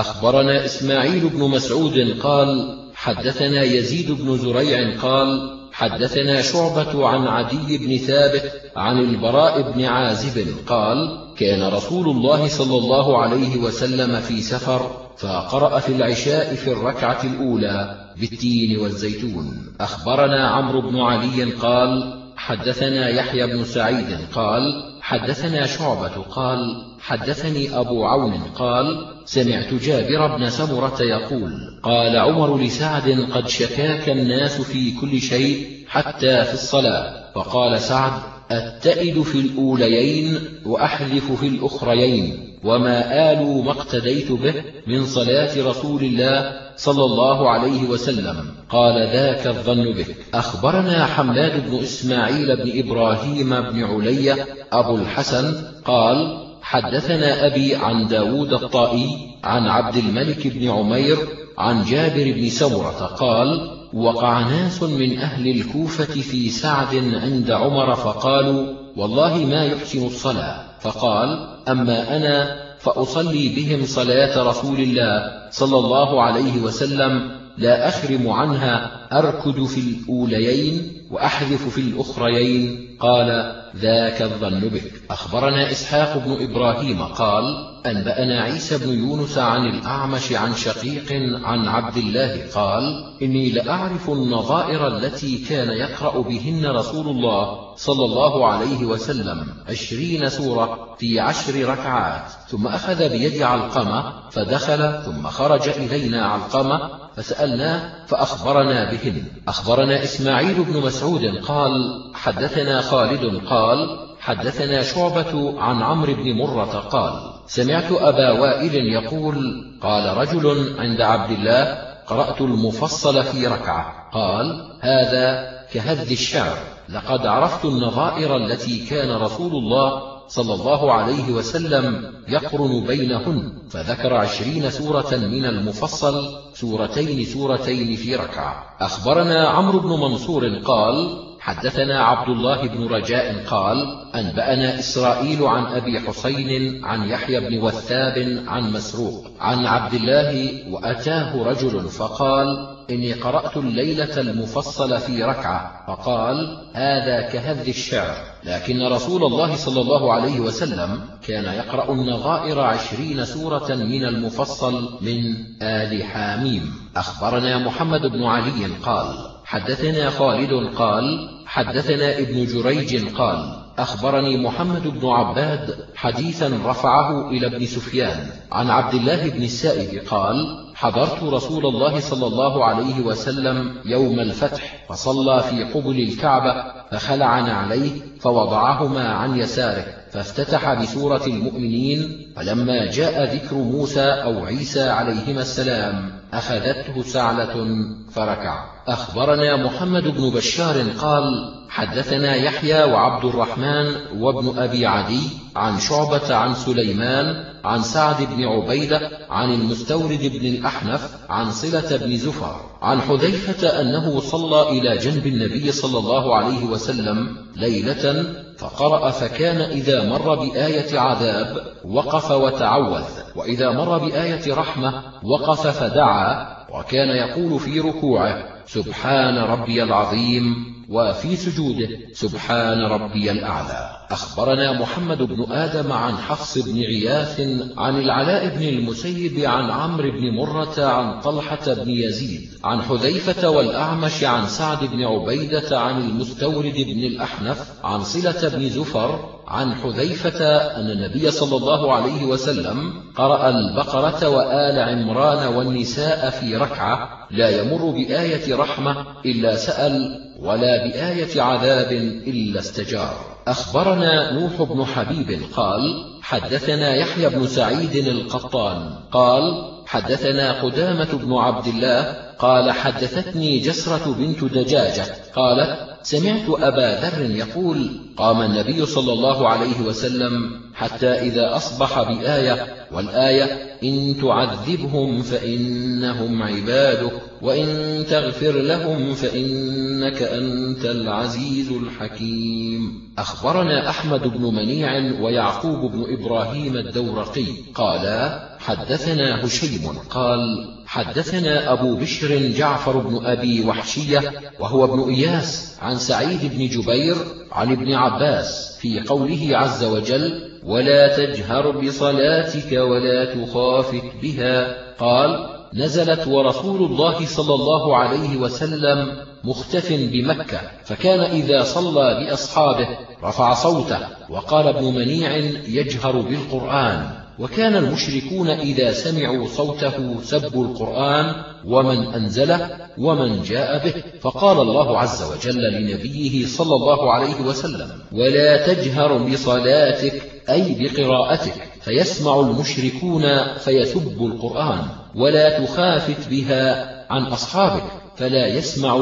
أخبرنا إسماعيل بن مسعود قال حدثنا يزيد بن زريع قال حدثنا شعبة عن عدي بن ثابت عن البراء بن عازب قال كان رسول الله صلى الله عليه وسلم في سفر فقرأ في العشاء في الركعة الأولى بالتين والزيتون. أخبرنا عمرو بن علي قال حدثنا يحيى بن سعيد قال حدثنا شعبة قال حدثني أبو عون قال سمعت جابر بن سمرة يقول قال عمر لسعد قد شكاك الناس في كل شيء حتى في الصلاة فقال سعد أتئد في الأوليين وأحذف في الأخريين وما آل ما اقتديت به من صلاة رسول الله صلى الله عليه وسلم. قال ذاك الظن بك أخبرنا حماد بن إسماعيل بن إبراهيم بن علي أبو الحسن قال حدثنا أبي عن داود الطائي عن عبد الملك بن عمير عن جابر بن سمرة قال وقع ناس من أهل الكوفة في سعد عند عمر فقالوا والله ما يحسن الصلاة. فقال أما أنا فأصلي بهم صلاة رسول الله صلى الله عليه وسلم لا أخرم عنها أركد في الأوليين وأحذف في الأخريين. قال ذاك الظن بك. أخبرنا إسحاق بن إبراهيم قال أنبأنا عيسى بن يونس عن الأعمش عن شقيق عن عبد الله قال إني لأعرف النظائر التي كان يقرأ بهن رسول الله صلى الله عليه وسلم عشرين سورة في عشر ركعات. ثم أخذ بيد علقمة فدخل ثم خرج إلينا علقمة فسألناه فأخبرنا بهن أخبرنا إسماعيل بن مسعود قال حدثنا خالد قال حدثنا شعبة عن عمرو بن مرة قال سمعت أبا وائل يقول قال رجل عند عبد الله قرأت المفصل في ركعة. قال هذا كهذ الشعر لقد عرفت النظائر التي كان رسول الله صلى الله عليه وسلم يقرن بينهن فذكر عشرين سورة من المفصل سورتين سورتين في ركعة. أخبرنا عمرو بن منصور قال حدثنا عبد الله بن رجاء قال أنبأنا إسرائيل عن أبي حسين عن يحيى بن وثاب عن مسروق عن عبد الله وأتاه رجل فقال إني قرأت الليلة المفصل في ركعة فقال هذا كهذ الشعر. لكن رسول الله صلى الله عليه وسلم كان يقرأ النظائر عشرين سورة من المفصل من آل حاميم. أخبرنا محمد بن علي قال حدثنا خالد قال حدثنا ابن جريج قال أخبرني محمد بن عباد حديثا رفعه إلى ابن سفيان. عن عبد الله بن السائب قال حضرت رسول الله صلى الله عليه وسلم يوم الفتح فصلى في قبل الكعبة فخلعنا عليه فوضعهما عن يساره فافتتح بسورة المؤمنين فلما جاء ذكر موسى أو عيسى عليهما السلام أخذته سعلة فركع. أخبرنا محمد بن بشار قال حدثنا يحيى وعبد الرحمن وابن أبي عدي عن شعبة عن سليمان عن سعد بن عبيدة عن المستورد بن الأحنف عن صلة بن زفر. عن حذيفة أنه صلى إلى جنب النبي صلى الله عليه وسلم ليلة فقرأ فكان إذا مر بآية عذاب وقف وتعوذ وإذا مر بآية رحمة وقف فدعا وكان يقول في ركوعه سبحان ربي العظيم. وفي سجوده سبحان ربي الأعلى. أخبرنا محمد بن آدم عن حفص بن غياث عن العلاء بن المسيب عن عمرو بن مرة عن طلحة بن يزيد عن حذيفة والأعمش عن سعد بن عبيدة عن المستورد بن الأحنف عن صلة بن زفر عن حذيفة أن النبي صلى الله عليه وسلم قرأ البقرة وآل عمران والنساء في ركعة لا يمر بآية رحمة إلا سأل ولا بآية عذاب إلا استجار. أخبرنا نوح بن حبيب قال حدثنا يحيى بن سعيد القطان قال حدثنا قدامة بن عبد الله قال حدثتني جسرة بنت دجاجة قالت سمعت أبا ذر يقول قام النبي صلى الله عليه وسلم حتى إذا أصبح بآية والآية إن تعذبهم فإنهم عبادك وإن تغفر لهم فإنك أنت العزيز الحكيم. أخبرنا أحمد بن منيع ويعقوب بن إبراهيم الدورقي قالا حدثنا هشيم قال حدثنا أبو بشر جعفر بن أبي وحشية وهو ابن إياس عن سعيد بن جبير عن ابن عباس في قوله عز وجل ولا تجهر بصلاتك ولا تخافت بها. قال نزلت ورسول الله صلى الله عليه وسلم مختف بمكة فكان إذا صلى بأصحابه رفع صوته وقال ابن منيع يجهر بالقرآن. وكان المشركون إذا سمعوا صوته سبوا القرآن ومن أنزله ومن جاء به. فقال الله عز وجل لنبيه صلى الله عليه وسلم ولا تجهر بصلاتك أي بقراءتك فيسمع المشركون فيسبوا القرآن ولا تخافت بها عن أصحابك فلا يسمع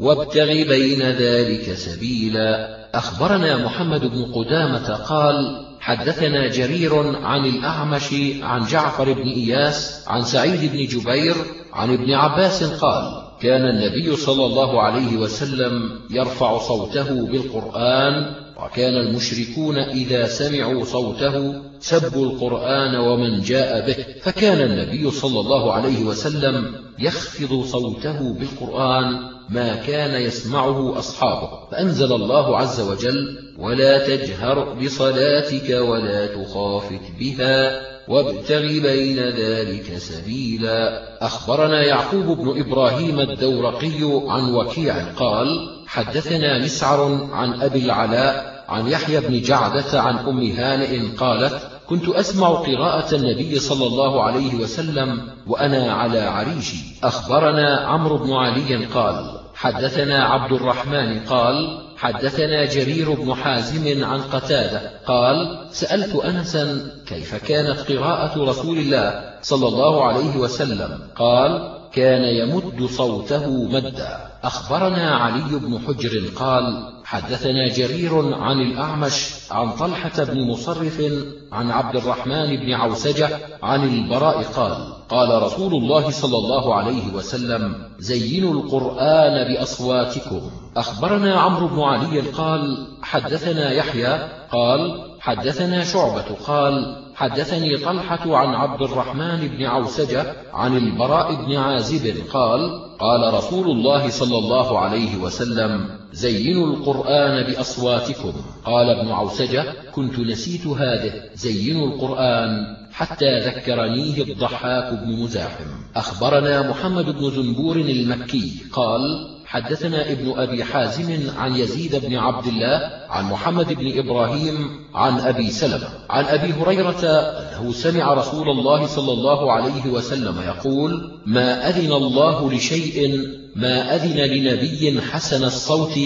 وابتغ بين ذلك سبيلا. أخبرنا محمد بن قدامة قال حدثنا جرير عن الأعمش عن جعفر بن إياس عن سعيد بن جبير عن ابن عباس قال كان النبي صلى الله عليه وسلم يرفع صوته بالقرآن وكان المشركون إذا سمعوا صوته سبوا القرآن ومن جاء به. فكان النبي صلى الله عليه وسلم يخفض صوته بالقرآن ما كان يسمعه أصحابه فأنزل الله عز وجل ولا تجهر بصلاتك ولا تخافت بها وابتغ بين ذلك سبيلا. أخبرنا يعقوب بن إبراهيم الدورقي عن وكيع قال حدثنا مسعر عن أبي العلاء عن يحيى بن جعدة عن أم هانئ قالت كنت أسمع قراءة النبي صلى الله عليه وسلم وأنا على عريشي. أخبرنا عمرو بن علي قال حدثنا عبد الرحمن قال حدثنا جرير بن حازم عن قتادة قال سألت أنسا كيف كانت قراءة رسول الله صلى الله عليه وسلم؟ قال كان يمد صوته مدا. أخبرنا علي بن حجر قال حدثنا جرير عن الأعمش عن طلحة بن مصرف عن عبد الرحمن بن عوسجة عن البراء قال قال رسول الله صلى الله عليه وسلم زينوا القرآن بأصواتكم. أخبرنا عمرو بن علي قال حدثنا يحيى قال حدثنا شعبة قال حدثني طلحة عن عبد الرحمن بن عوسجة عن البراء بن عازب قال قال رسول الله صلى الله عليه وسلم زينوا القرآن بأصواتكم. قال ابن عوسجة كنت نسيت هذه زينوا القرآن حتى ذكرنيه الضحاك بن مزاحم. أخبرنا محمد بن زنبور المكي قال حدثنا ابن أبي حازم عن يزيد بن عبد الله عن محمد بن إبراهيم عن أبي سلمة عن أبي هريرة أنه سمع رسول الله صلى الله عليه وسلم يقول ما أذن الله لشيء ما أذن لنبي حسن الصوت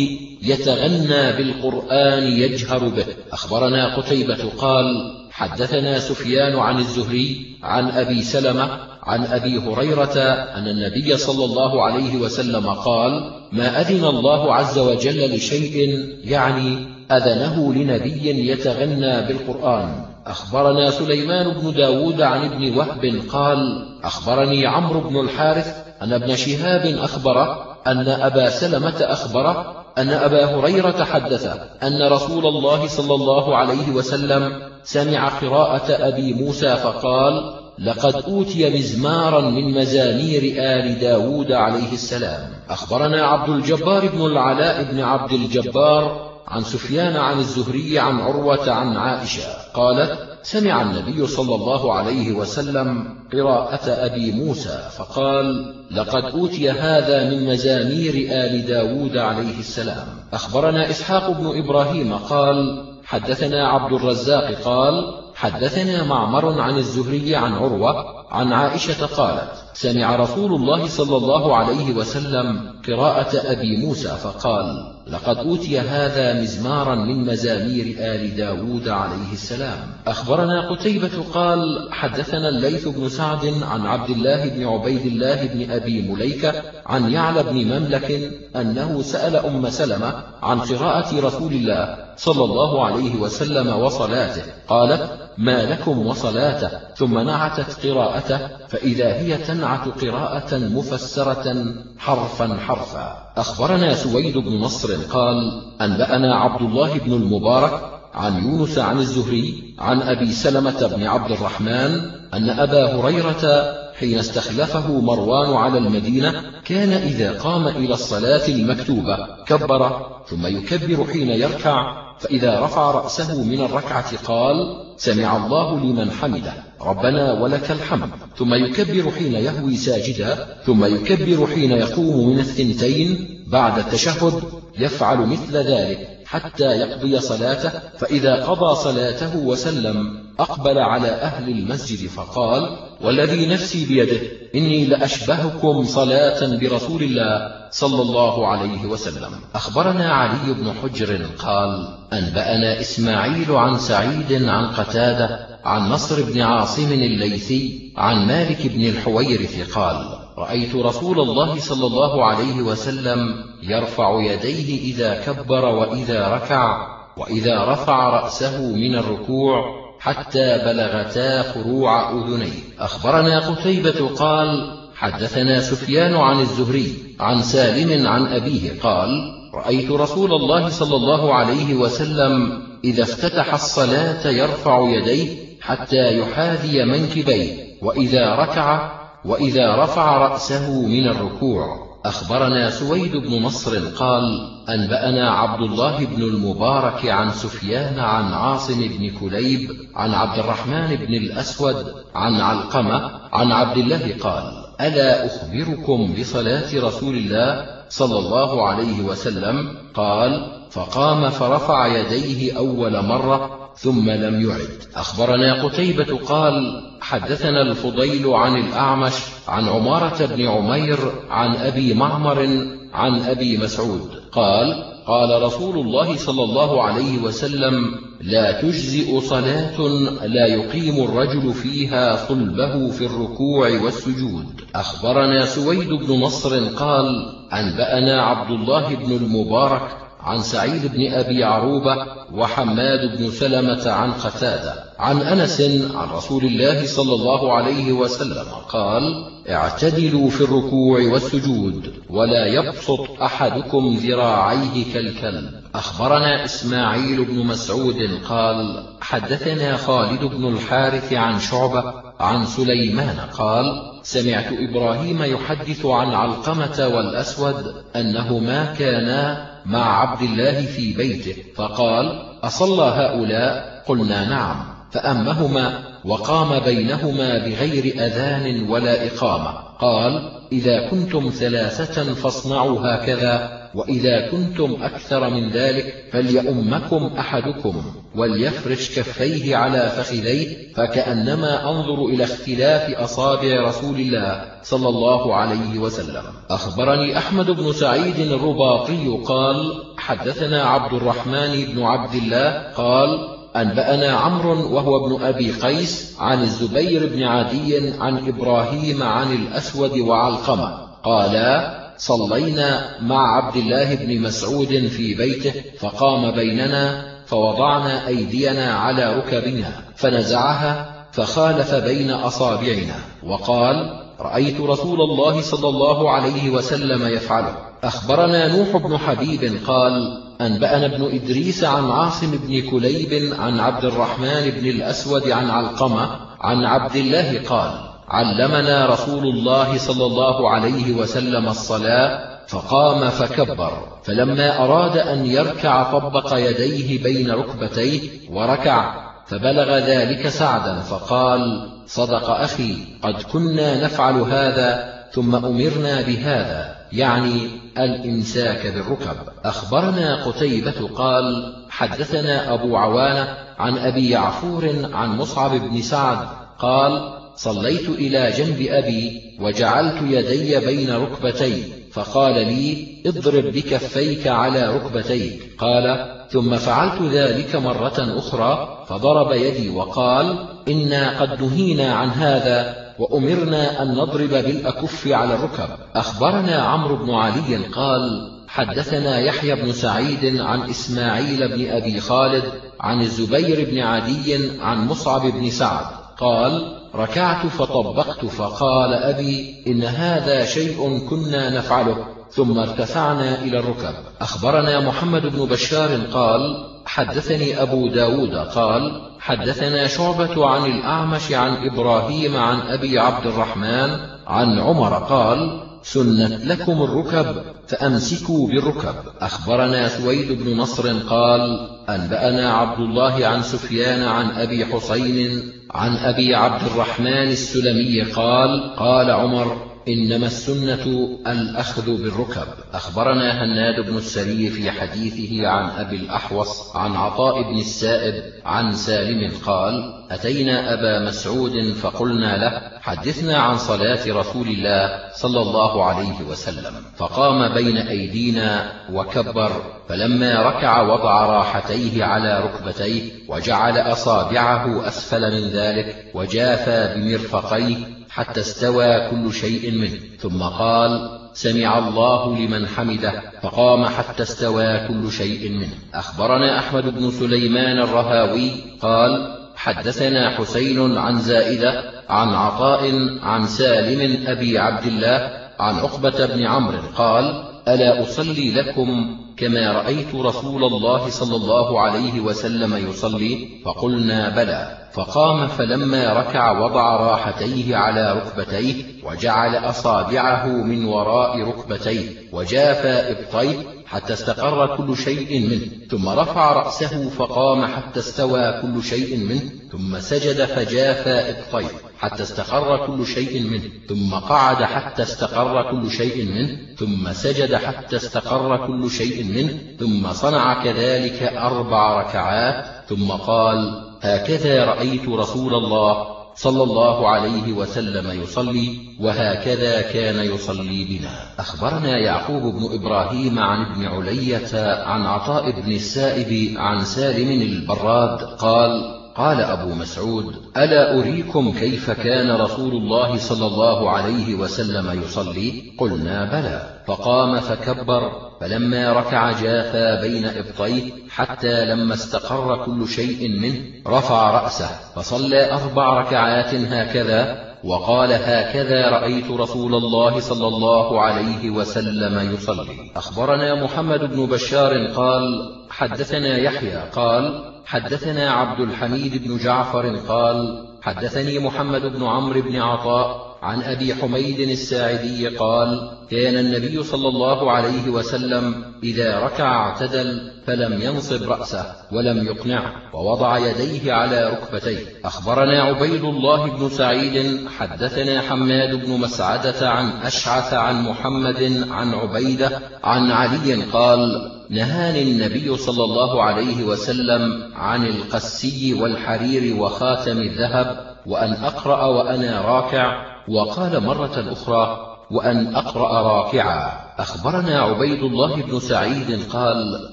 يتغنى بالقرآن يجهر به. أخبرنا قتيبة قال حدثنا سفيان عن الزهري عن أبي سلمة عن أبي هريرة أن النبي صلى الله عليه وسلم قال ما أذن الله عز وجل لشيء يعني أذنه لنبي يتغنى بالقرآن. أخبرنا سليمان بن داود عن ابن وهب قال أخبرني عمرو بن الحارث أن ابن شهاب أخبره أن أبا سلمة أخبره أن أبا هريرة حدث أن رسول الله صلى الله عليه وسلم سمع قراءة أبي موسى فقال لقد أوتي مزمارا من مزامير آل داود عليه السلام. أخبرنا عبد الجبار بن العلاء بن عبد الجبار عن سفيان عن الزهري عن عروة عن عائشة قالت سمع النبي صلى الله عليه وسلم قراءة أبي موسى فقال لقد أوتي هذا من مزامير آل داود عليه السلام. أخبرنا إسحاق بن إبراهيم قال حدثنا عبد الرزاق قال حدثنا معمر عن الزهري عن عروة عن عائشة قالت سمع رسول الله صلى الله عليه وسلم قراءة أبي موسى فقال لقد أوتي هذا مزمارا من مزامير آل داود عليه السلام. أخبرنا قتيبة قال حدثنا الليث بن سعد عن عبد الله بن عبيد الله بن أبي مليكة عن يعلى بن مملك أنه سأل أم سلمة عن قراءة رسول الله صلى الله عليه وسلم وصلاته. قالت ما لكم وصلاته ثم نعتت قراءته فإذا هي تنعت قراءة مفسرة حرفا حرفا. أخبرنا سويد بن نصر قال أنبأنا عبد الله بن المبارك عن يونس عن الزهري عن أبي سلمة بن عبد الرحمن أن أبا هريرة حين استخلفه مروان على المدينة كان إذا قام إلى الصلاة المكتوبة. كبر ثم يكبر حين يركع فإذا رفع رأسه من الركعة قال سمع الله لمن حمده ربنا ولك الحمد. ثم يكبر حين يهوي ساجدا ثم يكبر حين يقوم من الثنتين بعد التشهد يفعل مثل ذلك حتى يقضي صلاته فإذا قضى صلاته وسلم أقبل على أهل المسجد فقال والذي نفسي بيده إني لأشبهكم صلاة برسول الله صلى الله عليه وسلم. أخبرنا علي بن حجر قال أنبأنا إسماعيل عن سعيد عن قتادة عن نصر بن عاصم الليثي عن مالك بن الحويرث قال رأيت رسول الله صلى الله عليه وسلم يرفع يديه إذا كبر وإذا ركع وإذا رفع رأسه من الركوع حتى بلغتا فروع أذنيه أخبرنا قتيبة قال حدثنا سفيان عن الزهري عن سالم عن أبيه قال رأيت رسول الله صلى الله عليه وسلم إذا افتتح الصلاة يرفع يديه حتى يحاذي منكبيه وإذا ركع وإذا رفع رأسه من الركوع. أخبرنا سويد بن نصر قال أنبأنا عبد الله بن المبارك عن سفيان عن عاصم بن كليب عن عبد الرحمن بن الأسود عن علقمة عن عبد الله قال ألا أخبركم بصلاة رسول الله صلى الله عليه وسلم؟ قال فقام فرفع يديه أول مرة ثم لم يعد. أخبرنا قتيبة قال حدثنا الفضيل عن الأعمش عن عمارة بن عمير عن أبي معمر عن أبي مسعود. قال قال رسول الله صلى الله عليه وسلم لا تجزئ صلاة لا يقيم الرجل فيها صلبه في الركوع والسجود. أخبرنا سويد بن نصر قال أنبأنا عبد الله بن المبارك عن سعيد بن أبي عروبة وحماد بن سلمة عن قتادة. عن أنس عن رسول الله صلى الله عليه وسلم قال اعتدلوا في الركوع والسجود ولا يبسط أحدكم ذراعيه كالكلب. أخبرنا إسماعيل بن مسعود قال حدثنا خالد بن الحارث عن شعبة عن سليمان قال سمعت إبراهيم يحدث عن علقمة والأسود أنهما كانا مع عبد الله في بيته فقال أصلى هؤلاء؟ قلنا نعم. فأمهما وقام بينهما بغير أذان ولا إقامة. قال إذا كنتم ثلاثة فاصنعوا هكذا. وإذا كنتم أكثر من ذلك فليؤمكم أحدكم وليفرش كفيه على فخذيه فكأنما أنظر إلى اختلاف أصابع رسول الله صلى الله عليه وسلم. أخبرني أحمد بن سعيد الرباطي قال حدثنا عبد الرحمن بن عبد الله قال أنبأنا عمرو وهو ابن أبي قيس عن الزبير بن عدي عن إبراهيم عن الأسود وعلقمة قالا صلينا مع عبد الله بن مسعود في بيته فقام بيننا فوضعنا أيدينا على ركبنا فنزعها فخالف بين أصابعنا وقال رأيت رسول الله صلى الله عليه وسلم يفعله. أخبرنا نوح بن حبيب قال أنبأنا ابن إدريس عن عاصم بن كليب عن عبد الرحمن بن الأسود عن علقمة عن عبد الله قال علمنا رسول الله صلى الله عليه وسلم الصلاة فقام فكبر فلما أراد أن يركع طبق يديه بين ركبتيه وركع فبلغ ذلك سعدا فقال صدق أخي قد كنا نفعل هذا ثم أمرنا بهذا يعني الإمساك بالركب. أخبرنا قتيبة قال حدثنا أبو عوانة عن أبي يعفور عن مصعب بن سعد قال صليت إلى جنب أبي وجعلت يدي بين ركبتي فقال لي اضرب بكفيك على ركبتيك. قال ثم فعلت ذلك مرة أخرى فضرب يدي وقال إنا قد نهينا عن هذا وأمرنا أن نضرب بالأكف على الركب. أخبرنا عمرو بن علي قال حدثنا يحيى بن سعيد عن إسماعيل بن أبي خالد عن الزبير بن عدي عن مصعب بن سعد. قال ركعت فطبقت فقال أبي إن هذا شيء كنا نفعله. ثم ارتفعنا إلى الركب. أخبرنا محمد بن بشار قال حدثني أبو داود قال حدثنا شعبة عن الأعمش عن إبراهيم عن أبي عبد الرحمن عن عمر قال سنت لكم الركب فأمسكوا بالركب. أخبرنا سويد بن نصر قال أنبأنا عبد الله عن سفيان عن أبي حسين عن أبي عبد الرحمن السلمي قال قال عمر إنما السنة الأخذ بالركب. أخبرنا هناد بن السري في حديثه عن أبي الأحوص عن عطاء بن السائب عن سالم قال أتينا أبا مسعود فقلنا له حدثنا عن صلاة رسول الله صلى الله عليه وسلم فقام بين أيدينا وكبر فلما ركع وضع راحتيه على ركبتيه وجعل أصابعه أسفل من ذلك وجافى بمرفقيه حتى استوى كل شيء منه. ثم قال سمع الله لمن حمده. فقام حتى استوى كل شيء منه. أخبرنا أحمد بن سليمان الرهاوي قال حدثنا حسين عن زائدة عن عطاء عن سالم أبي عبد الله عن عقبة بن عمرو قال ألا أصلي لكم كما رأيت رسول الله صلى الله عليه وسلم يصلي فقلنا بلى. فقام فلما ركع وضع راحتيه على ركبتيه وجعل أصابعه من وراء ركبتيه وجافى إبطيه حتى استقر كل شيء منه ثم رفع رأسه فقام حتى استوى كل شيء منه ثم سجد فجافى إبطيه حتى استقر كل شيء منه ثم قعد حتى استقر كل شيء منه ثم سجد حتى استقر كل شيء منه ثم صنع كذلك أربع ركعات ثم قال هكذا رأيت رسول الله صلى الله عليه وسلم يصلي وهكذا كان يصلي بنا. أخبرنا يعقوب بن إبراهيم عن ابن علية عن عطاء بن السائب عن سالم البراد قال قال أبو مسعود ألا أريكم كيف كان رسول الله صلى الله عليه وسلم يصلي؟ قلنا بلى. فقام فكبر فلما ركع جافى بين إبطيه حتى لما استقر كل شيء منه رفع رأسه فصلى أربع ركعات هكذا وقال هكذا رأيت رسول الله صلى الله عليه وسلم يصلي. أخبرنا محمد بن بشار قال حدثنا يحيى قال حدثنا عبد الحميد بن جعفر قال حدثني محمد بن عمرو بن عطاء عن أبي حميد الساعدي قال كان النبي صلى الله عليه وسلم إذا ركع اعتدل فلم ينصب رأسه ولم يقنع ووضع يديه على ركبتيه. أخبرنا عبيد الله بن سعيد حدثنا حماد بن مسعدة عن أشعث عن محمد عن عبيدة عن علي قال نهاني النبي صلى الله عليه وسلم عن القسي والحرير وخاتم الذهب وأن أقرأ وأنا راكع وقال مرة أخرى وأن أقرأ راكعا. أخبرنا عبيد الله بن سعيد قال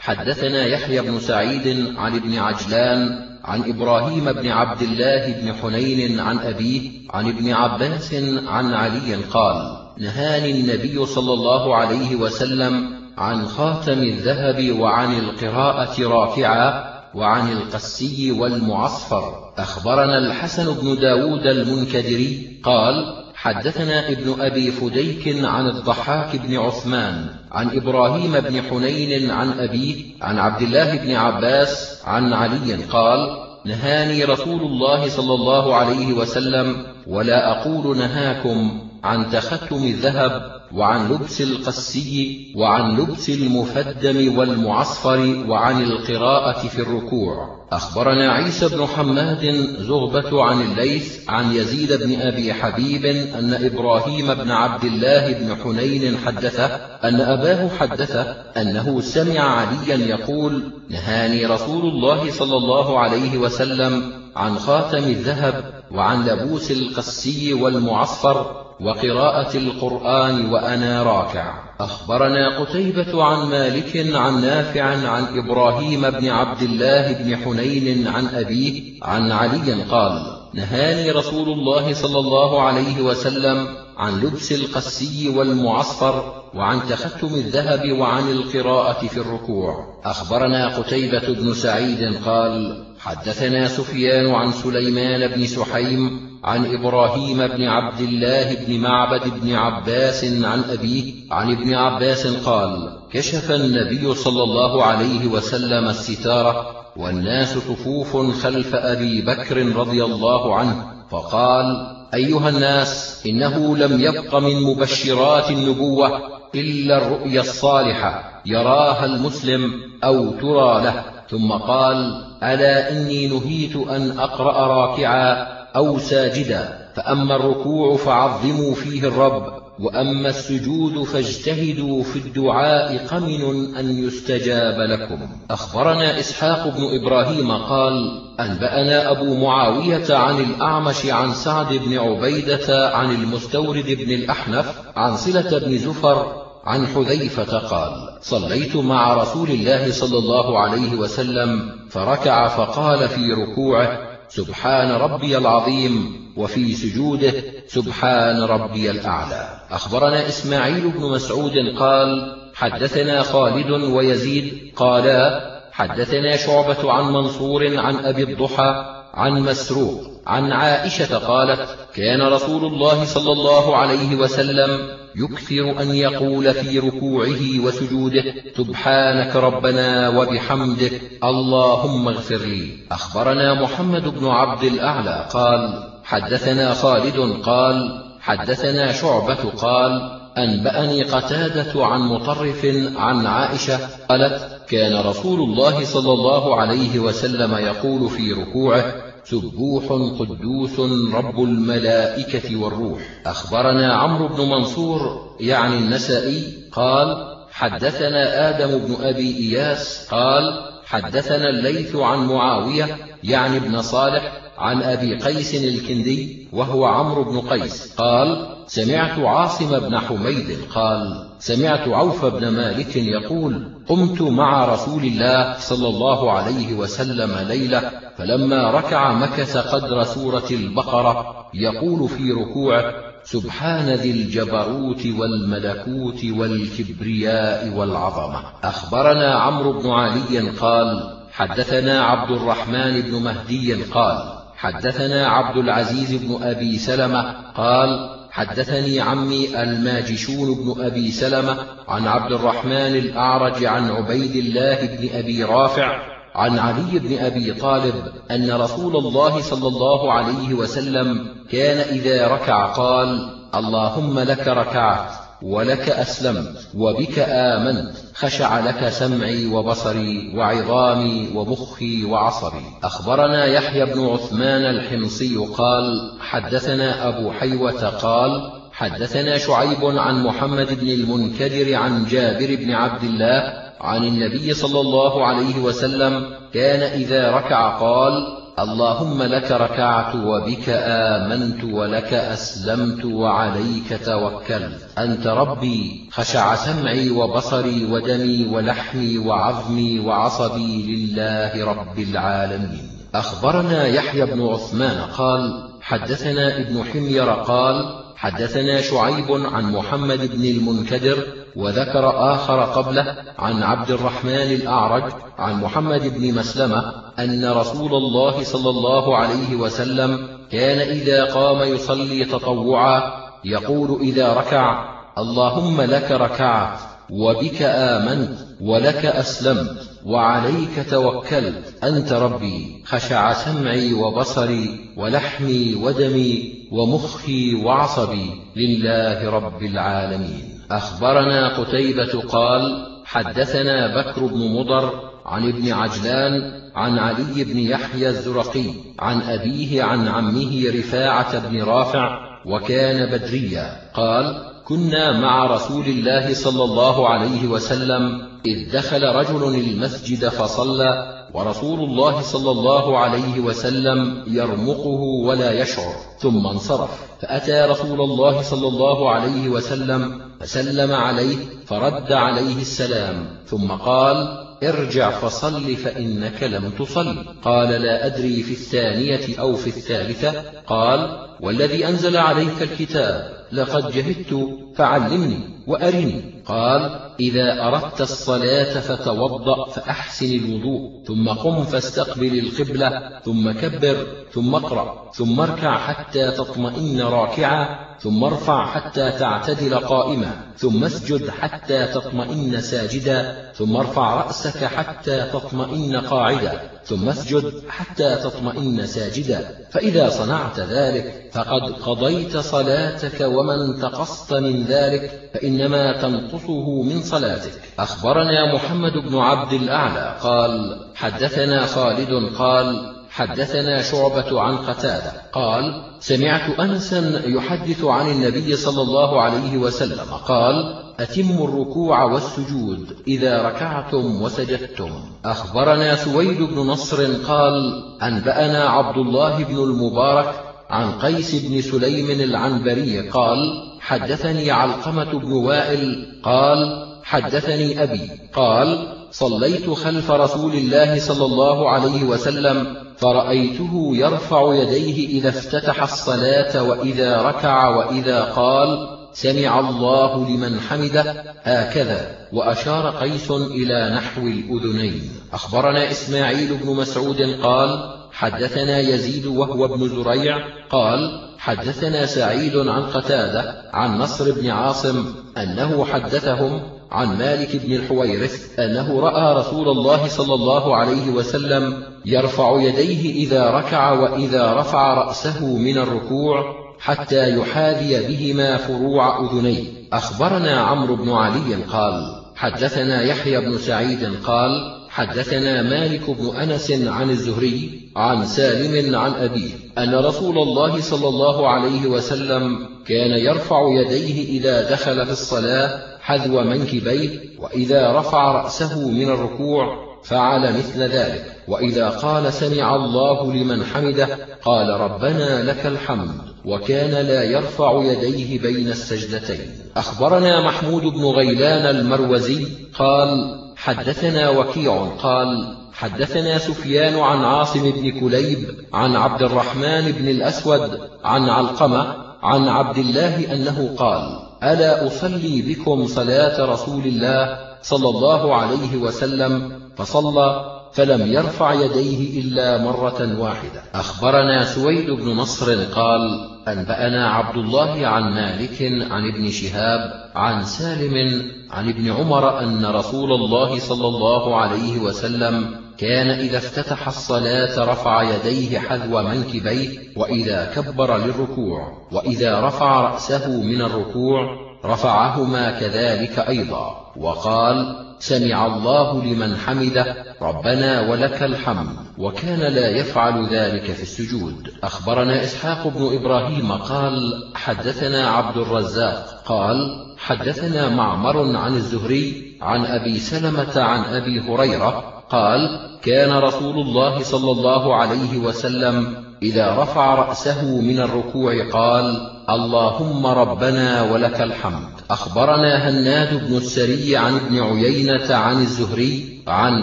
حدثنا يحيى بن سعيد عن ابن عجلان عن إبراهيم بن عبد الله بن حنين عن أبيه عن ابن عباس عن علي قال نهاني النبي صلى الله عليه وسلم عن خاتم الذهب وعن القراءة راكعا وعن القسي والمعصفر أخبرنا الحسن بن داود المنكدري قال حدثنا ابن أبي فديك عن الضحاك بن عثمان عن إبراهيم بن حنين عن أبيه عن عبد الله بن عباس عن علي قال نهاني رسول الله صلى الله عليه وسلم ولا أقول نهاكم عن تختم الذهب وعن لبس القسي وعن لبس المفدم والمعصفر وعن القراءة في الركوع. أخبرنا عيسى بن حماد زغبة عن الليث عن يزيد بن أبي حبيب أن إبراهيم بن عبد الله بن حنين حدثه أن أباه حدثه أنه سمع عليا يقول نهاني رسول الله صلى الله عليه وسلم عن خاتم الذهب وعن لبوس القسي والمعصفر وقراءة القرآن وأنا راكع. أخبرنا قتيبة عن مالك عن نافع عن إبراهيم بن عبد الله بن حنين عن أبيه عن علي قال نهاني رسول الله صلى الله عليه وسلم عن لبس القسي والمعصفر وعن تختم الذهب وعن القراءة في الركوع. أخبرنا قتيبة بن سعيد قال حدثنا سفيان عن سليمان بن سحيم عن إبراهيم بن عبد الله بن معبد بن عباس عن أبيه عن ابن عباس قال كشف النبي صلى الله عليه وسلم الستارة والناس صفوف خلف أبي بكر رضي الله عنه فقال أيها الناس إنه لم يبق من مبشرات النبوة إلا الرؤيا الصالحة يراها المسلم أو ترى له ثم قال ألا إني نهيت أن أقرأ راكعا أو ساجدا فأما الركوع فعظموا فيه الرب وأما السجود فاجتهدوا في الدعاء قمن أن يستجاب لكم. أخبرنا إسحاق بن إبراهيم قال أنبأنا أبو معاوية عن الأعمش عن سعد بن عبيدة عن المستورد بن الأحنف عن صلة بن زفر عن حذيفة قال صليت مع رسول الله صلى الله عليه وسلم فركع فقال في ركوعه سبحان ربي العظيم وفي سجوده سبحان ربي الأعلى. أخبرنا إسماعيل بن مسعود قال حدثنا خالد ويزيد قالا حدثنا شعبة عن منصور عن أبي الضحى عن مسروق عن عائشة قالت كان رسول الله صلى الله عليه وسلم يكثر أن يقول في ركوعه وسجوده سبحانك ربنا وبحمدك اللهم اغفر لي. أخبرنا محمد بن عبد الأعلى قال حدثنا خالد قال حدثنا شعبة قال أنبأني قتادة عن مطرف عن عائشة قالت كان رسول الله صلى الله عليه وسلم يقول في ركوعه سبوح قدوس رب الملائكة والروح. أخبرنا عمرو بن منصور يعني النسائي قال حدثنا آدم بن أبي إياس قال حدثنا الليث عن معاوية يعني ابن صالح عن أبي قيس الكندي وهو عمرو بن قيس قال سمعت عاصم بن حميد قال سمعت عوف بن مالك يقول قمت مع رسول الله صلى الله عليه وسلم ليلة فلما ركع مكث قدر سورة البقرة يقول في ركوعه سبحان ذي الجبروت والملكوت والكبرياء والعظمة. أخبرنا عمرو بن علي قال حدثنا عبد الرحمن بن مهدي قال حدثنا عبد العزيز بن أبي سلمة قال حدثني عمي الماجشون بن أبي سلمة عن عبد الرحمن الأعرج عن عبيد الله بن أبي رافع عن علي بن أبي طالب أن رسول الله صلى الله عليه وسلم كان إذا ركع قال اللهم لك ركعت ولك أسلمت وبك آمنت خشع لك سمعي وبصري وعظامي ومخي وعصبي. أخبرنا يحيى بن عثمان الحمصي قال حدثنا أبو حيوة قال حدثنا شعيب عن محمد بن المنكدر عن جابر بن عبد الله عن النبي صلى الله عليه وسلم كان إذا ركع قال اللهم لك ركعت وبك آمنت ولك أسلمت وعليك توكلت. أنت ربي خشع سمعي وبصري ودمي ولحمي وعظمي وعصبي لله رب العالمين. أخبرنا يحيى بن عثمان قال حدثنا ابن حمير قال حدثنا شعيب عن محمد بن المنكدر وذكر آخر قبله عن عبد الرحمن الأعرج عن محمد بن مسلمة أن رسول الله صلى الله عليه وسلم كان إذا قام يصلي تطوعا يقول إذا ركع اللهم لك ركعت وبك آمنت ولك أسلمت وعليك توكلت أنت ربي خشع سمعي وبصري ولحمي ودمي ومخي وعصبي لله رب العالمين. أخبرنا قتيبة قال حدثنا بكر بن مضر عن ابن عجلان عن علي بن يحيى الزرقي عن أبيه عن عمه رفاعة بن رافع وكان بدريا قال كنا مع رسول الله صلى الله عليه وسلم إذ دخل رجل المسجد فصلى ورسول الله صلى الله عليه وسلم يرمقه ولا يشعر. ثم انصرف. فأتى رسول الله صلى الله عليه وسلم فسلم عليه فرد عليه السلام ثم قال ارجع فصل فإنك لم تصل. قال لا أدري في الثانية أو في الثالثة. قال والذي أنزل عليك الكتاب لقد جهدت فعلمني وأرني. قال إذا أردت الصلاة فتوضأ فأحسن الوضوء ثم قم فاستقبل القبلة ثم كبر ثم اقرأ ثم اركع حتى تطمئن راكعا. ثم ارفع حتى تعتدل قائما ثم اسجد حتى تطمئن ساجدا ثم ارفع رأسك حتى تطمئن قاعدا ثم اسجد حتى تطمئن ساجدا. فإذا صنعت ذلك فقد قضيت صلاتك وما انتقصت من ذلك فإنما تنقصه من صلاتك. أخبرنا محمد بن عبد الأعلى قال حدثنا خالد قال حدثنا شعبة عن قتادة. قال سمعت أنسا يحدث عن النبي صلى الله عليه وسلم. قال أتموا الركوع والسجود إذا ركعتم وسجدتم. أخبرنا سويد بن نصر قال أنبأنا عبد الله بن المبارك عن قيس بن سليم العنبري قال حدثني علقمة بن وائل قال حدثني أبي قال صليت خلف رسول الله صلى الله عليه وسلم فرأيته يرفع يديه إذا افتتح الصلاة وإذا ركع وإذا قال سمع الله لمن حمده هكذا وأشار قيس إلى نحو الأذنين. أخبرنا إسماعيل بن مسعود قال حدثنا يزيد وهو ابن زريع قال حدثنا سعيد عن قتادة عن نصر بن عاصم أنه حدثهم عن مالك بن الحويرث أنه رأى رسول الله صلى الله عليه وسلم يرفع يديه إذا ركع وإذا رفع رأسه من الركوع حتى يحاذي بهما فروع أذنيه. أخبرنا عمرو بن علي قال حدثنا يحيى بن سعيد قال حدثنا مالك بن أنس عن الزهري عن سالم عن أبيه أن رسول الله صلى الله عليه وسلم كان يرفع يديه إذا دخل في الصلاة حذو منكبيه وإذا رفع رأسه من الركوع فعل مثل ذلك. وإذا قال سمع الله لمن حمده قال ربنا لك الحمد وكان لا يرفع يديه بين السجدتين. أخبرنا محمود بن غيلان المروزي قال حدثنا وكيع قال حدثنا سفيان عن عاصم بن كليب عن عبد الرحمن بن الأسود عن علقمة عن عبد الله أنه قال ألا أصلي بكم صلاة رسول الله صلى الله عليه وسلم فصلى فلم يرفع يديه إلا مرة واحدة. أخبرنا سويد بن نصر قال أنبأنا عبد الله عن مالك عن ابن شهاب عن سالم عن ابن عمر أن رسول الله صلى الله عليه وسلم كان إذا افتتح الصلاة رفع يديه حذو منكبيه وإذا كبر للركوع وإذا رفع رأسه من الركوع رفعهما كذلك أيضا وقال سمع الله لمن حمده ربنا ولك الحمد وكان لا يفعل ذلك في السجود أخبرنا إسحاق بن إبراهيم قال حدثنا عبد الرزاق قال حدثنا معمر عن الزهري عن أبي سلمة عن أبي هريرة قال كان رسول الله صلى الله عليه وسلم إذا رفع رأسه من الركوع قال اللهم ربنا ولك الحمد. أخبرنا هناد بن السري عن ابن عيينة عن الزهري عن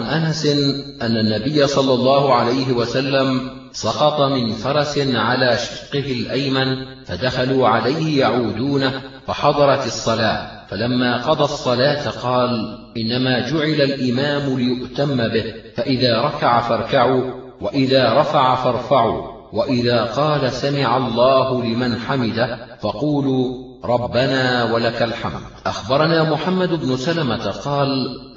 أنس أن النبي صلى الله عليه وسلم سقط من فرس على شقه الأيمن فدخلوا عليه يعودونه فحضرت الصلاة. فلما قضى الصلاة قال إنما جعل الإمام ليؤتم به فإذا ركع فاركعوا وإذا رفع فارفعوا وإذا قال سمع الله لمن حمده فقولوا ربنا ولك الحمد. أخبرنا محمد بن سلمة قال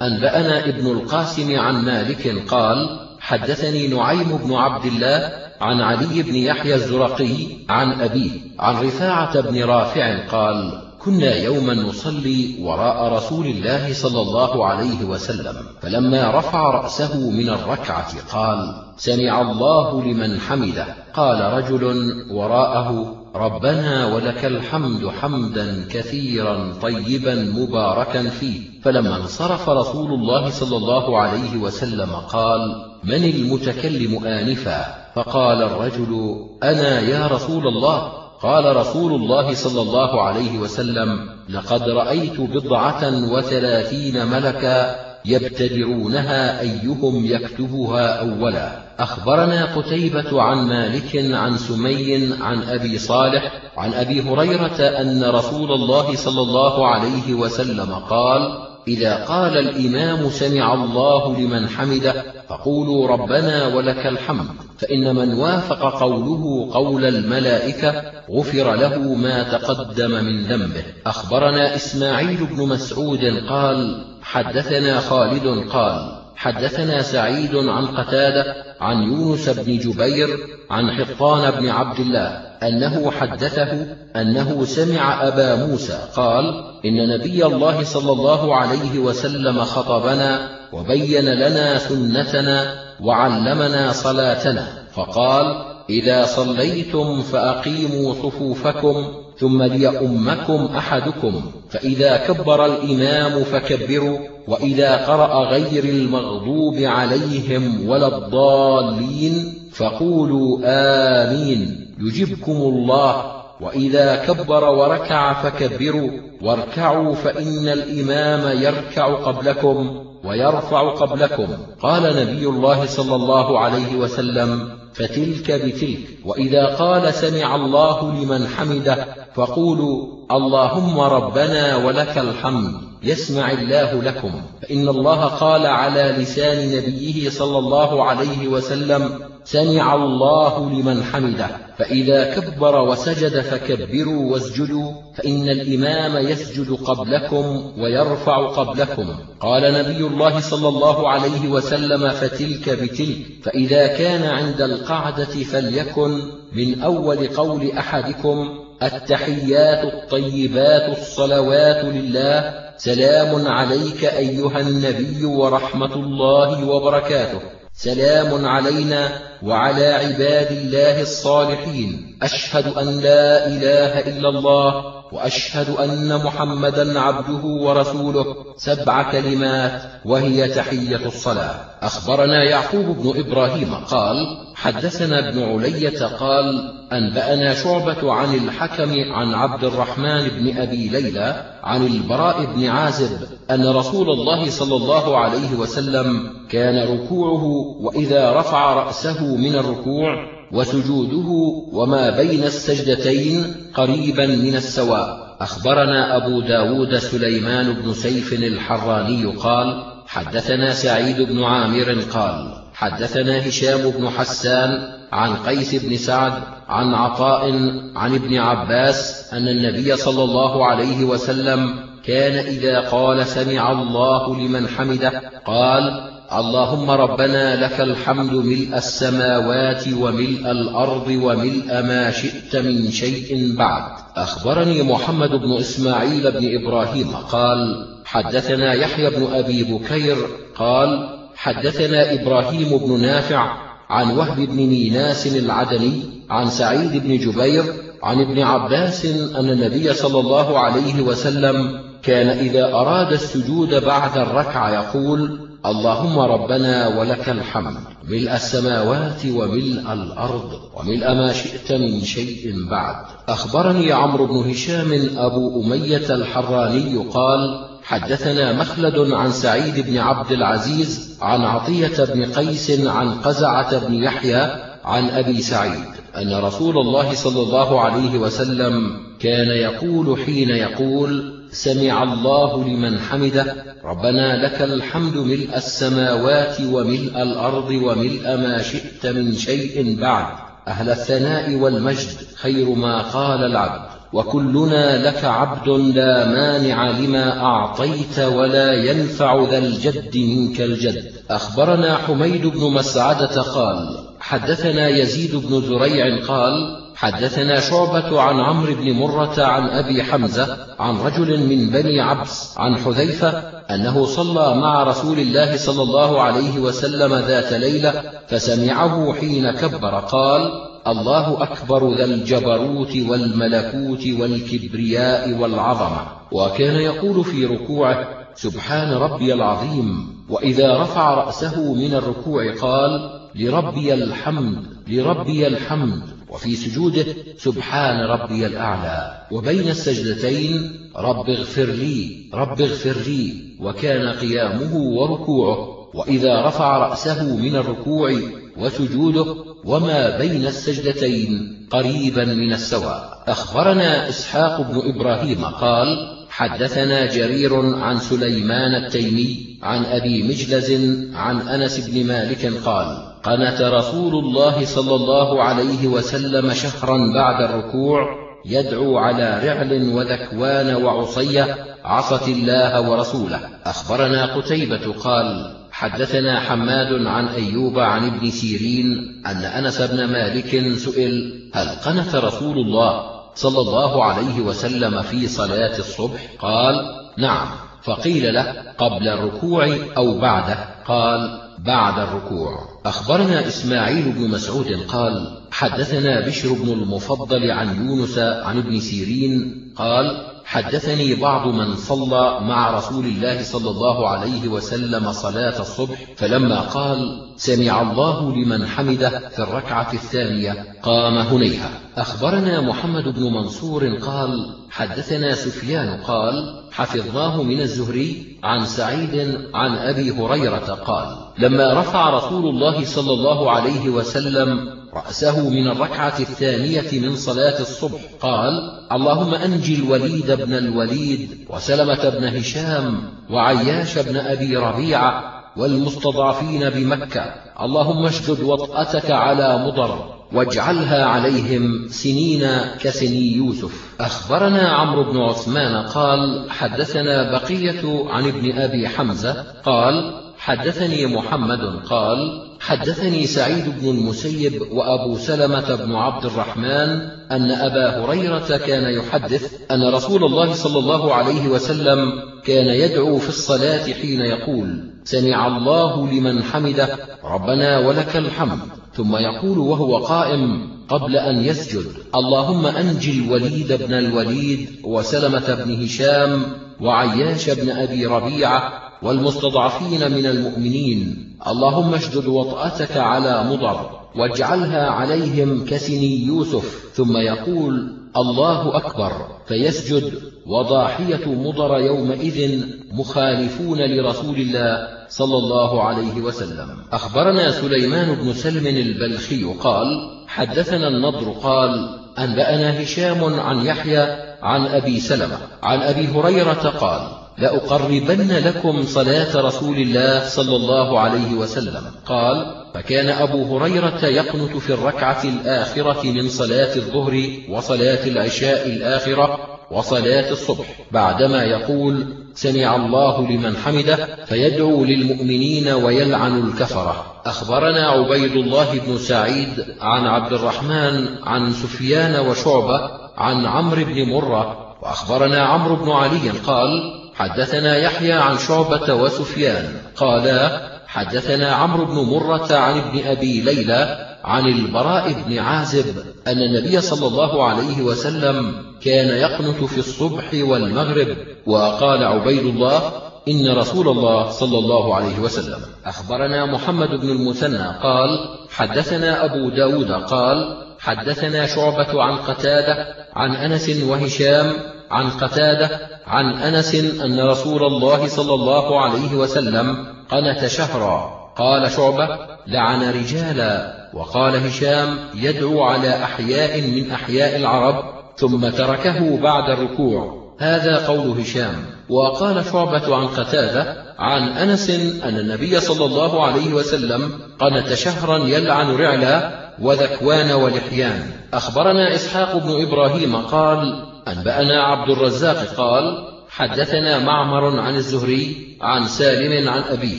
أنبأنا ابن القاسم عن مالك قال حدثني نعيم بن عبد الله عن علي بن يحيى الزرقي عن أبيه عن رفاعة بن رافع قال كنا يوما نصلي وراء رسول الله صلى الله عليه وسلم فلما رفع رأسه من الركعة قال سمع الله لمن حمده. قال رجل وراءه ربنا ولك الحمد حمدا كثيرا طيبا مباركا فيه. فلما انصرف رسول الله صلى الله عليه وسلم قال من المتكلم آنفا؟ فقال الرجل أنا يا رسول الله. قال رسول الله صلى الله عليه وسلم لقد رأيت بضعة وثلاثين ملكا يبتدرونها أيهم يكتبها أولا. أخبرنا قتيبة عن مالك عن سمي عن أبي صالح عن أبي هريرة أن رسول الله صلى الله عليه وسلم قال إذا قال الإمام سمع الله لمن حمده فقولوا ربنا ولك الحمد فإن من وافق قوله قول الملائكة غفر له ما تقدم من ذنبه. أخبرنا إسماعيل بن مسعود قال حدثنا خالد قال حدثنا سعيد عن قتادة عن يونس بن جبير عن حطان بن عبد الله أنه حدثه أنه سمع أبا موسى قال إن نبي الله صلى الله عليه وسلم خطبنا وبين لنا سنتنا وعلمنا صلاتنا فقال إذا صليتم فأقيموا صفوفكم ثم ليؤمكم أحدكم فإذا كبر الإمام فكبروا وإذا قرأ غير المغضوب عليهم ولا الضالين فقولوا آمين يجبكم الله وإذا كبر وركع فكبروا واركعوا فإن الإمام يركع قبلكم ويرفع قبلكم. قال نبي الله صلى الله عليه وسلم فتلك بتلك. وإذا قال سمع الله لمن حمده فقولوا اللهم ربنا ولك الحمد يسمع الله لكم. فإن الله قال على لسان نبيه صلى الله عليه وسلم سمع الله لمن حمده فإذا كبر وسجد فكبروا واسجدوا فإن الإمام يسجد قبلكم ويرفع قبلكم. قال نبي الله صلى الله عليه وسلم فتلك بتلك فإذا كان عند القعدة فليكن من أول قول أحدكم التحيات الطيبات الصلوات لله سلام عليك أيها النبي ورحمة الله وبركاته. سلام علينا وعلى عباد الله الصالحين. أشهد أن لا إله إلا الله وأشهد أن محمدا عبده ورسوله سبع كلمات وهي تحية الصلاة. أخبرنا يعقوب بن إبراهيم قال حدثنا ابن علية قال أنبأنا شعبة عن الحكم عن عبد الرحمن بن أبي ليلى عن البراء بن عازب أن رسول الله صلى الله عليه وسلم كان ركوعه وإذا رفع رأسه من الركوع وسجوده وما بين السجدتين قريبا من السواء. أخبرنا أبو داود سليمان بن سيف الحراني قال حدثنا سعيد بن عامر قال حدثنا هشام بن حسان عن قيس بن سعد عن عطاء عن ابن عباس أن النبي صلى الله عليه وسلم كان إذا قال سمع الله لمن حمده قال اللهم ربنا لك الحمد ملء السماوات وملء الأرض وملء ما شئت من شيء بعد. أخبرني محمد بن إسماعيل بن إبراهيم قال حدثنا يحيى بن أبي بكير قال حدثنا إبراهيم بن نافع عن وهب بن ميناس العدني عن سعيد بن جبير عن ابن عباس أن النبي صلى الله عليه وسلم كان إذا أراد السجود بعد الركعة يقول اللهم ربنا ولك الحمد ملء السماوات وملء الأرض وملء ما شئت من شيء بعد. أخبرني عمرو بن هشام أبو أمية الحراني قال حدثنا مخلد عن سعيد بن عبد العزيز عن عطية بن قيس عن قزعة بن يحيى عن أبي سعيد أن رسول الله صلى الله عليه وسلم كان يقول حين يقول سمع الله لمن حمده. ربنا لك الحمد ملء السماوات وملء الأرض وملء ما شئت من شيء بعد. أهل الثناء والمجد خير ما قال العبد. وكلنا لك عبد لا مانع لما أعطيت ولا ينفع ذا الجد منك الجد. أخبرنا حميد بن مسعدة قال حدثنا يزيد بن زريع قال حدثنا شعبة عن عمرو بن مرة عن أبي حمزة عن رجل من بني عبس عن حذيفة أنه صلى مع رسول الله صلى الله عليه وسلم ذات ليلة فسمعه حين كبر قال الله أكبر ذا الجبروت والملكوت والكبرياء والعظمة وكان يقول في ركوعه سبحان ربي العظيم وإذا رفع رأسه من الركوع قال لربي الحمد لربي الحمد وفي سجوده سبحان ربي الأعلى. وبين السجدتين رب اغفر لي رب اغفر لي. وكان قيامه وركوعه. وإذا رفع رأسه من الركوع وسجوده وما بين السجدتين قريبا من السواء. أخبرنا إسحاق بن إبراهيم قال حدثنا جرير عن سليمان التيمي عن أبي مجلز عن أنس بن مالك قال قنت رسول الله صلى الله عليه وسلم شهرا بعد الركوع يدعو على رعل وذكوان وعصية عصت الله ورسوله. أخبرنا قتيبة قال حدثنا حماد عن أيوب عن ابن سيرين أن أنس بن مالك سئل هل قنت رسول الله صلى الله عليه وسلم في صلاة الصبح؟ قال نعم. فقيل له قبل الركوع أو بعده؟ قال بعد الركوع. أخبرنا إسماعيل بن مسعود قال حدثنا بشر بن المفضل عن يونس عن ابن سيرين قال حدثني بعض من صلى مع رسول الله صلى الله عليه وسلم صلاة الصبح فلما قال سمع الله لمن حمده في الركعة الثانية قام هنيها أخبرنا محمد بن منصور قال حدثنا سفيان قال حفظناه من الزهري عن سعيد عن أبي هريرة قال لما رفع رسول الله صلى الله عليه وسلم رأسه من الركعة الثانية من صلاة الصبح قال اللهم أنجي الوليد بن الوليد وسلمة بن هشام وعياش بن أبي ربيعة والمستضعفين بمكة. اللهم اشدد وطأتك على مضر واجعلها عليهم سنين كسني يوسف. أخبرنا عمرو بن عثمان قال حدثنا بقية عن ابن أبي حمزة قال حدثني محمد قال حدثني سعيد بن المسيب وأبو سلمة بن عبد الرحمن أن أبا هريرة كان يحدث أن رسول الله صلى الله عليه وسلم كان يدعو في الصلاة حين يقول سمع الله لمن حمده ربنا ولك الحمد. ثم يقول وهو قائم قبل أن يسجد اللهم أنجي الوليد بن الوليد وسلمة بن هشام وعياش بن أبي ربيعة والمستضعفين من المؤمنين. اللهم اشدد وطأتك على مضر واجعلها عليهم كسني يوسف. ثم يقول الله أكبر فيسجد وضاحية مضر يومئذ مخالفون لرسول الله صلى الله عليه وسلم. أخبرنا سليمان بن سلم البلخي قال حدثنا النضر قال أنبأنا هشام عن يحيى عن أبي سلمة عن أبي هريرة قال لأقربن لكم صلاة رسول الله صلى الله عليه وسلم. قال فكان أبو هريرة يقنت في الركعة الآخرة من صلاة الظهر وصلاة العشاء الآخرة وصلاة الصبح بعدما يقول سمع الله لمن حمده فيدعو للمؤمنين ويلعن الكفرة. أخبرنا عبيد الله بن سعيد عن عبد الرحمن عن سفيان وشعبة عن عمرو بن مرة وأخبرنا عمرو بن علي قال حدثنا يحيى عن شعبة وسفيان قالا حدثنا عمرو بن مرة عن ابن أبي ليلى عن البراء بن عازب أن النبي صلى الله عليه وسلم كان يقنت في الصبح والمغرب وقال عبيد الله إن رسول الله صلى الله عليه وسلم. أخبرنا محمد بن المثنى قال حدثنا أبو داود قال حدثنا شعبة عن قتادة عن أنس وهشام عن قتادة عن أنس أن رسول الله صلى الله عليه وسلم قنت شهرا. قال شعبة لعن رجالا. وقال هشام يدعو على أحياء من أحياء العرب ثم تركه بعد الركوع. هذا قول هشام. وقال شعبة عن قتادة عن أنس أن النبي صلى الله عليه وسلم قنت شهرا يلعن رعلا وذكوان ولحيان. أخبرنا إسحاق بن إبراهيم قال أنبأنا عبد الرزاق قال حدثنا معمر عن الزهري عن سالم عن أبيه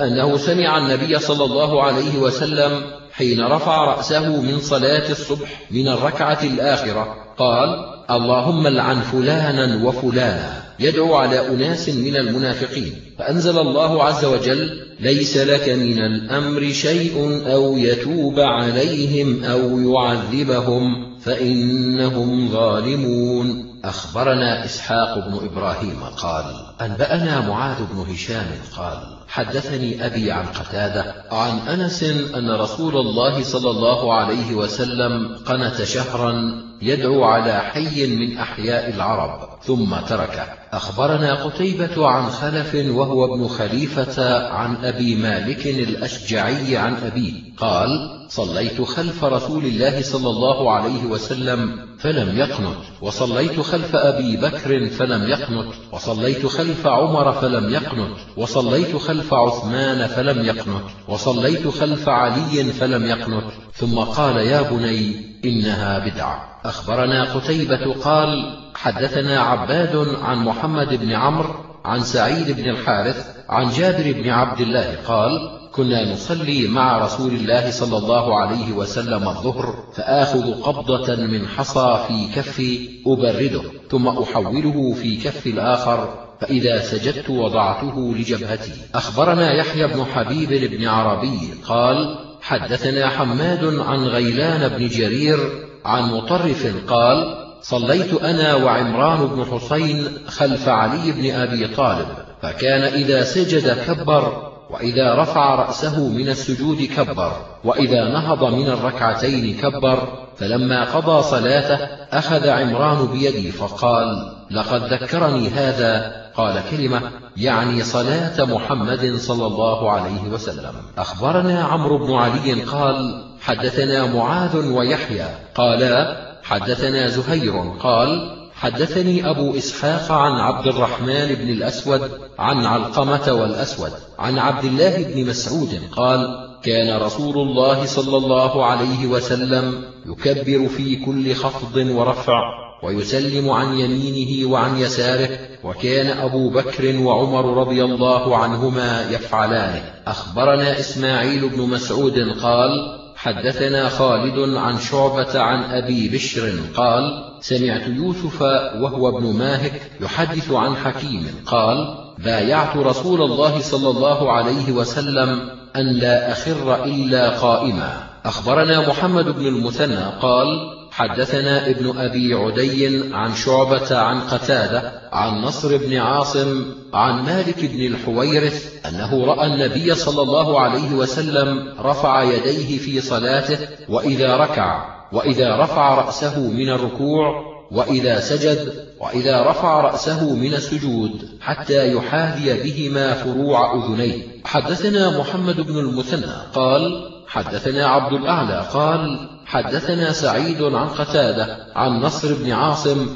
أنه سمع النبي صلى الله عليه وسلم حين رفع رأسه من صلاة الصبح من الركعة الآخرة قال اللهم لعن فلانا وفلانا يدعو على أناس من المنافقين فأنزل الله عز وجل ليس لك من الأمر شيء أو يتوب عليهم أو يعذبهم فإنهم ظالمون. أخبرنا إسحاق بن إبراهيم قال أنبأنا معاذ بن هشام قال حدثني أبي عن قتادة عن أنس أن رسول الله صلى الله عليه وسلم قنت شهرا يدعو على حي من أحياء العرب ثم تركه أخبرنا قتيبة عن خلف وهو ابن خليفة عن أبي مالك الأشجعي عن أبيه قال صليت خلف رسول الله صلى الله عليه وسلم فلم يقنت وصليت خلف أبي بكر فلم يقنت وصليت خلف عمر فلم يقنت وصليت خلف عثمان فلم يقنت وصليت خلف علي فلم يقنت ثم قال يا بني إنها بدعة. أخبرنا قتيبة قال حدثنا عباد عن محمد بن عمرو عن سعيد بن الحارث عن جابر بن عبد الله قال كنا نصلي مع رسول الله صلى الله عليه وسلم الظهر فآخذ قبضة من حصى في كفي أبرده ثم أحوله في كف الآخر فإذا سجدت وضعته لجبهتي. أخبرنا يحيى بن حبيب بن عربي قال حدثنا حماد عن غيلان بن جرير عن مطرف قال صليت أنا وعمران بن حسين خلف علي بن أبي طالب فكان إذا سجد كبر وإذا رفع رأسه من السجود كبر وإذا نهض من الركعتين كبر فلما قضى صلاته أخذ عمران بيدي فقال لقد ذكرني هذا قال كلمة يعني صلاة محمد صلى الله عليه وسلم. أخبرنا عمرو بن علي قال حدثنا معاذ ويحيى. قالا حدثنا زهير قال حدثني أبو إسحاق عن عبد الرحمن بن الأسود عن علقمة والأسود عن عبد الله بن مسعود قال كان رسول الله صلى الله عليه وسلم يكبر في كل خفض ورفع. ويسلم عن يمينه وعن يساره وكان أبو بكر وعمر رضي الله عنهما يفعلانه أخبرنا إسماعيل بن مسعود قال حدثنا خالد عن شعبة عن أبي بشر قال سمعت يوسف وهو ابن ماهك يحدث عن حكيم قال بايعت رسول الله صلى الله عليه وسلم أن لا أخر إلا قائما. أخبرنا محمد بن المثنى قال حدثنا ابن أبي عدي عن شعبة عن قتادة عن نصر بن عاصم عن مالك بن الحويرث أنه رأى النبي صلى الله عليه وسلم رفع يديه في صلاته وإذا ركع وإذا رفع رأسه من الركوع وإذا سجد وإذا رفع رأسه من السجود حتى يحاذي بهما فروع أذنيه. حدثنا محمد بن المثنى قال حدثنا عبد الأعلى قال حدثنا سعيد عن قتادة عن نصر بن عاصم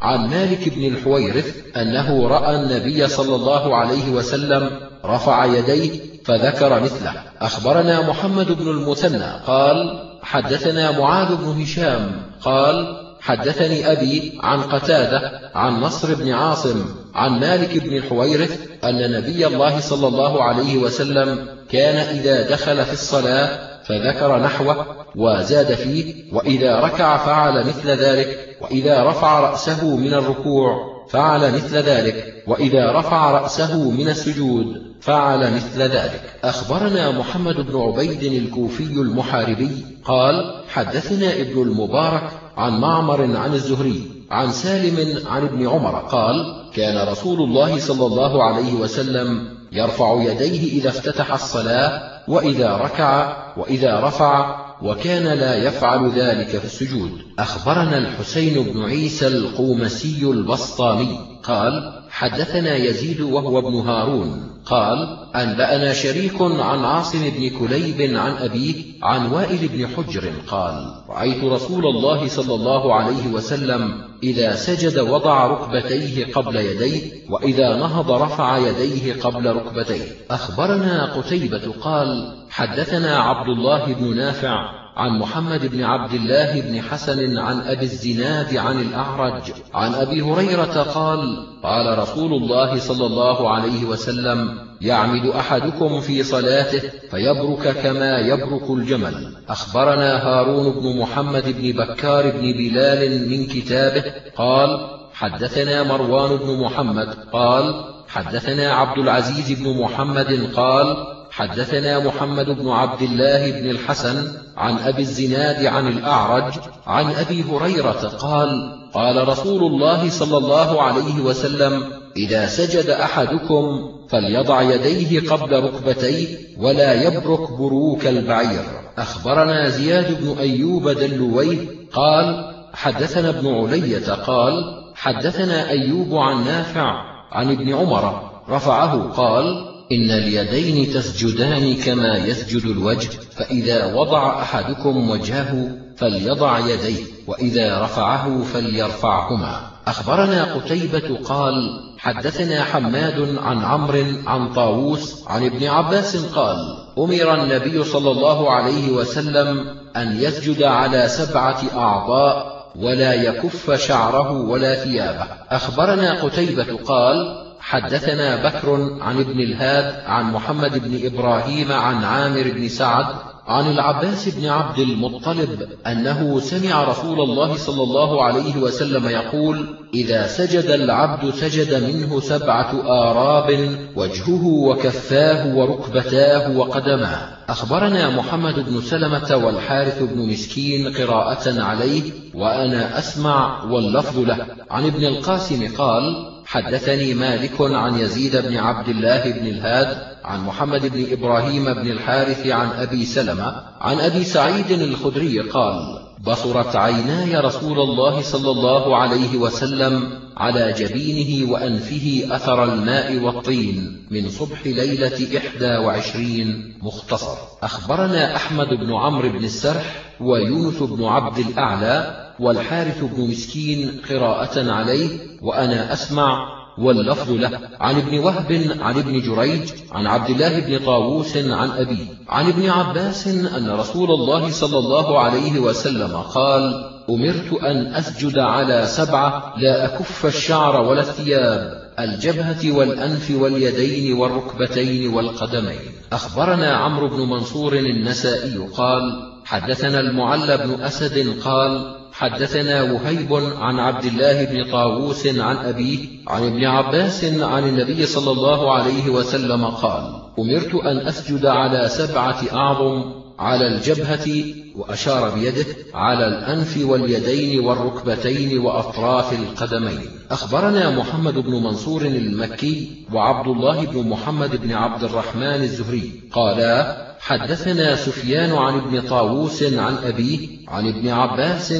عن مالك بن الحويرث أنه رأى النبي صلى الله عليه وسلم رفع يديه فذكر مثله. أخبرنا محمد بن المثنى قال حدثنا معاذ بن هشام قال حدثني أبي عن قتادة عن نصر بن عاصم عن مالك بن الحويرث أن نبي الله صلى الله عليه وسلم كان إذا دخل في الصلاة فذكر نحوه وزاد فيه وإذا ركع فعل مثل ذلك وإذا رفع رأسه من الركوع فعل مثل ذلك وإذا رفع رأسه من السجود فعل مثل ذلك. أخبرنا محمد بن عبيد الكوفي المحاربي قال حدثنا ابن المبارك عن معمر عن الزهري عن سالم عن ابن عمر قال كان رسول الله صلى الله عليه وسلم يرفع يديه إذا افتتح الصلاة وإذا ركع وإذا رفع وكان لا يفعل ذلك في السجود. أخبرنا الحسين بن عيسى القومسي البسطامي قال حدثنا يزيد وهو ابن هارون. قال أنبأنا شريك عن عاصم بن كليب عن أبيه عن وائل بن حجر قال رأيت رسول الله صلى الله عليه وسلم إذا سجد وضع ركبتيه قبل يديه وإذا نهض رفع يديه قبل ركبتيه. أخبرنا قتيبة قال حدثنا عبد الله بن نافع عن محمد بن عبد الله بن حسن عن أبي الزناد عن الأعرج عن أبي هريرة قال قال رسول الله صلى الله عليه وسلم يعمد أحدكم في صلاته فيبرك كما يبرك الجمل. أخبرنا هارون بن محمد بن بكار بن بلال من كتابه قال حدثنا مروان بن محمد قال حدثنا عبد العزيز بن محمد قال حدثنا محمد بن عبد الله بن الحسن عن أبي الزناد عن الأعرج عن أبي هريرة قال قال رسول الله صلى الله عليه وسلم إذا سجد أحدكم فليضع يديه قبل ركبتيه ولا يبرك بروك البعير. أخبرنا زياد بن أيوب دلويه قال حدثنا ابن علية قال حدثنا أيوب عن نافع عن ابن عمر رفعه قال إن اليدين تسجدان كما يسجد الوجه فإذا وضع أحدكم وجهه فليضع يديه وإذا رفعه فليرفعهما. أخبرنا قتيبة قال حدثنا حماد عن عمرو عن طاووس عن ابن عباس قال أمر النبي صلى الله عليه وسلم أن يسجد على سبعة أعضاء ولا يكف شعره ولا ثيابه. أخبرنا قتيبة قال حدثنا بكر عن ابن الهاد عن محمد بن إبراهيم عن عامر بن سعد عن العباس بن عبد المطلب أنه سمع رسول الله صلى الله عليه وسلم يقول إذا سجد العبد سجد منه سبعة آراب وجهه وكفاه وركبتاه وقدماه. أخبرنا محمد بن سلمة والحارث بن مسكين قراءة عليه وأنا أسمع واللفظ له. عن ابن القاسم قال حدثني مالك عن يزيد بن عبد الله بن الهاد عن محمد بن إبراهيم بن الحارث عن أبي سلمة عن أبي سعيد الخدري قال بصرت عيناي رسول الله صلى الله عليه وسلم على جبينه وأنفه أثر الماء والطين من صبح ليلة إحدى وعشرين مختصر. أخبرنا أحمد بن عمرو بن السرح ويونس بن عبد الأعلى والحارث بن مسكين قراءة عليه وأنا أسمع واللفظ له. عن ابن وهب عن ابن جريج عن عبد الله بن طاووس عن أبيه عن ابن عباس أن رسول الله صلى الله عليه وسلم قال أمرت أن أسجد على سبعة لا أكف الشعر ولا الثياب الجبهة والأنف واليدين والركبتين والقدمين. أخبرنا عمرو بن منصور النسائي قال حدثنا المعلى بن أسد قال حدثنا وهيب عن عبد الله بن طاووس عن أبيه عن ابن عباس عن النبي صلى الله عليه وسلم قال أمرت أن أسجد على سبعة أعظم على الجبهة وأشار بيده على الأنف واليدين والركبتين وأطراف القدمين. أخبرنا محمد بن منصور المكي وعبد الله بن محمد بن عبد الرحمن الزهري قالا حدثنا سفيان عن ابن طاووس عن أبيه عن ابن عباس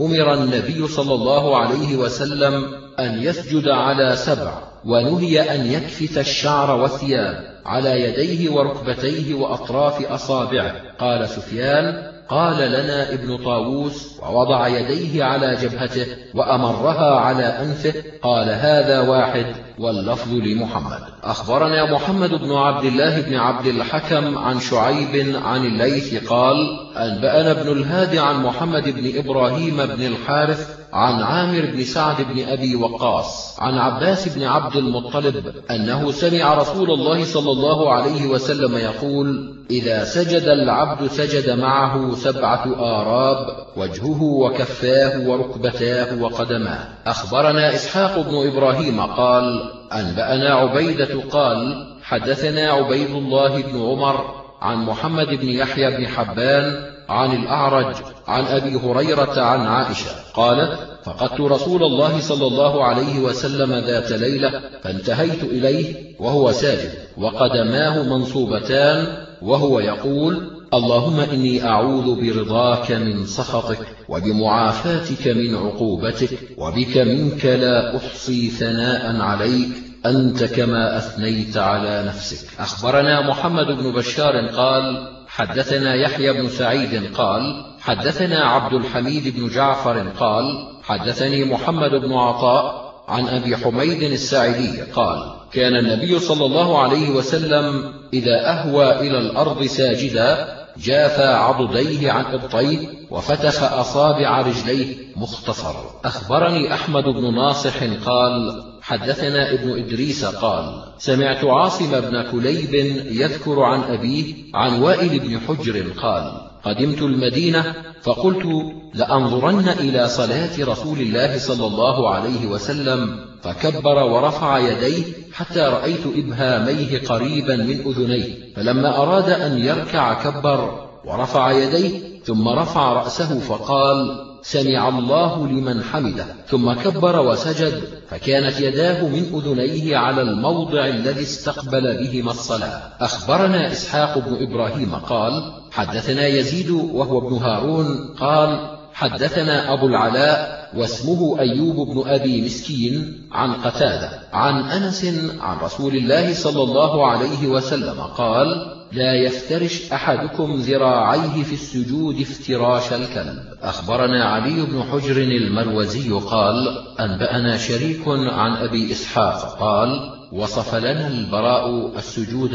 أمر النبي صلى الله عليه وسلم أن يسجد على سبع ونهي أن يكفت الشعر والثياب على يديه وركبتيه وأطراف أصابعه. قال سفيان قال لنا ابن طاووس ووضع يديه على جبهته وأمرها على أنفه قال هذا واحد واللفظ لمحمد. أخبرنا محمد بن عبد الله بن عبد الحكم عن شعيب عن الليث قال أنبأنا ابن الهادي عن محمد بن إبراهيم بن الحارث عن عامر بن سعد بن أبي وقاص عن عباس بن عبد المطلب أنه سمع رسول الله صلى الله عليه وسلم يقول إذا سجد العبد سجد معه سبعة آراب وجهه وكفاه وركبتاه وقدماه. أخبرنا إسحاق بن إبراهيم قال أنبأنا عبيدة قال حدثنا عبيد الله بن عمر عن محمد بن يحيى بن حبان عن الأعرج عن أبي هريرة عن عائشة قالت فقدت رسول الله صلى الله عليه وسلم ذات ليلة فانتهيت إليه وهو ساجد وقدماه منصوبتان وهو يقول اللهم إني أعوذ برضاك من سخطك وبمعافاتك من عقوبتك وبك منك لا أحصي ثناء عليك أنت كما أثنيت على نفسك. أخبرنا محمد بن بشار قال حدثنا يحيى بن سعيد قال حدثنا عبد الحميد بن جعفر قال حدثني محمد بن عطاء عن أبي حميد الساعدي قال كان النبي صلى الله عليه وسلم إذا أهوى إلى الأرض ساجدا جافى عضديه عن إبطيه وفتح أصابع رجليه مختصر أخبرني أحمد بن ناصح قال حدثنا ابن إدريس قال سمعت عاصم بن كليب يذكر عن أبيه عن وائل بن حجر قال قدمت المدينة فقلت لأنظرن إلى صلاة رسول الله صلى الله عليه وسلم فكبر ورفع يديه حتى رأيت إبهاميه قريبا من أذنيه فلما أراد أن يركع كبر ورفع يديه ثم رفع رأسه فقال سمع الله لمن حمده. ثم كبر وسجد فكانت يداه من أذنيه على الموضع الذي استقبل بهما الصلاة. أخبرنا إسحاق بن إبراهيم قال حدثنا يزيد وهو ابن هارون قال حدثنا أبو العلاء واسمه أيوب بن أبي مسكين عن قتادة عن أنس عن رسول الله صلى الله عليه وسلم قال لا يفترش أحدكم ذراعيه في السجود افتراش الكلب. أخبرنا علي بن حجر المروزي قال أنبأنا شريك عن أبي إسحاق قال وصف لنا البراء السجود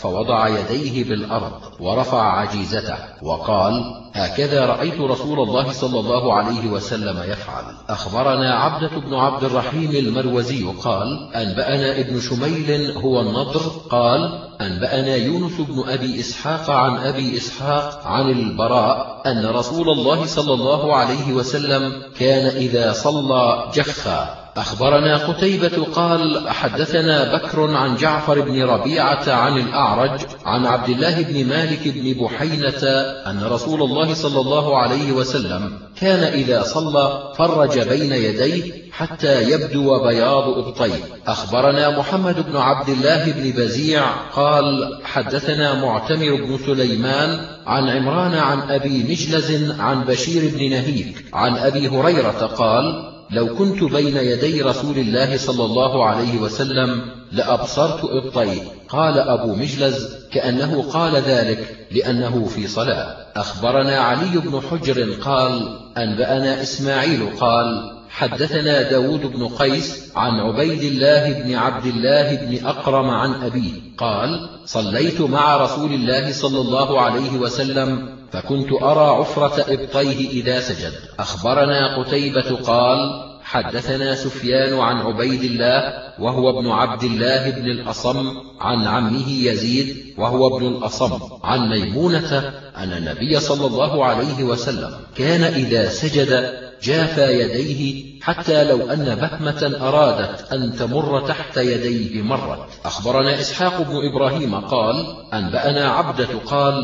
فوضع يديه بالأرض ورفع عجيزته وقال هكذا رأيت رسول الله صلى الله عليه وسلم يفعل. أخبرنا عبدة بن عبد الرحيم المروزي قال أنبأنا ابن شميل هو النضر. قال أنبأنا يونس بن أبي إسحاق عن أبي إسحاق عن البراء أن رسول الله صلى الله عليه وسلم كان إذا صلى جخا. أخبرنا قتيبة قال حدثنا بكر عن جعفر بن ربيعة عن الأعرج عن عبد الله بن مالك بن بحينة أن رسول الله صلى الله عليه وسلم كان إذا صلى فرج بين يديه حتى يبدو بياض إبطيه. أخبرنا محمد بن عبد الله بن بزيع قال حدثنا معتمر بن سليمان عن عمران عن أبي مجلز عن بشير بن نهيك عن أبي هريرة قال لو كنت بين يدي رسول الله صلى الله عليه وسلم لأبصرت إبطي. قال أبو مجلز كأنه قال ذلك لأنه في صلاة. أخبرنا علي بن حجر قال أنبأنا إسماعيل قال حدثنا داود بن قيس عن عبيد الله بن عبد الله بن أقرم عن أبيه قال صليت مع رسول الله صلى الله عليه وسلم فكنت أرى عفرة إبطيه إذا سجد. أخبرنا قتيبة قال حدثنا سفيان عن عبيد الله وهو ابن عبد الله بن الأصم عن عمه يزيد وهو ابن الأصم عن ميمونة أن النبي صلى الله عليه وسلم كان إذا سجد جافى يديه حتى لو أن بهمة أرادت أن تمر تحت يديه مرت أخبرنا إسحاق بن إبراهيم قال أنبأنا عبدة قال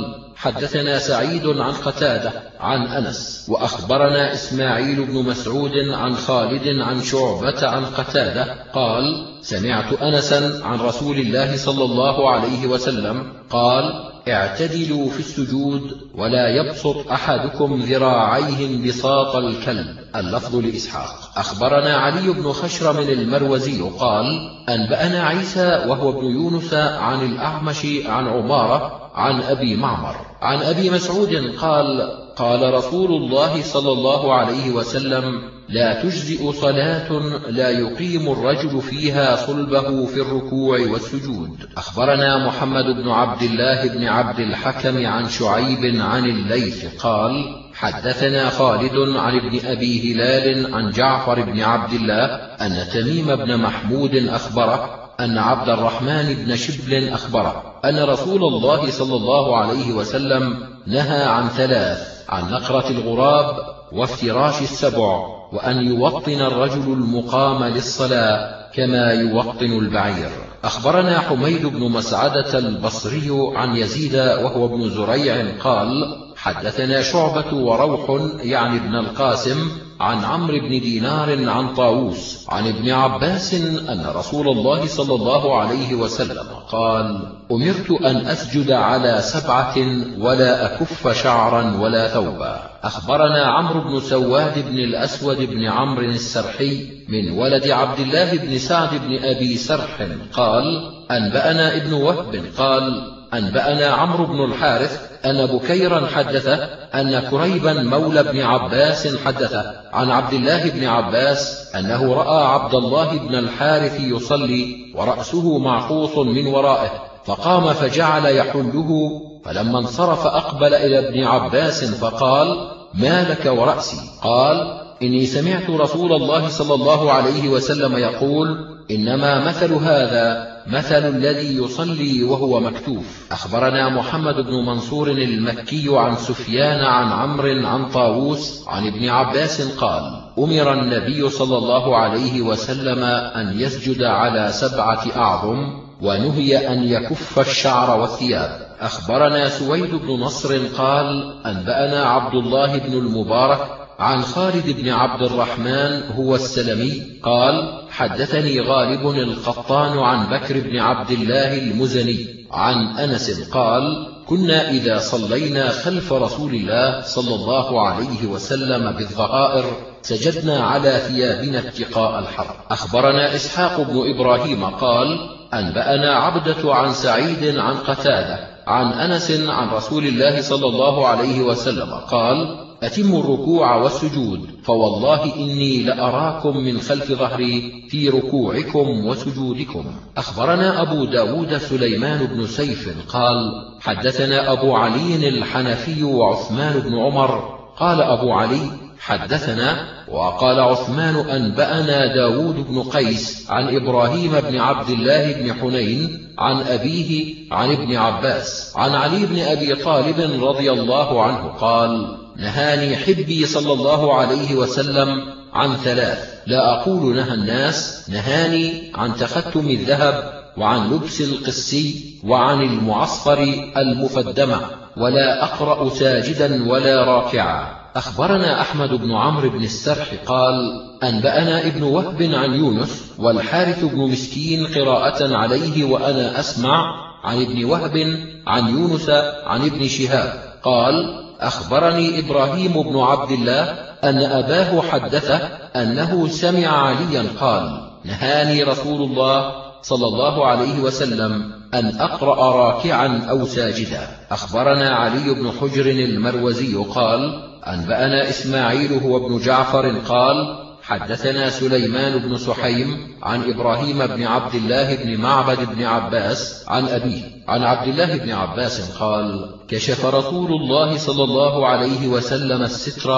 حدثنا سعيد عن قتادة عن أنس وأخبرنا إسماعيل بن مسعود عن خالد عن شعبة عن قتادة قال سمعت أنسا عن رسول الله صلى الله عليه وسلم قال اعتدلوا في السجود ولا يبسط أحدكم ذراعيه بساط الكلب. اللفظ لإسحاق. أخبرنا علي بن خشرم المروزي قال أنبأنا عيسى وهو ابن يونس عن الأعمش عن عمارة عن أبي معمر. عن أبي مسعود قال قال رسول الله صلى الله عليه وسلم لا تجزئ صلاة لا يقيم الرجل فيها صلبه في الركوع والسجود. أخبرنا محمد بن عبد الله بن عبد الحكم عن شعيب عن الليث قال حدثنا خالد عن ابن أبي هلال عن جعفر بن عبد الله أن تميم بن محمود أخبره أن عبد الرحمن بن شبل أخبره أن رسول الله صلى الله عليه وسلم نهى عن ثلاث عن نقرة الغراب وافتراش السبع وأن يوطن الرجل المقام للصلاة كما يوطن البعير. أخبرنا حميد بن مسعدة البصري عن يزيد وهو ابن زريع قال حدثنا شعبة وروح يعني ابن القاسم عن عمرو بن دينار عن طاووس عن ابن عباس أن رسول الله صلى الله عليه وسلم قال أمرت أن أسجد على سبعة ولا أكف شعرا ولا ثوبا. أخبرنا عمرو بن سواد بن الأسود بن عمرو السرحي من ولد عبد الله بن سعد بن أبي سرح قال أنبأنا ابن وهب قال أنبأنا عمرو بن الحارث أن بكيرا حدثه أن كريبا مولى بن عباس حدثه عن عبد الله بن عباس أنه رأى عبد الله بن الحارث يصلي ورأسه معقوص من ورائه فقام فجعل يحله فلما انصرف أقبل إلى ابن عباس فقال ما لك ورأسي؟ قال إني سمعت رسول الله صلى الله عليه وسلم يقول إنما مثل هذا مثل الذي يصلي وهو مكتوف. أخبرنا محمد بن منصور المكي عن سفيان عن عمرو عن طاووس عن ابن عباس قال أمر النبي صلى الله عليه وسلم أن يسجد على سبعة أعظم ونهي أن يكف الشعر والثياب. أخبرنا سويد بن نصر قال أنبأنا عبد الله بن المبارك عن خالد بن عبد الرحمن هو السلمي قال حدثني غالب القطان عن بكر بن عبد الله المزني عن أنس قال كنا إذا صلينا خلف رسول الله صلى الله عليه وسلم بالظهائر سجدنا على ثيابنا اتقاء الحر. أخبرنا إسحاق بن إبراهيم قال أنبأنا عبدة عن سعيد عن قتادة عن أنس عن رسول الله صلى الله عليه وسلم قال أتموا الركوع والسجود فوالله إني لأراكم من خلف ظهري في ركوعكم وسجودكم. أخبرنا أبو داود سليمان بن سيف قال حدثنا أبو علي الحنفي وعثمان بن عمر. قال أبو علي حدثنا وقال عثمان أنبأنا داود بن قيس عن إبراهيم بن عبد الله بن حنين عن أبيه عن ابن عباس عن علي بن أبي طالب رضي الله عنه قال نهاني حبي صلى الله عليه وسلم عن ثلاث. لا أقول نهى الناس نهاني عن تختم الذهب وعن لبس القسي وعن المعصفر المفدمة ولا أقرأ ساجدا ولا راكعا. أخبرنا أحمد بن عمرو بن السرح قال أنبأنا ابن وهب عن يونس والحارث بن مسكين قراءة عليه وأنا أسمع عن ابن وهب عن يونس عن ابن شهاب. قال أخبرني إبراهيم بن عبد الله أن أباه حدثه أنه سمع عليا قال نهاني رسول الله صلى الله عليه وسلم أن أقرأ راكعا أو ساجدا. أخبرنا علي بن حجر المروزي قال أنبأنا إسماعيل هو ابن جعفر قال حدثنا سليمان بن سحيم عن إبراهيم بن عبد الله بن معبد بن عباس عن أبيه عن عبد الله بن عباس قال كشف رسول الله صلى الله عليه وسلم الستر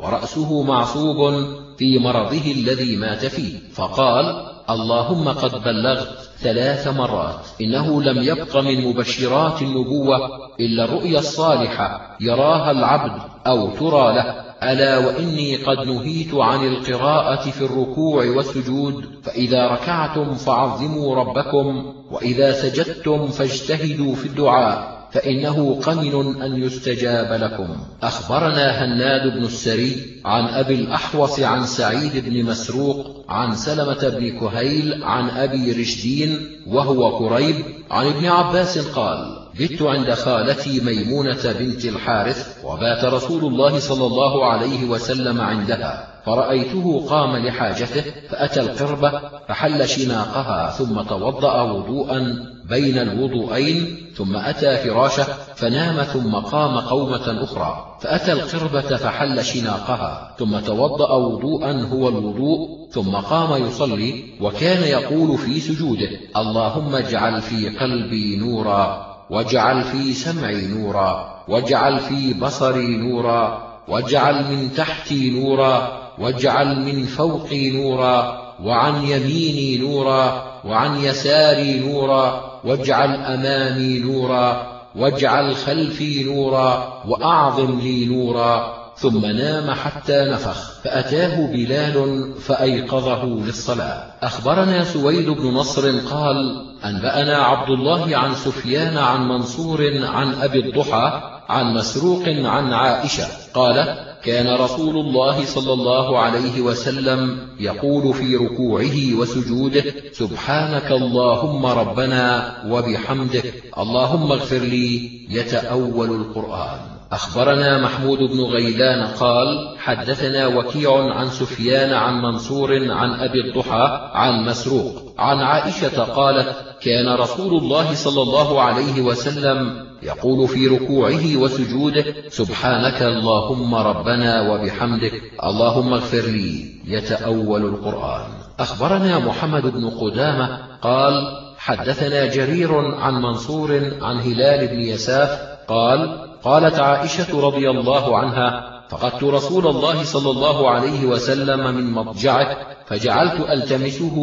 ورأسه معصوب في مرضه الذي مات فيه فقال اللهم قد بلغت ثلاث مرات إنه لم يبق من مبشرات النبوة إلا الرؤيا الصالحة يراها العبد أو ترى له. ألا وإني قد نهيت عن القراءة في الركوع والسجود فإذا ركعتم فعظموا ربكم وإذا سجدتم فاجتهدوا في الدعاء فإنه قمن أن يستجاب لكم. أخبرنا هناد بن السري عن أبي الأحوص عن سعيد بن مسروق عن سلمة بن كهيل عن أبي رشدين وهو كريب عن ابن عباس قال بت عند خالتي ميمونة بنت الحارث وبات رسول الله صلى الله عليه وسلم عندها فرأيته قام لحاجته فأتى القربة فحل شناقها ثم توضأ وضوءا بين الوضوءين ثم أتى فراشه فنام ثم قام قومة أخرى فأتى القربة فحل شناقها ثم توضأ وضوءا هو الوضوء ثم قام يصلي وكان يقول في سجوده اللهم اجعل في قلبي نورا واجعل في سمعي نورا واجعل في بصري نورا واجعل من تحتي نورا واجعل من فوقي نورا وعن يميني نورا وعن يساري نورا واجعل أمامي نورا واجعل خلفي نورا وأعظم لي نورا. ثم نام حتى نفخ فأتاه بلال فأيقظه للصلاة. أخبرنا سويد بن نصر قال أنبأنا عبد الله عن سفيان عن منصور عن أبي الضحى عن مسروق عن عائشة. قال كان رسول الله صلى الله عليه وسلم يقول في ركوعه وسجوده سبحانك اللهم ربنا وبحمدك اللهم اغفر لي يتأول القرآن. أخبرنا محمود بن غيلان قال حدثنا وكيع عن سفيان عن منصور عن أبي الضحى عن مسروق عن عائشة قالت كان رسول الله صلى الله عليه وسلم يقول في ركوعه وسجوده سبحانك اللهم ربنا وبحمدك اللهم اغفر لي يتأول القرآن. أخبرنا محمد بن قدامة قال حدثنا جرير عن منصور عن هلال بن يساف قال قالت عائشة رضي الله عنها فقدت رسول الله صلى الله عليه وسلم من مضجعه فجعلت ألتمسه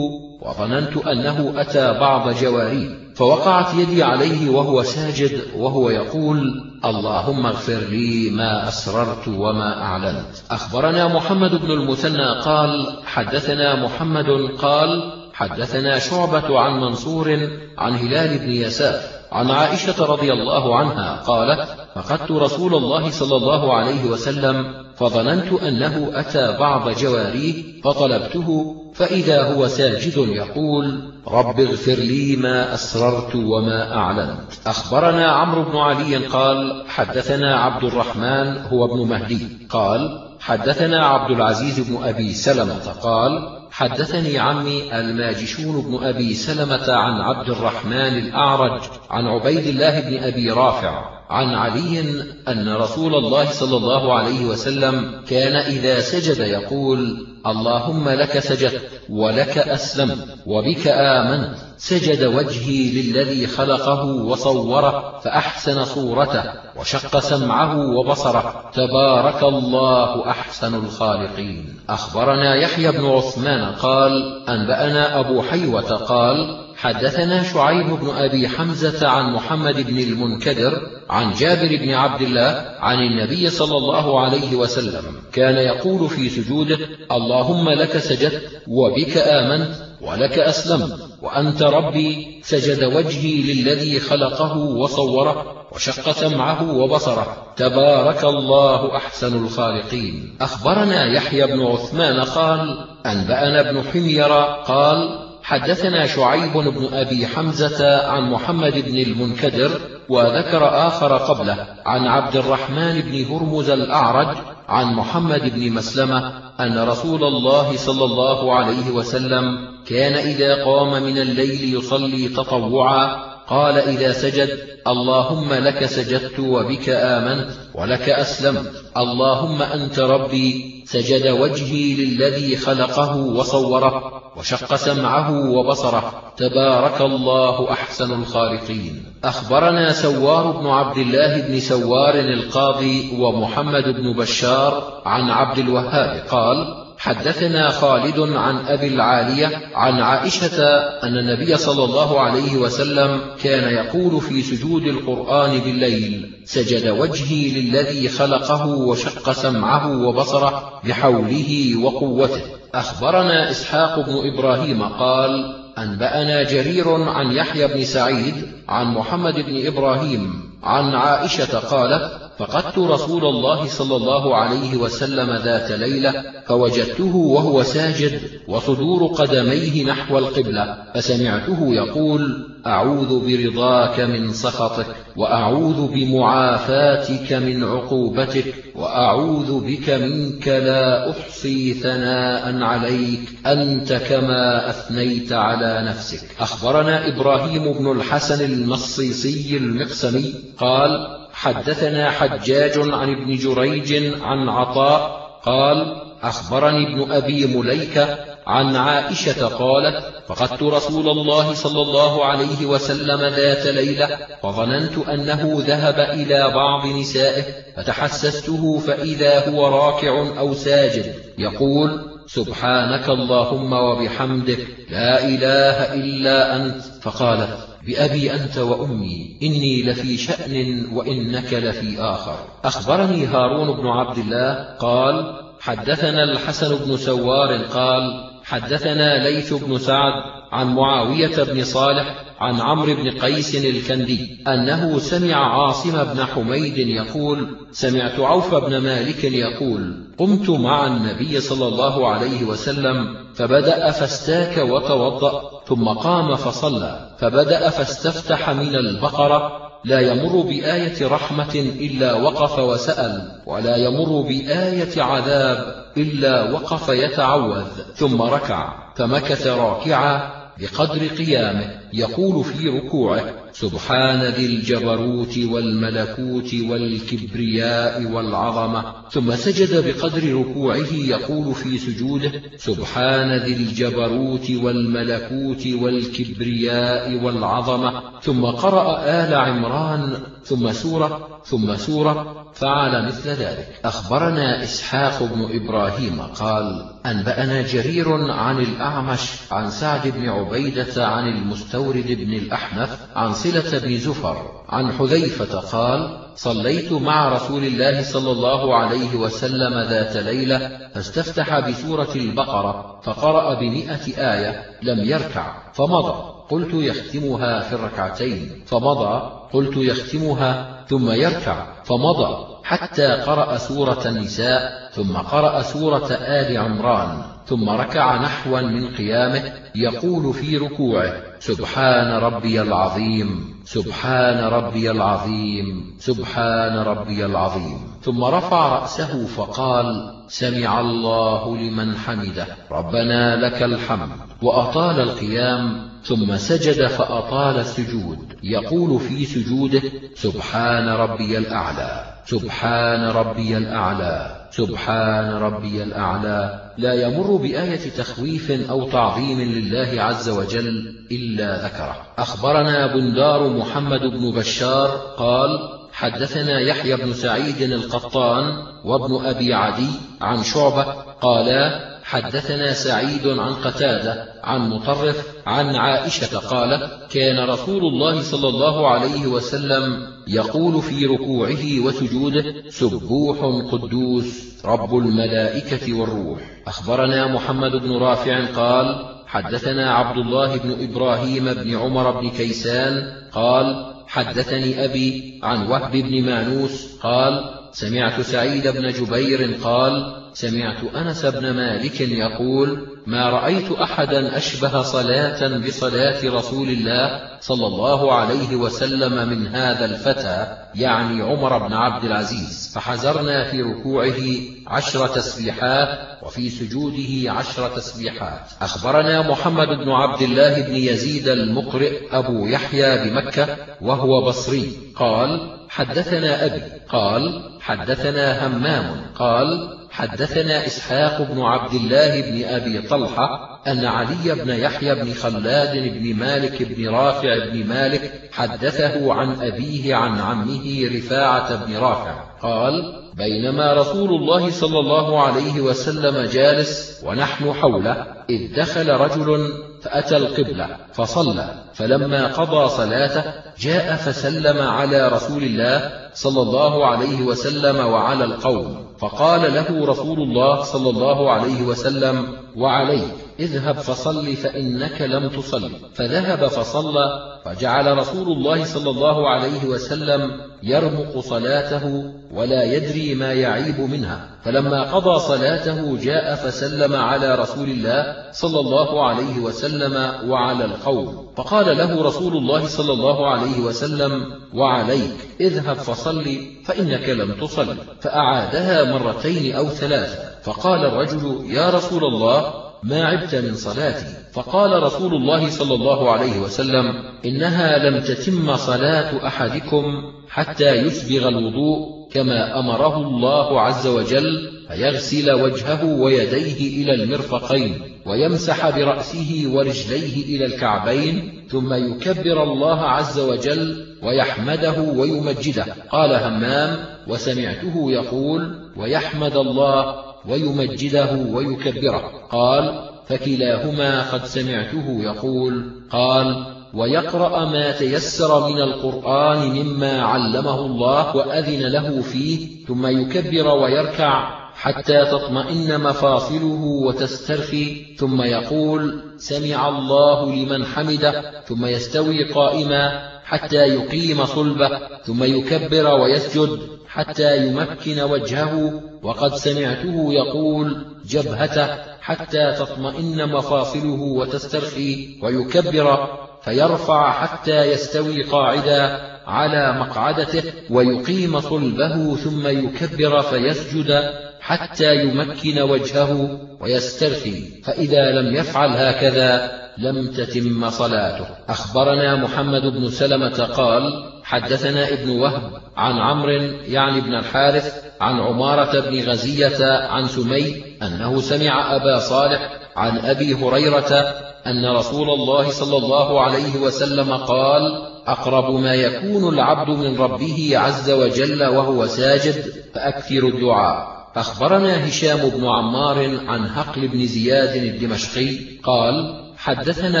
وظننت أنه أتى بعض جواريه فوقعت يدي عليه وهو ساجد وهو يقول اللهم اغفر لي ما أسررت وما أعلنت. أخبرنا محمد بن المثنى قال حدثنا محمد قال حدثنا شعبة عن منصور عن هلال بن يساف عن عائشة رضي الله عنها قالت فقدت رسول الله صلى الله عليه وسلم فظننت أنه أتى بعض جواريه فطلبته فإذا هو ساجد يقول رب اغفر لي ما أسررت وما أعلنت. أخبرنا عمرو بن علي قال حدثنا عبد الرحمن هو ابن مهدي. قال حدثنا عبد العزيز بن أبي سلمة قال حدثني عمي الماجشون بن أبي سلمة عن عبد الرحمن الأعرج عن عبيد الله بن أبي رافع عن علي أن رسول الله صلى الله عليه وسلم كان إذا سجد يقول اللهم لك سجدت ولك أسلمت وبك آمنت سجد وجهي للذي خلقه وصوره فأحسن صورته وشق سمعه وبصره. تبارك الله أحسن الخالقين. أخبرنا يحيى بن عثمان قال أنبأنا أبو حيوة قال حدثنا شعيب بن أبي حمزة عن محمد بن المنكدر عن جابر بن عبد الله عن النبي صلى الله عليه وسلم كان يقول في سجوده اللهم لك سجدت وبك آمنت ولك أسلمت وأنت ربي سجد وجهي للذي خلقه وصوره وشق سمعه وبصره تبارك الله أحسن الخالقين. أخبرنا يحيى بن عثمان قال أنبأنا ابن حمير قال حدثنا شعيب بن أبي حمزة عن محمد بن المنكدر وذكر آخر قبله عن عبد الرحمن بن هرمز الأعرج عن محمد بن مسلمة أن رسول الله صلى الله عليه وسلم كان إذا قام من الليل يصلي تطوعا قال إذا سجد اللهم لك سجدت وبك آمنت ولك أسلمت. اللهم أنت ربي سجد وجهي للذي خلقه وصوره وشق سمعه وبصره. تبارك الله أحسن الخالقين. أخبرنا سوار بن عبد الله بن سوار القاضي ومحمد بن بشار عن عبد الوهاب قال حدثنا خالد عن أبي العالية عن عائشة أن النبي صلى الله عليه وسلم كان يقول في سجود القرآن بالليل سجد وجهي للذي خلقه وشق سمعه وبصره بحوله وقوته أخبرنا إسحاق بن إبراهيم قال أنبأنا جرير عن يحيى بن سعيد عن محمد بن إبراهيم عن عائشة قالت فقدت رسول الله صلى الله عليه وسلم ذات ليلة فوجدته وهو ساجد وصدور قدميه نحو القبلة فسمعته يقول أعوذ برضاك من سخطك وأعوذ بمعافاتك من عقوبتك وأعوذ بك منك لا أحصي ثناء عليك أنت كما أثنيت على نفسك. أخبرنا إبراهيم بن الحسن المصيصي المقسمي قال حدثنا حجاج عن ابن جريج عن عطاء قال أخبرني ابن أبي مليكة عن عائشة قالت فقدت رسول الله صلى الله عليه وسلم ذات ليلة فظننت أنه ذهب إلى بعض نسائه فتحسسته فإذا هو راكع أو ساجد يقول سبحانك اللهم وبحمدك لا إله إلا أنت. فقالت بأبي أنت وأمي إني لفي شأن وإنك لفي آخر. أخبرني هارون بن عبد الله قال حدثنا الحسن بن سوار قال حدثنا ليث بن سعد عن معاوية بن صالح عن عمرو بن قيس الكندي أنه سمع عاصم بن حميد يقول سمعت عوف بن مالك يقول قمت مع النبي صلى الله عليه وسلم فبدأ فاستاك وتوضأ ثم قام فصلى فبدأ فاستفتح من البقرة لا يمر بآية رحمة إلا وقف وسأل ولا يمر بآية عذاب إلا وقف يتعوذ ثم ركع فمكث راكعا بقدر قيامه يقول في ركوعه سبحان ذي الجبروت والملكوت والكبرياء والعظمة. ثم سجد بقدر ركوعه يقول في سجوده سبحان ذي الجبروت والملكوت والكبرياء والعظمة. ثم قرأ آل عمران ثم سورة ثم سورة فعل مثل ذلك. أخبرنا إسحاق بن إبراهيم قال أنبأنا جرير عن الأعمش عن سعد بن عبيدة عن المستورد بن الأحنف عن صلة بن زفر عن حذيفة قال صليت مع رسول الله صلى الله عليه وسلم ذات ليلة فاستفتح بسورة البقرة فقرأ بمئة آية لم يركع فمضى. قلت يختمها في الركعتين. فمضى. قلت يختمها ثم يركع فمضى حتى قرأ سورة النساء ثم قرأ سورة آل عمران ثم ركع نحوا من قيامه يقول في ركوعه سبحان ربي العظيم سبحان ربي العظيم سبحان ربي العظيم. ثم رفع رأسه فقال سمع الله لمن حمده ربنا لك الحمد. وأطال القيام ثم سجد فأطال السجود يقول في سجوده سبحان ربي الأعلى سبحان ربي الأعلى سبحان ربي الأعلى. لا يمر بآية تخويف أو تعظيم لله عز وجل إلا ذكره. أخبرنا بندار محمد بن بشار قال حدثنا يحيى بن سعيد القطان وابن أبي عدي عن شعبة قالا حدثنا سعيد عن قتادة عن مطرف عن عائشة قالت كان رسول الله صلى الله عليه وسلم يقول في ركوعه وسجوده سبوح قدوس رب الملائكة والروح. أخبرنا محمد بن رافع قال حدثنا عبد الله بن إبراهيم بن عمر بن كيسان قال حدثني أبي عن وهب بن مانوس قال سمعت سعيد بن جبير قال سمعت أنس بن مالك يقول ما رأيت أحدا أشبه صلاة بصلاة رسول الله صلى الله عليه وسلم من هذا الفتى يعني عمر بن عبد العزيز. فحزرنا في ركوعه عشر تسبيحات وفي سجوده عشر تسبيحات. أخبرنا محمد بن عبد الله بن يزيد المقرئ أبو يحيى بمكة وهو بصري. قال حدثنا أبي. قال حدثنا همام. قال حدثنا إسحاق بن عبد الله بن أبي طلحة أن علي بن يحيى بن خلاد بن مالك بن رافع بن مالك حدثه عن أبيه عن عمه رفاعة بن رافع. قال بينما رسول الله صلى الله عليه وسلم جالس ونحن حوله إذ دخل رجل فأتى القبلة فصلى فلما قضى صلاته جاء فسلم على رسول الله صلى الله عليه وسلم وعلى القوم فقال له رسول الله صلى الله عليه وسلم وعليك. اذهب فصل فإنك لم تصل. فذهب فصلى فجعل رسول الله صلى الله عليه وسلم يرمق صلاته ولا يدري ما يعيب منها. فلما قضى صلاته جاء فسلم على رسول الله صلى الله عليه وسلم وعلى القوم. فقال له رسول الله صلى الله عليه وسلم وعليك اذهب فصل فإنك لم تصل. فأعادها مرتين أو ثلاثة. فقال الرجل يا رسول الله ما عبت من صلاتي. فقال رسول الله صلى الله عليه وسلم إنها لم تتم صلاة أحدكم حتى يسبغ الوضوء كما أمره الله عز وجل فيغسل وجهه ويديه إلى المرفقين ويمسح برأسه ورجليه إلى الكعبين ثم يكبر الله عز وجل ويحمده ويمجده. قال همام وسمعته يقول ويحمد الله ويمجده ويكبره. قال فكلاهما قد سمعته يقول. قال ويقرأ ما تيسر من القرآن مما علمه الله وأذن له فيه ثم يكبر ويركع حتى تطمئن مفاصله وتسترخي ثم يقول سمع الله لمن حمده ثم يستوي قائما حتى يقيم صلبه ثم يكبر ويسجد. حتى يمكن وجهه وقد سمعته يقول جبهته حتى تطمئن مفاصله وتسترخي ويكبر فيرفع حتى يستوي قاعدا على مقعدته ويقيم صلبه ثم يكبر فيسجد حتى يمكن وجهه ويسترخي فإذا لم يفعل هكذا لم تتم صلاته. أخبرنا محمد بن سلمة قال حدثنا ابن وهب عن عمرو يعني ابن الحارث عن عمارة بن غزية عن سمي أنه سمع أبا صالح عن أبي هريرة أن رسول الله صلى الله عليه وسلم قال أقرب ما يكون العبد من ربه عز وجل وهو ساجد فأكثر الدعاء. أخبرنا هشام بن عمار عن هقل بن زياد الدمشقي قال حدثنا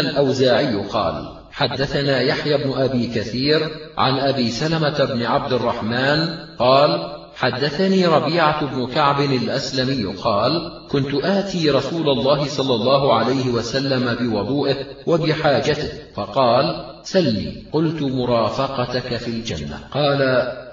الأوزاعي قال حدثنا يحيى بن أبي كثير عن أبي سلمة بن عبد الرحمن قال حدثني ربيعة بن كعب الأسلمي قال كنت آتي رسول الله صلى الله عليه وسلم بوضوئه وبحاجته فقال سلي قلت مرافقتك في الجنة. قال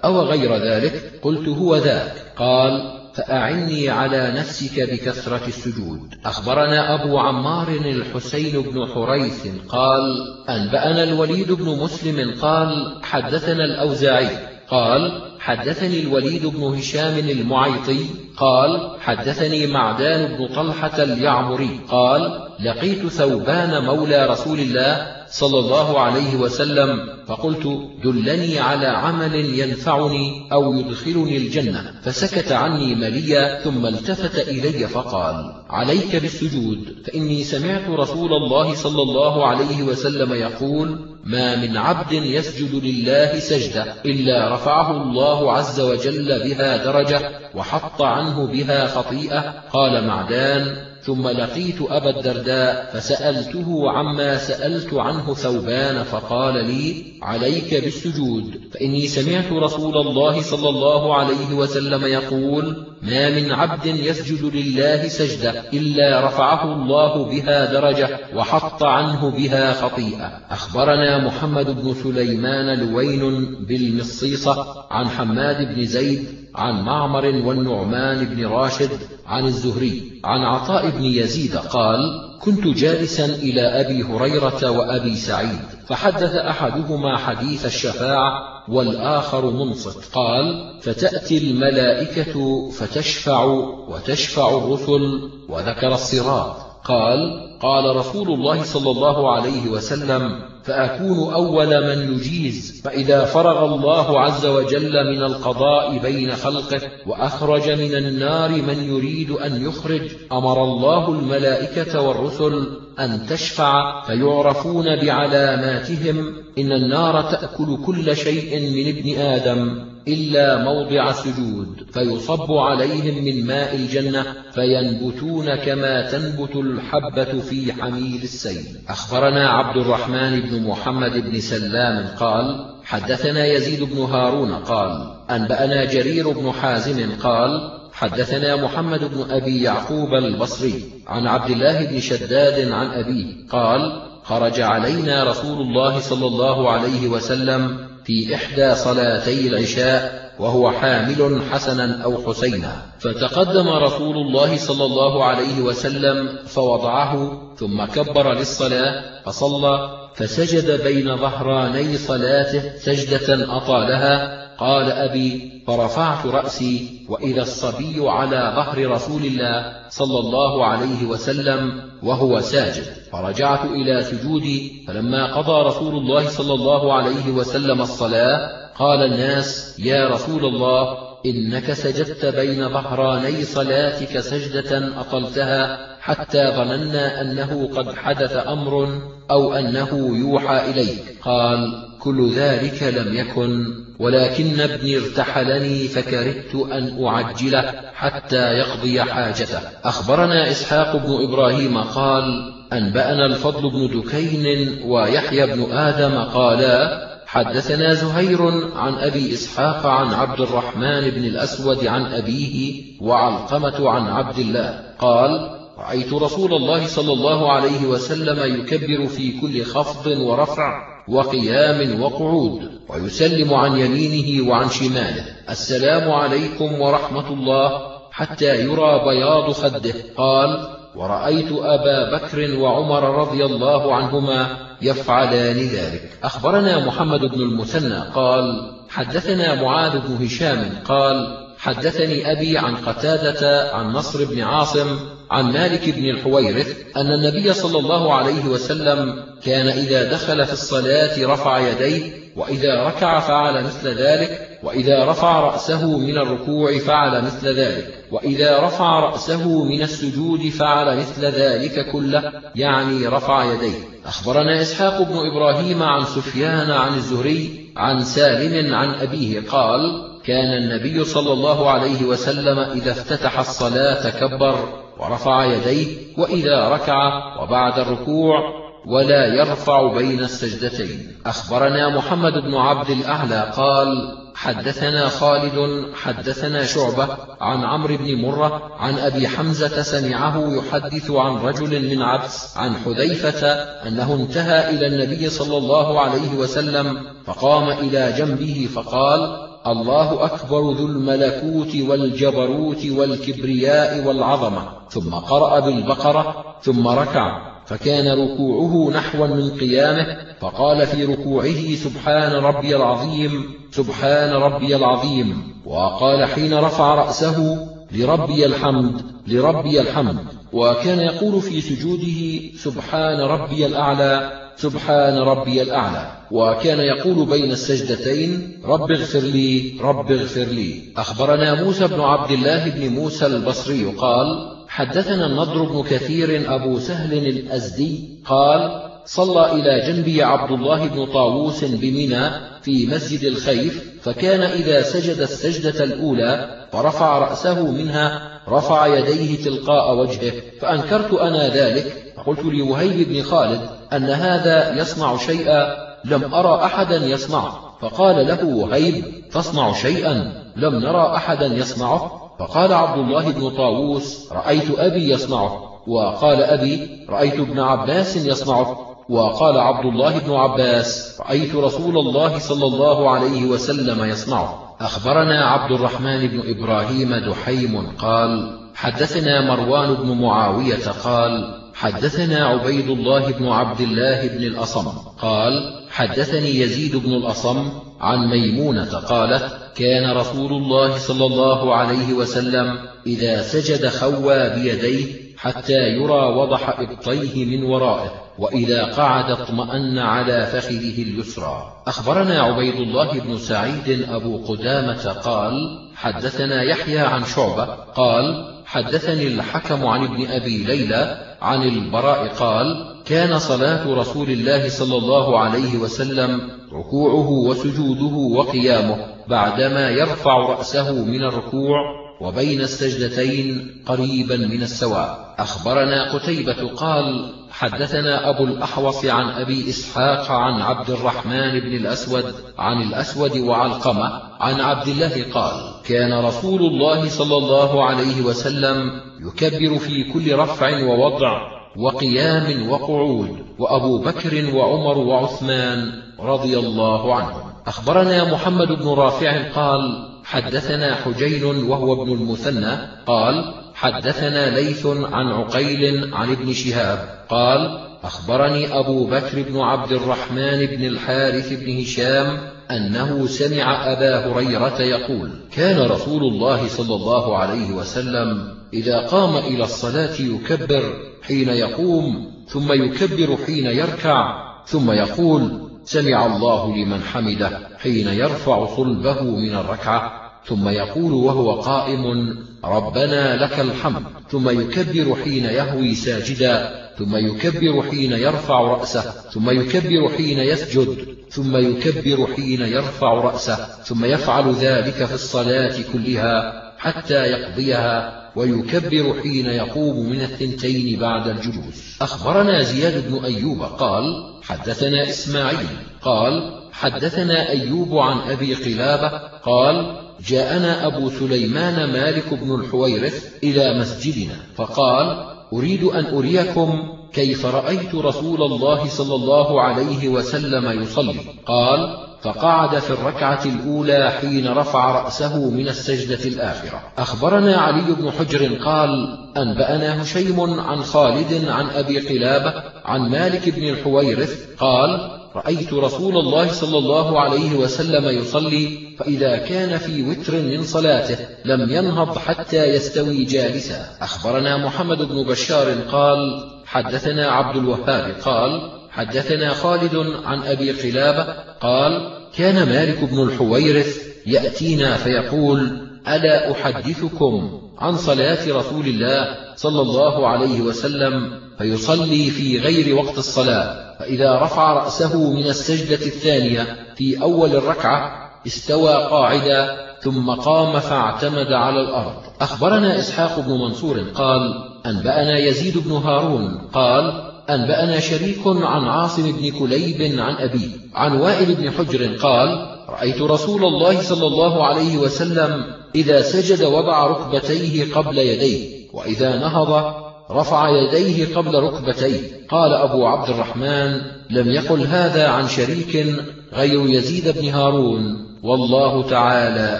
أو غير ذلك؟ قلت هو ذاك. قال فأعني على نفسك بكثرة السجود. أخبرنا أبو عمار الحسين بن حريث قال أنبأنا الوليد بن مسلم قال حدثنا الأوزاعي. قال حدثني الوليد بن هشام المعيطي قال حدثني معدان بن طلحة اليعمري قال لقيت ثوبان مولى رسول الله صلى الله عليه وسلم فقلت دلني على عمل ينفعني أو يدخلني الجنة فسكت عني مليا ثم التفت إلي فقال عليك بالسجود فإني سمعت رسول الله صلى الله عليه وسلم يقول ما من عبد يسجد لله سجدة إلا رفعه الله عز وجل بها درجة وحط عنه بها خطيئة. قال معدان ثم لقيت أبا الدرداء فسألته عما سألت عنه ثوبان فقال لي عليك بالسجود. فإني سمعت رسول الله صلى الله عليه وسلم يقول ما من عبد يسجد لله سجدة إلا رفعه الله بها درجة وحط عنه بها خطيئة. أخبرنا محمد بن سليمان لوين بالمصيصة عن حماد بن زيد عن معمر والنعمان بن راشد عن الزهري عن عطاء بن يزيد قال كنت جالسا إلى أبي هريرة وأبي سعيد فحدث أحدهما حديث الشفاعة والآخر منصت. قال فتأتي الملائكة فتشفع وتشفع الرسل وذكر الصراط. قال قال رسول الله صلى الله عليه وسلم فأكون أول من يجيز فإذا فرغ الله عز وجل من القضاء بين خلقه وأخرج من النار من يريد أن يخرج أمر الله الملائكة والرسل أن تشفع فيعرفون بعلاماتهم إن النار تأكل كل شيء من ابن آدم. إلا موضع سجود فيصب عليهم من ماء الجنة فينبتون كما تنبت الحبة في حميل السيل. أخبرنا عبد الرحمن بن محمد بن سلام قال حدثنا يزيد بن هارون قال أنبأنا جرير بن حازم قال حدثنا محمد بن أبي يعقوب البصري عن عبد الله بن شداد عن أبيه قال خرج علينا رسول الله صلى الله عليه وسلم في إحدى صلاتي العشاء وهو حامل حسنا أو حسينا. فتقدم رسول الله صلى الله عليه وسلم فوضعه ثم كبر للصلاة فصلى فسجد بين ظهراني صلاته سجدة أطالها. قال أبي فرفعت رأسي وإذا الصبي على ظهر رسول الله صلى الله عليه وسلم وهو ساجد. فرجعت إلى سجودي فلما قضى رسول الله صلى الله عليه وسلم الصلاة قال الناس يا رسول الله إنك سجدت بين ظهراني صلاتك سجدة أطلتها حتى ظننا أنه قد حدث أمر أو أنه يوحى إليك. قال كل ذلك لم يكن ولكن ابني ارتحلني فكرهت أن أعجله حتى يقضي حاجته. أخبرنا إسحاق بن إبراهيم قال أنبأنا الفضل بن دكين ويحيى بن آدم قالا حدثنا زهير عن أبي إسحاق عن عبد الرحمن بن الأسود عن أبيه وعلقمة عن عبد الله قال رأيت رسول الله صلى الله عليه وسلم يكبر في كل خفض ورفع وقيام وقعود ويسلم عن يمينه وعن شماله. السلام عليكم ورحمة الله حتى يرى بياض خده. قال ورأيت أبا بكر وعمر رضي الله عنهما يفعلان ذلك. أخبرنا محمد بن المثنى قال حدثنا معاذ بن هشام قال حدثني أبي عن قتادة عن نصر بن عاصم عن مالك بن الحويرث أن النبي صلى الله عليه وسلم كان إذا دخل في الصلاة رفع يديه وإذا ركع فعل مثل ذلك وإذا رفع رأسه من الركوع فعل مثل ذلك وإذا رفع رأسه من السجود فعل مثل ذلك كله يعني رفع يديه. أخبرنا إسحاق بن إبراهيم عن سفيان عن الزهري عن سالم عن أبيه قال كان النبي صلى الله عليه وسلم إذا افتتح الصلاة كبر ورفع يديه وإذا ركع وبعد الركوع ولا يرفع بين السجدتين. أخبرنا محمد بن عبد الأعلى قال حدثنا خالد حدثنا شعبة عن عمرو بن مرة عن أبي حمزة سمعه يحدث عن رجل من عبس عن حذيفة أنه انتهى إلى النبي صلى الله عليه وسلم فقام إلى جنبه فقال الله أكبر ذو الملكوت والجبروت والكبرياء والعظمة. ثم قرأ بالبقرة ثم ركع فكان ركوعه نحوا من قيامه فقال في ركوعه سبحان ربي العظيم سبحان ربي العظيم. وقال حين رفع رأسه لربي الحمد لربي الحمد. وكان يقول في سجوده سبحان ربي الأعلى. سبحان ربي الأعلى. وكان يقول بين السجدتين رب اغفر لي رب اغفر لي. أخبرنا موسى بن عبد الله بن موسى البصري قال حدثنا النضر بن كثير أبو سهل الأزدي قال صلى إلى جنبي عبد الله بن طاووس بمنى في مسجد الخيف فكان إذا سجد السجدة الأولى فرفع رأسه منها رفع يديه تلقاء وجهه فأنكرت أنا ذلك فقلت لوهيب بن خالد أن هذا يصنع شيئا لم أرى أحدا يصنعه فقال له وهيب تصنع شيئا لم نرى أحدا يصنعه؟ فقال عبد الله بن طاووس رأيت أبي يصنعه وقال أبي رأيت ابن عباس يصنعه. وقال عبد الله بن عباس رأيت رسول الله صلى الله عليه وسلم يصنعه أخبرنا عبد الرحمن بن إبراهيم دحيم قال حدثنا مروان بن معاوية قال حدثنا عبيد الله بن عبد الله بن الأصم قال حدثني يزيد بن الأصم عن ميمونة قالت كان رسول الله صلى الله عليه وسلم إذا سجد خوى بيديه حتى يرى وضح إبطيه من ورائه وإذا قعد اطمأن على فخذه اليسرى. أخبرنا عبيد الله بن سعيد أبو قدامة قال حدثنا يحيى عن شعبة قال حدثني الحكم عن ابن أبي ليلى عن البراء قال كان صلاة رسول الله صلى الله عليه وسلم ركوعه وسجوده وقيامه بعدما يرفع رأسه من الركوع وبين السجدتين قريبا من السواء. أخبرنا قتيبة قال حدثنا أبو الأحوص عن أبي إسحاق عن عبد الرحمن بن الأسود عن الأسود وعلقمة عن عبد الله قال كان رسول الله صلى الله عليه وسلم يكبر في كل رفع ووضع وقيام وقعود وأبو بكر وعمر وعثمان رضي الله عنهم. أخبرنا محمد بن رافع قال حدثنا حجين وهو ابن المثنى قال حدثنا ليث عن عقيل عن ابن شهاب قال أخبرني أبو بكر بن عبد الرحمن بن الحارث بن هشام أنه سمع أبا هريرة يقول كان رسول الله صلى الله عليه وسلم إذا قام إلى الصلاة يكبر حين يقوم ثم يكبر حين يركع ثم يقول سمع الله لمن حمده حين يرفع صلبه من الركعة ثم يقول وهو قائم ربنا لك الحمد. ثم يكبر حين يهوي ساجدا ثم يكبر حين يرفع رأسه ثم يكبر حين يسجد ثم يكبر حين يرفع رأسه ثم يفعل ذلك في الصلاة كلها حتى يقضيها ويكبر حين يقوم من الثنتين بعد الجلوس. أخبرنا زياد بن أيوب قال حدثنا إسماعيل قال حدثنا أيوب عن أبي قلابة قال جاءنا أبو سليمان مالك بن الحويرث إلى مسجدنا فقال أريد أن أريكم كيف رأيت رسول الله صلى الله عليه وسلم يصلي؟ قال فقعد في الركعة الأولى حين رفع رأسه من السجدة الآخرة. أخبرنا علي بن حجر قال أنبأنا هشيم عن خالد عن أبي قلابة عن مالك بن الحويرث قال رأيت رسول الله صلى الله عليه وسلم يصلي فإذا كان في وتر من صلاته لم ينهض حتى يستوي جالسا. أخبرنا محمد بن بشار قال حدثنا عبد الوهاب قال حدثنا خالد عن أبي قلابة قال كان مالك بن الحويرث يأتينا فيقول ألا أحدثكم عن صلاة رسول الله صلى الله عليه وسلم فيصلي في غير وقت الصلاة فإذا رفع رأسه من السجدة الثانية في أول الركعة استوى قاعدا ثم قام فاعتمد على الأرض. أخبرنا إسحاق بن منصور قال أنبأنا يزيد بن هارون قال أنبأنا شريك عن عاصم بن كليب عن أبيه عن وائل بن حجر قال رأيت رسول الله صلى الله عليه وسلم إذا سجد وضع ركبتيه قبل يديه وإذا نهض رفع يديه قبل ركبتيه. قال أبو عبد الرحمن لم يقل هذا عن شريك غير يزيد بن هارون والله تعالى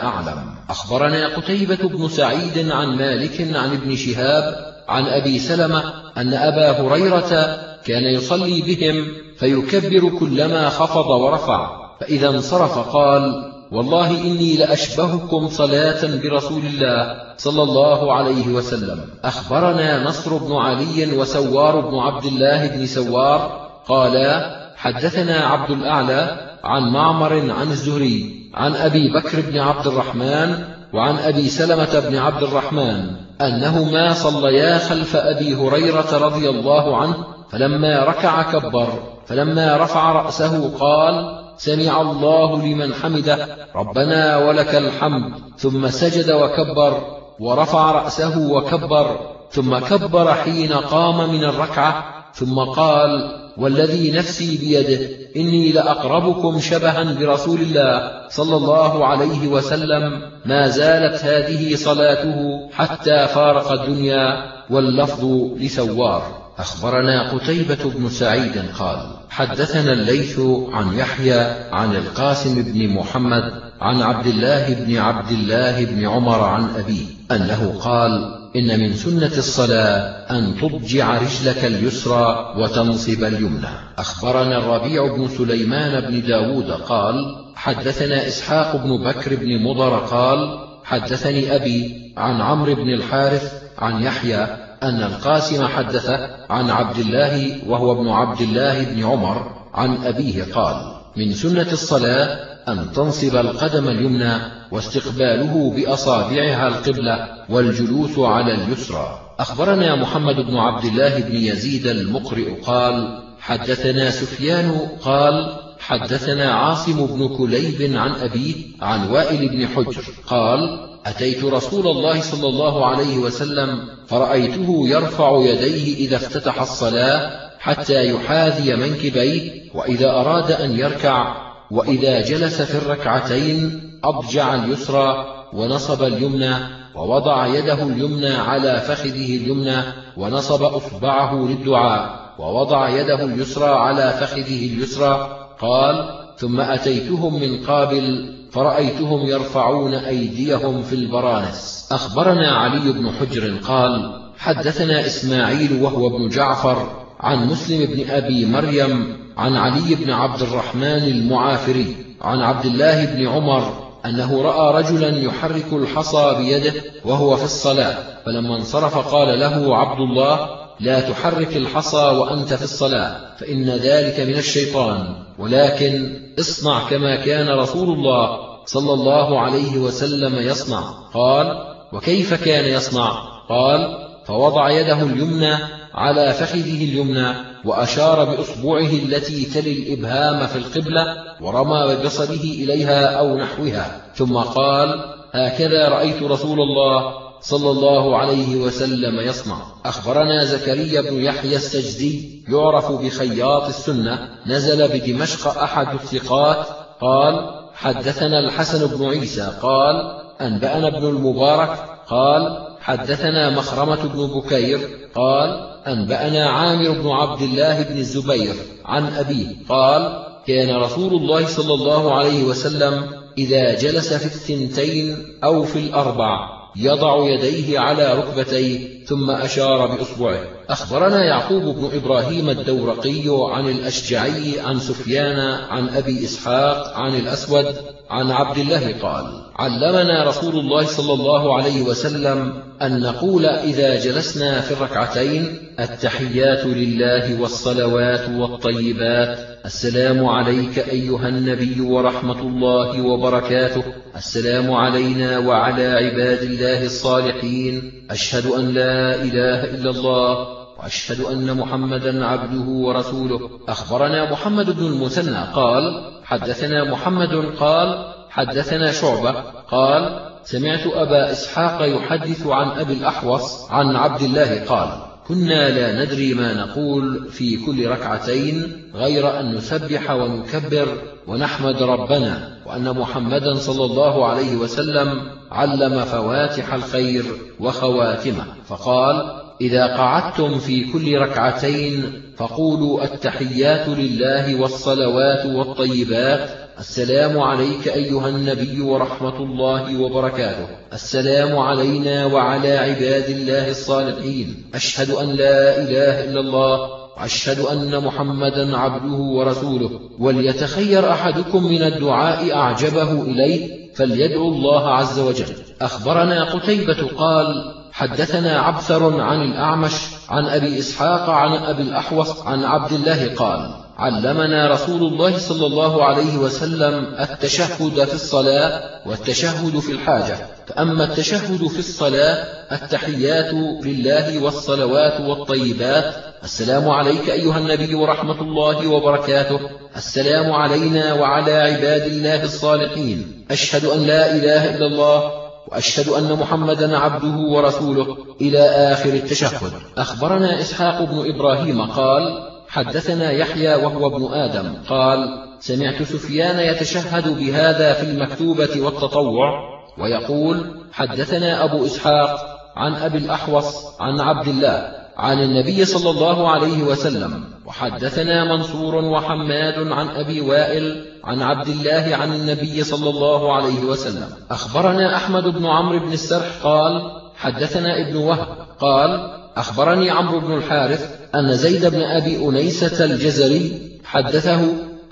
أعلم. أخبرنا قتيبة بن سعيد عن مالك عن ابن شهاب عن أبي سلمة أن أبا هريرة كان يصلي بهم فيكبر كلما خفض ورفع فإذا انصرف قال والله إني لأشبهكم صلاة برسول الله صلى الله عليه وسلم. أخبرنا نصر بن علي وسوار بن عبد الله بن سوار قالا حدثنا عبد الأعلى عن معمر عن الزهري عن أبي بكر بن عبد الرحمن وعن أبي سلمة بن عبد الرحمن أنهما صليا خلف أبي هريرة رضي الله عنه فلما ركع كبر فلما رفع رأسه قال سمع الله لمن حمده ربنا ولك الحمد. ثم سجد وكبر ورفع رأسه وكبر ثم كبر حين قام من الركعة ثم قال والذي نفسي بيده إني لأقربكم شبها برسول الله صلى الله عليه وسلم ما زالت هذه صلاته حتى فارق الدنيا واللفظ لسوار أخبرنا قتيبة بن سعيد قال حدثنا الليث عن يحيى عن القاسم بن محمد عن عبد الله بن عبد الله بن عمر عن أبيه أنه قال إن من سنة الصلاة أن تضجع رجلك اليسرى وتنصب اليمنى. أخبرنا الربيع بن سليمان بن داود قال حدثنا إسحاق بن بكر بن مضر قال حدثني أبي عن عمرو بن الحارث عن يحيى أن القاسم حدث عن عبد الله وهو ابن عبد الله بن عمر عن أبيه قال من سنة الصلاة أن تنصب القدم اليمنى واستقباله بأصابعها القبلة والجلوس على اليسرى. أخبرنا محمد بن عبد الله بن يزيد المقرئ قال حدثنا سفيان قال حدثنا عاصم بن كليب عن أبيه عن وائل بن حجر قال أتيت رسول الله صلى الله عليه وسلم فرأيته يرفع يديه إذا افتتح الصلاة حتى يحاذي منكبيه وإذا أراد أن يركع وإذا جلس في الركعتين أضجع اليسرى ونصب اليمنى ووضع يده اليمنى على فخذه اليمنى ونصب أصبعه للدعاء ووضع يده اليسرى على فخذه اليسرى قال ثم أتيتهم من قابل فرأيتهم يرفعون أيديهم في البرانس أخبرنا علي بن حجر قال حدثنا إسماعيل وهو ابن جعفر عن مسلم بن أبي مريم عن علي بن عبد الرحمن المعافري عن عبد الله بن عمر أنه رأى رجلا يحرك الحصى بيده وهو في الصلاة فلما انصرف قال له عبد الله لا تحرك الحصى وأنت في الصلاة فإن ذلك من الشيطان ولكن اصنع كما كان رسول الله صلى الله عليه وسلم يصنع. قال وكيف كان يصنع؟ قال فوضع يده اليمنى على فخذه اليمنى وأشار بأصبعه التي تلي الإبهام في القبلة ورمى ببصره إليها أو نحوها. ثم قال هكذا رأيت رسول الله صلى الله عليه وسلم يصنع. أخبرنا زكريا بن يحيى السجدي يعرف بخياط السنة. نزل بدمشق أحد الثقات. قال حدثنا الحسن بن عيسى. قال أنبأنا ابن المبارك. قال حدثنا مخرمة بن بكير. قال أنبأنا عامر بن عبد الله بن الزبير عن أبيه قال كان رسول الله صلى الله عليه وسلم إذا جلس في الثنتين أو في الأربع. يضع يديه على ركبتيه ثم أشار بإصبعه. أخبرنا يعقوب بن إبراهيم الدورقي عن الأشجعي عن سفيان عن أبي إسحاق عن الأسود عن عبد الله قال علمنا رسول الله صلى الله عليه وسلم أن نقول إذا جلسنا في الركعتين التحيات لله والصلوات والطيبات السلام عليك أيها النبي ورحمة الله وبركاته. السلام علينا وعلى عباد الله الصالحين. أشهد أن لا إله إلا الله وأشهد أن محمدا عبده ورسوله. أخبرنا محمد بن المثنى قال حدثنا محمد قال حدثنا شعبة قال سمعت أبا إسحاق يحدث عن أبي الأحوص عن عبد الله قال كنا لا ندري ما نقول في كل ركعتين غير أن نسبح ونكبر ونحمد ربنا وأن محمدا صلى الله عليه وسلم علم فواتح الخير وخواتمه. فقال إذا قعدتم في كل ركعتين فقولوا التحيات لله والصلوات والطيبات السلام عليك أيها النبي ورحمة الله وبركاته. السلام علينا وعلى عباد الله الصالحين. أشهد أن لا إله إلا الله. وأشهد أن محمدا عبده ورسوله. وليتخير أحدكم من الدعاء أعجبه إليه فليدعو الله عز وجل. أخبرنا قتيبة قال حدثنا عبثر عن الأعمش عن أبي إسحاق عن أبي الأحوص عن عبد الله قال علمنا رسول الله صلى الله عليه وسلم التشهد في الصلاة والتشهد في الحاجة. فأما التشهد في الصلاة التحيات لله والصلوات والطيبات. السلام عليك أيها النبي ورحمة الله وبركاته. السلام علينا وعلى عباد الله الصالحين. أشهد أن لا إله إلا الله وأشهد أن محمدا عبده ورسوله. إلى آخر التشهد. أخبرنا إسحاق بن إبراهيم قال حدثنا يحيى وهو ابن آدم. قال سمعت سفيان يتشهد بهذا في المكتوبة والتطوع ويقول حدثنا أبو إسحاق عن أبي الأحوص عن عبد الله عن النبي صلى الله عليه وسلم وحدثنا منصور وحماد عن أبي وائل عن عبد الله عن النبي صلى الله عليه وسلم. أخبرنا أحمد بن عمرو بن السرح قال حدثنا ابن وهب قال أخبرني عمرو بن الحارث أن زيد بن أبي أنيسة الجزري حدثه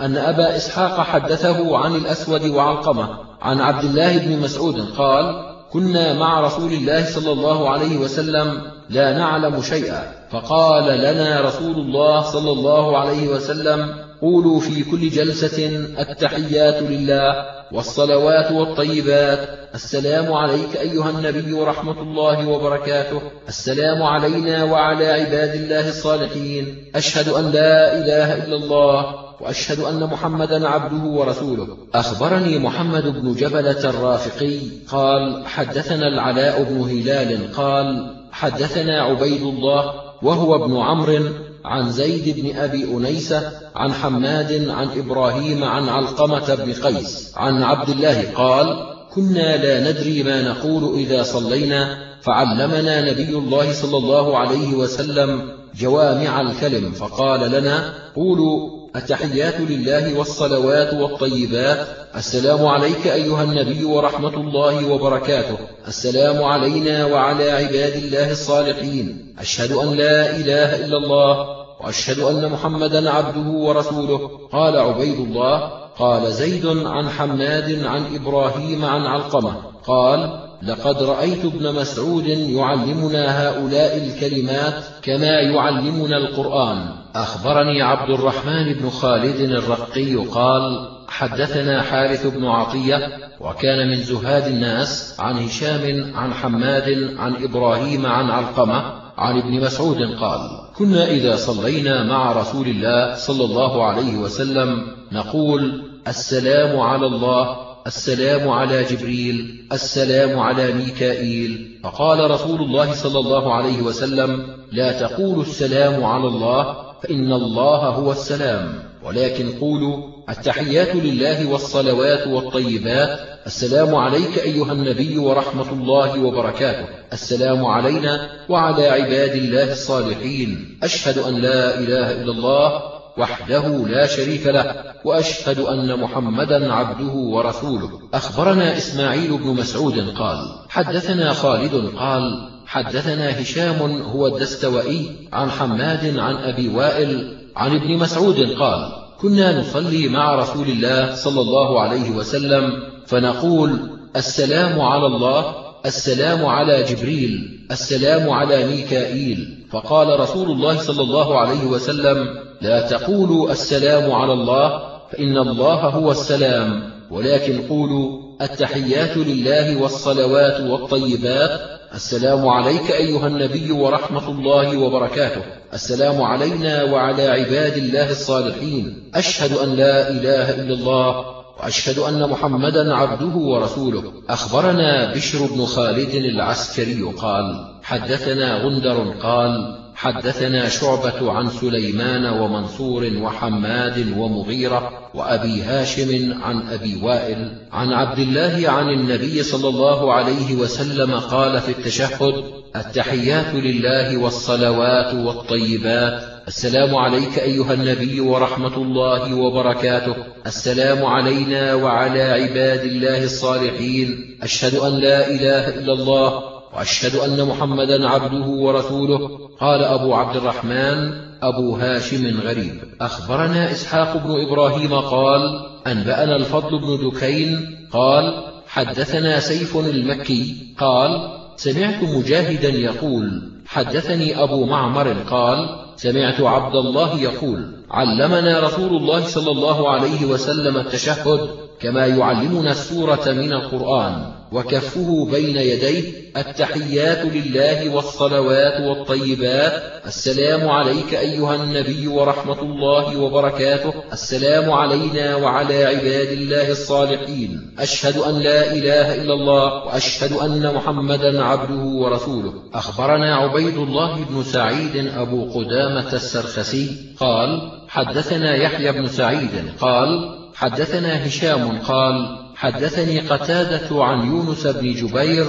أن أبا إسحاق حدثه عن الأسود وعلقمة عن عبد الله بن مسعود قال كنا مع رسول الله صلى الله عليه وسلم لا نعلم شيئا فقال لنا رسول الله صلى الله عليه وسلم قولوا في كل جلسة التحيات لله والصلوات والطيبات السلام عليك أيها النبي ورحمة الله وبركاته. السلام علينا وعلى عباد الله الصالحين. أشهد أن لا إله إلا الله وأشهد أن محمدا عبده ورسوله. أخبرني محمد بن جبلة الرافقي قال حدثنا العلاء بن هلال. قال حدثنا عبيد الله وهو ابن عمرو عن زيد بن أبي أنيسة عن حماد عن إبراهيم عن علقمة بن قيس عن عبد الله. قال كنا لا ندري ما نقول إذا صلينا فعلمنا نبي الله صلى الله عليه وسلم جوامع الكلم فقال لنا قولوا التحيات لله والصلوات والطيبات؟ السلام عليك أيها النبي ورحمة الله وبركاته. السلام علينا وعلى عباد الله الصالحين. أشهد أن لا إله إلا الله وأشهد أن محمدا عبده ورسوله. قال عبيد الله قال زيد عن حماد عن إبراهيم عن علقمة قال لقد رأيت ابن مسعود يعلمنا هؤلاء الكلمات كما يعلمنا القرآن. أخبرني عبد الرحمن بن خالد الرقي قال حدثنا حارث بن عطية وكان من زهاد الناس عن هشام عن حماد عن إبراهيم عن علقمة عن ابن مسعود قال كنا إذا صلينا مع رسول الله صلى الله عليه وسلم نقول السلام على الله السلام على جبريل السلام على ميكائيل. فقال رسول الله صلى الله عليه وسلم لا تقولوا السلام على الله فإن الله هو السلام. ولكن قولوا التحيات لله والصلوات والطيبات. السلام عليك أيها النبي ورحمة الله وبركاته. السلام علينا وعلى عباد الله الصالحين. أشهد أن لا إله إلا الله وحده لا شريك له وأشهد أن محمدا عبده ورسوله. أخبرنا إسماعيل بن مسعود قال حدثنا خالد قال حدثنا هشام هو الدستوائي عن حماد عن أبي وائل عن ابن مسعود قال كنا نصلي مع رسول الله صلى الله عليه وسلم فنقول السلام على الله السلام على جبريل السلام على ميكائيل. فقال رسول الله صلى الله عليه وسلم لا تقولوا السلام على الله فإن الله هو السلام. ولكن قولوا التحيات لله والصلوات والطيبات. السلام عليك أيها النبي ورحمة الله وبركاته. السلام علينا وعلى عباد الله الصالحين. أشهد أن لا إله إلا الله. وأشهد أن محمدا عبده ورسوله. أخبرنا بشر بن خالد العسكري قال حدثنا غندر قال حدثنا شعبة عن سليمان ومنصور وحماد ومغيرة وأبي هاشم عن أبي وائل عن عبد الله عن النبي صلى الله عليه وسلم قال في التشهد التحيات لله والصلوات والطيبات السلام عليك أيها النبي ورحمة الله وبركاته. السلام علينا وعلى عباد الله الصالحين. أشهد أن لا إله إلا الله وأشهد أن محمدا عبده ورسوله. قال أبو عبد الرحمن أبو هاشم غريب. أخبرنا إسحاق بن إبراهيم قال أنبأنا الفضل بن دكين قال حدثنا سيف المكي قال سمعت مجاهدا يقول حدثني أبو معمر قال سمعت عبد الله يقول علمنا رسول الله صلى الله عليه وسلم التشهد كما يعلمنا السورة من القرآن وكفه بين يديه التحيات لله والصلوات والطيبات. السلام عليك أيها النبي ورحمة الله وبركاته. السلام علينا وعلى عباد الله الصالحين. أشهد أن لا إله إلا الله وأشهد أن محمدا عبده ورسوله. أخبرنا عبيد الله بن سعيد أبو قدامة السرخسي قال حدثنا يحيى بن سعيد قال حدثنا هشام قال حدثني قتادة عن يونس بن جبير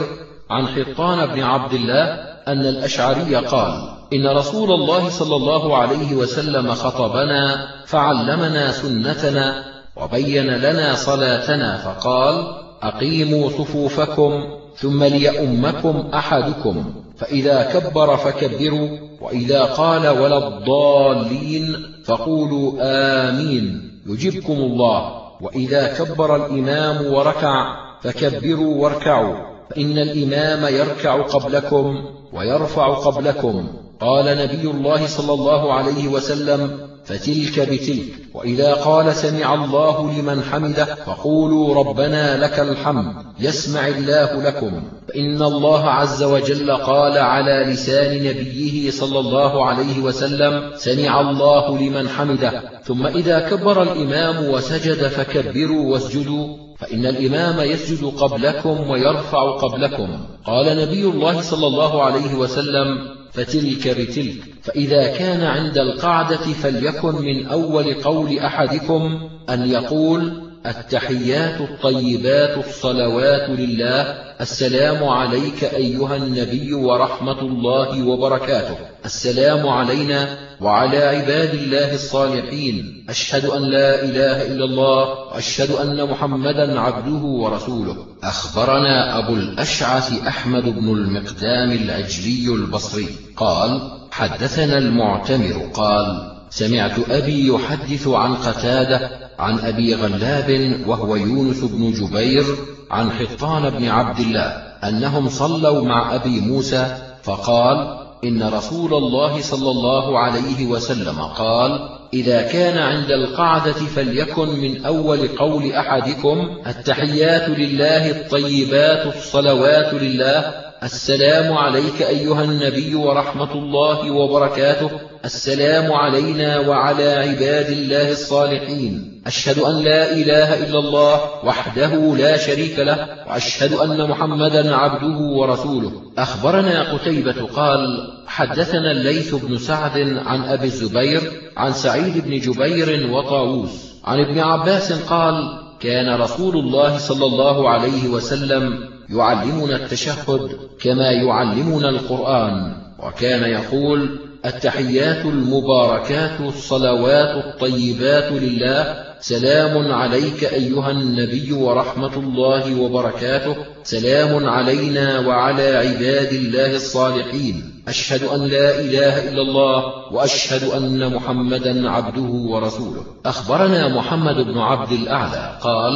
عن حطان بن عبد الله أن الأشعري قال إن رسول الله صلى الله عليه وسلم خطبنا فعلمنا سنتنا وبين لنا صلاتنا فقال أقيموا صفوفكم ثم ليؤمكم أحدكم فإذا كبر فكبروا وإذا قال ولا الضالين فقولوا آمين. يجبكم الله. وإذا كبر الإمام وركع فكبروا واركعوا. فإن الإمام يركع قبلكم ويرفع قبلكم. قال نبي الله صلى الله عليه وسلم فتلك بتلك. وإذا قال سمع الله لمن حمده فقولوا ربنا لك الحمد يسمع الله لكم. فإن الله عز وجل قال على لسان نبيه صلى الله عليه وسلم سمع الله لمن حمده. ثم إذا كبر الإمام وسجد فكبروا واسجدوا فإن الإمام يسجد قبلكم ويرفع قبلكم. قال نبي الله صلى الله عليه وسلم فتلك بتلك. فإذا كان عند القعدة فليكن من أول قول أحدكم أن يقول التحيات الطيبات الصلوات لله السلام عليك أيها النبي ورحمة الله وبركاته. السلام علينا وعلى عباد الله الصالحين. أشهد أن لا إله إلا الله وأشهد أن محمدا عبده ورسوله. أخبرنا أبو الأشعث أحمد بن المقدام العجلي البصري. قال حدثنا المعتمر قال سمعت أبي يحدث عن قتادة عن أبي غلاب وهو يونس بن جبير عن حطان بن عبد الله أنهم صلوا مع أبي موسى فقال إن رسول الله صلى الله عليه وسلم قال إذا كان عند القعدة فليكن من أول قول أحدكم التحيات لله الطيبات الصلوات لله السلام عليك أيها النبي ورحمة الله وبركاته. السلام علينا وعلى عباد الله الصالحين. أشهد أن لا إله إلا الله وحده لا شريك له وأشهد أن محمدا عبده ورسوله. أخبرنا قتيبة قال حدثنا الليث بن سعد عن أبي الزبير عن سعيد بن جبير وطاووس. عن ابن عباس قال كان رسول الله صلى الله عليه وسلم يعلمنا التشهد كما يعلمنا القرآن. وكان يقول التحيات المباركات الصلوات الطيبات لله. سلام عليك أيها النبي ورحمة الله وبركاته. سلام علينا وعلى عباد الله الصالحين. أشهد أن لا إله إلا الله وأشهد أن محمدا عبده ورسوله. أخبرنا محمد بن عبد الأعلى قال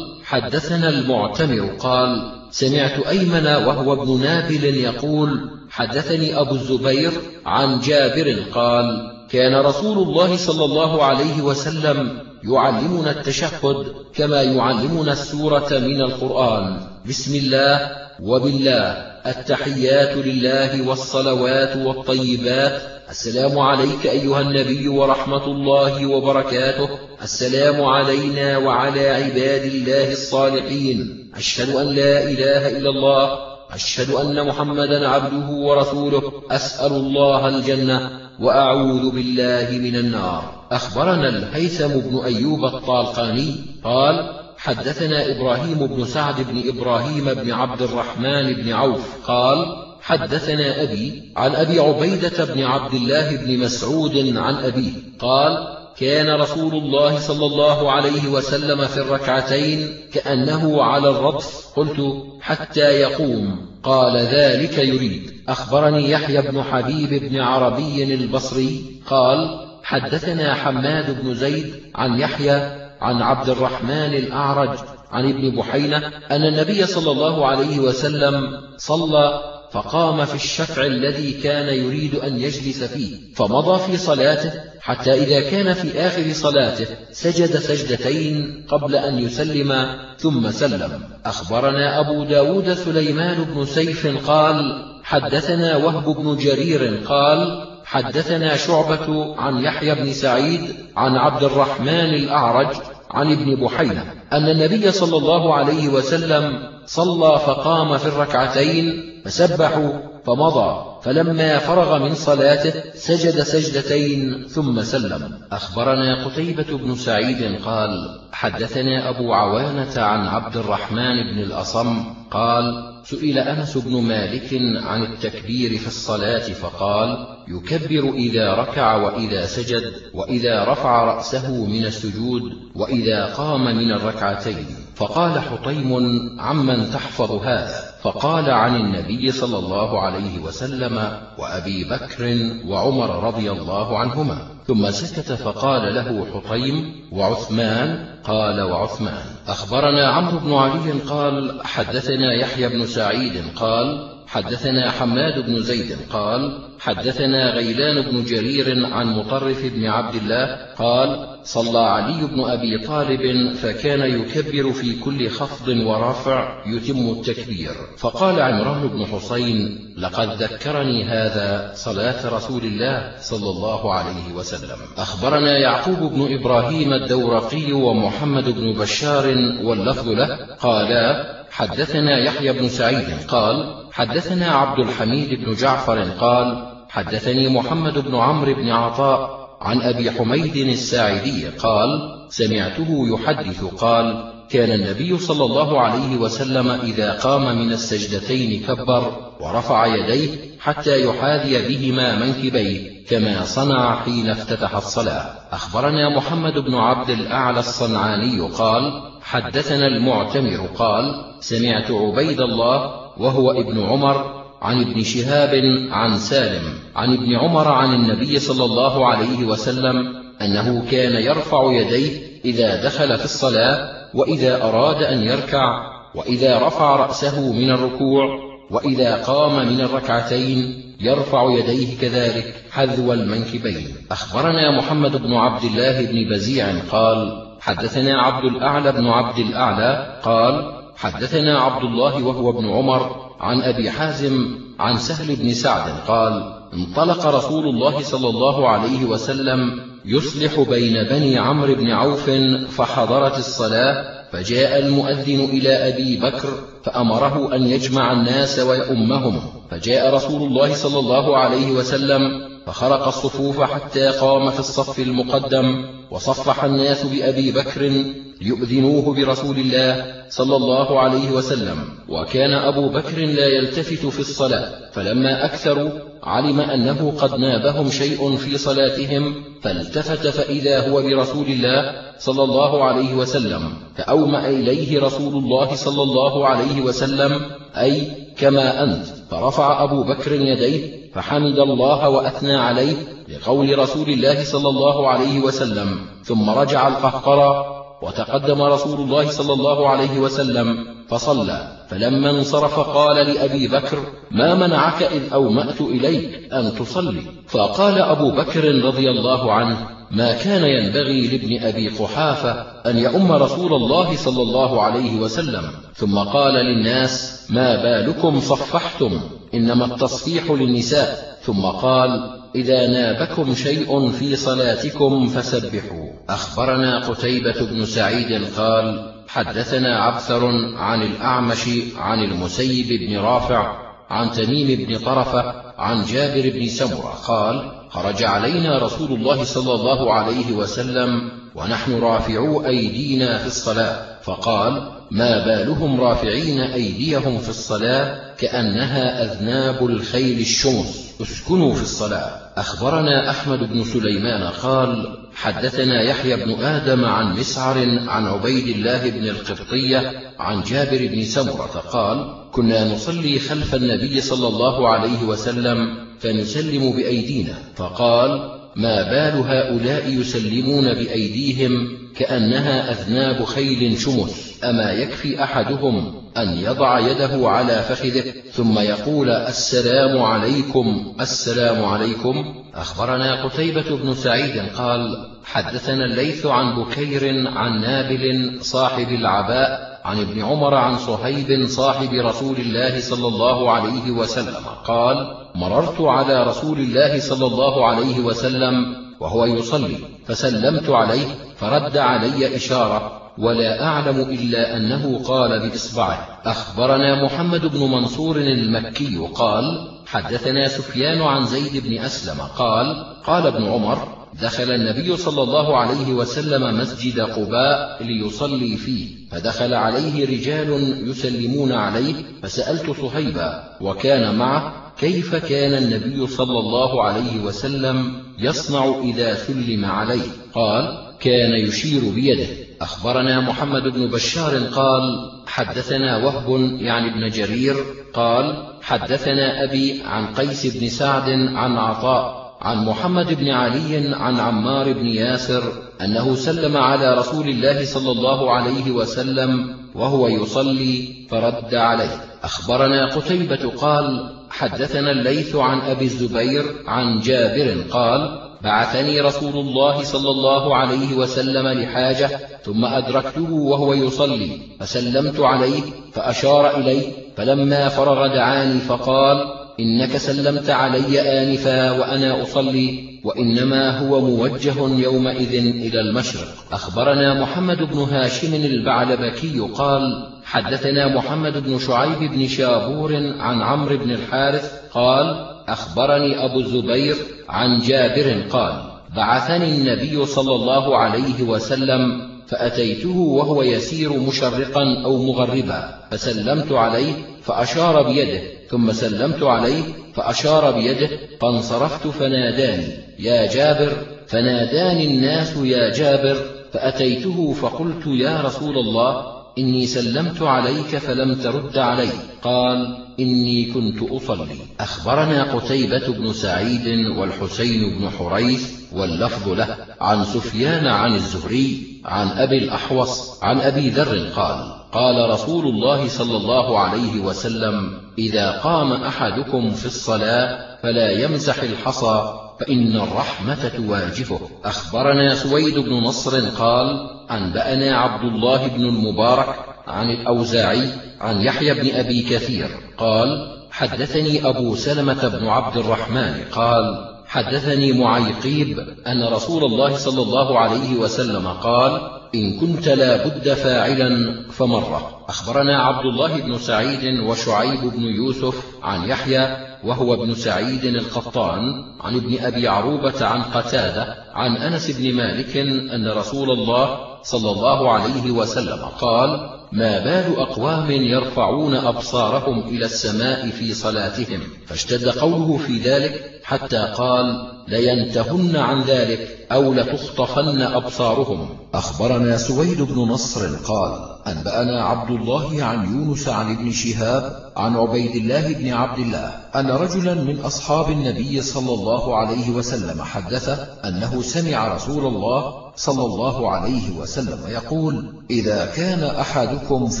حدثنا المعتمر قال سمعت أيمن وهو ابن نابل يقول حدثني أبو الزبير عن جابر قال كان رسول الله صلى الله عليه وسلم يعلمنا التشهد كما يعلمنا السورة من القرآن. بسم الله وبالله التحيات لله والصلوات والطيبات السلام عليك أيها النبي ورحمة الله وبركاته. السلام علينا وعلى عباد الله الصالحين. أشهد أن لا إله إلا الله. أشهد أن محمدا عبده ورسوله. أسأل الله الجنة وأعوذ بالله من النار. أخبرنا الهيثم بن أيوب الطالقاني. قال حدثنا إبراهيم بن سعد بن إبراهيم بن عبد الرحمن بن عوف. قال حدثنا أبي عن أبي عبيدة بن عبد الله بن مسعود عن أبيه قال كان رسول الله صلى الله عليه وسلم في الركعتين كأنه على الربص قلت حتى يقوم. قال ذلك يريد. أخبرني يحيى بن حبيب بن عربي البصري. قال حدثنا حماد بن زيد عن يحيى عن عبد الرحمن الأعرج عن ابن بحينة أن النبي صلى الله عليه وسلم صلى فقام في الشفع الذي كان يريد أن يجلس فيه فمضى في صلاته حتى إذا كان في آخر صلاته سجد سجدتين قبل أن يسلم ثم سلم. أخبرنا أبو داود سليمان بن سيف قال حدثنا وهب بن جرير قال حدثنا شعبة عن يحيى بن سعيد عن عبد الرحمن الأعرج عن ابن بحينة أن النبي صلى الله عليه وسلم صلى فقام في الركعتين فسبحوا فمضى فلما فرغ من صلاته سجد سجدتين ثم سلم. أخبرنا قتيبة بن سعيد قال حدثنا أبو عوانة عن عبد الرحمن بن الأصم قال سئل أنس بن مالك عن التكبير في الصلاة فقال يكبر إذا ركع وإذا سجد وإذا رفع رأسه من السجود وإذا قام من الركعتين. فقال حطيم عمن تحفظ هذا؟ فقال عن النبي صلى الله عليه وسلم وأبي بكر وعمر رضي الله عنهما. ثم سكت فقال له حطيم وعثمان قال وعثمان أخبرنا عمرو بن علي قال حدثنا يحيى بن سعيد قال حدثنا حماد بن زيد قال حدثنا غيلان بن جرير عن مطرف بن عبد الله قال صلى علي بن أبي طالب فكان يكبر في كل خفض ورفع يتم التكبير. فقال عمران بن حسين لقد ذكرني هذا صلاة رسول الله صلى الله عليه وسلم. أخبرنا يعقوب بن إبراهيم الدورقي ومحمد بن بشار واللفظ له قالا حدثنا يحيى بن سعيد قال حدثنا عبد الحميد بن جعفر قال حدثني محمد بن عمرو بن عطاء عن أبي حميد الساعدي قال سمعته يحدث قال كان النبي صلى الله عليه وسلم إذا قام من السجدتين كبر ورفع يديه حتى يحاذي بهما منكبيه كما صنع حين افتتح الصلاة. أخبرنا محمد بن عبد الأعلى الصنعاني قال حدثنا المعتمر قال سمعت عبيد الله وهو ابن عمر عن ابن شهاب عن سالم عن ابن عمر عن النبي صلى الله عليه وسلم أنه كان يرفع يديه إذا دخل في الصلاة وإذا أراد أن يركع وإذا رفع رأسه من الركوع وإذا قام من الركعتين يرفع يديه كذلك حذو المنكبين. أخبرنا محمد بن عبد الله بن بزيع قال حدثنا عبد الأعلى بن عبد الأعلى قال حدثنا عبد الله وهو ابن عمر عن أبي حازم عن سهل بن سعد قال انطلق رسول الله صلى الله عليه وسلم يصلح بين بني عمرو بن عوف فحضرت الصلاة فجاء المؤذن إلى أبي بكر فأمره أن يجمع الناس ويؤمهم. فجاء رسول الله صلى الله عليه وسلم فخرق الصفوف حتى قام في الصف المقدم وصفح الناس بأبي بكر ليؤذنوه برسول الله صلى الله عليه وسلم. وكان أبو بكر لا يلتفت في الصلاة فلما أكثروا علم أنه قد نابهم شيء في صلاتهم فالتفت فإذا هو برسول الله صلى الله عليه وسلم فأومأ إليه رسول الله صلى الله عليه وسلم أي كما أنت. فرفع أبو بكر يديه فحمد الله وأثنى عليه لقول رسول الله صلى الله عليه وسلم ثم رجع القهقرى وتقدم رسول الله صلى الله عليه وسلم فصلى. فلما انصرف قال لأبي بكر ما منعك إذ أومأت إليك أن تصلي؟ فقال أبو بكر رضي الله عنه ما كان ينبغي لابن أبي قحافة أن يؤم رسول الله صلى الله عليه وسلم. ثم قال للناس ما بالكم صفحتم إنما التصفيح للنساء. ثم قال إذا نابكم شيء في صلاتكم فسبحوا. أخبرنا قتيبة بن سعيد قال حدثنا عبثر عن الأعمش عن المسيب بن رافع عن تميم بن طرفة عن جابر بن سمرة قال خرج علينا رسول الله صلى الله عليه وسلم ونحن رافعو أيدينا في الصلاة. فقال ما بالهم رافعين أيديهم في الصلاة كأنها أذناب الخيل الشمس اسكنوا في الصلاة. أخبرنا أحمد بن سليمان قال حدثنا يحيى بن آدم عن مسعر عن عبيد الله بن القبطية عن جابر بن سمرة قال كنا نصلي خلف النبي صلى الله عليه وسلم فنسلم بأيدينا فقال ما بال هؤلاء يسلمون بأيديهم كأنها أذناب خيل شمس. أما يكفي أحدهم أن يضع يده على فخذه ثم يقول السلام عليكم. السلام عليكم. أخبرنا قتيبة بن سعيد قال حدثنا الليث عن بكير عن نابل صاحب العباء عن ابن عمر عن صهيب صاحب رسول الله صلى الله عليه وسلم قال مررت على رسول الله صلى الله عليه وسلم وهو يصلي. فسلمت عليه فرد علي إشارة ولا أعلم إلا أنه قال بإصبعه أخبرنا محمد بن منصور المكي قال حدثنا سفيان عن زيد بن أسلم قال قال ابن عمر دخل النبي صلى الله عليه وسلم مسجد قباء ليصلي فيه فدخل عليه رجال يسلمون عليه فسألت صهيبا وكان معه كيف كان النبي صلى الله عليه وسلم يصنع إذا سلم عليه؟ قال كان يشير بيده. أخبرنا محمد بن بشار قال حدثنا وهب يعني ابن جرير قال حدثنا أبي عن قيس بن سعد عن عطاء عن محمد بن علي عن عمار بن ياسر أنه سلم على رسول الله صلى الله عليه وسلم وهو يصلي فرد عليه. أخبرنا قتيبة قال حدثنا الليث عن أبي الزبير عن جابر قال بعثني رسول الله صلى الله عليه وسلم لحاجة ثم أدركته وهو يصلي فسلمت عليه فأشار إلي فلما فرغ دعاني فقال إنك سلمت علي آنفا وأنا أصلي وإنما هو موجه يومئذ إلى المشرق. أخبرنا محمد بن هاشم البعلبكي قال حدثنا محمد بن شعيب بن شابور عن عمرو بن الحارث قال أخبرني أبو الزبير عن جابر قال بعثني النبي صلى الله عليه وسلم فأتيته وهو يسير مشرقا أو مغربا فسلمت عليه فأشار بيده ثم سلمت عليه فأشار بيده فانصرفت فناداني يا جابر فناداني الناس يا جابر فأتيته فقلت يا رسول الله إني سلمت عليك فلم ترد علي. قال إني كنت أصلي. أخبرنا قتيبة بن سعيد والحسين بن حريث واللفظ له عن سفيان عن الزهري عن أبي الأحوص عن أبي ذر قال قال رسول الله صلى الله عليه وسلم إذا قام أحدكم في الصلاة فلا يمسح الحصى فإن الرحمة تواجهه. أخبرنا سويد بن نصر قال أنبأنا عبد الله بن المبارك عن الأوزاعي عن يحيى بن أبي كثير قال حدثني أبو سلمة بن عبد الرحمن قال حدثني معيقيب أن رسول الله صلى الله عليه وسلم قال إن كنت لا بد فاعلا فمرة. أخبرنا عبد الله بن سعيد وشعيب بن يوسف عن يحيى وهو ابن سعيد القطان عن ابن أبي عروبة عن قتادة عن أنس بن مالك أن رسول الله صلى الله عليه وسلم قال ما بال أقوام يرفعون أبصارهم إلى السماء في صلاتهم فاشتد قوله في ذلك حتى قال لينتهن عن ذلك أو لتخطفن أبصارهم. أخبرنا سويد بن نصر قال أنبأنا عبد الله عن يونس عن ابن شهاب عن عبيد الله بن عبد الله أن رجلا من أصحاب النبي صلى الله عليه وسلم حدثه أنه سمع رسول الله صلى الله عليه وسلم يقول إذا كان أحدكم في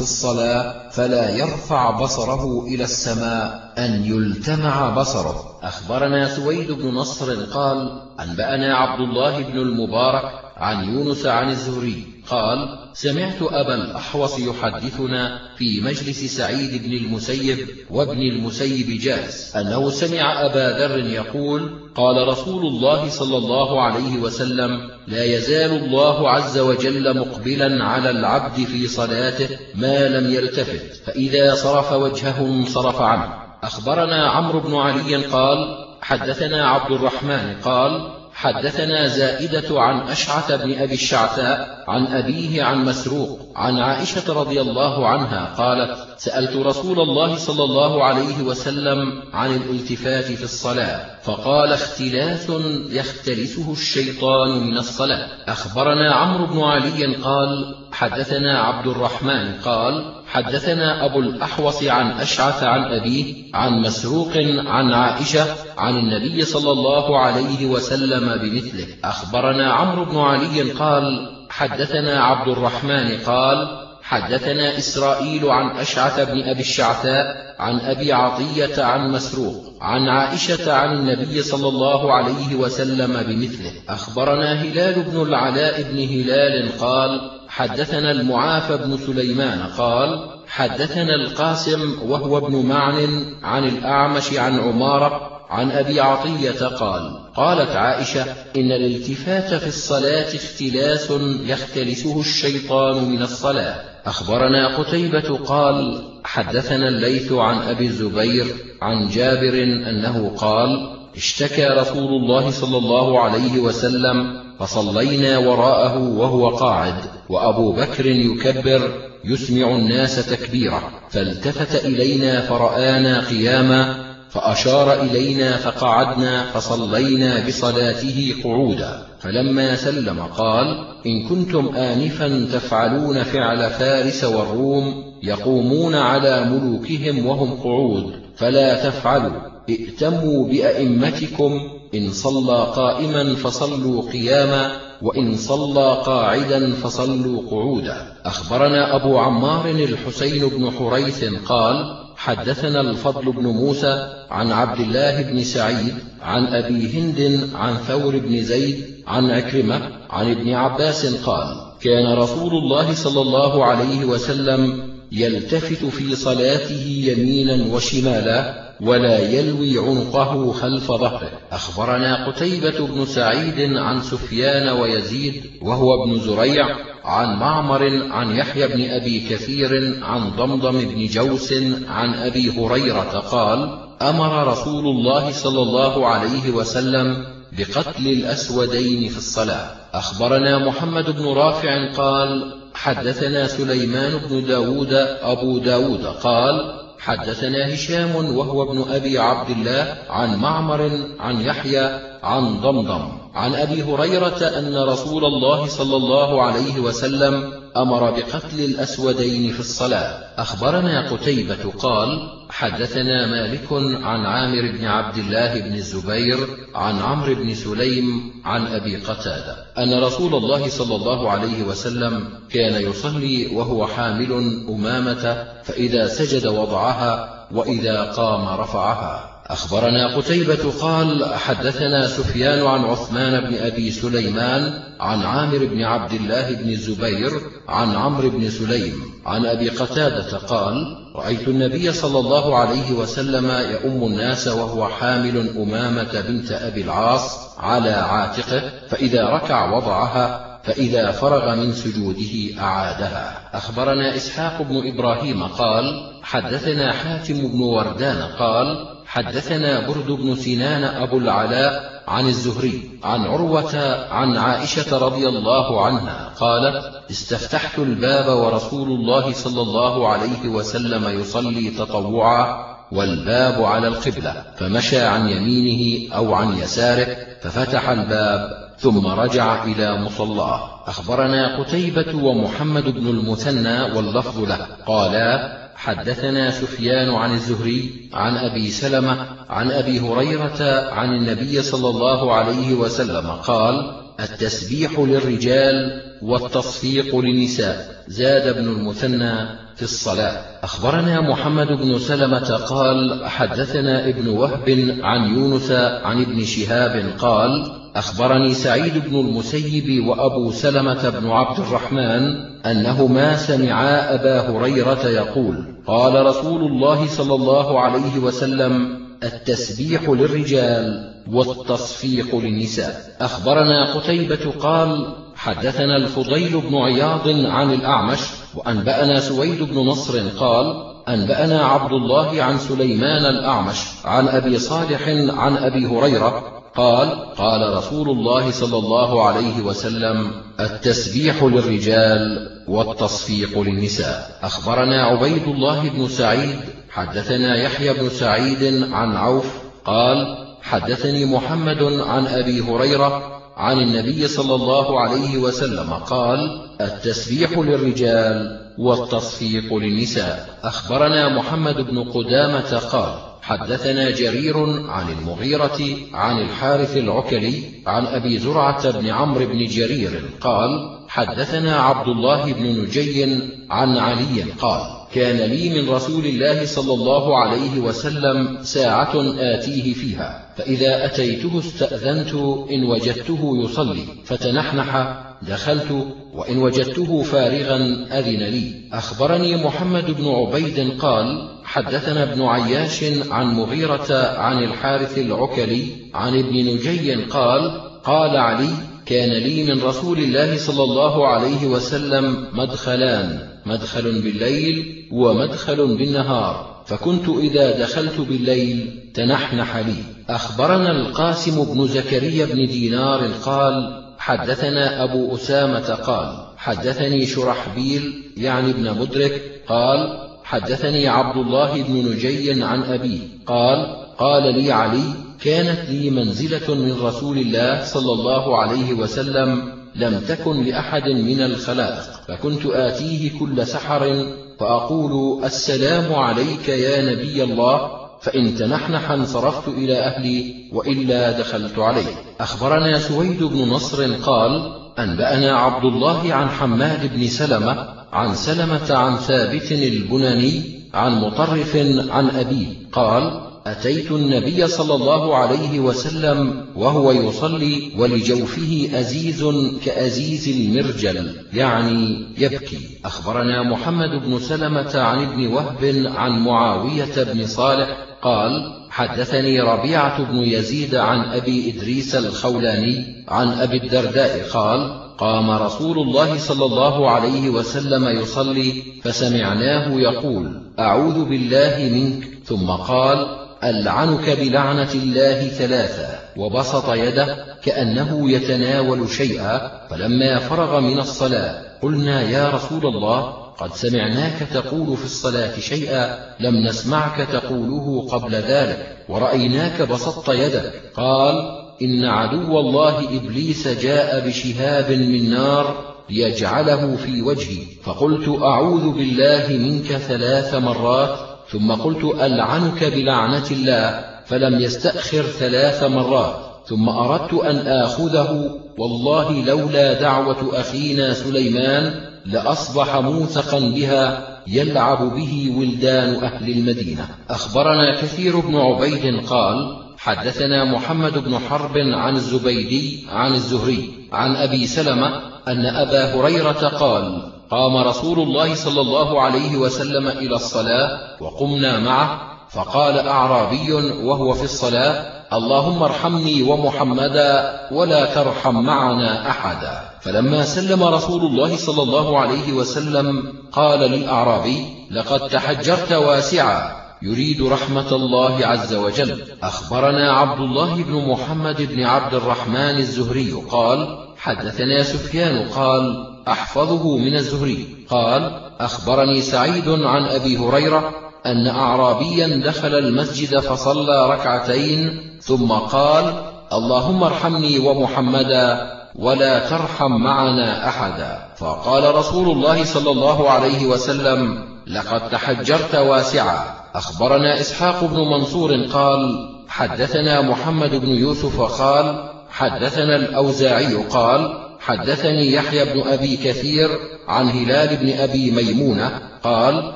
الصلاة فلا يرفع بصره إلى السماء أن يلتمع بصره. أخبرنا سويد بن نصر قال أنبأنا عبد الله بن المبارك عن يونس عن الزهري قال سمعت أبا الأحوص يحدثنا في مجلس سعيد بن المسيب وابن المسيب جالس أنه سمع أبا ذر يقول قال رسول الله صلى الله عليه وسلم لا يزال الله عز وجل مقبلا على العبد في صلاته ما لم يلتفت فإذا صرف وجهه انصرف عنه. أخبرنا عمرو بن علي قال حدثنا عبد الرحمن قال حدثنا زائدة عن أشعث بن أبي الشعثاء عن أبيه عن مسروق عن عائشة رضي الله عنها قالت سألت رسول الله صلى الله عليه وسلم عن الالتفات في الصلاة فقال اختلاس يختلسه الشيطان من الصلاة. أخبرنا عمرو بن علي قال حدثنا عبد الرحمن قال حدثنا أبو الأحوص عن أشعث عن أبيه عن مسروق عن عائشة عن النبي صلى الله عليه وسلم بمثله. أخبرنا عمرو بن علي قال حدثنا عبد الرحمن قال حدثنا إسرائيل عن أشعث بن أبي الشعثاء عن أبي عطية عن مسروق عن عائشة عن النبي صلى الله عليه وسلم بمثله. أخبرنا هلال بن العلاء بن هلال قال حدثنا المعافى بن سليمان قال حدثنا القاسم وهو ابن معن عن الأعمش عن عمارة عن أبي عطية قال قالت عائشة إن الالتفات في الصلاة اختلاس يختلسه الشيطان من الصلاة. أخبرنا قتيبة قال حدثنا الليث عن أبي الزبير عن جابر أنه قال اشتكى رسول الله صلى الله عليه وسلم فصلينا وراءه وهو قاعد وأبو بكر يكبر يسمع الناس تكبيره فالتفت إلينا فرآنا قياما فأشار إلينا فقعدنا فصلينا بصلاته قعودا. فلما سلم قال إن كنتم آنفا تفعلون فعل فارس والروم يقومون على ملوكهم وهم قعود فلا تفعلوا ائتموا بأئمتكم إن صلى قائما فصلوا قياما وإن صلى قاعدا فصلوا قعودا. أخبرنا أبو عمار الحسين بن حريث قال حدثنا الفضل بن موسى عن عبد الله بن سعيد عن أبي هند عن ثور بن زيد عن عكرمة عن ابن عباس قال كان رسول الله صلى الله عليه وسلم يلتفت في صلاته يمينا وشمالا ولا يلوي عنقه خلف ظهره. أخبرنا قتيبة بن سعيد عن سفيان ويزيد وهو ابن زريع عن معمر عن يحيى بن أبي كثير عن ضمضم بن جوس عن أبي هريرة قال أمر رسول الله صلى الله عليه وسلم بقتل الأسودين في الصلاة. أخبرنا محمد بن رافع قال حدثنا سليمان بن داود أبو داود قال حدثنا هشام وهو ابن أبي عبد الله عن معمر عن يحيى عن ضمضم. عن أبي هريرة أن رسول الله صلى الله عليه وسلم أمر بقتل الأسودين في الصلاة. أخبرنا قتيبة قال حدثنا مالك عن عامر بن عبد الله بن الزبير عن عمرو بن سليم عن أبي قتادة أن رسول الله صلى الله عليه وسلم كان يصلي وهو حامل أمامة فإذا سجد وضعها وإذا قام رفعها. أخبرنا قتيبة قال حدثنا سفيان عن عثمان بن أبي سليمان عن عامر بن عبد الله بن الزبير عن عمرو بن سليم عن أبي قتادة قال رأيت النبي صلى الله عليه وسلم يؤم الناس وهو حامل أمامة بنت أبي العاص على عاتقه فإذا ركع وضعها فإذا فرغ من سجوده أعادها. أخبرنا إسحاق بن إبراهيم قال حدثنا حاتم بن وردان قال حدثنا برد بن سنان أبو العلاء عن الزهري عن عروة عن عائشة رضي الله عنها قالت استفتحت الباب ورسول الله صلى الله عليه وسلم يصلي تطوعا والباب على القبلة فمشى عن يمينه أو عن يساره ففتح الباب ثم رجع إلى مصلاه. أخبرنا قتيبة ومحمد بن المثنى واللفظ له قالا حدثنا سفيان عن الزهري عن أبي سلمة عن أبي هريرة عن النبي صلى الله عليه وسلم قال التسبيح للرجال والتصفيق للنساء زاد ابن المثنى في الصلاة. أخبرنا محمد بن سلمة قال حدثنا ابن وهب عن يونس عن ابن شهاب قال أخبرني سعيد بن المسيب وأبو سلمة بن عبد الرحمن أنهما سمعا أبا هريرة يقول قال رسول الله صلى الله عليه وسلم التسبيح للرجال والتصفيق للنساء. أخبرنا قتيبة قال حدثنا الفضيل بن عياض عن الأعمش وأنبأنا سويد بن نصر قال أنبأنا عبد الله عن سليمان الأعمش عن أبي صالح عن أبي هريرة قال قال رسول الله صلى الله عليه وسلم التسبيح للرجال والتصفيق للنساء. أخبرنا عبيد الله بن سعيد حدثنا يحيى بن سعيد عن عوف قال حدثني محمد عن أبي هريرة عن النبي صلى الله عليه وسلم قال التسبيح للرجال والتصفيق للنساء. أخبرنا محمد بن قدامة قال حدثنا جرير عن المغيرة عن الحارث العكلي عن أبي زرعة بن عمرو بن جرير قال حدثنا عبد الله بن نجي عن علي قال كان لي من رسول الله صلى الله عليه وسلم ساعة آتيه فيها فإذا أتيته استأذنت إن وجدته يصلي فتنحنح دخلت وإن وجدته فارغا أذن لي. أخبرني محمد بن عبيد قال حدثنا ابن عياش عن مغيرة عن الحارث العكلي عن ابن نجي قال قال علي كان لي من رسول الله صلى الله عليه وسلم مدخلان مدخل بالليل ومدخل بالنهار. فكنت إذا دخلت بالليل تنحنح لي. أخبرنا القاسم بن زكريا بن دينار قال حدثنا أبو أسامة قال حدثني شرحبيل يعني ابن مدرك قال حدثني عبد الله بن نجي عن أبيه قال قال لي علي كانت لي منزلة من رسول الله صلى الله عليه وسلم لم تكن لأحد من الخلائق فكنت آتيه كل سحر فأقول السلام عليك يا نبي الله فإن تنحنح انصرفت إلى أهلي وإلا دخلت عليه. أخبرنا سويد بن نصر قال أنبأنا عبد الله عن حماد بن سلمة عن سلمة عن ثابت البناني عن مطرف عن أبيه قال أتيت النبي صلى الله عليه وسلم وهو يصلي ولجوفه أزيز كأزيز المرجل يعني يبكي. أخبرنا محمد بن سلمة عن ابن وهب عن معاوية بن صالح قال حدثني ربيعة بن يزيد عن أبي إدريس الخولاني عن أبي الدرداء قال قام رسول الله صلى الله عليه وسلم يصلي فسمعناه يقول أعوذ بالله منك. ثم قال ألعنك بلعنة الله ثلاثا وبسط يده كأنه يتناول شيئا فلما فرغ من الصلاة قلنا يا رسول الله قد سمعناك تقول في الصلاة شيئا لم نسمعك تقوله قبل ذلك ورأيناك بسطت يدك. قال إن عدو الله إبليس جاء بشهاب من نار ليجعله في وجهي فقلت أعوذ بالله منك ثلاث مرات ثم قلت ألعنك بلعنة الله فلم يستأخر ثلاث مرات ثم أردت أن آخذه والله لولا دعوة أخينا سليمان لأصبح موثقا بها يلعب به ولدان أهل المدينة. أخبرنا كثير بن عبيد قال حدثنا محمد بن حرب عن الزبيدي عن الزهري عن أبي سلمة أن أبا هريرة قال قام رسول الله صلى الله عليه وسلم إلى الصلاة وقمنا معه فقال أعرابي وهو في الصلاة اللهم ارحمني ومحمدا ولا ترحم معنا أحدا. فلما سلم رسول الله صلى الله عليه وسلم قال للأعرابي لقد تحجرت واسعا يريد رحمة الله عز وجل. أخبرنا عبد الله بن محمد بن عبد الرحمن الزهري قال حدثنا سفيان قال أحفظه من الزهري. قال أخبرني سعيد عن أبي هريرة أن أعرابيا دخل المسجد فصلى ركعتين ثم قال اللهم ارحمني ومحمدا ولا ترحم معنا أحدا. فقال رسول الله صلى الله عليه وسلم لقد تحجرت واسعا. أخبرنا إسحاق بن منصور قال حدثنا محمد بن يوسف قال حدثنا الأوزاعي قال حدثني يحيى بن أبي كثير عن هلال بن أبي ميمونة قال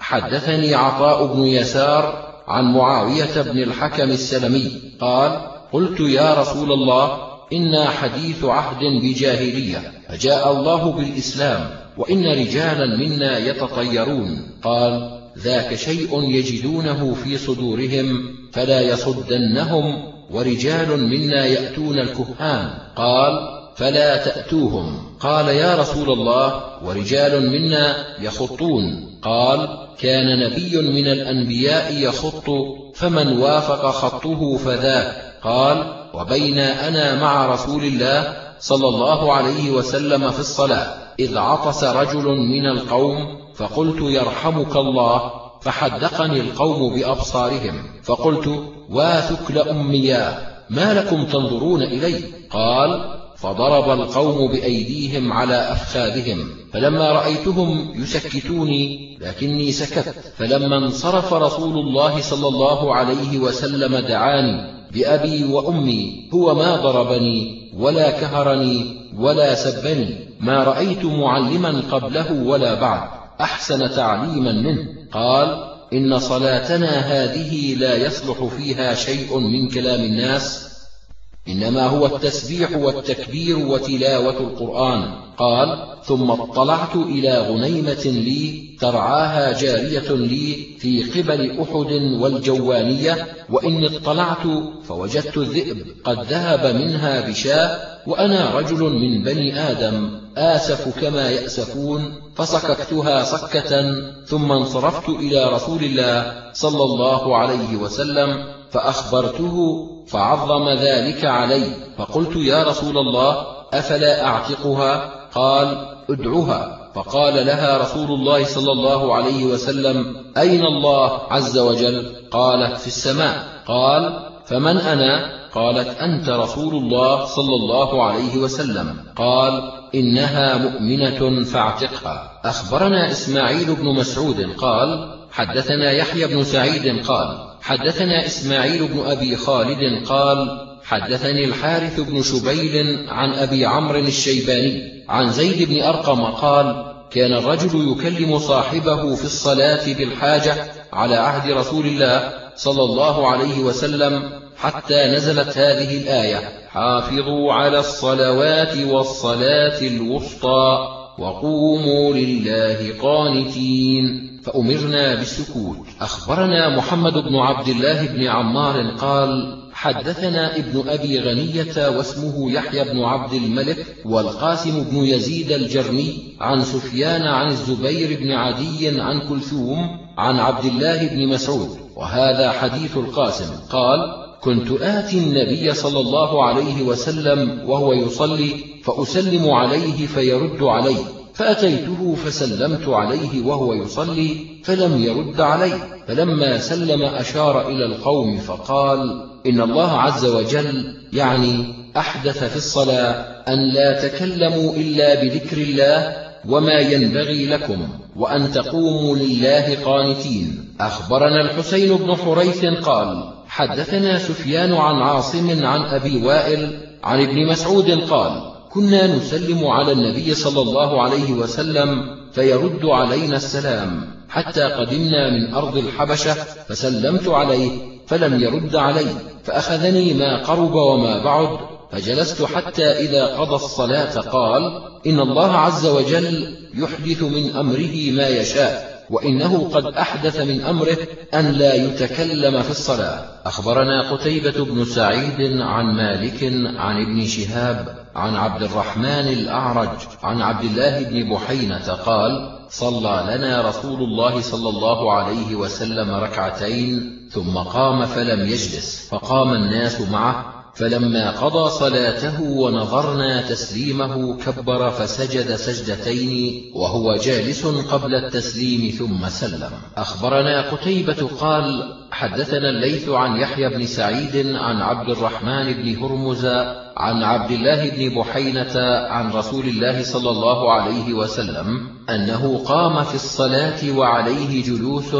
حدثني عطاء بن يسار عن معاوية بن الحكم السلمي قال قلت يا رسول الله إنا حديث عهد بجاهلية فجاء الله بالإسلام وإن رجالا منا يتطيرون. قال ذاك شيء يجدونه في صدورهم فلا يصدنهم ورجال منا يأتون الكهان. قال فلا تأتوهم. قال يا رسول الله ورجال منا يخطون. قال كان نبي من الأنبياء يخط فمن وافق خطه فذاك. قال وبين أنا مع رسول الله صلى الله عليه وسلم في الصلاة إذ عطس رجل من القوم فقلت يرحمك الله فحدقني القوم بأبصارهم. فقلت واثك لأميا ما لكم تنظرون إلي؟ قال فضرب القوم بأيديهم على أفخاذهم فلما رأيتهم يسكتوني لكني سكت. فلما انصرف رسول الله صلى الله عليه وسلم دعاني بأبي وأمي هو ما ضربني ولا كهرني ولا سبني ما رأيت معلما قبله ولا بعد أحسن تعليما منه. قال إن صلاتنا هذه لا يصلح فيها شيء من كلام الناس إنما هو التسبيح والتكبير وتلاوة القرآن. قال ثم اطلعت إلى غنيمة لي ترعاها جارية لي في قبل أحد والجوانية وإن اطلعت فوجدت الذئب قد ذهب منها بشاء وأنا رجل من بني آدم آسف كما يأسفون فصككتها صكة ثم انصرفت إلى رسول الله صلى الله عليه وسلم فأخبرته فعظم ذلك علي. فقلت يا رسول الله أفلا أعتقها؟ قال أدعها. فقال لها رسول الله صلى الله عليه وسلم أين الله عز وجل؟ قالت في السماء. قال فمن أنا؟ قالت أنت رسول الله صلى الله عليه وسلم. قال إنها مؤمنة فاعتقها. أخبرنا إسماعيل بن مسعود قال حدثنا يحيى بن سعيد قال حدثنا إسماعيل بن أبي خالد قال حدثني الحارث بن شبيل عن أبي عمرو الشيباني عن زيد بن أرقم قال كان الرجل يكلم صاحبه في الصلاة بالحاجة على عهد رسول الله صلى الله عليه وسلم حتى نزلت هذه الآية حافظوا على الصلوات والصلاة الوسطى وقوموا لله قانتين فأمرنا بالسكوت. أخبرنا محمد بن عبد الله بن عمار قال حدثنا ابن أبي غنية واسمه يحيى بن عبد الملك والقاسم بن يزيد الجرمي عن سفيان عن الزبير بن عدي عن كلثوم عن عبد الله بن مسعود وهذا حديث القاسم. قال كنت آتي النبي صلى الله عليه وسلم وهو يصلي فأسلم عليه فيرد علي فأتيته فسلمت عليه وهو يصلي فلم يرد علي فلما سلم أشار إلى القوم فقال إن الله عز وجل يعني أحدث في الصلاة أن لا تكلموا إلا بذكر الله وما ينبغي لكم وأن تقوموا لله قانتين. أخبرنا الحسين بن حريث قال حدثنا سفيان عن عاصم عن أبي وائل عن ابن مسعود قال كنا نسلم على النبي صلى الله عليه وسلم فيرد علينا السلام. حتى قدمنا من أرض الحبشة فسلمت عليه فلم يرد علي فأخذني ما قرب وما بعد فجلست حتى إذا قضى الصلاة قال إن الله عز وجل يحدث من أمره ما يشاء. وإنه قد أحدث من أمره أن لا يتكلم في الصلاة. أخبرنا قتيبة بن سعيد عن مالك عن ابن شهاب عن عبد الرحمن الأعرج عن عبد الله بن بحينة قال صلى لنا رسول الله صلى الله عليه وسلم ركعتين ثم قام فلم يجلس فقام الناس معه فلما قضى صلاته ونظرنا تسليمه كبر فسجد سجدتين وهو جالس قبل التسليم ثم سلم. أخبرنا قتيبة قال حدثنا الليث عن يحيى بن سعيد عن عبد الرحمن بن هرمز عن عبد الله بن بحينة عن رسول الله صلى الله عليه وسلم أنه قام في الصلاة وعليه جلوس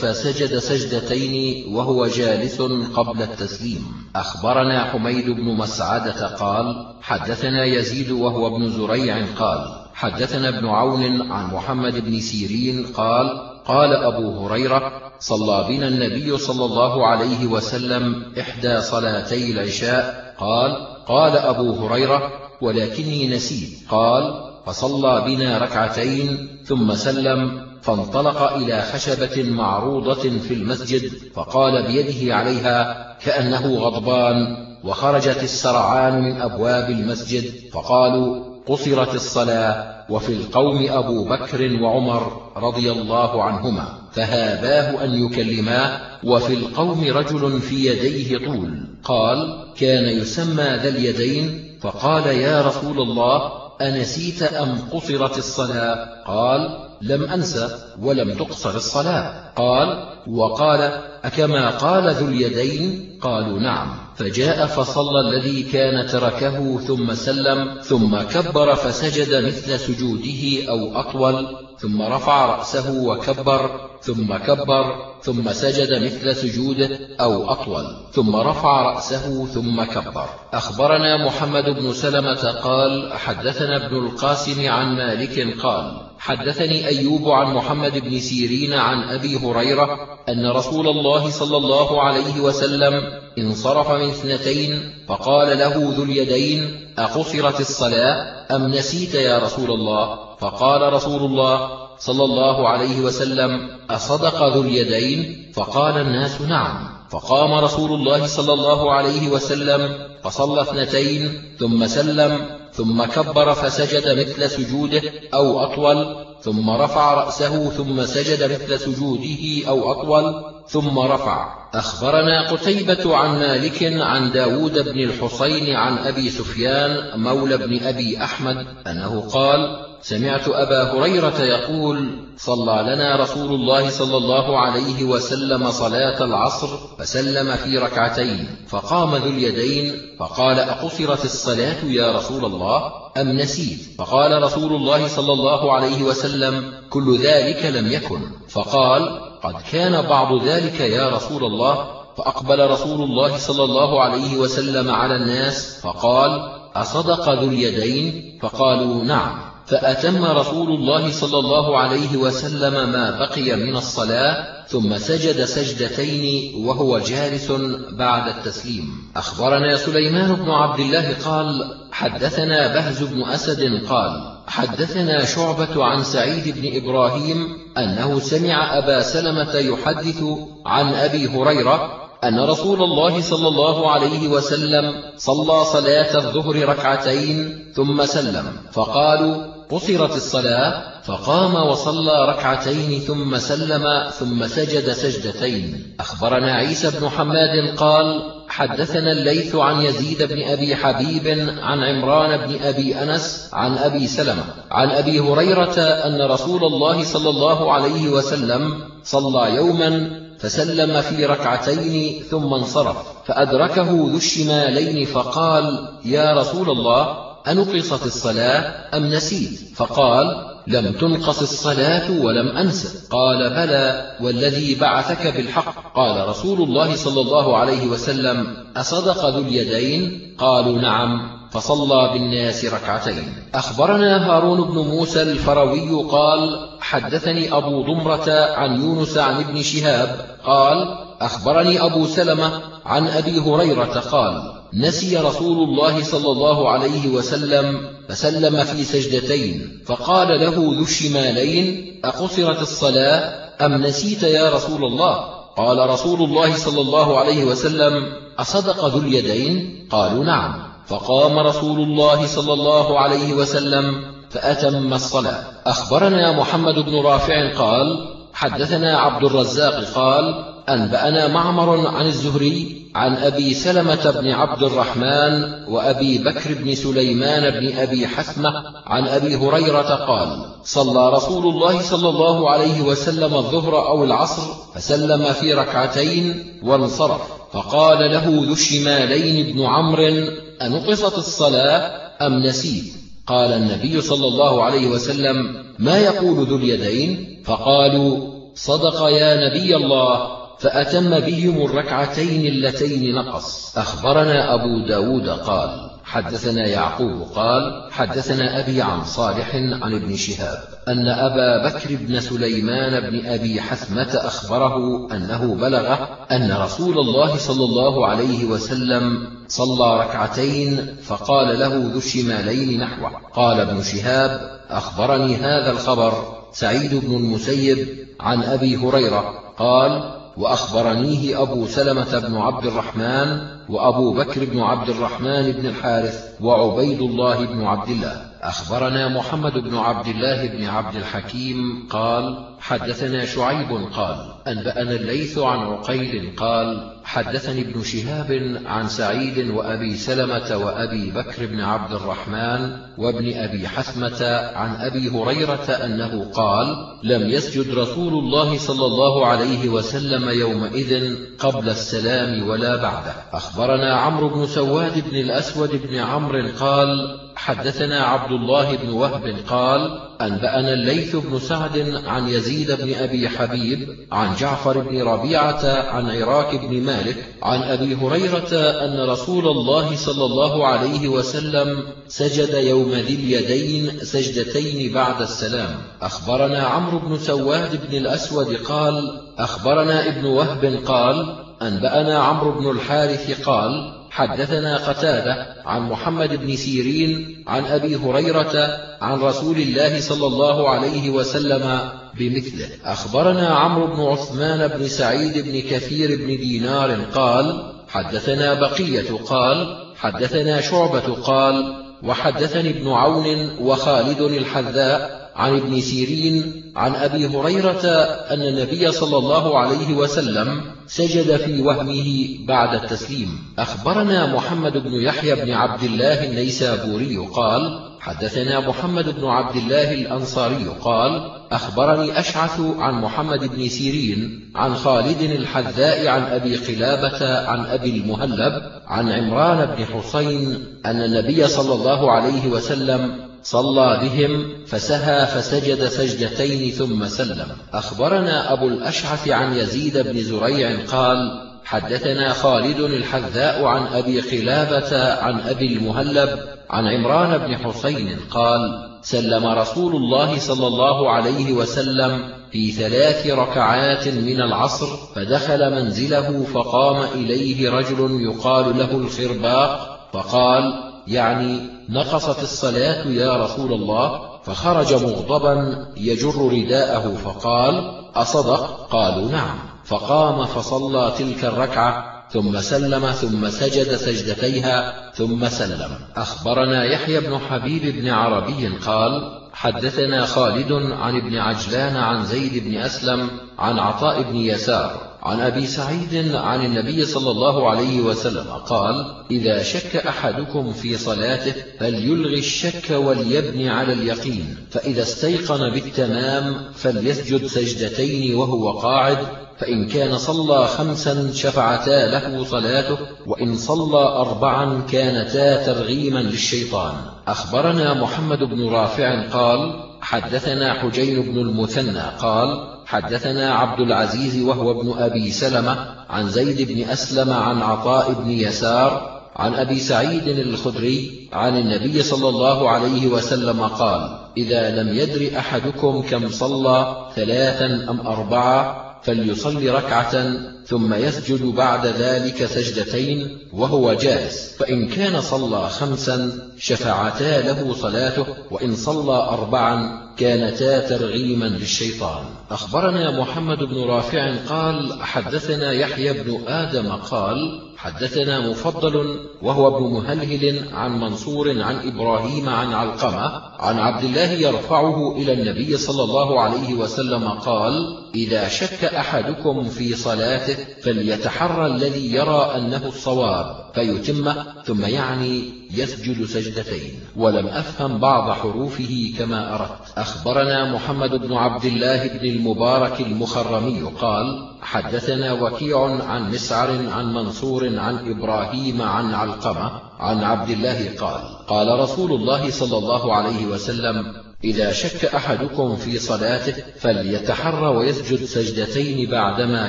فسجد سجدتين وهو جالس قبل التسليم. أخبرنا حميد بن مسعدة قال حدثنا يزيد وهو ابن زريع قال حدثنا ابن عون عن محمد بن سيرين قال قال أبو هريرة صلى بنا النبي صلى الله عليه وسلم إحدى صلاتي العشاء. قال قال أبو هريرة ولكني نسيت. قال فصلى بنا ركعتين ثم سلم فانطلق إلى خشبة معروضة في المسجد فقال بيده عليها كأنه غضبان وخرجت السرعان من أبواب المسجد فقالوا قصرت الصلاة وفي القوم أبو بكر وعمر رضي الله عنهما فهاباه أن يكلماه وفي القوم رجل في يديه طول قال كان يسمى ذا اليدين فقال يا رسول الله أنسيت أم قصرت الصلاة؟ قال لم أنسى ولم تقصر الصلاة. قال وقال أكما قال ذو اليدين؟ قالوا نعم. فجاء فصلى الذي كان تركه ثم سلم ثم كبر فسجد مثل سجوده أو أطول ثم رفع رأسه وكبر ثم كبر ثم سجد مثل سجوده أو أطول ثم رفع رأسه ثم كبر. أخبرنا محمد بن سلمة قال حدثنا ابن القاسم عن مالك قال حدثني أيوب عن محمد بن سيرين عن أبي هريرة أن رسول الله صلى الله عليه وسلم انصرف من اثنتين فقال له ذو اليدين أقصرت الصلاة أم نسيت يا رسول الله؟ فقال رسول الله صلى الله عليه وسلم أصدق ذو اليدين؟ فقال الناس نعم. فقام رسول الله صلى الله عليه وسلم فصلى اثنتين ثم سلم ثم كبر فسجد مثل سجوده أو أطول ثم رفع رأسه ثم سجد مثل سجوده أو أطول ثم رفع. أخبرنا قتيبة عن مالك عن داود بن الحصين عن أبي سفيان مولى بن أبي أحمد أنه قال سمعت أبا هريرة يقول صلى لنا رسول الله صلى الله عليه وسلم صلاة العصر فسلم في ركعتين فقام ذو اليدين فقال أقصرت الصلاة يا رسول الله؟ أم نسيت؟ فقال رسول الله صلى الله عليه وسلم كل ذلك لم يكن. فقال قد كان بعض ذلك يا رسول الله؟ فأقبل رسول الله صلى الله عليه وسلم على الناس فقال أصدق ذو اليدين؟ فقالوا نعم. فأتم رسول الله صلى الله عليه وسلم ما بقي من الصلاة ثم سجد سجدتين وهو جالس بعد التسليم. أخبرنا سليمان بن عبد الله قال حدثنا بهز بن أسد قال حدثنا شعبة عن سعيد بن إبراهيم أنه سمع أبا سلمة يحدث عن أبي هريرة أن رسول الله صلى الله عليه وسلم صلى صلاة الظهر ركعتين ثم سلم فقالوا قصرت الصلاة فقام وصلى ركعتين ثم سلم ثم سجد سجدتين. أخبرنا عيسى بن حماد قال حدثنا الليث عن يزيد بن أبي حبيب عن عمران بن أبي أنس عن أبي سلمة عن أبي هريرة أن رسول الله صلى الله عليه وسلم صلى يوما فسلم في ركعتين ثم انصرف فأدركه ذو الشمالين فقال يا رسول الله أنقصت الصلاة أم نسيت؟ فقال لم تنقص الصلاة ولم أنس. قال بلى والذي بعثك بالحق. قال رسول الله صلى الله عليه وسلم أصدق ذو اليدين؟ قالوا نعم. فصلى بالناس ركعتين. أخبرنا هارون بن موسى الفروي قال حدثني أبو ضمرة عن يونس عن ابن شهاب. قال أخبرني أبو سلمة عن أبي هريرة قال نسي رسول الله صلى الله عليه وسلم فسلم في سجدتين فقال له ذو الشمالين أقصرت الصلاة أم نسيت يا رسول الله؟ قال رسول الله صلى الله عليه وسلم أصدق ذو اليدين؟ قالوا نعم. فقام رسول الله صلى الله عليه وسلم فأتم الصلاة. أخبرنا محمد بن رافع قال حدثنا عبد الرزاق قال أنبأنا معمر عن الزهري عن أبي سلمة بن عبد الرحمن وأبي بكر بن سليمان بن أبي حثمة عن أبي هريرة قال صلى رسول الله صلى الله عليه وسلم الظهر أو العصر فسلم في ركعتين وانصرف فقال له ذو الشمالين بن عمرو أنقصت الصلاة أم نسيت؟ قال النبي صلى الله عليه وسلم ما يقول ذو اليدين؟ فقالوا صدق يا نبي الله. فأتم بهم الركعتين اللتين نقص. أخبرنا أبو داود قال حدثنا يعقوب قال حدثنا أبي عن صالح عن ابن شهاب أن أبا بكر بن سليمان بن أبي حثمة أخبره أنه بلغه أن رسول الله صلى الله عليه وسلم صلى ركعتين فقال له ذو الشمالين نحوه قال ابن شهاب أخبرني هذا الخبر. سعيد بن المسيب عن أبي هريرة قال وأخبرنيه أبو سلمة بن عبد الرحمن وأبو بكر بن عبد الرحمن بن الحارث وعبيد الله بن عبد الله. أخبرنا محمد بن عبد الله بن عبد الحكيم قال حدثنا شعيب قال أنبأنا الليث عن عقيل قال حدثني ابن شهاب عن سعيد وأبي سلمة وأبي بكر بن عبد الرحمن وابن أبي حثمة عن أبي هريرة أنه قال لم يسجد رسول الله صلى الله عليه وسلم يومئذ قبل السلام ولا بعده. أخبرنا عمرو بن سواد بن الأسود بن عمرو قال حدثنا عبد الله بن وهب قال أنبأنا الليث بن سعد عن يزيد بن أبي حبيب عن جعفر بن ربيعة عن عراك بن مالك عن أبي هريرة أن رسول الله صلى الله عليه وسلم سجد يوم ذي اليدين سجدتين بعد السلام. أخبرنا عمرو بن سواد بن الأسود قال أخبرنا ابن وهب قال أنبأنا عمرو بن الحارث قال حدثنا قتادة عن محمد بن سيرين عن أبي هريرة عن رسول الله صلى الله عليه وسلم بمثله. أخبرنا عمرو بن عثمان بن سعيد بن كثير بن دينار قال حدثنا بقية قال حدثنا شعبة قال وحدثني ابن عون وخالد الحذاء عن ابن سيرين عن أبي هريرة أن النبي صلى الله عليه وسلم سجد في وهمه بعد التسليم. أخبرنا محمد بن يحيى بن عبد الله النيسابوري قال حدثنا محمد بن عبد الله الأنصاري قال أخبرني أشعث عن محمد بن سيرين عن خالد الحذاء عن أبي قلابة عن أبي المهلب عن عمران بن حسين أن النبي صلى الله عليه وسلم صلى بهم فسهى فسجد سجدتين ثم سلم. أخبرنا أبو الأشعث عن يزيد بن زريع قال حدثنا خالد الحذاء عن أبي قلابة عن أبي المهلب عن عمران بن حسين قال سلم رسول الله صلى الله عليه وسلم في ثلاث ركعات من العصر فدخل منزله فقام إليه رجل يقال له الخرباق فقال يعني نقصت الصلاة يا رسول الله فخرج مغضبا يجر رداءه فقال أصدق؟ قالوا نعم. فقام فصلى تلك الركعة ثم سلم ثم سجد سجدتيها ثم سلم. أخبرنا يحيى بن حبيب بن عربي قال حدثنا خالد عن ابن عجلان عن زيد بن أسلم عن عطاء بن يسار عن أبي سعيد عن النبي صلى الله عليه وسلم قال إذا شك أحدكم في صلاته فليلغي الشك وليبني على اليقين فإذا استيقن بالتمام فليسجد سجدتين وهو قاعد فإن كان صلى خمسا شفعتا له صلاته وإن صلى أربعا كانتا ترغيما للشيطان. أخبرنا محمد بن رافع قال حدثنا حجين بن المثنى قال حدثنا عبد العزيز وهو ابن أبي سلمة عن زيد بن أسلم عن عطاء بن يسار عن أبي سعيد الخدري عن النبي صلى الله عليه وسلم قال إذا لم يدر أحدكم كم صلى ثلاثا أم أربعة فليصلي ركعة ثم يسجد بعد ذلك سجدتين وهو جالس. فإن كان صلى خمسا شفعتا له صلاته وإن صلى أربعا كانتا ترغيما للشيطان. أخبرنا محمد بن رافع قال حدثنا يحيى بن آدم قال حدثنا مفضل وهو ابن مهلهل عن منصور عن إبراهيم عن علقمة عن عبد الله يرفعه إلى النبي صلى الله عليه وسلم قال إذا شك أحدكم في صلاته فليتحرى الذي يرى أنه الصواب فيتمه ثم يعني يسجد سجدتين. ولم أفهم بعض حروفه كما أردت. أخبرنا محمد بن عبد الله بن المبارك المخرمي قال حدثنا وكيع عن مسعر عن منصور عن إبراهيم عن علقمة عن عبد الله قال قال رسول الله صلى الله عليه وسلم إذا شك أحدكم في صلاته فليتحرى ويسجد سجدتين بعدما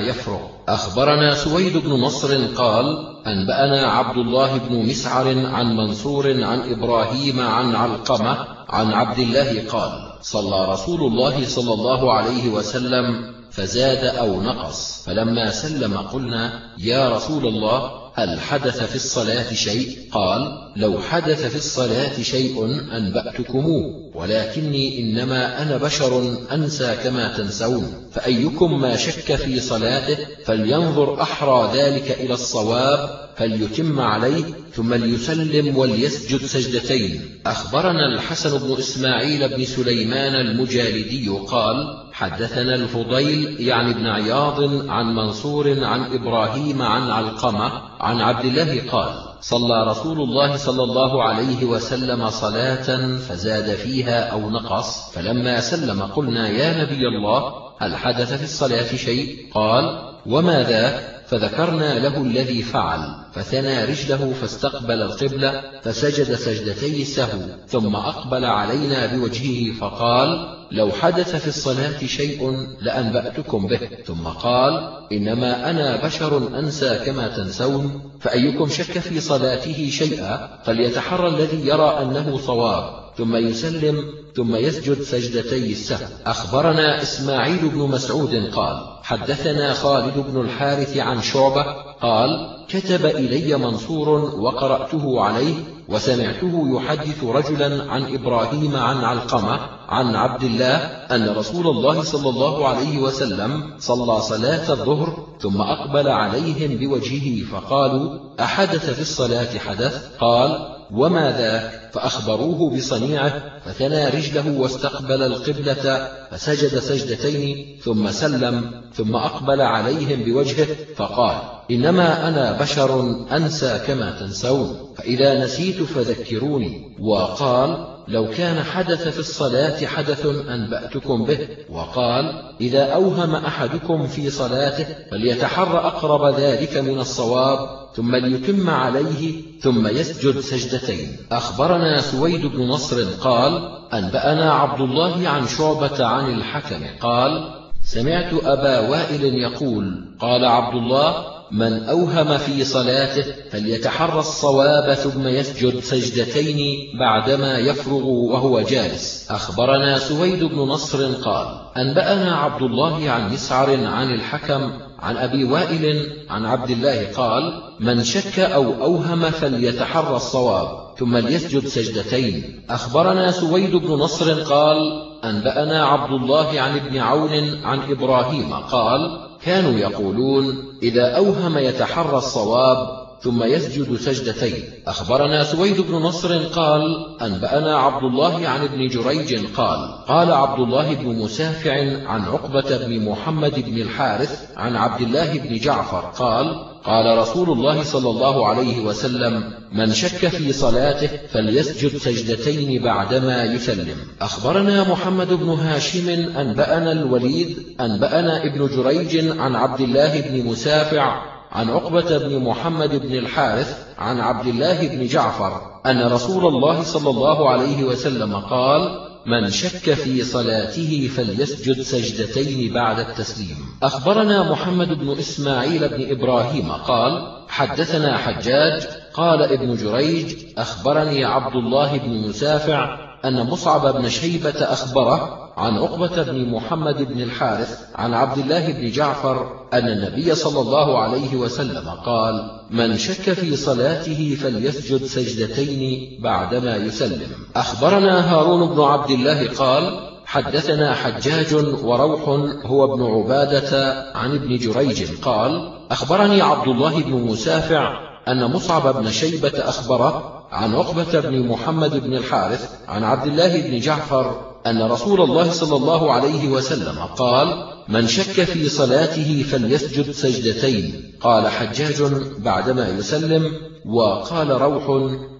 يفرغ. أخبرنا سويد بن نصر قال أنبأنا عبد الله بن مسعر عن منصور عن إبراهيم عن علقمة عن عبد الله قال صلى رسول الله صلى الله عليه وسلم فزاد أو نقص. فلما سلم قلنا يا رسول الله هل حدث في الصلاة شيء؟ قال لو حدث في الصلاة شيء أنبأتكموه ولكني إنما أنا بشر أنسى كما تنسون. فأيكم ما شك في صلاته فلينظر أحرى ذلك إلى الصواب فليتم عليه ثم ليسلم وليسجد سجدتين. أخبرنا الحسن بن إسماعيل بن سليمان المجالدي قال حدثنا الفضيل يعني ابن عياض عن منصور عن إبراهيم عن علقمة عن عبد الله قال صلى رسول الله صلى الله عليه وسلم صلاة فزاد فيها أو نقص فلما سلم قلنا يا نبي الله هل حدث في الصلاة شيء؟ قال وما ذا فذكرنا له الذي فعل فثنى رجله فاستقبل القبلة فسجد سجدتي السهو ثم أقبل علينا بوجهه فقال لو حدث في الصلاة شيء لأنبأتكم به. ثم قال إنما أنا بشر أنسى كما تنسون فأيكم شك في صلاته شيئا؟ فليتحرى الذي يرى أنه صواب. ثم يسلم ثم يسجد سجدتي السهو. أخبرنا إسماعيل بن مسعود قال حدثنا خالد بن الحارث عن شعبة قال كتب إلي منصور وقرأته عليه وسمعته يحدث رجلا عن إبراهيم عن علقمة عن عبد الله أن رسول الله صلى الله عليه وسلم صلى صلاة الظهر ثم أقبل عليهم بوجهه فقالوا أحدث في الصلاة حدث؟ قال وما ذاك؟ فأخبروه بصنيعه فثنى رجله واستقبل القبلة فسجد سجدتين ثم سلم ثم أقبل عليهم بوجهه فقال إنما أنا بشر أنسى كما تنسون فإذا نسيت فذكروني. وقال لو كان حدث في الصلاة حدث أنبأتكم به. وقال إذا أوهم أحدكم في صلاته فليتحر أقرب ذلك من الصواب ثم ليتم عليه ثم يسجد سجدتين. أخبرنا سويد بن نصر قال أنبأنا عبد الله عن شعبة عن الحكم قال سمعت أبا وائل يقول قال عبد الله من أوهم في صلاته فليتحرى الصواب ثم يسجد سجدتين بعدما يفرغ وهو جالس. أخبرنا سويد بن نصر قال أنبأنا عبد الله عن مسعر عن الحكم عن أبي وائل عن عبد الله قال من شك أو أوهم فليتحرى الصواب ثم ليسجد سجدتين. أخبرنا سويد بن نصر قال أنبأنا عبد الله عن ابن عون عن إبراهيم قال كانوا يقولون إذا أوهم يتحرى الصواب ثم يسجد سجدتين. أخبرنا سويد بن نصر قال أنبأنا عبد الله عن ابن جريج قال قال عبد الله بن مسافع عن عقبة بن محمد بن الحارث عن عبد الله بن جعفر قال قال رسول الله صلى الله عليه وسلم من شك في صلاته فليسجد سجدتين بعدما يسلم. أخبرنا محمد بن هاشم أنبأنا الوليد أنبأنا ابن جريج عن عبد الله بن مسافع عن عقبة بن محمد بن الحارث عن عبد الله بن جعفر أن رسول الله صلى الله عليه وسلم قال من شك في صلاته فليسجد سجدتين بعد التسليم. أخبرنا محمد بن إسماعيل بن إبراهيم قال حدثنا حجاج قال ابن جريج أخبرني عبد الله بن مسافع أن مصعب بن شيبة أخبره عن عقبة بن محمد بن الحارث عن عبد الله بن جعفر أن النبي صلى الله عليه وسلم قال من شك في صلاته فليسجد سجدتين بعدما يسلم. أخبرنا هارون بن عبد الله قال حدثنا حجاج وروح هو ابن عبادة عن ابن جريج قال أخبرني عبد الله بن مسافع أن مصعب بن شيبة أخبره عن عقبة بن محمد بن الحارث عن عبد الله بن جعفر أن رسول الله صلى الله عليه وسلم قال من شك في صلاته فليسجد سجدتين. قال حجاج بعدما يسلم وقال روح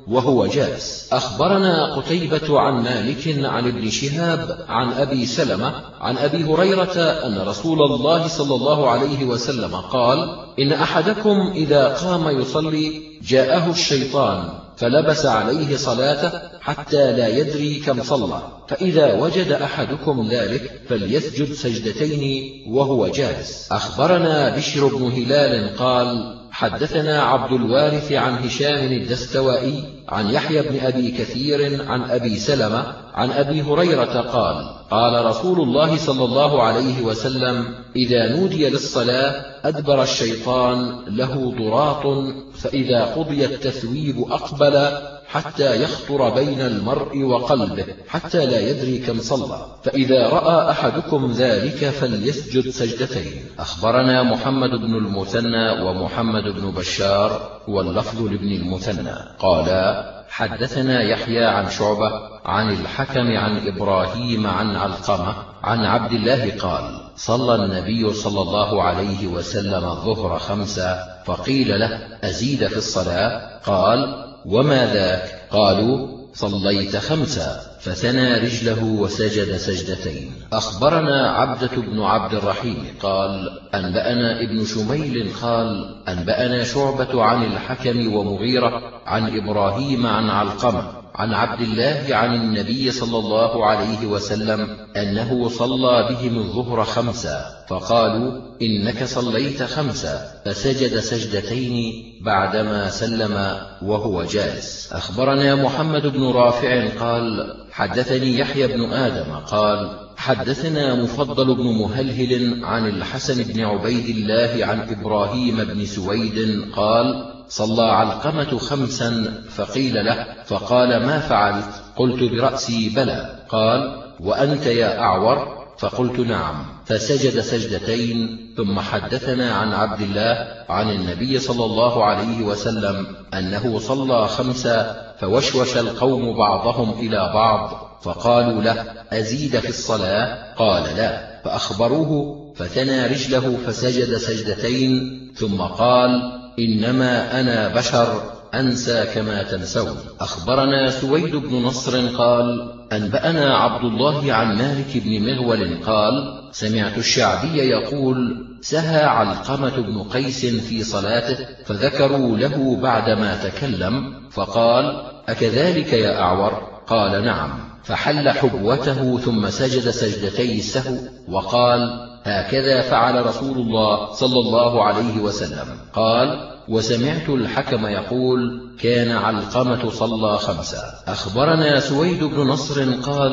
وهو جالس. أخبرنا قتيبة عن مالك عن ابن شهاب عن أبي سلمة عن أبي هريرة أن رسول الله صلى الله عليه وسلم قال إن أحدكم إذا قام يصلي جاءه الشيطان. فلبس عليه صلاته حتى لا يدري كم صلى فإذا وجد أحدكم ذلك فليسجد سجدتين وهو جالس. أخبرنا بشر بن هلال قال حدثنا عبد الوارث عن هشام الدستوائي عن يحيى بن أبي كثير عن أبي سلمة عن أبي هريرة قال قال رسول الله صلى الله عليه وسلم إذا نودي للصلاة أدبر الشيطان له ضراط فإذا قضي التثويب أقبل حتى يخطر بين المرء وقلبه حتى لا يدري كم صلى. فإذا رأى أحدكم ذلك فليسجد سجدتين. أخبرنا محمد بن المثنى ومحمد بن بشار واللفظ لابن المثنى. قالا حدثنا يحيى عن شعبة عن الحكم عن إبراهيم عن علقمة عن عبد الله قال صلى النبي صلى الله عليه وسلم الظهر خمسة فقيل له أزيد في الصلاة؟ قال وما ذاك؟ قالوا صليت خمسا فثنى رجله وسجد سجدتين. أخبرنا عبدة بن عبد الرحيم قال أنبأنا ابن شميل قال أنبأنا شعبة عن الحكم ومغيرة عن إبراهيم عن علقمة. عن عبد الله عن النبي صلى الله عليه وسلم أنه صلى بهم الظهر خمسا فقالوا إنك صليت خمسا فسجد سجدتين بعدما سلم وهو جالس. أخبرنا محمد بن رافع قال حدثني يحيى بن آدم قال حدثنا مفضل بن مهلهل عن الحسن بن عبيد الله عن إبراهيم بن سويد قال صلى علقمة خمسا فقيل له فقال ما فعلت؟ قلت برأسي بلى. قال وأنت يا أعور؟ فقلت نعم. فسجد سجدتين ثم حدثنا عن عبد الله عن النبي صلى الله عليه وسلم أنه صلى خمسا فوشوش القوم بعضهم إلى بعض فقالوا له أزيد في الصلاة؟ قال لا. فأخبروه فثنى رجله فسجد سجدتين ثم قال إنما أنا بشر أنسى كما تنسون. أخبرنا سويد بن نصر قال أنبأنا عبد الله عن مالك بن مغول قال سمعت الشعبي يقول سهى علقمة بن قيس في صلاته فذكروا له بعدما تكلم فقال أكذلك يا أعور؟ قال نعم. فحل حبوته ثم سجد سجدتي السهو وقال هكذا فعل رسول الله صلى الله عليه وسلم. قال وسمعت الحكم يقول كان علقمة صلى خمسا أخبرنا سويد بن نصر قال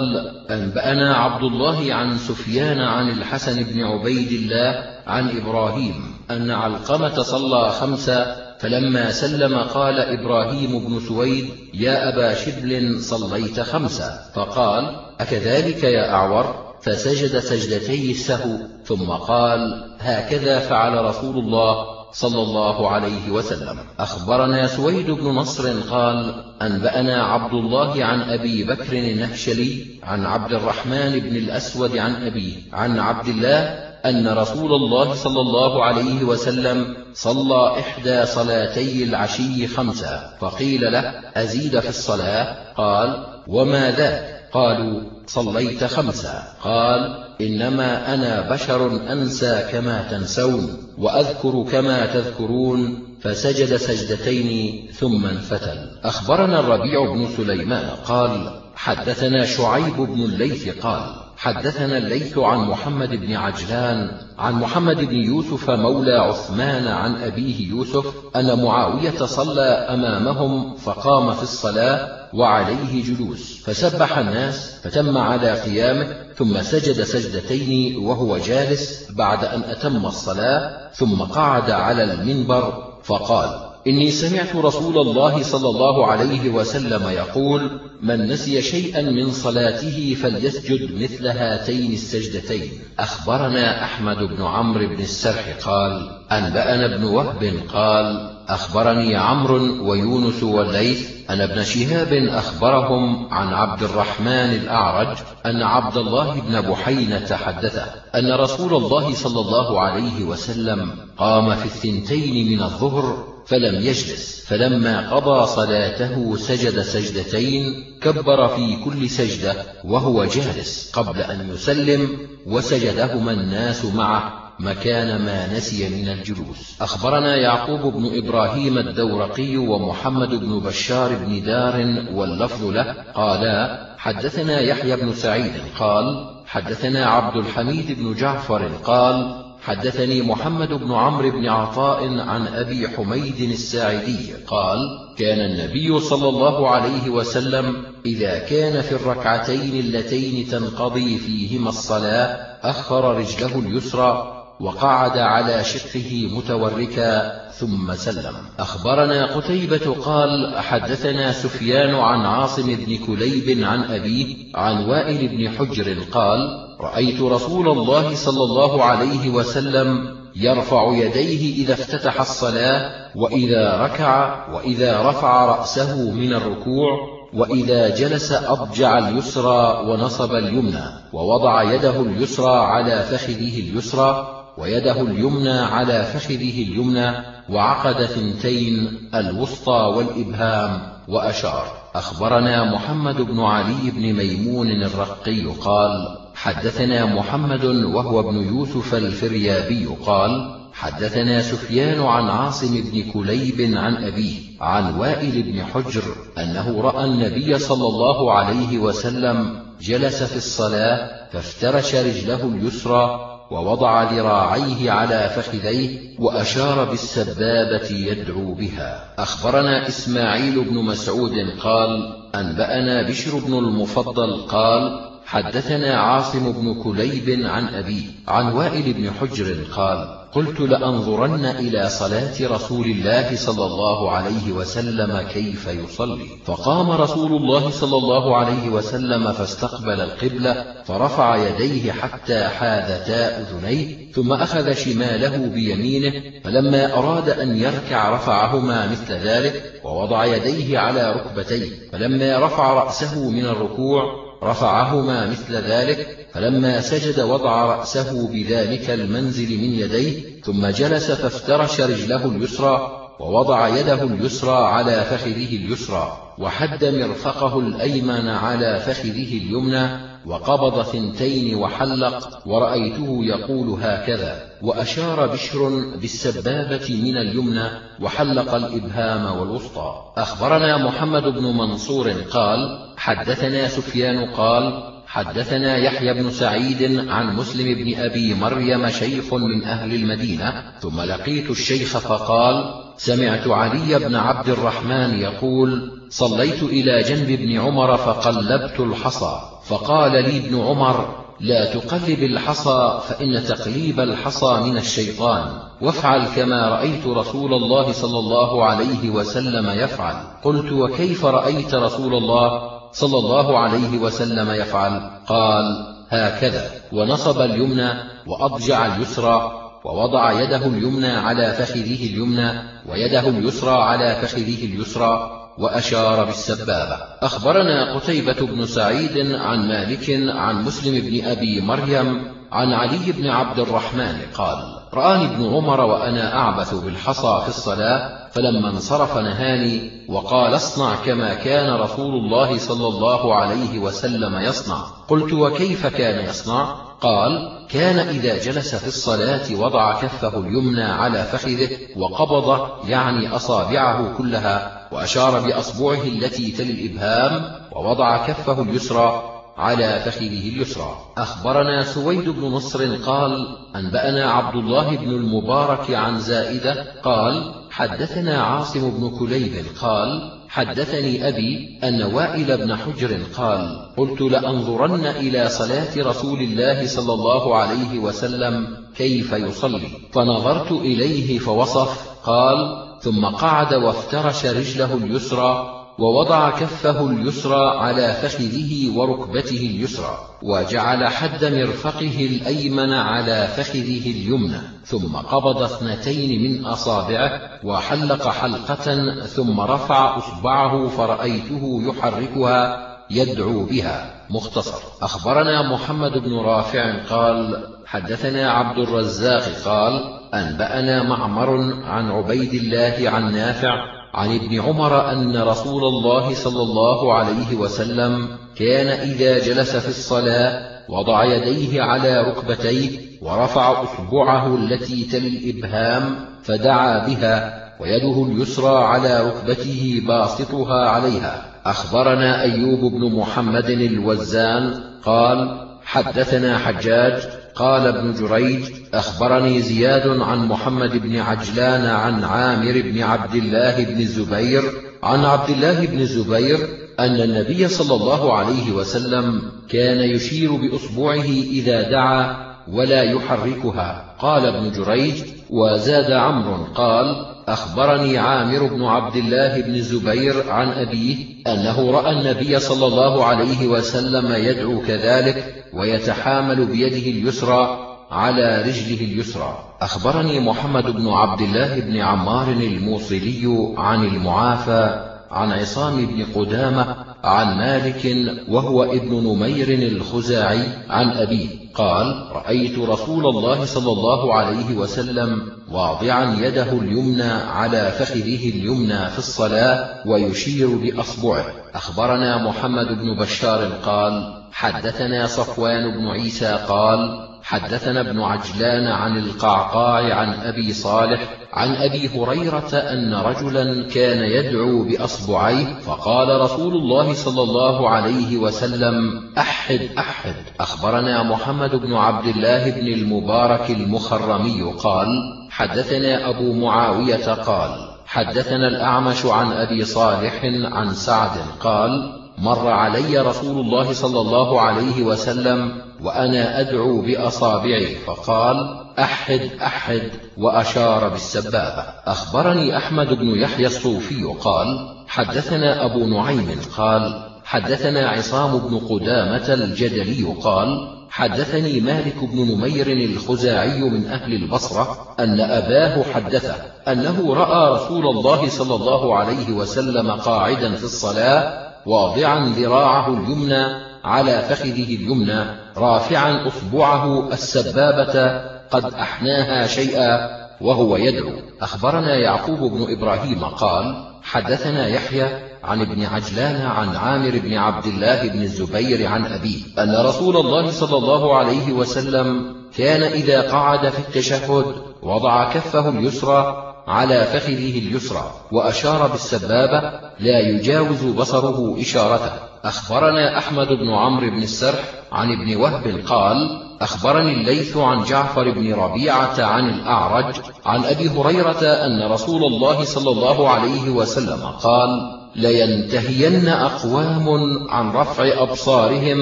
أنبأنا عبد الله عن سفيان عن الحسن بن عبيد الله عن إبراهيم أن علقمة صلى خمسا فلما سلم قال إبراهيم بن سويد يا أبا شبل صليت خمسا فقال أكذلك يا أعور؟ فسجد سجدتي السهو ثم قال هكذا فعل رسول الله صلى الله عليه وسلم. أخبرنا سويد بن نصر قال أنبأنا عبد الله عن أبي بكر النهشلي عن عبد الرحمن بن الأسود عن أبيه عن عبد الله أن رسول الله صلى الله عليه وسلم صلى إحدى صلاتي العشي خمسة فقيل له أزيد في الصلاة؟ قال وما ذاك؟ قالوا صليت خمسا. قال إنما أنا بشر أنسى كما تنسون وأذكر كما تذكرون فسجد سجدتين ثم انفتل أخبرنا الربيع بن سليمان قال حدثنا شعيب بن الليث قال حدثنا الليث عن محمد بن عجلان عن محمد بن يوسف مولى عثمان عن أبيه يوسف أن معاوية صلى أمامهم فقام في الصلاة وعليه جلوس فسبح الناس فتم على قيامه ثم سجد سجدتين وهو جالس بعد أن أتم الصلاة ثم قعد على المنبر فقال إني سمعت رسول الله صلى الله عليه وسلم يقول من نسي شيئا من صلاته فليسجد مثل هاتين السجدتين. أخبرنا أحمد بن عمرو بن السرح قال أنبأنا ابن وهب قال أخبرني عمرو ويونس والليث أن ابن شهاب أخبرهم عن عبد الرحمن الأعرج أن عبد الله بن بحينة حدثه أن رسول الله صلى الله عليه وسلم قام في الثنتين من الظهر فلم يجلس. فلما قضى صلاته سجد سجدتين كبر في كل سجدة وهو جالس قبل أن يسلم وسجدهما الناس معه مكان ما نسي من الجلوس. أخبرنا يعقوب بن إبراهيم الدورقي ومحمد بن بشار بن دار واللفظ له قالا حدثنا يحيى بن سعيد قال حدثنا عبد الحميد بن جعفر قال حدثني محمد بن عمرو بن عطاء عن أبي حميد الساعدي قال كان النبي صلى الله عليه وسلم إذا كان في الركعتين اللتين تنقضي فيهما الصلاة أخر رجله اليسرى وقعد على شقه متوركا ثم سلم. أخبرنا قتيبة قال حدثنا سفيان عن عاصم بن كليب عن أبيه عن وائل بن حجر قال رأيت رسول الله صلى الله عليه وسلم يرفع يديه إذا افتتح الصلاة وإذا ركع وإذا رفع رأسه من الركوع وإذا جلس أضجع اليسرى ونصب اليمنى ووضع يده اليسرى على فخذه اليسرى ويده اليمنى على فخذه اليمنى وعقد ثنتين الوسطى والإبهام وأشار. أخبرنا محمد بن علي بن ميمون الرقي قال حدثنا محمد وهو ابن يوسف الفريابي قال حدثنا سفيان عن عاصم بن كليب عن أبيه عن وائل بن حجر أنه رأى النبي صلى الله عليه وسلم جلس في الصلاة فافترش رجله اليسرى ووضع ذراعيه على فخذيه وأشار بالسبابة يدعو بها. أخبرنا إسماعيل بن مسعود قال أنبأنا بشر بن المفضل قال حدثنا عاصم بن كليب عن أبيه عن وائل بن حجر قال قلت لأنظرن إلى صلاة رسول الله صلى الله عليه وسلم كيف يصلي. فقام رسول الله صلى الله عليه وسلم فاستقبل القبلة فرفع يديه حتى حاذتا أذنيه ثم أخذ شماله بيمينه فلما أراد أن يركع رفعهما مثل ذلك ووضع يديه على ركبتيه فلما رفع رأسه من الركوع رفعهما مثل ذلك فلما سجد وضع رأسه بذلك المنزل من يديه ثم جلس فافترش رجله اليسرى ووضع يده اليسرى على فخذه اليسرى وحد مرفقه الأيمن على فخذه اليمنى وقبض ثنتين وحلق ورأيته يقول هكذا وأشار بشر بالسبابة من اليمنى وحلق الإبهام والوسطى. أخبرنا محمد بن منصور قال حدثنا سفيان قال حدثنا يحيى بن سعيد عن مسلم بن أبي مريم شيخ من أهل المدينة ثم لقيت الشيخ فقال سمعت علي بن عبد الرحمن يقول صليت إلى جنب ابن عمر فقلبت الحصى فقال لي ابن عمر لا تقلب الحصى فإن تقليب الحصى من الشيطان وافعل كما رأيت رسول الله صلى الله عليه وسلم يفعل قلت وكيف رأيت رسول الله؟ صلى الله عليه وسلم يفعل قال هكذا ونصب اليمنى وأضجع اليسرى ووضع يده اليمنى على فخذه اليمنى ويده اليسرى على فخذه اليسرى وأشار بالسبابة. أخبرنا قتيبة بن سعيد عن مالك عن مسلم بن أبي مريم عن علي بن عبد الرحمن قال رآني ابن عمر وأنا أعبث بالحصى في الصلاة فلما انصرف نهاني وقال اصنع كما كان رسول الله صلى الله عليه وسلم يصنع. قلت وكيف كان يصنع؟ قال كان إذا جلس في الصلاة وضع كفه اليمنى على فخذه وقبض يعني أصابعه كلها وأشار بأصبعه التي تلي الإبهام ووضع كفه اليسرى على فخذه اليسرى. أخبرنا سويد بن نصر قال أنبأنا عبد الله بن المبارك عن زائدة قال حدثنا عاصم بن كليب قال حدثني أبي أن وائل بن حجر قال قلت لأنظرن إلى صلاة رسول الله صلى الله عليه وسلم كيف يصلي فنظرت إليه فوصف قال ثم قعد وافترش رجله اليسرى ووضع كفه اليسرى على فخذه وركبته اليسرى وجعل حد مرفقه الأيمن على فخذه اليمنى ثم قبض اثنتين من أصابعه وحلق حلقة ثم رفع أصبعه فرأيته يحركها يدعو بها. مختصر. أخبرنا محمد بن رافع قال حدثنا عبد الرزاق قال أنبأنا معمر عن عبيد الله عن نافع عن ابن عمر أن رسول الله صلى الله عليه وسلم كان إذا جلس في الصلاة وضع يديه على ركبتيه ورفع أصبعه التي تلي الإبهام فدعا بها ويده اليسرى على ركبته باسطها عليها. أخبرنا أيوب بن محمد الوزان قال حدثنا حجاج قال ابن جريج أخبرني زياد عن محمد بن عجلان عن عامر بن عبد الله بن الزبير عن عبد الله بن الزبير أن النبي صلى الله عليه وسلم كان يشير بأصبعه إذا دعا ولا يحركها. قال ابن جريج وزاد عمرو قال أخبرني عامر بن عبد الله بن الزبير عن أبيه أنه رأى النبي صلى الله عليه وسلم يدعو كذلك ويتحامل بيده اليسرى على رجله اليسرى. أخبرني محمد بن عبد الله بن عمار الموصلي عن المعافى عن عصام بن قدامة عن مالك وهو ابن نمير الخزاعي عن أبيه. قال رأيت رسول الله صلى الله عليه وسلم واضعا يده اليمنى على فخذه اليمنى في الصلاة ويشير بأصبعه. أخبرنا محمد بن بشار قال حدثنا صفوان بن عيسى قال حدثنا ابن عجلان عن القعقاع عن أبي صالح عن أبي هريرة أن رجلا كان يدعو بأصبعيه فقال رسول الله صلى الله عليه وسلم أحد أحد. أخبرنا محمد بن عبد الله بن المبارك المخرمي قال حدثنا أبو معاوية قال حدثنا الأعمش عن أبي صالح عن سعد قال مر علي رسول الله صلى الله عليه وسلم وأنا أدعو بأصابعي فقال أحد أحد وأشار بالسبابة. أخبرني أحمد بن يحيى الصوفي قال حدثنا أبو نعيم قال حدثنا عصام بن قدامة الجدلي قال حدثني مالك بن نمير الخزاعي من أهل البصرة أن أباه حدثه أنه رأى رسول الله صلى الله عليه وسلم قاعدا في الصلاة واضعا ذراعه اليمنى على فخذه اليمنى رافعا أصبعه السبابة قد أحناها شيئا وهو يدعو. أخبرنا يعقوب بن إبراهيم قال حدثنا يحيى عن ابن عجلان عن عامر بن عبد الله بن الزبير عن أبيه أن رسول الله صلى الله عليه وسلم كان إذا قعد في التشهد وضع كفه اليسرى على فخذه اليسرى وأشار بالسبابة لا يجاوز بصره إشارته. أخبرنا أحمد بن عمرو بن السرح عن ابن وهب قال أخبرني الليث عن جعفر بن ربيعة عن الأعرج عن أبي هريرة أن رسول الله صلى الله عليه وسلم قال لينتهين أقوام عن رفع أبصارهم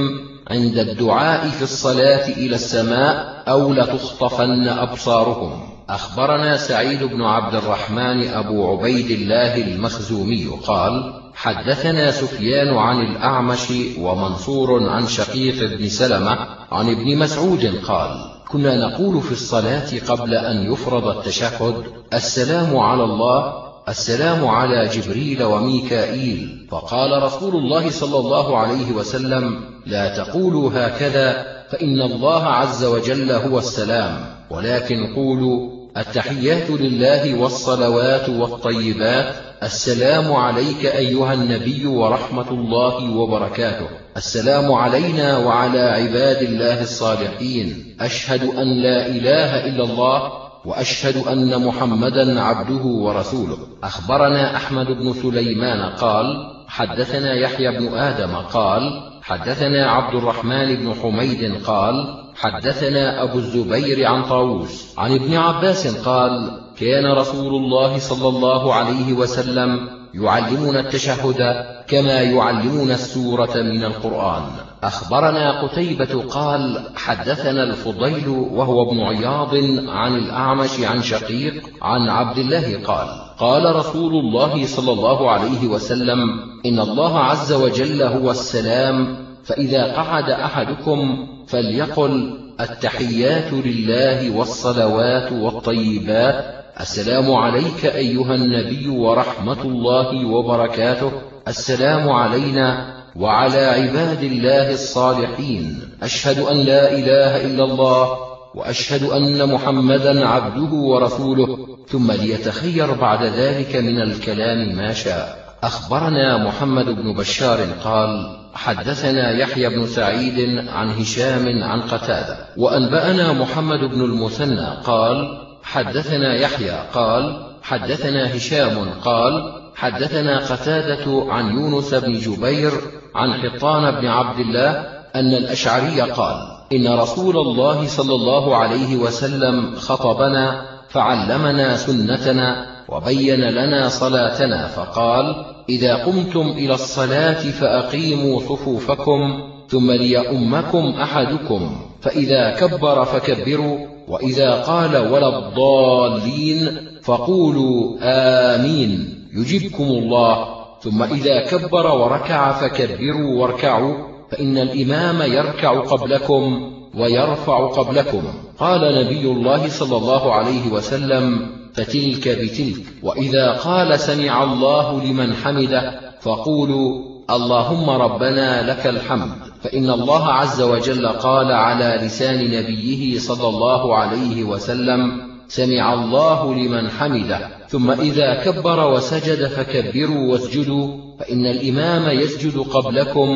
عند الدعاء في الصلاة إلى السماء أو لتخطفن أبصارهم. أخبرنا سعيد بن عبد الرحمن أبو عبيد الله المخزومي قال حدثنا سفيان عن الأعمش ومنصور عن شقيق بن سلمة عن ابن مسعود قال كنا نقول في الصلاة قبل أن يفرض التشهد السلام على الله السلام على جبريل وميكائيل. فقال رسول الله صلى الله عليه وسلم لا تقولوا هكذا فإن الله عز وجل هو السلام ولكن قولوا التحيات لله والصلوات والطيبات. السلام عليك أيها النبي ورحمة الله وبركاته. السلام علينا وعلى عباد الله الصالحين. أشهد أن لا إله إلا الله وأشهد أن محمدا عبده ورسوله. أخبرنا أحمد بن سليمان قال حدثنا يحيى بن آدم قال حدثنا عبد الرحمن بن حميد قال حدثنا أبو الزبير عن طاووس عن ابن عباس قال كان رسول الله صلى الله عليه وسلم يعلمنا التشهد كما يعلمنا السورة من القرآن. أخبرنا قتيبة قال حدثنا الفضيل وهو ابن عياض عن الأعمش عن شقيق عن عبد الله قال قال رسول الله صلى الله عليه وسلم إن الله عز وجل هو السلام فإذا قعد أحدكم فليقل التحيات لله والصلوات والطيبات السلام عليك أيها النبي ورحمة الله وبركاته. السلام علينا وعلى عباد الله الصالحين. أشهد أن لا إله إلا الله وأشهد أن محمدا عبده ورسوله. ثم ليتخير بعد ذلك من الكلام ما شاء. أخبرنا محمد بن بشار قال حدثنا يحيى بن سعيد عن هشام عن قتادة. وأنبأنا محمد بن المثنى قال حدثنا يحيى قال حدثنا هشام قال حدثنا قتادة عن يونس بن جبير عن حطان بن عبد الله أن الأشعري قال إن رسول الله صلى الله عليه وسلم خطبنا فعلمنا سنتنا وبين لنا صلاتنا فقال إذا قمتم إلى الصلاة فأقيموا صفوفكم ثم ليؤمكم أحدكم. فإذا كبر فكبروا وإذا قال ولا الضالين فقولوا آمين. يجبكم الله. ثم إذا كبر وركع فكبروا واركعوا فإن الإمام يركع قبلكم ويرفع قبلكم. قال نبي الله صلى الله عليه وسلم فتلك بتلك. وإذا قال سمع الله لمن حمده فقولوا اللهم ربنا لك الحمد. فإن الله عز وجل قال على لسان نبيه صلى الله عليه وسلم سمع الله لمن حمده. ثم إذا كبر وسجد فكبروا واسجدوا فإن الإمام يسجد قبلكم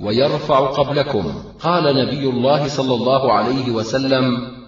ويرفع قبلكم. قال نبي الله صلى الله عليه وسلم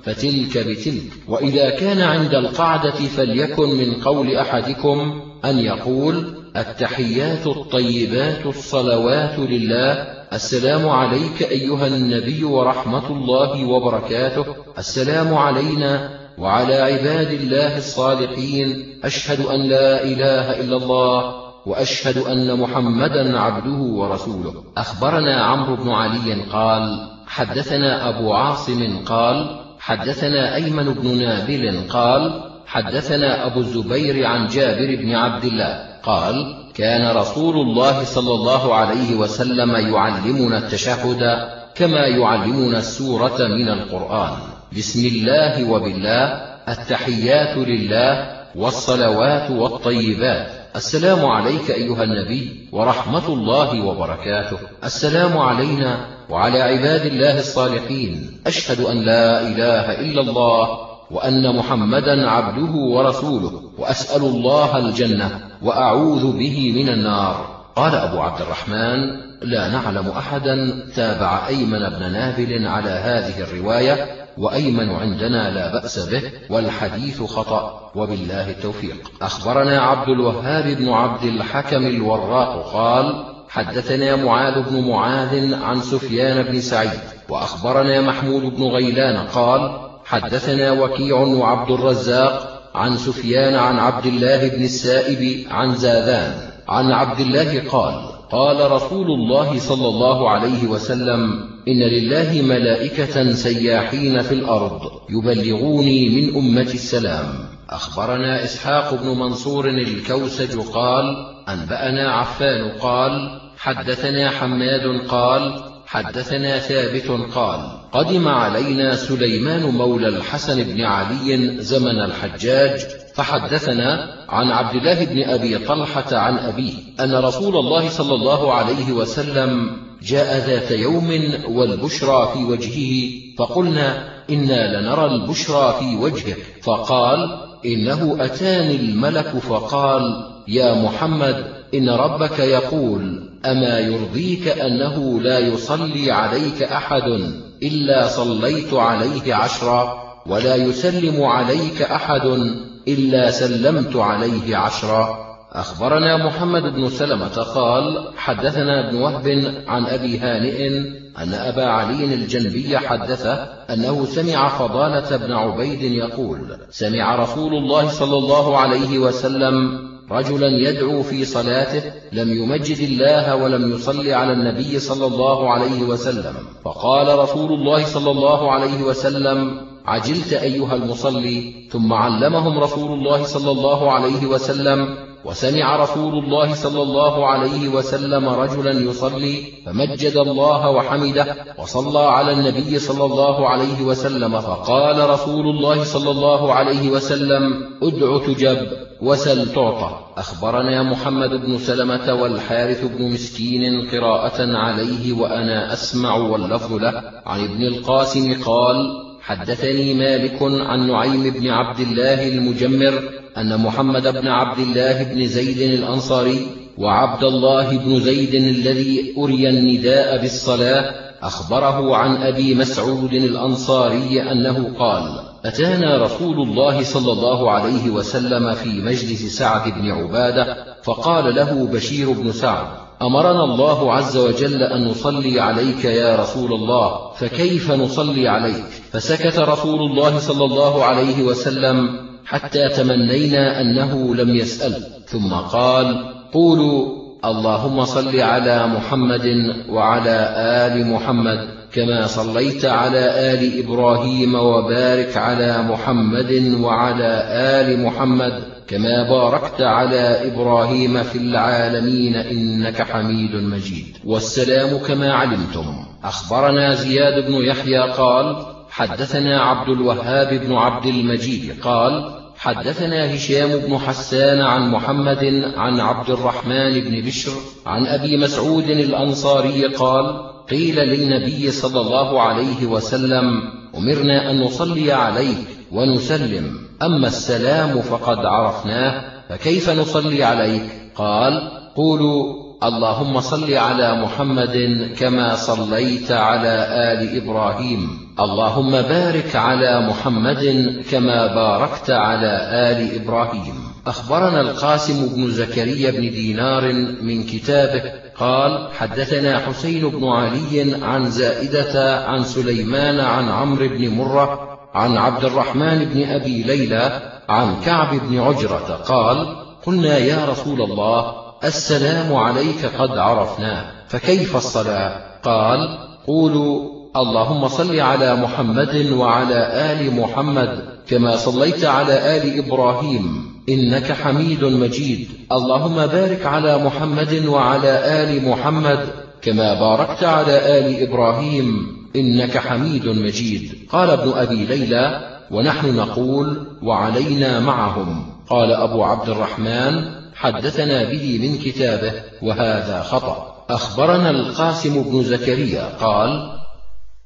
فتلك بتلك. وإذا كان عند القعدة فليكن من قول أحدكم أن يقول التحيات الطيبات الصلوات لله. السلام عليك أيها النبي ورحمة الله وبركاته. السلام علينا وعلى عباد الله الصالحين. أشهد أن لا إله إلا الله وأشهد أن محمدا عبده ورسوله. أخبرنا عمرو بن علي قال حدثنا أبو عاصم قال حدثنا أيمن بن نابل قال حدثنا أبو الزبير عن جابر بن عبد الله قال كان رسول الله صلى الله عليه وسلم يعلمنا التشهد كما يعلمنا السورة من القرآن. بسم الله وبالله التحيات لله والصلوات والطيبات. السلام عليك أيها النبي ورحمة الله وبركاته. السلام علينا وعلى عباد الله الصالحين أشهد أن لا إله إلا الله وأن محمدا عبده ورسوله وأسأل الله الجنة وأعوذ به من النار. قال أبو عبد الرحمن لا نعلم أحدا تابع أيمن بن نابل على هذه الرواية وأيمن عندنا لا بأس به والحديث خطأ وبالله التوفيق. أخبرنا عبد الوهاب بن عبد الحكم الوراق قال حدثنا معاذ بن معاذ عن سفيان بن سعيد وأخبرنا محمود بن غيلان قال حدثنا وكيع وعبد الرزاق عن سفيان عن عبد الله بن السائب عن زاذان عن عبد الله قال قال رسول الله صلى الله عليه وسلم إن لله ملائكة سياحين في الأرض يبلغوني من أمة السلام. أخبرنا إسحاق بن منصور الكوسج قال أنبأنا عفان قال حدثنا حماد قال حدثنا ثابت قال قدم علينا سليمان مولى الحسن بن علي زمن الحجاج فحدثنا عن عبد الله بن أبي طلحة عن أبيه أن رسول الله صلى الله عليه وسلم جاء ذات يوم والبشرى في وجهه فقلنا إنا لنرى البشرى في وجهه فقال إنه أتاني الملك فقال يا محمد إن ربك يقول أما يرضيك أنه لا يصلي عليك أحد إلا صليت عليه عشرا ولا يسلم عليك أحد إلا سلمت عليه عشرا. أخبرنا محمد بن سلمة قال حدثنا ابن وهب عن أبي هانئ أن أبا علي الجنبي حدثه أنه سمع فضالة بن عبيد يقول سمع رسول الله صلى الله عليه وسلم رجلا يدعو في صلاته لم يمجد الله ولم يصل على النبي صلى الله عليه وسلم. فقال رسول الله صلى الله عليه وسلم عجلت أيها المصلي. ثم علمهم رسول الله صلى الله عليه وسلم وسمع رسول الله صلى الله عليه وسلم رجلا يصلي فمجد الله وحمده وصلى على النبي صلى الله عليه وسلم فقال رسول الله صلى الله عليه وسلم ادع تجب وسل تعطى. أخبرنا محمد بن سلمة والحارث بن مسكين قراءة عليه وأنا أسمع واللفظ له. عن ابن القاسم قال حدثني مالك عن نعيم بن عبد الله المجمر أن محمد بن عبد الله بن زيد الأنصاري وعبد الله بن زيد الذي أري النداء بالصلاة أخبره عن أبي مسعود الأنصاري أنه قال أتانا رسول الله صلى الله عليه وسلم في مجلس سعد بن عبادة فقال له بشير بن سعد أمرنا الله عز وجل أن نصلي عليك يا رسول الله فكيف نصلي عليك؟ فسكت رسول الله صلى الله عليه وسلم حتى تمنينا أنه لم يسأل ثم قال قولوا اللهم صل على محمد وعلى آل محمد كما صليت على آل إبراهيم وبارك على محمد وعلى آل محمد. كما باركت على إبراهيم في العالمين إنك حميد مجيد. والسلام كما علمتم. أخبرنا زياد بن يحيى قال حدثنا عبد الوهاب بن عبد المجيد قال حدثنا هشام بن حسان عن محمد عن عبد الرحمن بن بشر عن أبي مسعود الأنصاري قال قيل للنبي صلى الله عليه وسلم أمرنا أن نصلي عليك ونسلم. أما السلام فقد عرفناه فكيف نصلي عليك؟ قال قولوا اللهم صل على محمد كما صليت على آل إبراهيم. اللهم بارك على محمد كما باركت على آل إبراهيم. أخبرنا القاسم بن زكريا بن دينار من كتابه قال حدثنا حسين بن علي عن زائدة عن سليمان عن عمرو بن مرة عن عبد الرحمن بن أبي ليلى عن كعب بن عجرة قال قلنا يا رسول الله السلام عليك قد عرفناه فكيف الصلاة؟ قال قولوا اللهم صل على محمد وعلى آل محمد كما صليت على آل إبراهيم إنك حميد مجيد. اللهم بارك على محمد وعلى آل محمد كما باركت على آل إبراهيم إنك حميد مجيد. قال ابن أبي ليلى ونحن نقول وعلينا معهم. قال أبو عبد الرحمن حدثنا به من كتابه وهذا خطأ. أخبرنا القاسم بن زكريا قال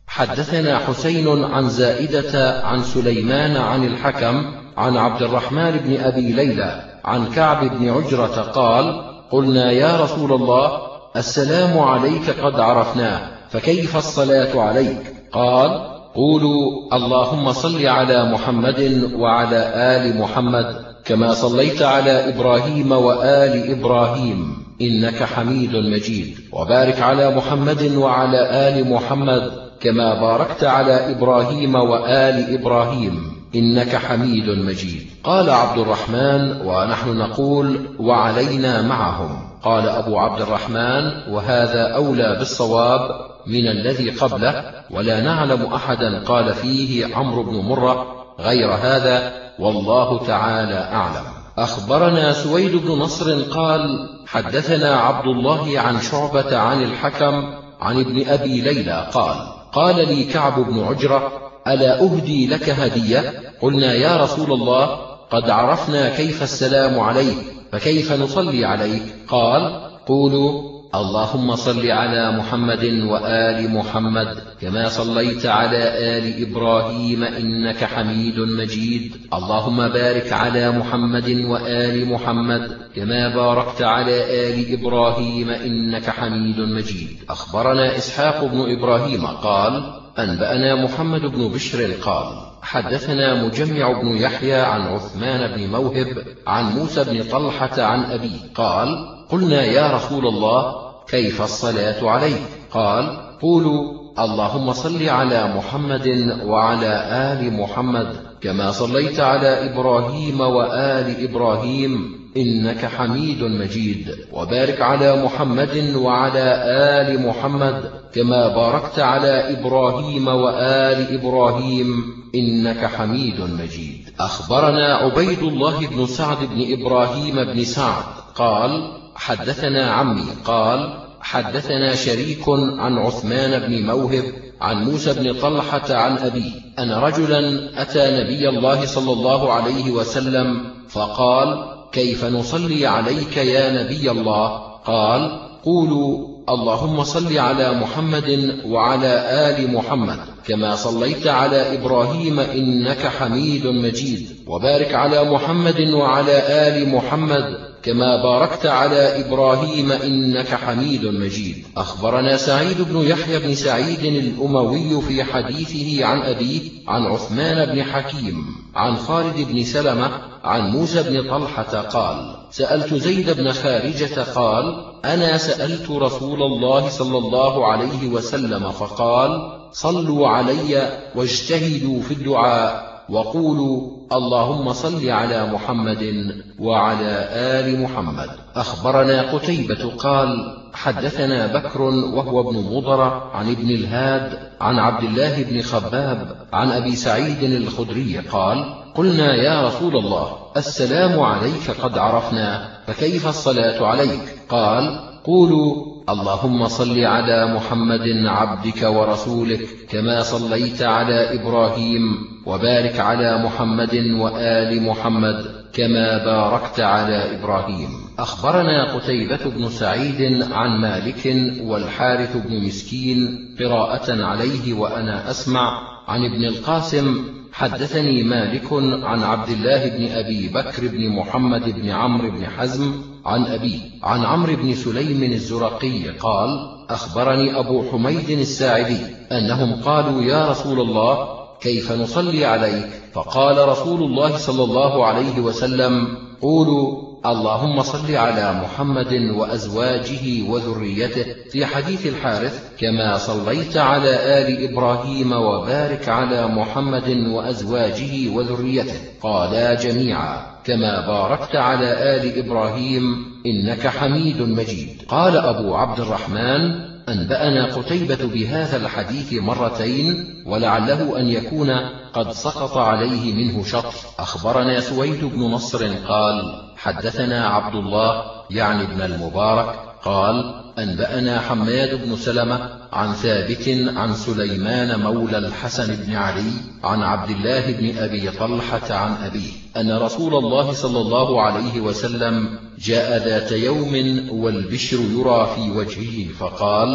حدثنا حسين عن زائدة عن سليمان عن الحكم عن عبد الرحمن بن أبي ليلى عن كعب بن عجرة قال قلنا يا رسول الله السلام عليك قد عرفناه. فكيف الصلاة عليك؟ قال قولوا اللهم صل على محمد وعلى آل محمد كما صليت على إبراهيم وآل إبراهيم إنك حميد مجيد. وبارك على محمد وعلى آل محمد كما باركت على إبراهيم وآل إبراهيم إنك حميد مجيد. قال عبد الرحمن ونحن نقول وعلينا معهم. قال أبو عبد الرحمن وهذا أولى بالصواب من الذي قبله ولا نعلم أحدا قال فيه عمرو بن مرة غير هذا والله تعالى أعلم. أخبرنا سويد بن نصر قال حدثنا عبد الله عن شعبة عن الحكم عن ابن أبي ليلى قال قال لي كعب بن عجرة ألا أهدي لك هدية؟ قلنا يا رسول الله قد عرفنا كيف السلام عليك فكيف نصلي عليك؟ قال قولوا اللهم صل على محمد وآل محمد كما صليت على آل إبراهيم إنك حميد مجيد. اللهم بارك على محمد وآل محمد كما باركت على آل إبراهيم إنك حميد مجيد. أخبرنا إسحاق بن إبراهيم قال أنبأنا محمد بن بشر قال حدثنا مجمع بن يحيى عن عثمان بن موهب عن موسى بن طلحة عن أبيه قال قلنا يا رسول الله كيف الصلاة عليك قال قولوا اللهم صل على محمد وعلى آل محمد كما صليت على إبراهيم وآل إبراهيم إنك حميد مجيد. وبارك على محمد وعلى آل محمد كما باركت على إبراهيم وآل إبراهيم إنك حميد مجيد. أخبرنا عبيد الله بن سعد بن إبراهيم بن سعد قال حدثنا عمي قال حدثنا شريك عن عثمان بن موهب عن موسى بن طلحة عن أبيه أن رجلا أتى نبي الله صلى الله عليه وسلم فقال كيف نصلي عليك يا نبي الله؟ قال قولوا اللهم صل على محمد وعلى آل محمد كما صليت على إبراهيم إنك حميد مجيد. وبارك على محمد وعلى آل محمد كما باركت على إبراهيم إنك حميد مجيد. أخبرنا سعيد بن يحيى بن سعيد الأموي في حديثه عن أبيه عن عثمان بن حكيم عن خالد بن سلمة عن موسى بن طلحة قال سألت زيد بن خارجة قال أنا سألت رسول الله صلى الله عليه وسلم فقال صلوا علي واجتهدوا في الدعاء وقولوا اللهم صل على محمد وعلى آل محمد. أخبرنا قتيبة قال حدثنا بكر وهو ابن مضر عن ابن الهاد عن عبد الله بن خباب عن أبي سعيد الخدري قال قلنا يا رسول الله السلام عليك قد عرفنا فكيف الصلاة عليك؟ قال قولوا اللهم صل على محمد عبدك ورسولك كما صليت على إبراهيم وبارك على محمد وآل محمد كما باركت على إبراهيم. أخبرنا قتيبة بن سعيد عن مالك والحارث بن مسكين قراءة عليه وأنا أسمع عن ابن القاسم حدثني مالك عن عبد الله بن أبي بكر بن محمد بن عمرو بن حزم عن أبيه عن عمرو بن سليم الزرقي قال أخبرني أبو حميد الساعدي أنهم قالوا يا رسول الله كيف نصلي عليك؟ فقال رسول الله صلى الله عليه وسلم قولوا اللهم صل على محمد وأزواجه وذريته في حديث الحارث كما صليت على آل إبراهيم وبارك على محمد وأزواجه وذريته. قالا جميعا كما باركت على آل إبراهيم إنك حميد مجيد. قال أبو عبد الرحمن أنبأنا قتيبة بهذا الحديث مرتين ولعله أن يكون قد سقط عليه منه شطر. أخبرنا سويد بن نصر قال حدثنا عبد الله يعني ابن المبارك قال أنبأنا حماد بن سلمة عن ثابت عن سليمان مولى الحسن بن علي عن عبد الله بن أبي طلحة عن أبيه أن رسول الله صلى الله عليه وسلم جاء ذات يوم والبشر يرى في وجهه فقال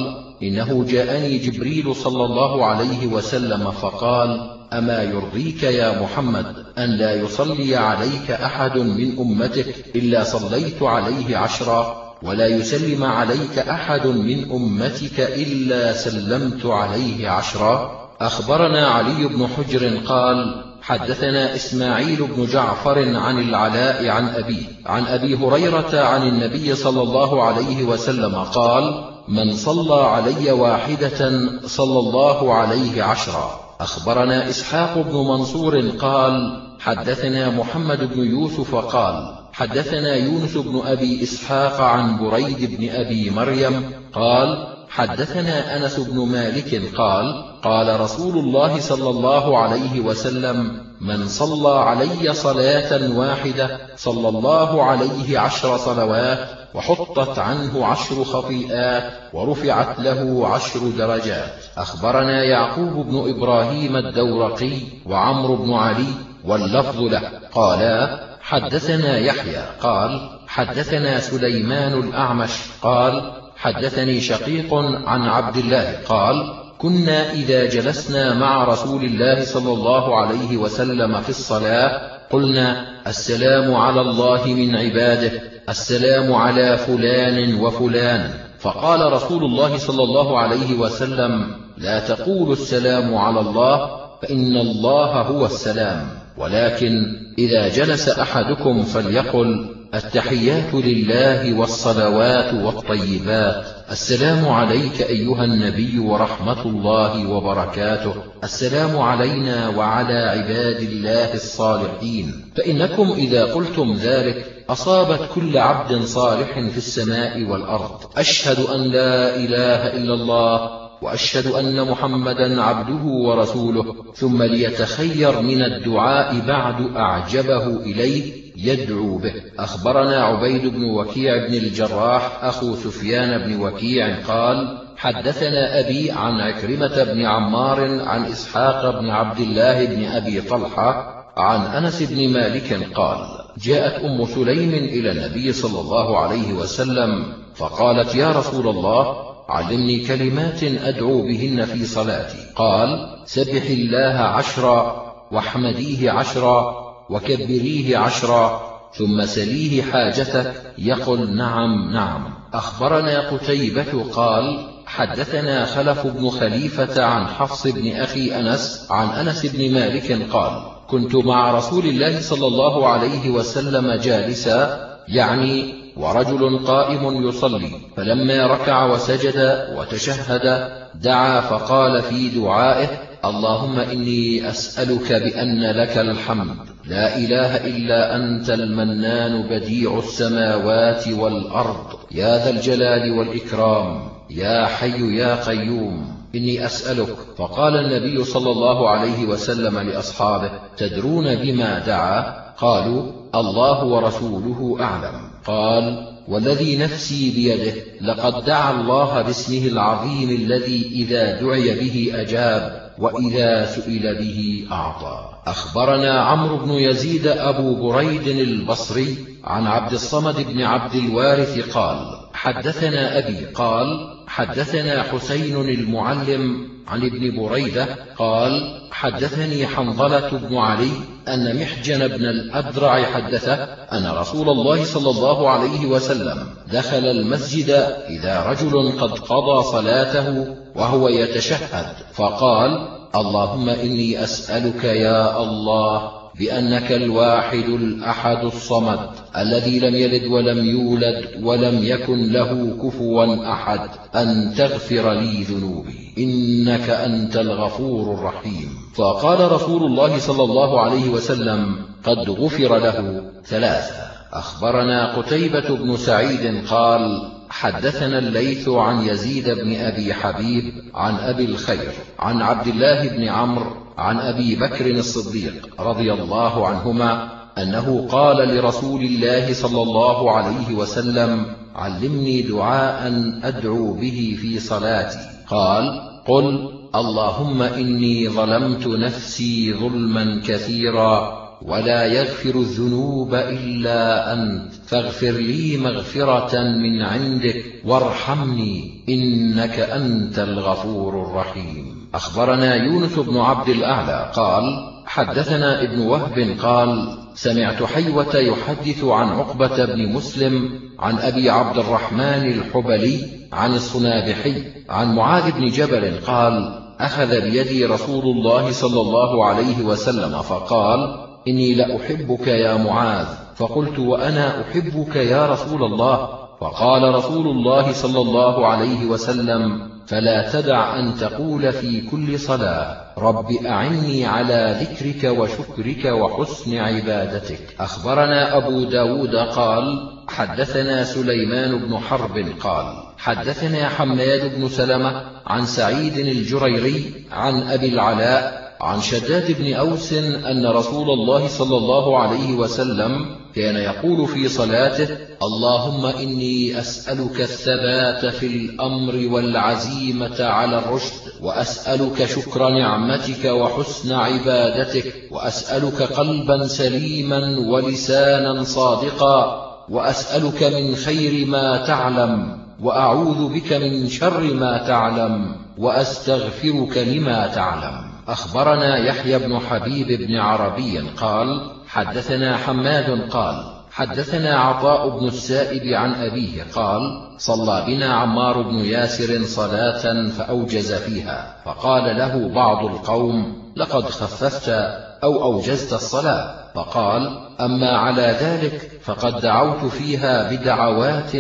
إنه جاءني جبريل صلى الله عليه وسلم فقال أما يرضيك يا محمد أن لا يصلي عليك أحد من أمتك إلا صليت عليه عشرا؟ ولا يسلم عليك أحد من أمتك إلا سلمت عليه عشرا. أخبرنا علي بن حجر قال حدثنا إسماعيل بن جعفر عن العلاء عن أبيه عن أبي هريرة عن النبي صلى الله عليه وسلم قال من صلى علي واحدة صلى الله عليه عشرا. أخبرنا إسحاق بن منصور قال حدثنا محمد بن يوسف قال حدثنا يونس بن أبي إسحاق عن بريد بن أبي مريم قال حدثنا أنس بن مالك قال قال رسول الله صلى الله عليه وسلم من صلى علي صلاة واحدة صلى الله عليه عشر صلوات وحطت عنه عشر خطيئات ورفعت له عشر درجات. أخبرنا يعقوب بن إبراهيم الدورقي وعمرو بن علي واللفظ له. قالا حدثنا يحيى. قال حدثنا سليمان الأعمش. قال حدثني شقيق عن عبد الله. قال كنا إذا جلسنا مع رسول الله صلى الله عليه وسلم في الصلاة قلنا السلام على الله من عباده السلام على فلان وفلان. فقال رسول الله صلى الله عليه وسلم لا تقولوا السلام على الله فإن الله هو السلام. ولكن إذا جلس أحدكم فليقل التحيات لله والصلوات والطيبات. السلام عليك أيها النبي ورحمة الله وبركاته. السلام علينا وعلى عباد الله الصالحين. فإنكم إذا قلتم ذلك أصابت كل عبد صالح في السماء والأرض. أشهد أن لا إله إلا الله وأشهد أن محمدا عبده ورسوله ثم ليتخير من الدعاء بعد أعجبه إليه يدعو به. أخبرنا عبيد بن وكيع بن الجراح أخو سفيان بن وكيع قال حدثنا أبي عن عكرمة بن عمار عن إسحاق بن عبد الله بن أبي طلحة عن أنس بن مالك قال جاءت أم سليم إلى النبي صلى الله عليه وسلم فقالت يا رسول الله علمني كلمات أدعو بهن في صلاتي. قال سبح الله عشرا واحمديه عشرا وكبريه عشرا ثم سليه حاجتك. يقل نعم نعم. أخبرنا قتيبة قال حدثنا خلف بن خليفة عن حفص بن أخي أنس عن أنس بن مالك قال كنت مع رسول الله صلى الله عليه وسلم جالسا يعني ورجل قائم يصلي فلما ركع وسجد وتشهد دعا فقال في دعائه اللهم إني أسألك بأن لك الحمد لا إله إلا أنت المنان بديع السماوات والأرض يا ذا الجلال والإكرام يا حي يا قيوم إني أسألك. فقال النبي صلى الله عليه وسلم لأصحابه تدرون بما دعا؟ قالوا الله ورسوله أعلم. قال والذي نفسي بيده لقد دعا الله باسمه العظيم الذي إذا دعي به أجاب وإذا سئل به أعطى. أخبرنا عمرو بن يزيد أبو بريد البصري عن عبد الصمد بن عبد الوارث قال حدثنا أبي قال حدثنا حسين المعلم عن ابن بريدة قال حدثني حنظلة بن علي أن محجن بن الأدرع حدثه أن رسول الله صلى الله عليه وسلم دخل المسجد إذا رجل قد قضى صلاته وهو يتشهد فقال اللهم إني أسألك يا الله بأنك الواحد الأحد الصمد الذي لم يلد ولم يولد ولم يكن له كفوا أحد أن تغفر لي ذنوبي. إنك أنت الغفور الرحيم. فقال رسول الله صلى الله عليه وسلم قد غفر له ثلاثة. أخبرنا قتيبة بن سعيد قال حدثنا الليث عن يزيد بن أبي حبيب عن أبي الخير عن عبد الله بن عمرو عن أبي بكر الصديق رضي الله عنهما أنه قال لرسول الله صلى الله عليه وسلم علمني دعاء أدعو به في صلاتي. قال قل اللهم إني ظلمت نفسي ظلما كثيرا ولا يغفر الذنوب إلا أنت. فاغفر لي مغفرة من عندك وارحمني إنك أنت الغفور الرحيم. أخبرنا يونس بن عبد الأعلى قال حدثنا ابن وهب قال سمعت حيوة يحدث عن عقبة بن مسلم عن أبي عبد الرحمن الحبلي عن الصنابحي عن معاذ بن جبل قال أخذ بيدي رسول الله صلى الله عليه وسلم فقال إني لأحبك يا معاذ. فقلت وأنا أحبك يا رسول الله. فقال رسول الله صلى الله عليه وسلم فلا تدع أن تقول في كل صلاة رب أعني على ذكرك وشكرك وحسن عبادتك. أخبرنا أبو داود قال حدثنا سليمان بن حرب قال حدثنا حماد بن سلمة عن سعيد الجريري عن أبي العلاء عن شداد بن أوس أن رسول الله صلى الله عليه وسلم كان يقول في صلاته اللهم إني أسألك الثبات في الأمر والعزيمة على الرشد وأسألك شكر نعمتك وحسن عبادتك وأسألك قلبا سليما ولسانا صادقا وأسألك من خير ما تعلم وأعوذ بك من شر ما تعلم وأستغفرك لما تعلم. أخبرنا يحيى بن حبيب بن عربي قال حدثنا حماد قال حدثنا عطاء بن السائب عن أبيه قال صلى بنا عمار بن ياسر صلاة فأوجز فيها فقال له بعض القوم لقد خففت أو أوجزت الصلاة فقال أما على ذلك فقد دعوت فيها بدعوات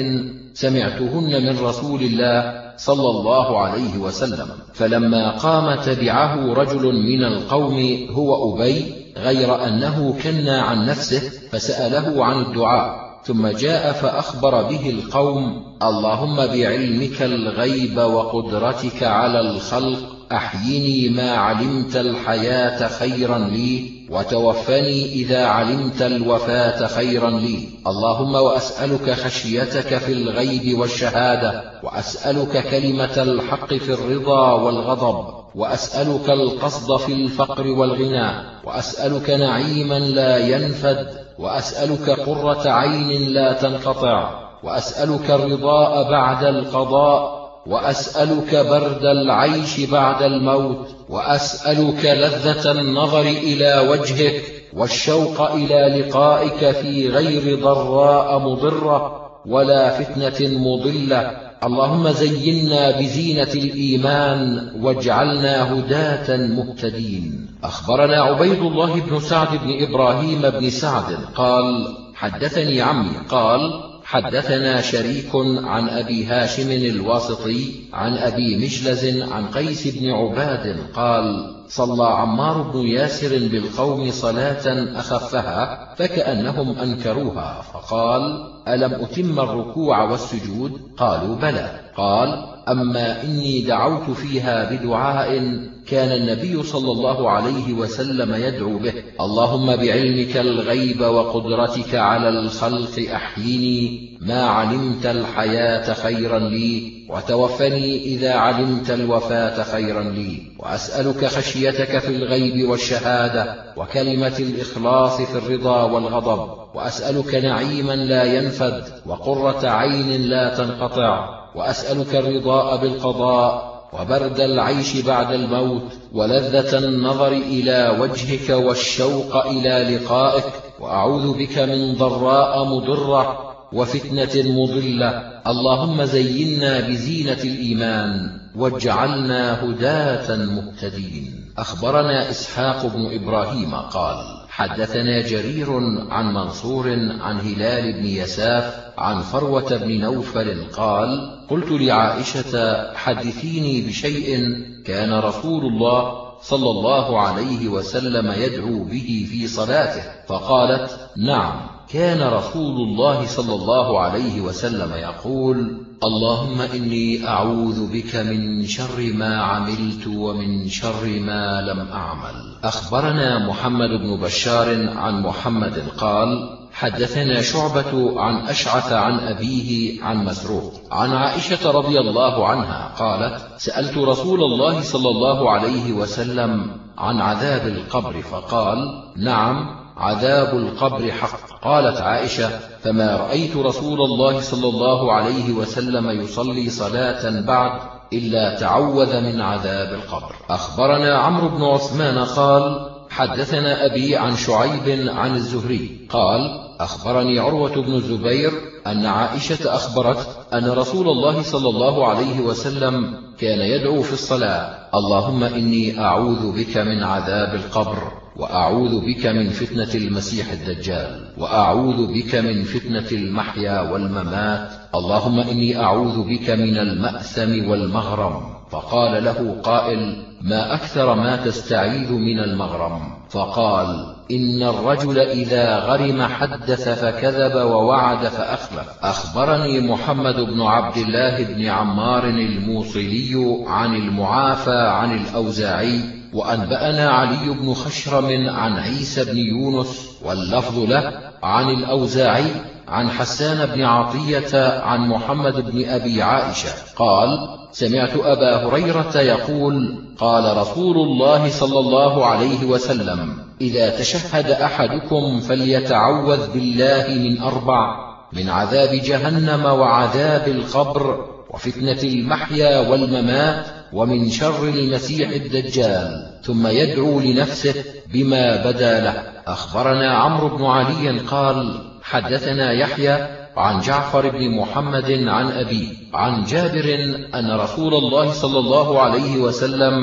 سمعتهن من رسول الله صلى الله عليه وسلم. فلما قام تبعه رجل من القوم هو أبي غير أنه كنا عن نفسه فسأله عن الدعاء. ثم جاء فأخبر به القوم اللهم بعلمك الغيب وقدرتك على الخلق أحيني ما علمت الحياة خيرا لي وتوفني إذا علمت الوفاة خيرا لي. اللهم وأسألك خشيتك في الغيب والشهادة وأسألك كلمة الحق في الرضا والغضب وأسألك القصد في الفقر والغنى وأسألك نعيما لا ينفد وأسألك قرة عين لا تنقطع وأسألك الرضاء بعد القضاء وأسألك برد العيش بعد الموت وأسألك لذة النظر إلى وجهك والشوق إلى لقائك في غير ضراء مضرة ولا فتنة مضلة. اللهم زينا بزينة الإيمان واجعلنا هداة مهتدين. أخبرنا عبيد الله بن سعد بن إبراهيم بن سعد قال حدثني عمي قال حدثنا شريك عن أبي هاشم الواسطي عن أبي مجلز عن قيس بن عباد قال صلى عمار بن ياسر بالقوم صلاة أخفها فكأنهم أنكروها فقال ألم أتم الركوع والسجود؟ قالوا بلى. قال أما إني دعوت فيها بدعاء كان النبي صلى الله عليه وسلم يدعو به. اللهم بعلمك الغيب وقدرتك على الخلق أحيني. ما علمت الحياة خيرا لي وتوفني إذا علمت الوفاة خيرا لي. وأسألك خشيتك في الغيب والشهادة وكلمة الإخلاص في الرضا والغضب. وأسألك نعيما لا ينفد وقرة عين لا تنقطع. وأسألك الرضاء بالقضاء وبرد العيش بعد الموت ولذة النظر إلى وجهك والشوق إلى لقائك وأعوذ بك من ضراء مضرة وفتنة مضلة اللهم زينا بزينة الإيمان واجعلنا هداة مهتدين أخبرنا إسحاق بن إبراهيم قال حدثنا جرير عن منصور عن هلال بن يساف عن فروة بن نوفل قال قلت لعائشة حدثيني بشيء كان رسول الله صلى الله عليه وسلم يدعو به في صلاته فقالت نعم كان رسول الله صلى الله عليه وسلم يقول اللهم إني أعوذ بك من شر ما عملت ومن شر ما لم أعمل. أخبرنا محمد بن بشار عن محمد قال حدثنا شعبة عن أشعث عن أبيه عن مسروق عن عائشة رضي الله عنها قالت سألت رسول الله صلى الله عليه وسلم عن عذاب القبر فقال نعم عذاب القبر حق. قالت عائشة فما رأيت رسول الله صلى الله عليه وسلم يصلي صلاة بعد إلا تعوذ من عذاب القبر. أخبرنا عمرو بن عثمان قال حدثنا أبي عن شعيب عن الزهري قال أخبرني عروة بن الزبير أن عائشة أخبرت أن رسول الله صلى الله عليه وسلم كان يدعو في الصلاة. اللهم إني أعوذ بك من عذاب القبر. وأعوذ بك من فتنة المسيح الدجال وأعوذ بك من فتنة المحيا والممات. اللهم إني أعوذ بك من المأثم والمغرم. فقال له قائل ما أكثر ما تستعيذ من المغرم؟ فقال إن الرجل إذا غرم حدث فكذب ووعد فأخلف. أخبرني محمد بن عبد الله بن عمار الموصلي عن المعافى عن الأوزاعي وأنبأنا علي بن خشرم عن عيسى بن يونس واللفظ له عن الأوزاعي عن حسان بن عطية عن محمد بن أبي عائشة. قال سمعت أبا هريرة يقول قال رسول الله صلى الله عليه وسلم إذا تشهد أحدكم فليتعوذ بالله من أربع من عذاب جهنم وعذاب القبر وفتنة المحيا والممات ومن شر المسيح الدجال ثم يدعو لنفسه بما بدا له. أخبرنا عمرو بن علي قال حدثنا يحيى عن جعفر بن محمد عن أبي عن جابر أن رسول الله صلى الله عليه وسلم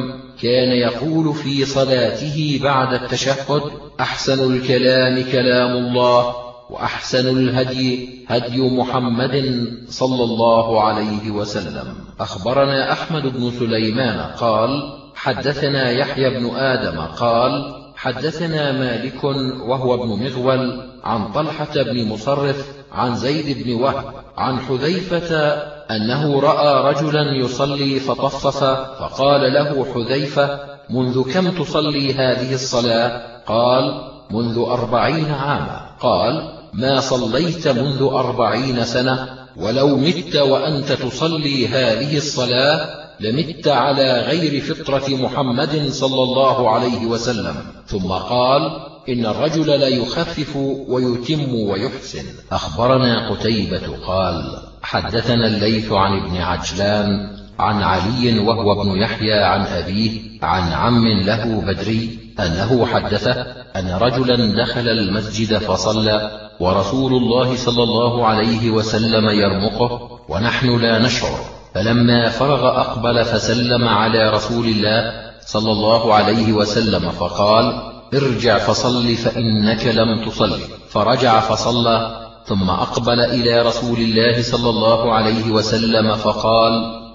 كان يقول في صلاته بعد التشهد أحسن الكلام كلام الله. وأحسن الهدي هدي محمد صلى الله عليه وسلم. أخبرنا أحمد بن سليمان قال حدثنا يحيى بن آدم قال حدثنا مالك وهو ابن مغول عن طلحة بن مصرف عن زيد بن وهب عن حذيفة أنه رأى رجلا يصلي فطفف فقال له حذيفة منذ كم تصلي هذه الصلاة؟ قال منذ أربعين عاما. قال ما صليت منذ أربعين سنة ولو مت وأنت تصلي هذه الصلاة لمت على غير فطرة محمد صلى الله عليه وسلم. ثم قال إن الرجل لا يخفف ويتم ويحسن. أخبرنا قتيبة قال حدثنا الليث عن ابن عجلان عن علي وهو ابن يحيى عن أبيه عن عم له بدري أنه حدثه أن رجلا دخل المسجد فصلى ورسول الله صلى الله عليه وسلم يرمقه ونحن لا نشعر. فلما فرغ أقبل فسلم على رسول الله صلى الله عليه وسلم فقال ارجع فصل فإنك لم تصل. فرجع فصلى ثم أقبل إلى رسول الله صلى الله عليه وسلم فقال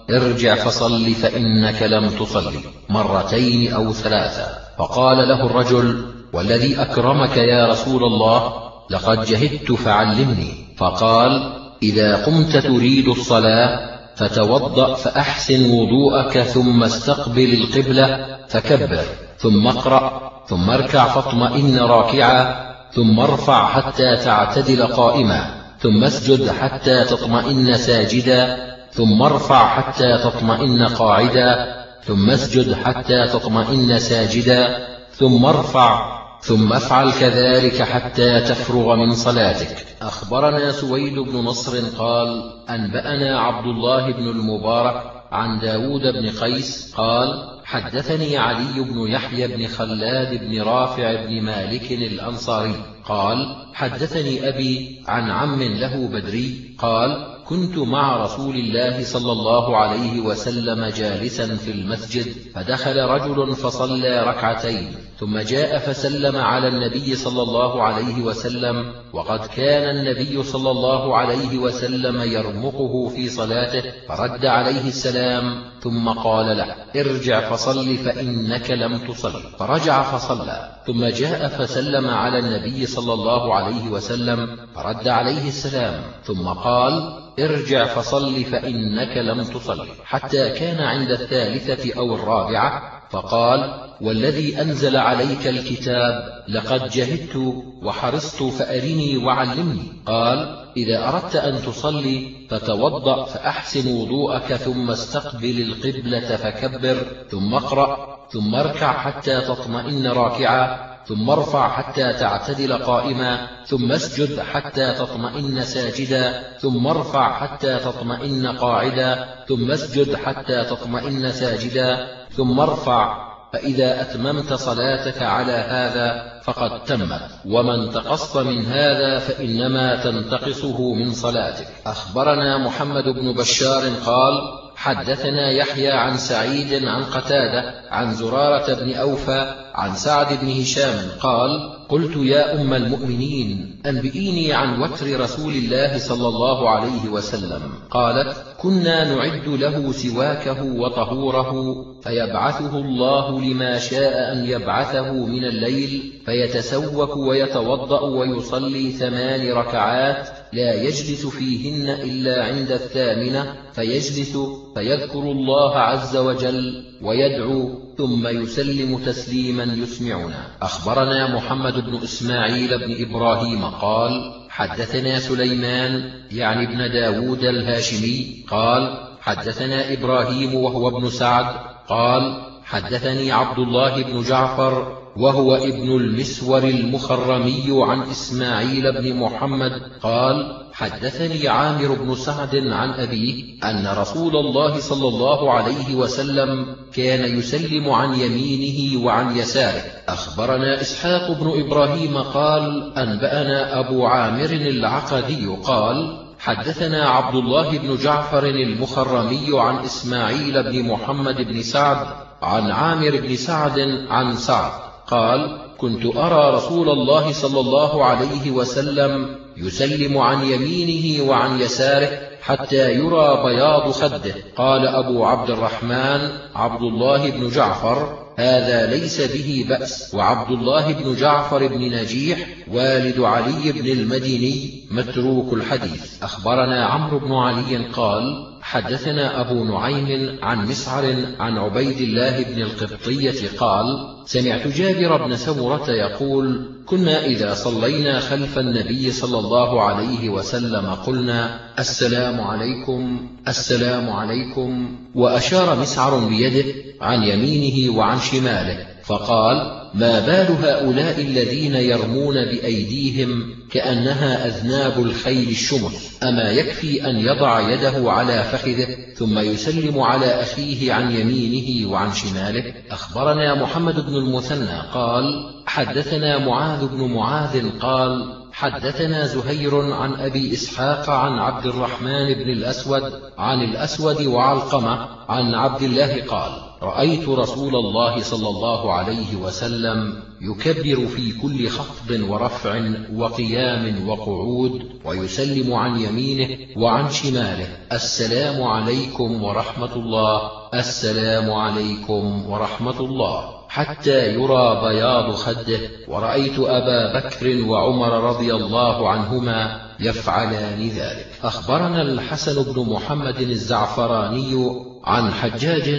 ارجع فصل فإنك لم تصل. مرتين أو ثلاثة. فقال له الرجل والذي أكرمك يا رسول الله لقد جهدت فعلمني. فقال إذا قمت تريد الصلاة فتوضأ فأحسن وضوءك ثم استقبل القبلة فكبر ثم اقرأ ثم اركع فاطمئن راكعا ثم ارفع حتى تعتدل قائما ثم اسجد حتى تطمئن ساجدا ثم ارفع حتى تطمئن قاعدا ثم اسجد حتى تطمئن ساجدا ثم ارفع ثم افعل كذلك حتى تفرغ من صلاتك. أخبرنا سويد بن نصر قال أنبأنا عبد الله بن المبارك عن داود بن قيس قال حدثني علي بن يحيى بن خلاد بن رافع بن مالك الأنصاري قال حدثني أبي عن عم له بدري قال كنت مع رسول الله صلى الله عليه وسلم جالسا في المسجد فدخل رجل فصلى ركعتين. ثم جاء فسلم على النبي صلى الله عليه وسلم وقد كان النبي صلى الله عليه وسلم يرمقه في صلاته فرد عليه السلام ثم قال له ارجع فصل فإنك لم تصل. فرجع فصلى ثم جاء فسلم على النبي صلى الله عليه وسلم فرد عليه السلام ثم قال ارجع فصل فإنك لم تصل. حتى كان عند الثالثة أو الرابعة فقال والذي أنزل عليك الكتاب لقد جهدت وحرصت فأرني وعلمني. قال إذا أردت أن تصلي فتوضأ فأحسن وضوءك ثم استقبل القبلة فكبر ثم اقرأ ثم اركع حتى تطمئن راكعا ثم ارفع حتى تعتدل قائما ثم اسجد حتى تطمئن ساجدا ثم ارفع حتى تطمئن قاعدا ثم اسجد حتى تطمئن ساجدا. ثم ارفع فإذا أتممت صلاتك على هذا فقد تمت. ومن تقص من هذا فإنما تنتقصه من صلاتك. أخبرنا محمد بن بشار قال حدثنا يحيى عن سعيد عن قتادة عن زرارة بن أوفى عن سعد بن هشام قال قلت يا أم المؤمنين أنبئيني عن وتر رسول الله صلى الله عليه وسلم. قالت كنا نعد له سواكه وطهوره فيبعثه الله لما شاء أن يبعثه من الليل فيتسوك ويتوضأ ويصلي ثمان ركعات لا يجلس فيهن إلا عند الثامنة فيجلس فيذكر الله عز وجل ويدعو ثم يسلم تسليما يسمعنا. أخبرنا محمد بن إسماعيل بن إبراهيم قال حدثنا سليمان يعني ابن داود الهاشمي قال حدثنا إبراهيم وهو ابن سعد قال حدثني عبد الله بن جعفر وهو ابن المسور المخرمي عن إسماعيل بن محمد قال حدثني عامر بن سعد عن أبيه أن رسول الله صلى الله عليه وسلم كان يسلم عن يمينه وعن يساره. أخبرنا إسحاق بن إبراهيم قال أنبأنا أبو عامر العقدي قال حدثنا عبد الله بن جعفر المخرمي عن إسماعيل بن محمد بن سعد عن عامر بن سعد عن سعد قال كنت أرى رسول الله صلى الله عليه وسلم يسلم عن يمينه وعن يساره حتى يرى بياض خده. قال أبو عبد الرحمن عبد الله بن جعفر هذا ليس به بأس. وعبد الله بن جعفر بن نجيح والد علي بن المديني متروك الحديث. أخبرنا عمرو بن علي قال حدثنا أبو نعيم عن مسعر عن عبيد الله بن القبطية قال سمعت جابر بن سمرة يقول كنا إذا صلينا خلف النبي صلى الله عليه وسلم قلنا السلام عليكم السلام عليكم وأشار مسعر بيده عن يمينه وعن شماله. فقال ما بال هؤلاء الذين يرمون بأيديهم كأنها أذناب الخيل الشمس أما يكفي أن يضع يده على فخذه ثم يسلم على أخيه عن يمينه وعن شماله؟ أخبرنا محمد بن المثنى قال حدثنا معاذ بن معاذ قال حدثنا زهير عن أبي إسحاق عن عبد الرحمن بن الأسود عن الأسود وعلقمة عن عبد الله قال رأيت رسول الله صلى الله عليه وسلم يكبر في كل خطب ورفع وقيام وقعود ويسلم عن يمينه وعن شماله. السلام عليكم ورحمة الله. السلام عليكم ورحمة الله. حتى يرى بياض خده. ورأيت أبا بكر وعمر رضي الله عنهما يفعلان ذلك. أخبرنا الحسن بن محمد الزعفراني عن حجاج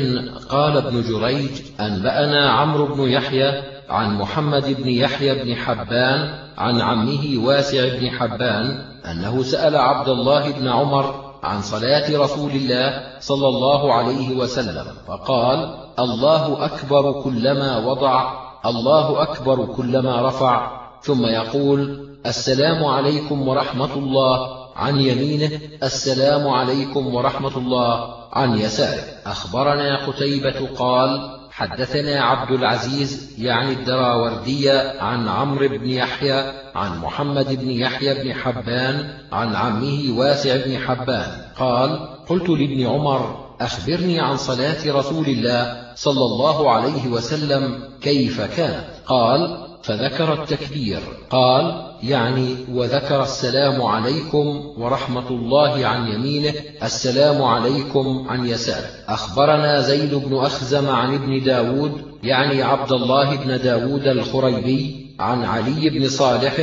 قال ابن جريج أنبأنا عمرو بن يحيى عن محمد بن يحيى بن حبان عن عمه واسع بن حبان أنه سأل عبد الله بن عمر عن صلاة رسول الله صلى الله عليه وسلم فقال الله أكبر كلما وضع الله أكبر كلما رفع ثم يقول السلام عليكم ورحمة الله عن يمينه السلام عليكم ورحمة الله. عن يساره أخبرنا قتيبة قال حدثنا عبد العزيز يعني الدراوردية عن عمرو بن يحيى عن محمد بن يحيى بن حبان عن عمه واسع بن حبان. قال قلت لابن عمر أخبرني عن صلاة رسول الله صلى الله عليه وسلم كيف كانت. قال فذكر التكبير. قال يعني وذكر السلام عليكم ورحمة الله عن يمينه السلام عليكم عن يساره. أخبرنا زيد بن أخزم عن ابن داود يعني عبد الله بن داود الخريبي عن علي بن صالح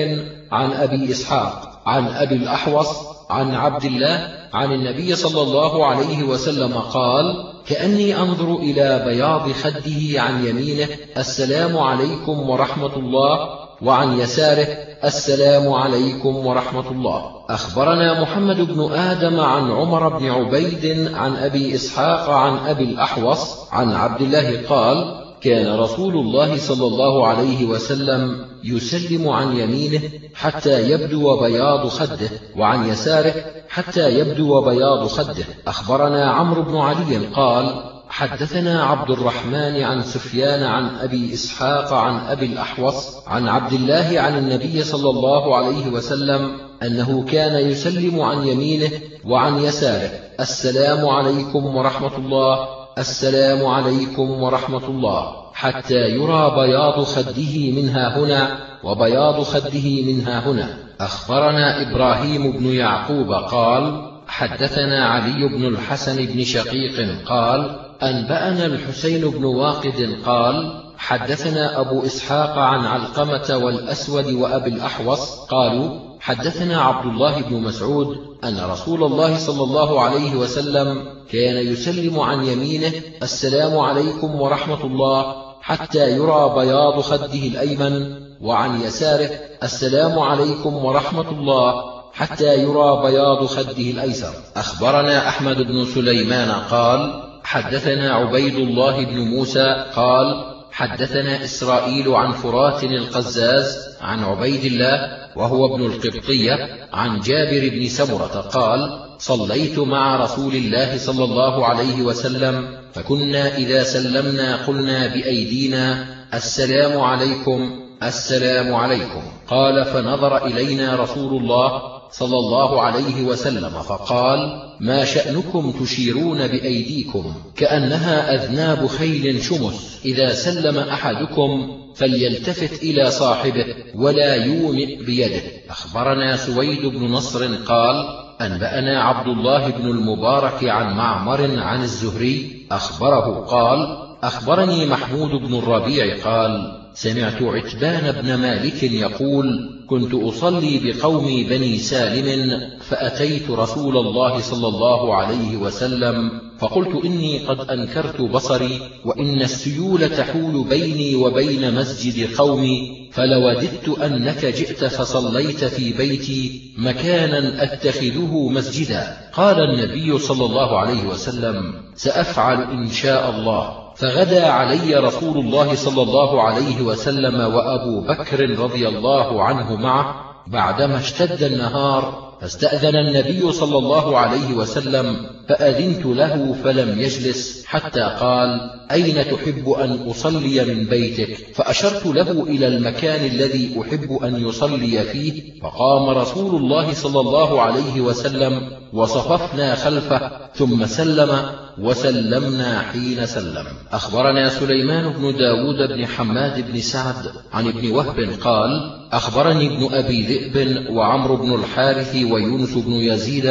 عن أبي إسحاق عن أبي الأحوص عن عبد الله عن النبي صلى الله عليه وسلم قال كأني أنظر إلى بياض خده عن يمينه السلام عليكم ورحمة الله وعن يساره السلام عليكم ورحمة الله. أخبرنا محمد بن آدم عن عمر بن عبيد عن أبي إسحاق عن أبي الأحوص عن عبد الله قال كان رسول الله صلى الله عليه وسلم يسلم عن يمينه حتى يبدو بياض خده وعن يساره حتى يبدو بياض خده. أخبرنا عمرو بن علي قال حدثنا عبد الرحمن عن سفيان عن أبي إسحاق عن أبي الأحوص عن عبد الله عن النبي صلى الله عليه وسلم أنه كان يسلم عن يمينه وعن يساره. السلام عليكم ورحمة الله. السلام عليكم ورحمة الله. حتى يرى بياض خده منها هنا وبياض خده منها هنا. أخبرنا إبراهيم بن يعقوب قال حدثنا علي بن الحسن بن شقيق قال أنبأنا الحسين بن واقد قال حدثنا أبو إسحاق عن علقمة والأسود وأبي الأحوص قالوا حدثنا عبد الله بن مسعود أن رسول الله صلى الله عليه وسلم كان يسلم عن يمينه السلام عليكم ورحمة الله حتى يرى بياض خده الأيمن وعن يساره السلام عليكم ورحمة الله حتى يرى بياض خده الأيسر. أخبرنا أحمد بن سليمان قال حدثنا عبيد الله بن موسى قال حدثنا إسرائيل عن فرات القزاز عن عبيد الله وهو ابن القبطية عن جابر بن سمرة قال صليت مع رسول الله صلى الله عليه وسلم فكنا إذا سلمنا قلنا بأيدينا السلام عليكم السلام عليكم. قال فنظر إلينا رسول الله صلى الله عليه وسلم فقال ما شأنكم تشيرون بأيديكم كأنها أذناب خيل شمس. إذا سلم أحدكم فليلتفت إلى صاحبه ولا يومئ بيده. أخبرنا سويد بن نصر قال أنبأنا عبد الله بن المبارك عن معمر عن الزهري أخبره قال أخبرني محمود بن الربيع قال سمعت عتبان بن مالك يقول كنت أصلي بقومي بني سالم فأتيت رسول الله صلى الله عليه وسلم فقلت إني قد أنكرت بصري وإن السيول تحول بيني وبين مسجد قومي فلوددت أنك جئت فصليت في بيتي مكانا أتخذه مسجدا. قال النبي صلى الله عليه وسلم سأفعل إن شاء الله. فغدا علي رسول الله صلى الله عليه وسلم وأبو بكر رضي الله عنه معه بعدما اشتد النهار فاستأذن النبي صلى الله عليه وسلم فأذنت له فلم يجلس حتى قال أين تحب أن أصلي من بيتك؟ فأشرت له إلى المكان الذي أحب أن يصلي فيه فقام رسول الله صلى الله عليه وسلم وصففنا خلفه ثم سلم وسلمنا حين سلم. أخبرنا سليمان بن داود بن حماد بن سعد عن ابن وهب قال أخبرني ابن أبي ذئب وعمر بن الحارث ويونس بن يزيد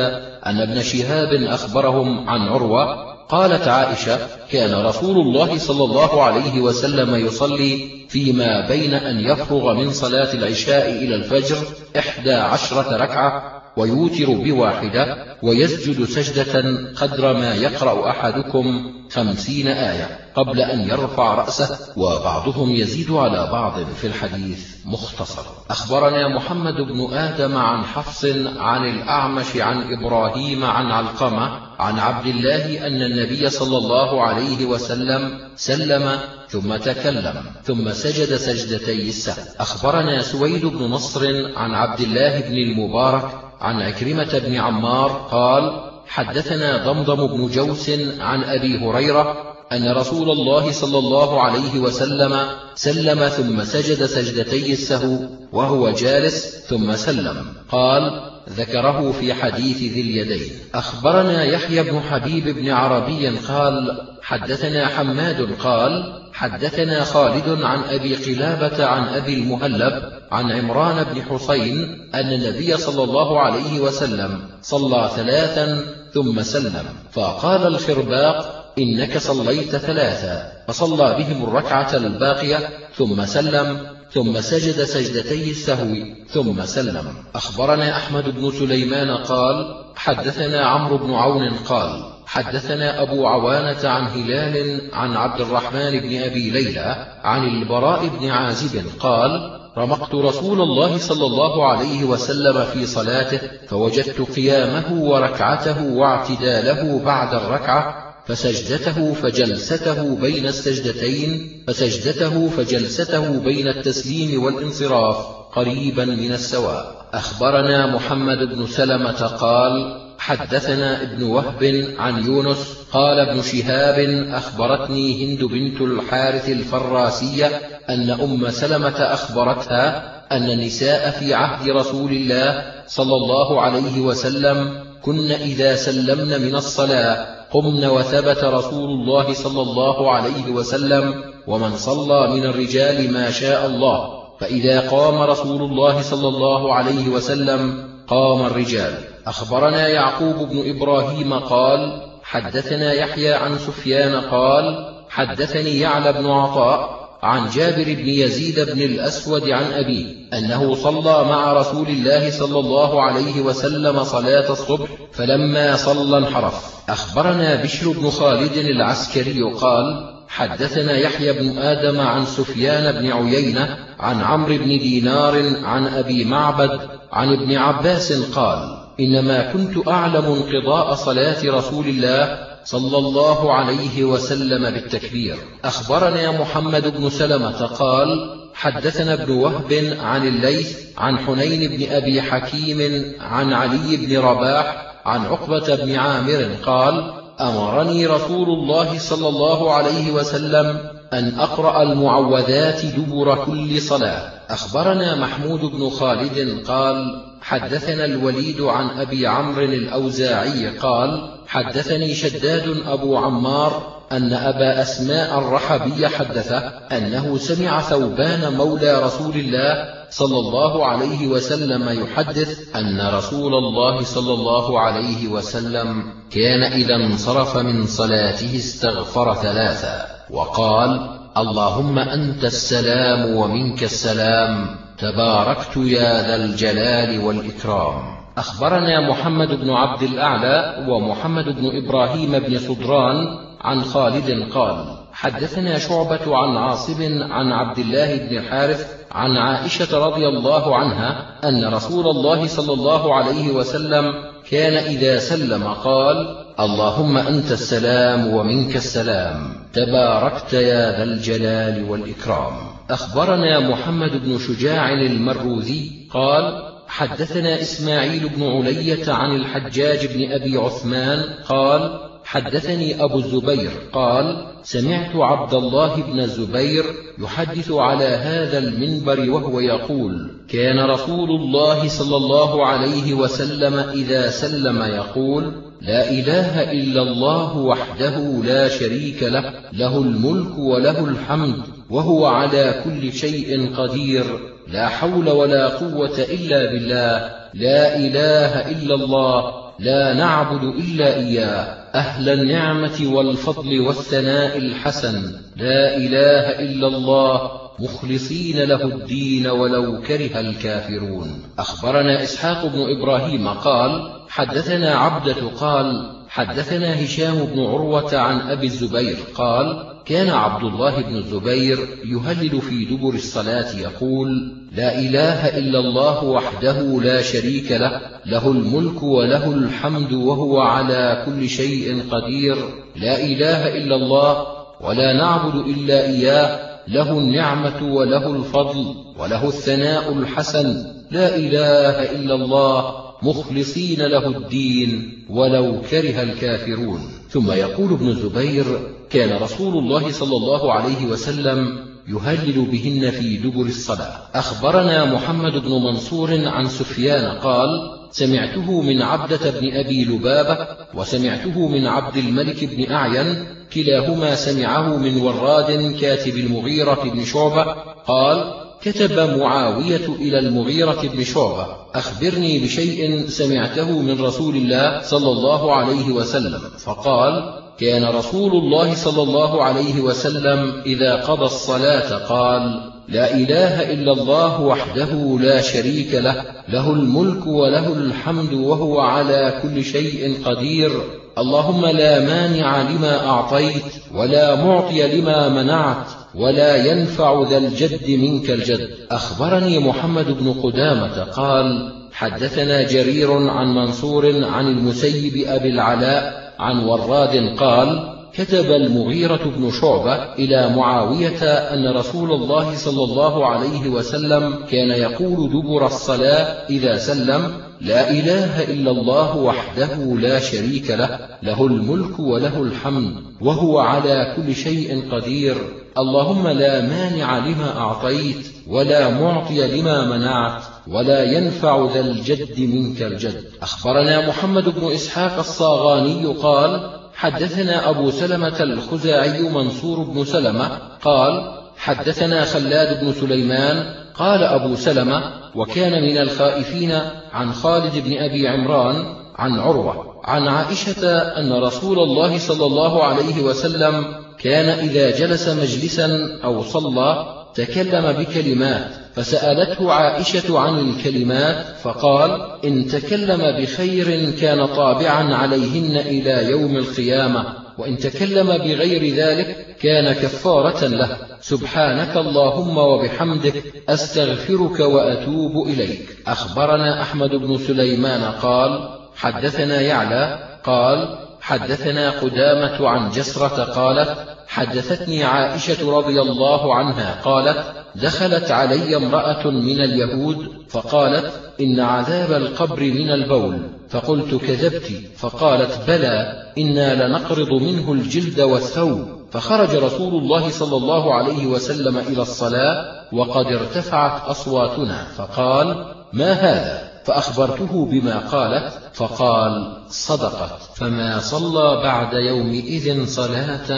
أن ابن شهاب أخبرهم عن عروة قالت عائشة كان رسول الله صلى الله عليه وسلم يصلي فيما بين أن يفرغ من صلاة العشاء إلى الفجر إحدى عشرة ركعة ويوتر بواحدة ويسجد سجدة قدر ما يقرأ أحدكم خمسين آية قبل أن يرفع رأسه وبعضهم يزيد على بعض في الحديث مختصر. أخبرنا محمد بن آدم عن حفص عن الأعمش عن إبراهيم عن علقمة عن عبد الله أن النبي صلى الله عليه وسلم سلم ثم تكلم ثم سجد سجدتي السهل أخبرنا سويد بن نصر عن عبد الله بن المبارك عن عكرمة بن عمار قال حدثنا ضمضم بن جوس عن أبي هريرة أن رسول الله صلى الله عليه وسلم سلم ثم سجد سجدتي السهو وهو جالس ثم سلم. قال ذكره في حديث ذي اليدين. أخبرنا يحيى بن حبيب بن عربي قال حدثنا حماد قال حدثنا خالد عن أبي قلابة عن أبي المهلب عن عمران بن حسين أن النبي صلى الله عليه وسلم صلى ثلاثا ثم سلم فقال الخرباق إنك صليت ثلاثا فصلى بهم الركعة الباقية ثم سلم ثم سجد سجدتي السهو ثم سلم. أخبرنا أحمد بن سليمان قال حدثنا عمرو بن عون قال حدثنا أبو عوانة عن هلال عن عبد الرحمن بن أبي ليلى عن البراء بن عازب قال رمقت رسول الله صلى الله عليه وسلم في صلاته فوجدت قيامه وركعته واعتداله بعد الركعة فسجدته فجلسته بين السجدتين فسجدته فجلسته بين التسليم والانصراف قريبا من السواء. أخبرنا محمد بن سلمة قال حدثنا ابن وهب عن يونس قال ابن شهاب أخبرتني هند بنت الحارث الفراسية أن أم سلمة أخبرتها أن النساء في عهد رسول الله صلى الله عليه وسلم كن إذا سلمن من الصلاة قمن وثبت رسول الله صلى الله عليه وسلم ومن صلى من الرجال ما شاء الله. فإذا قام رسول الله صلى الله عليه وسلم قام الرجال. أخبرنا يعقوب بن إبراهيم قال حدثنا يحيى عن سفيان قال حدثني يعلى بن عطاء عن جابر بن يزيد بن الأسود عن أبيه أنه صلى مع رسول الله صلى الله عليه وسلم صلاة الصبح فلما صلى انحرف. أخبرنا بشر بن خالد العسكري قال حدثنا يحيى بن آدم عن سفيان بن عيينة عن عمرو بن دينار عن أبي معبد عن ابن عباس قال إنما كنت أعلم انقضاء صلاة رسول الله صلى الله عليه وسلم بالتكبير. أخبرنا محمد بن سلمة قال حدثنا ابن وهب عن الليث عن حنين بن أبي حكيم عن علي بن رباح عن عقبة بن عامر قال أمرني رسول الله صلى الله عليه وسلم أن أقرأ المعوذات دبر كل صلاة. أخبرنا محمود بن خالد قال حدثنا الوليد عن أبي عمرو الأوزاعي قال حدثني شداد أبو عمار أن أبا أسماء الرحبي حدثه أنه سمع ثوبان مولى رسول الله صلى الله عليه وسلم يحدث أن رسول الله صلى الله عليه وسلم كان إذا انصرف من صلاته استغفر ثلاثا وقال اللهم أنت السلام ومنك السلام تباركت يا ذا الجلال والإكرام. أخبرنا محمد بن عبد الأعلى ومحمد بن إبراهيم بن صدران عن خالد قال حدثنا شعبة عن عاصب عن عبد الله بن الحارث عن عائشة رضي الله عنها أن رسول الله صلى الله عليه وسلم كان إذا سلم قال اللهم أنت السلام ومنك السلام تباركت يا ذا الجلال والإكرام. أخبرنا محمد بن شجاع المروذي قال حدثنا إسماعيل بن علية عن الحجاج بن أبي عثمان قال حدثني أبو الزبير قال سمعت عبد الله بن الزبير يحدث على هذا المنبر وهو يقول كان رسول الله صلى الله عليه وسلم إذا سلم يقول لا إله إلا الله وحده لا شريك له له الملك وله الحمد وهو على كل شيء قدير. لا حول ولا قوة إلا بالله لا إله إلا الله لا نعبد إلا إياه. أهل النعمة والفضل والثناء الحسن لا إله إلا الله مخلصين له الدين ولو كره الكافرون. أخبرنا إسحاق بن إبراهيم قال حدثنا عبدة قال حدثنا هشام بن عروة عن أبي الزبير قال كان عبد الله بن الزبير يهلل في دبر الصلاة يقول لا إله إلا الله وحده لا شريك له له الملك وله الحمد وهو على كل شيء قدير لا إله إلا الله ولا نعبد إلا إياه له النعمة وله الفضل وله الثناء الحسن لا إله إلا الله مخلصين له الدين ولو كره الكافرون. ثم يقول ابن الزبير كان رسول الله صلى الله عليه وسلم يهلل بهن في دبر الصلاة. أخبرنا محمد بن منصور عن سفيان قال سمعته من عبدة بن أبي لبابة وسمعته من عبد الملك بن أعين كلاهما سمعه من وراد كاتب المغيرة بن شعبة قال كتب معاوية إلى المغيرة بن شعبة أخبرني بشيء سمعته من رسول الله صلى الله عليه وسلم فقال كان رسول الله صلى الله عليه وسلم إذا قضى الصلاة قال لا إله إلا الله وحده لا شريك له له الملك وله الحمد وهو على كل شيء قدير اللهم لا مانع لما أعطيت ولا معطي لما منعت ولا ينفع ذا الجد منك الجد. أخبرني محمد بن قدامة قال حدثنا جرير عن منصور عن المسيب أبي العلاء عن وراد قال كتب المغيرة بن شعبة إلى معاوية أن رسول الله صلى الله عليه وسلم كان يقول دبر الصلاة إذا سلم لا إله إلا الله وحده لا شريك له له الملك وله الحمد وهو على كل شيء قدير اللهم لا مانع لما أعطيت ولا معطي لما منعت ولا ينفع ذا الجد منك الجد. أخبرنا محمد بن إسحاق الصاغاني قال حدثنا أبو سلمة الخزاعي منصور بن سلمة قال حدثنا خلاد بن سليمان قال أبو سلمة وكان من الخائفين عن خالد بن أبي عمران عن عروة عن عائشة أن رسول الله صلى الله عليه وسلم كان إذا جلس مجلسا أو صلى تكلم بكلمات فسألته عائشة عن الكلمات فقال إن تكلم بخير كان طابعا عليهن إلى يوم القيامة وإن تكلم بغير ذلك كان كفارة له. سبحانك اللهم وبحمدك أستغفرك وأتوب إليك. أخبرنا أحمد بن سليمان قال حدثنا يعلى قال حدثنا قدامة عن جسرة قالت حدثتني عائشة رضي الله عنها قالت دخلت علي امرأة من اليهود فقالت إن عذاب القبر من البول. فقلت كذبت. فقالت بلى إنا لنقرض منه الجلد والثوب. فخرج رسول الله صلى الله عليه وسلم إلى الصلاة وقد ارتفعت أصواتنا. فقال ما هذا؟ فأخبرته بما قالت فقال صدقت. فما صلى بعد يومئذ صلاة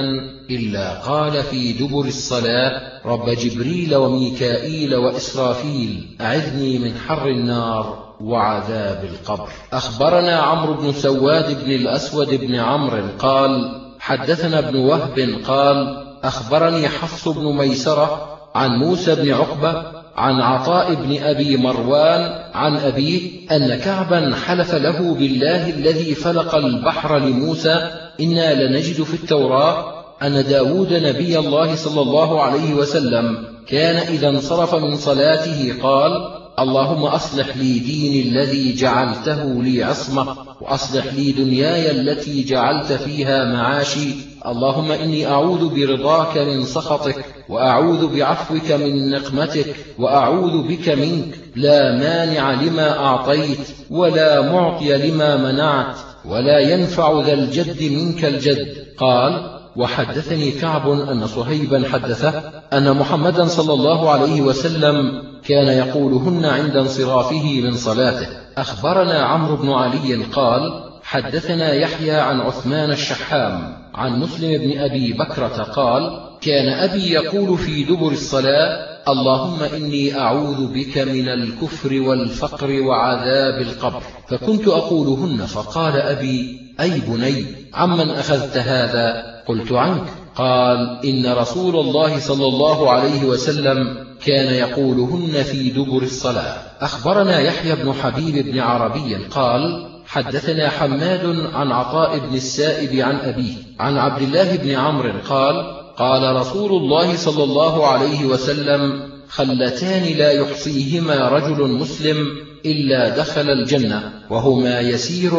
إلا قال في دبر الصلاة رب جبريل وميكائيل وإسرافيل أعذني من حر النار وعذاب القبر. أخبرنا عمرو بن سواد بن الأسود بن عمرو قال حدثنا ابن وهب قال أخبرني حفص بن ميسرة عن موسى بن عقبة عن عطاء بن أبي مروان عن أبيه أن كعبا حلف له بالله الذي فلق البحر لموسى إنا لنجد في التوراة أن داود نبي الله صلى الله عليه وسلم كان إذا انصرف من صلاته قال اللهم أصلح لي ديني الذي جعلته لي عصمة وأصلح لي دنياي التي جعلت فيها معاشي اللهم إني أعوذ برضاك من سخطك وأعوذ بعفوك من نقمتك وأعوذ بك منك. لا مانع لما أعطيت ولا معطي لما منعت ولا ينفع ذا الجد منك الجد. قال وحدثني كعب أن صهيبا حدثه أن محمدا صلى الله عليه وسلم كان يقولهن عند انصرافه من صلاته. أخبرنا عمرو بن علي قال حدثنا يحيى عن عثمان الشحام. عن مسلم بن أبي بكرة قال كان أبي يقول في دبر الصلاة اللهم إني أعوذ بك من الكفر والفقر وعذاب القبر. فكنت أقولهن فقال أبي أي بني عمن أخذت هذا؟ قلت عنك. قال إن رسول الله صلى الله عليه وسلم كان يقولهن في دبر الصلاة. أخبرنا يحيى بن حبيب بن عربي قال حدثنا حماد عن عطاء بن السائب عن أبيه عن عبد الله بن عمرو قال قال رسول الله صلى الله عليه وسلم خلتان لا يحصيهما رجل مسلم إلا دخل الجنة وهما يسير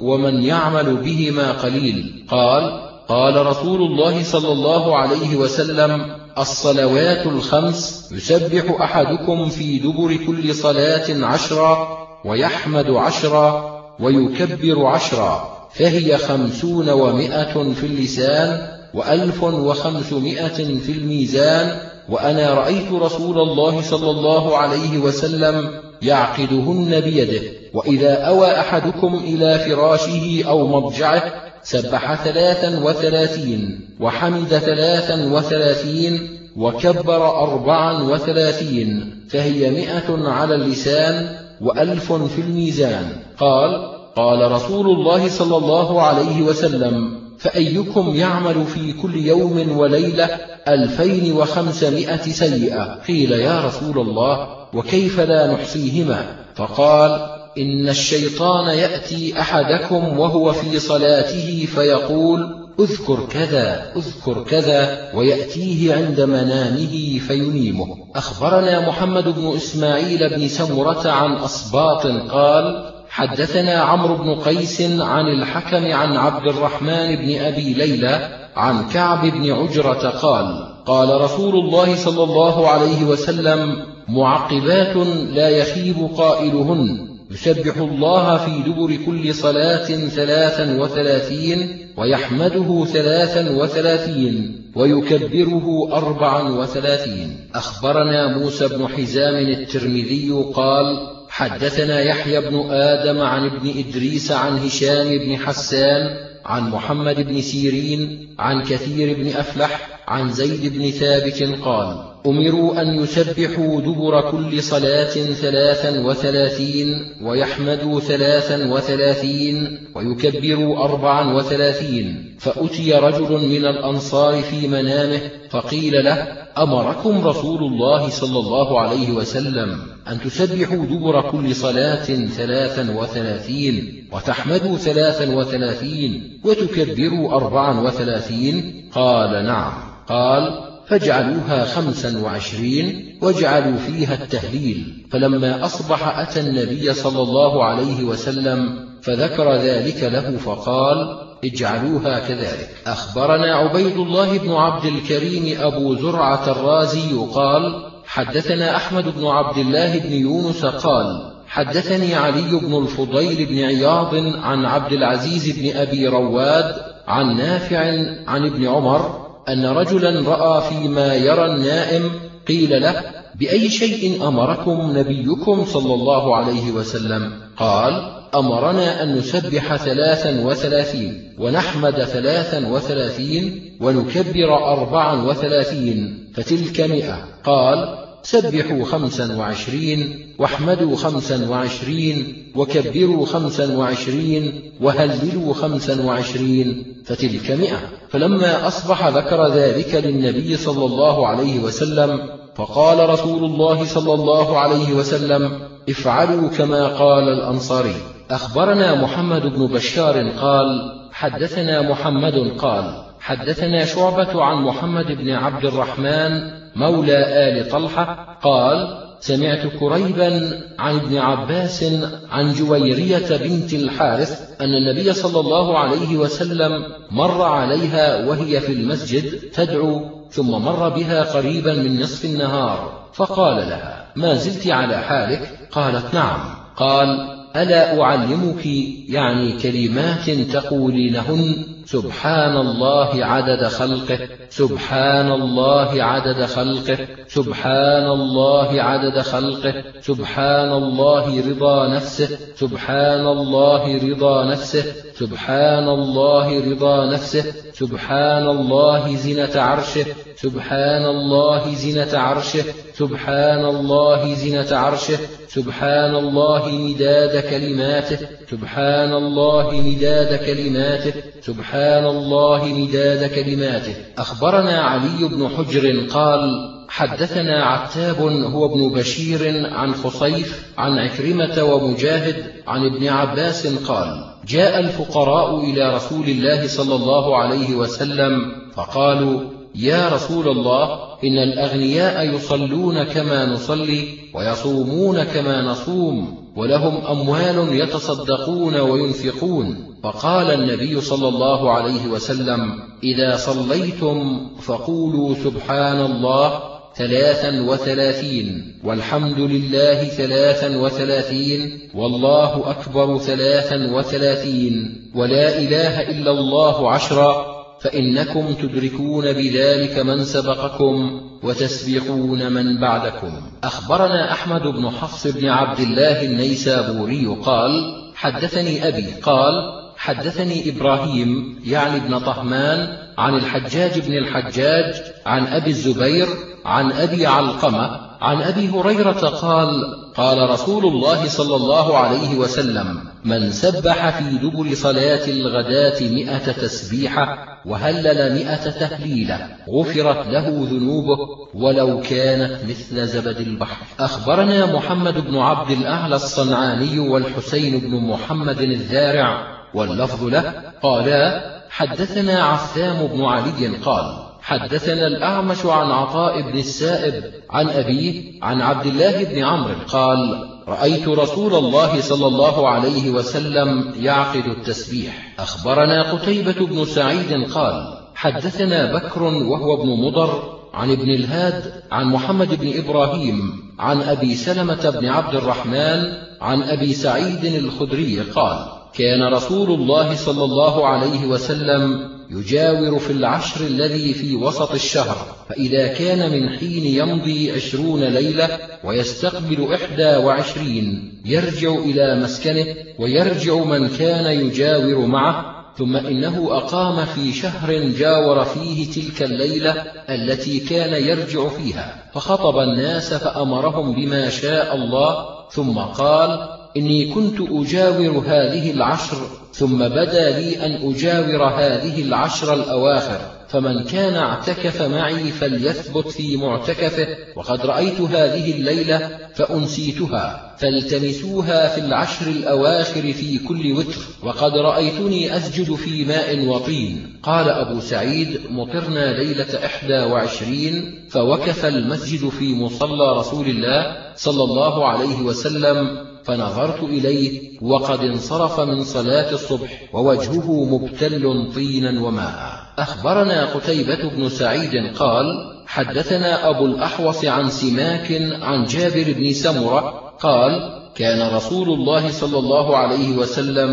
ومن يعمل بهما قليل. قال قال رسول الله صلى الله عليه وسلم الصلوات الخمس يسبح أحدكم في دبر كل صلاة عشرا ويحمد عشرا ويكبر عشرا فهي خمسون ومائة في اللسان وألف وخمسمائة في الميزان وأنا رأيت رسول الله صلى الله عليه وسلم يعقدهن بيده وإذا أوى أحدكم إلى فراشه أو مضجعه سبح ثلاثا وثلاثين وحمد ثلاثا وثلاثين وكبر أربعا وثلاثين فهي مئة على اللسان وألف في الميزان. قال قال رسول الله صلى الله عليه وسلم فأيكم يعمل في كل يوم وليلة ألفين وخمسمائة سيئة؟ قيل يا رسول الله وكيف لا نحصيهما؟ فقال إن الشيطان يأتي أحدكم وهو في صلاته فيقول اذكر كذا اذكر كذا ويأتيه عند منامه فينيمه. أخبرنا محمد بن إسماعيل بن سمرة عن أصباط قال حدثنا عمرو بن قيس عن الحكم عن عبد الرحمن بن أبي ليلى عن كعب بن عجرة قال قال رسول الله صلى الله عليه وسلم معقبات لا يخيب قائلهن. يسبح الله في دبر كل صلاة ثلاثا وثلاثين ويحمده ثلاثا وثلاثين ويكبره أربعا وثلاثين. أخبرنا موسى بن حزام الترمذي قال حدثنا يحيى بن آدم عن ابن إدريس عن هشام بن حسان عن محمد بن سيرين عن كثير بن أفلح عن زيد بن ثابت قال أمروا أن يسبحوا دبر كل صلاة ثلاثا وثلاثين ويحمدوا ثلاثا وثلاثين ويكبروا أربعا وثلاثين. فأتي رجل من الأنصار في منامه فقيل له أمركم رسول الله صلى الله عليه وسلم أن تسبحوا دبر كل صلاة ثلاثا وثلاثين وتحمدوا ثلاثا وثلاثين وتكبروا أربعا وثلاثين؟ قال نعم. قال فاجعلوها خمسا وعشرين واجعلوا فيها التهليل. فلما أصبح أتى النبي صلى الله عليه وسلم فذكر ذلك له فقال اجعلوها كذلك. أخبرنا عبيد الله بن عبد الكريم أبو زرعة الرازي قال حدثنا أحمد بن عبد الله بن يونس قال حدثني علي بن الفضيل بن عياض عن عبد العزيز بن أبي رواد عن نافع عن ابن عمر أن رجلا رأى فيما يرى النائم قيل له بأي شيء أمركم نبيكم صلى الله عليه وسلم؟ قال أمرنا أن نسبح ثلاثا وثلاثين ونحمد ثلاثا وثلاثين ونكبر أربعا وثلاثين فتلك مئة. قال سبحوا خمسا وعشرين واحمدوا خمسا وعشرين وكبروا خمسا وعشرين وهللوا خمسا وعشرين فتلك مئة. فلما أصبح ذكر ذلك للنبي صلى الله عليه وسلم فقال رسول الله صلى الله عليه وسلم افعلوا كما قال الأنصاري. أخبرنا محمد بن بشار قال حدثنا محمد قال حدثنا شعبة عن محمد بن عبد الرحمن مولى آل طلحة قال سمعت كريبا عن ابن عباس عن جويرية بنت الحارث أن النبي صلى الله عليه وسلم مر عليها وهي في المسجد تدعو ثم مر بها قريبا من نصف النهار فقال لها ما زلت على حالك؟ قالت نعم. قال ألا أعلمك يعني كلمات تقولينهن سبحان الله عدد خلقه. سبحان الله عدد خلقه. سبحان الله عدد خلقه. سبحان الله رضا نفسه. سبحان الله رضا نفسه. سبحان الله رضا نفسه. سبحان الله زنة عرشه سبحان الله زنة عرشه سبحان الله زنة عرشه سبحان الله مداد كلماته سبحان الله مداد كلماته سبحان الله مداد كلماته. أخبرنا علي بن حجر قال حدثنا عتاب هو ابن بشير عن خصيف عن عكرمة ومجاهد عن ابن عباس قال جاء الفقراء إلى رسول الله صلى الله عليه وسلم فقالوا يا رسول الله إن الأغنياء يصلون كما نصلي ويصومون كما نصوم ولهم أموال يتصدقون وينفقون. فقال النبي صلى الله عليه وسلم إذا صليتم فقولوا سبحان الله ثلاثا وثلاثين. والحمد لله ثلاثا وثلاثين. والله أكبر ثلاثا وثلاثين. ولا إله إلا الله عشرا فإنكم تدركون بذلك من سبقكم وتسبقون من بعدكم. أخبرنا أحمد بن حفص بن عبد الله النيسابوري قال حدثني أبي قال حدثني إبراهيم يعني ابن طهمان عن الحجاج بن الحجاج عن أبي الزبير عن أبي علقمة عن أبي هريرة قال قال رسول الله صلى الله عليه وسلم من سبح في دبر صلاة الغداة مئة تسبيحة وهلل مئة تهليلة غفرت له ذنوبه ولو كانت مثل زبد البحر. أخبرنا محمد بن عبد الأعلى الصنعاني والحسين بن محمد الذارع واللفظ له قالا حدثنا عثام بن علي قال حدثنا الأعمش عن عطاء بن السائب عن أبيه عن عبد الله بن عمرو قال رأيت رسول الله صلى الله عليه وسلم يعقد التسبيح. أخبرنا قتيبة بن سعيد قال حدثنا بكر وهو ابن مضر عن ابن الهاد عن محمد بن إبراهيم عن أبي سلمة بن عبد الرحمن عن أبي سعيد الخدري قال كان رسول الله صلى الله عليه وسلم يجاور في العشر الذي في وسط الشهر فإذا كان من حين يمضي عشرون ليلة ويستقبل إحدى وعشرين يرجع إلى مسكنه ويرجع من كان يجاور معه ثم إنه أقام في شهر جاور فيه تلك الليلة التي كان يرجع فيها فخطب الناس فأمرهم بما شاء الله ثم قال إني كنت أجاور هذه العشر ثم بدا لي أن أجاور هذه العشر الأواخر فمن كان اعتكف معي فليثبت في معتكفه وقد رأيت هذه الليلة فأنسيتها فالتمسوها في العشر الأواخر في كل وتر وقد رأيتني أسجد في ماء وطين. قال أبو سعيد مطرنا ليلة إحدى وعشرين فوكف المسجد في مصلى رسول الله صلى الله عليه وسلم فنظرت إليه وقد انصرف من صلاة الصبح ووجهه مبتل طينا وماء. أخبرنا قتيبة بن سعيد قال حدثنا أبو الأحوص عن سماك عن جابر بن سمرة قال كان رسول الله صلى الله عليه وسلم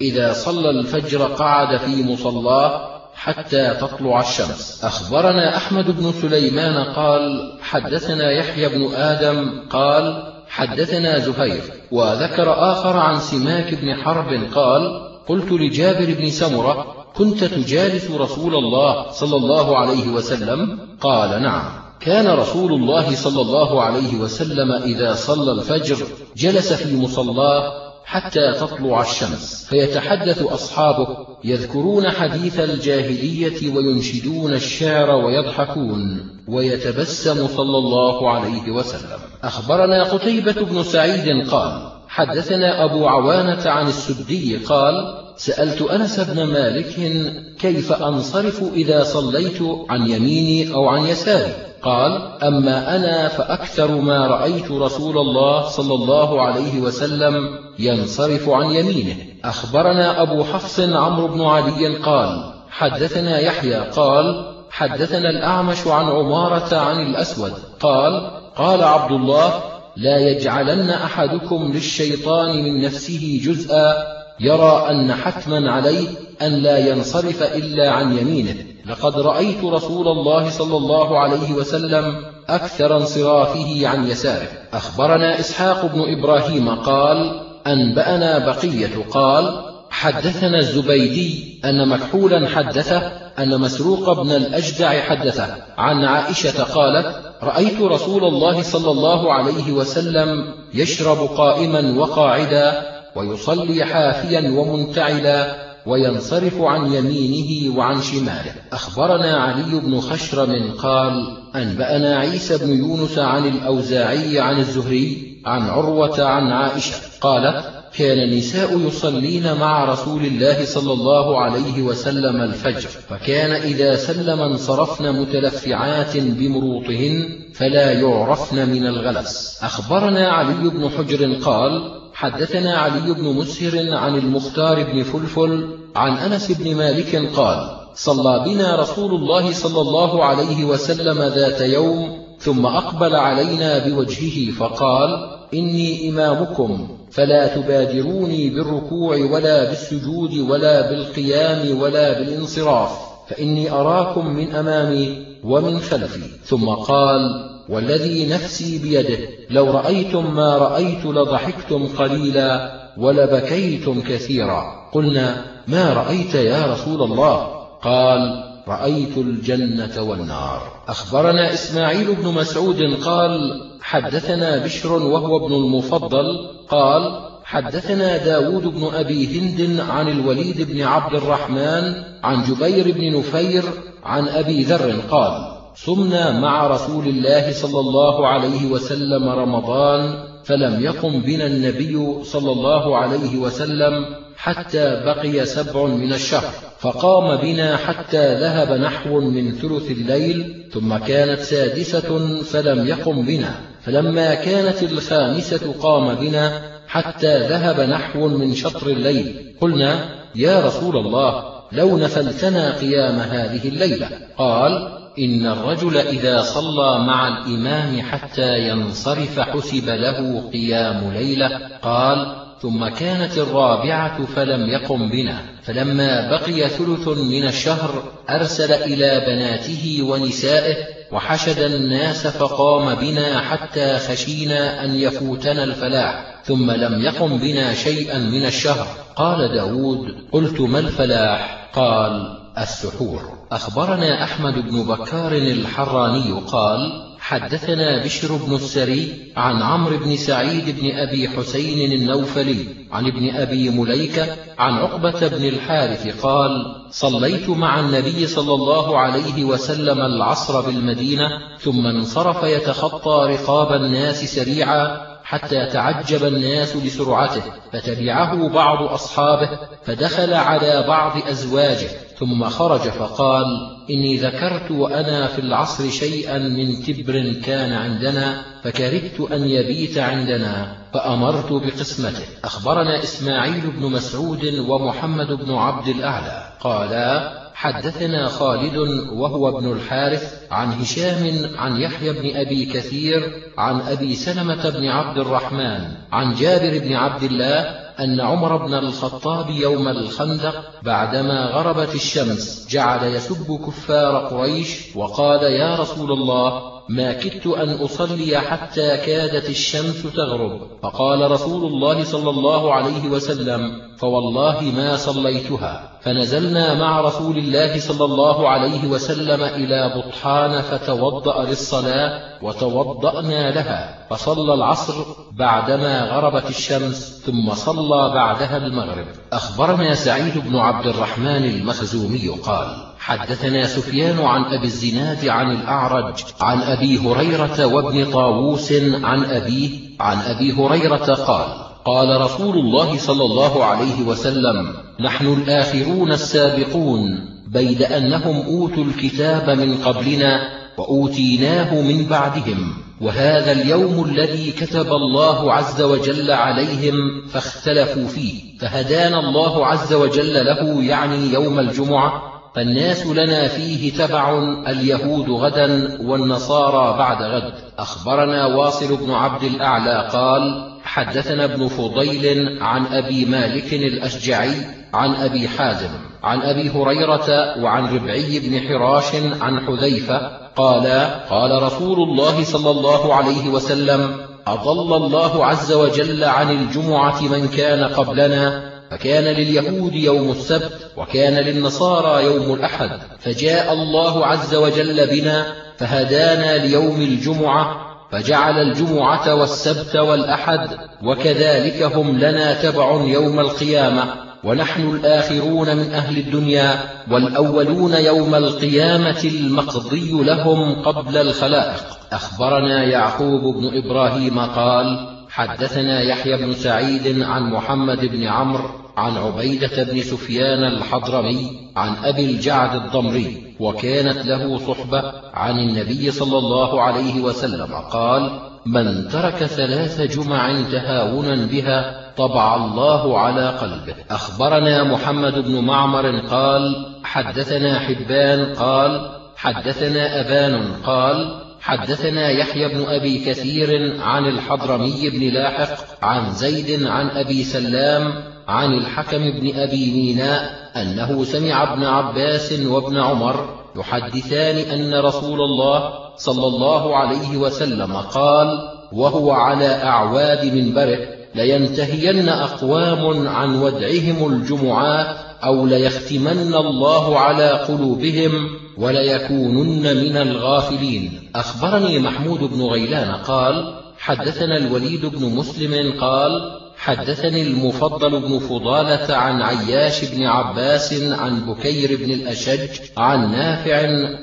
إذا صلى الفجر قعد في مصلاه حتى تطلع الشمس. أخبرنا أحمد بن سليمان قال حدثنا يحيى بن آدم قال حدثنا زهير وذكر آخر عن سماك بن حرب قال قلت لجابر بن سمرة كنت تجالس رسول الله صلى الله عليه وسلم؟ قال نعم. كان رسول الله صلى الله عليه وسلم إذا صلى الفجر جلس في مصلاه حتى تطلع الشمس. فيتحدث أصحابه يذكرون حديث الجاهلية وينشدون الشعر ويضحكون ويتبسم صلى الله عليه وسلم. أخبرنا قتيبة بن سعيد قال حدثنا أبو عوانة عن السدي قال سألت أنس بن مالك كيف أنصرف إذا صليت عن يميني أو عن يساري؟ قال أما أنا فأكثر ما رأيت رسول الله صلى الله عليه وسلم ينصرف عن يمينه. أخبرنا أبو حفص عمرو بن علي قال حدثنا يحيى قال حدثنا الأعمش عن عمارة عن الأسود قال قال عبد الله لا يجعلن أحدكم للشيطان من نفسه جزءا يرى أن حتما عليه أن لا ينصرف إلا عن يمينه. لقد رأيت رسول الله صلى الله عليه وسلم أكثر انصرافه عن يساره. أخبرنا إسحاق بن إبراهيم قال أنبأنا بقية قال حدثنا الزبيدي أن مكحولا حدثه أن مسروق بن الأجدع حدثه. عن عائشة قالت رأيت رسول الله صلى الله عليه وسلم يشرب قائما وقاعدا ويصلي حافيا ومنتعلا وينصرف عن يمينه وعن شماله. أخبرنا علي بن خشرم قال أنبأنا عيسى بن يونس عن الأوزاعي عن الزهري عن عروة عن عائشة قالت كان النساء يصلين مع رسول الله صلى الله عليه وسلم الفجر فكان إذا سلم انصرفن متلفعات بمروطهن فلا يعرفن من الغلس. أخبرنا علي بن حجر قال حدثنا علي بن مسهر عن المختار بن فلفل عن أنس بن مالك قال صلى بنا رسول الله صلى الله عليه وسلم ذات يوم ثم أقبل علينا بوجهه فقال إني إمامكم فلا تبادروني بالركوع ولا بالسجود ولا بالقيام ولا بالانصراف فإني أراكم من أمامي ومن خلفي. ثم قال والذي نفسي بيده لو رأيتم ما رأيت لضحكتم قليلا ولبكيتم كثيرا. قلنا ما رأيت يا رسول الله؟ قال رأيت الجنة والنار. أخبرنا إسماعيل بن مسعود قال حدثنا بشر وهو ابن المفضل قال حدثنا داود بن أبي هند عن الوليد بن عبد الرحمن عن جبير بن نفير عن أبي ذر قال صمنا مع رسول الله صلى الله عليه وسلم رمضان فلم يقم بنا النبي صلى الله عليه وسلم حتى بقي سبع من الشهر. فقام بنا حتى ذهب نحو من ثلث الليل ثم كانت سادسة فلم يقم بنا. فلما كانت الخامسة قام بنا حتى ذهب نحو من شطر الليل. قلنا يا رسول الله لو نفلتنا قيام هذه الليلة. قال إن الرجل إذا صلى مع الإمام حتى ينصرف حسب له قيام ليلة قال ثم كانت الرابعة فلم يقم بنا فلما بقي ثلث من الشهر أرسل إلى بناته ونسائه وحشد الناس فقام بنا حتى خشينا أن يفوتنا الفلاح ثم لم يقم بنا شيئا من الشهر. قال داود قلت ما الفلاح؟ قال السحور. أخبرنا أحمد بن بكار الحراني قال حدثنا بشر بن السري عن عمرو بن سعيد بن أبي حسين النوفلي عن ابن أبي مليكة عن عقبة بن الحارث قال صليت مع النبي صلى الله عليه وسلم العصر بالمدينة ثم انصرف يتخطى رقاب الناس سريعا حتى تعجب الناس لسرعته فتبعه بعض أصحابه فدخل على بعض أزواجه. ثم خرج فقال إني ذكرت وأنا في العصر شيئا من تبر كان عندنا فكرهت أن يبيت عندنا فأمرت بقسمته. أخبرنا إسماعيل بن مسعود ومحمد بن عبد الأعلى. قالا حدثنا خالد وهو ابن الحارث عن هشام عن يحيى بن أبي كثير عن أبي سلمة بن عبد الرحمن عن جابر بن عبد الله أن عمر بن الخطاب يوم الخندق بعدما غربت الشمس جعل يسب كفار قريش وقال يا رسول الله ما كدت أن أصلي حتى كادت الشمس تغرب. فقال رسول الله صلى الله عليه وسلم فوالله ما صليتها. فنزلنا مع رسول الله صلى الله عليه وسلم إلى بطحان فتوضأ للصلاة وتوضأنا لها. فصلى العصر بعدما غربت الشمس ثم صلى بعدها المغرب. أخبرنا سعيد بن عبد الرحمن المخزومي قال حدثنا سفيان عن أبي الزناد عن الأعرج عن أبي هريرة وابن طاووس عن أبيه عن أبي هريرة قال قال رسول الله صلى الله عليه وسلم نحن الآخرون السابقون بيد أنهم أوتوا الكتاب من قبلنا وأوتيناه من بعدهم وهذا اليوم الذي كتب الله عز وجل عليهم فاختلفوا فيه فهدانا الله عز وجل له يعني يوم الجمعة فالناس لنا فيه تبع اليهود غدا والنصارى بعد غد. أخبرنا واصل بن عبد الأعلى قال حدثنا ابن فضيل عن أبي مالك الأشجعي عن أبي حازم عن أبي هريرة وعن ربعي بن حراش عن حذيفة قال قال رسول الله صلى الله عليه وسلم أضل الله عز وجل عن الجمعة من كان قبلنا فكان لليهود يوم السبت وكان للنصارى يوم الأحد فجاء الله عز وجل بنا فهدانا ليوم الجمعة فجعل الجمعة والسبت والأحد وكذلك هم لنا تبع يوم القيامة ونحن الآخرون من أهل الدنيا والأولون يوم القيامة المقضي لهم قبل الخلائق. أخبرنا يعقوب بن إبراهيم قال حدثنا يحيى بن سعيد عن محمد بن عمرو عن عبيدة بن سفيان الحضرمي عن أبي الجعد الضمري وكانت له صحبة عن النبي صلى الله عليه وسلم قال من ترك ثلاث جمع تهاونا بها طبع الله على قلبه. أخبرنا محمد بن معمر قال حدثنا حبان قال حدثنا أبان قال حدثنا يحيى بن أبي كثير عن الحضرمي بن لاحق عن زيد عن أبي سلام عن الحكم بن أبي ميناء أنه سمع ابن عباس وابن عمر يحدثان أن رسول الله صلى الله عليه وسلم قال وهو على أعواد منبره لينتهين أقوام عن ودعهم الجمعات أو ليختمن الله على قلوبهم وليكونن من الغافلين. أخبرني محمود بن غيلان قال حدثنا الوليد بن مسلم قال حدثني المفضل بن فضالة عن عياش بن عباس عن بكير بن الأشج عن نافع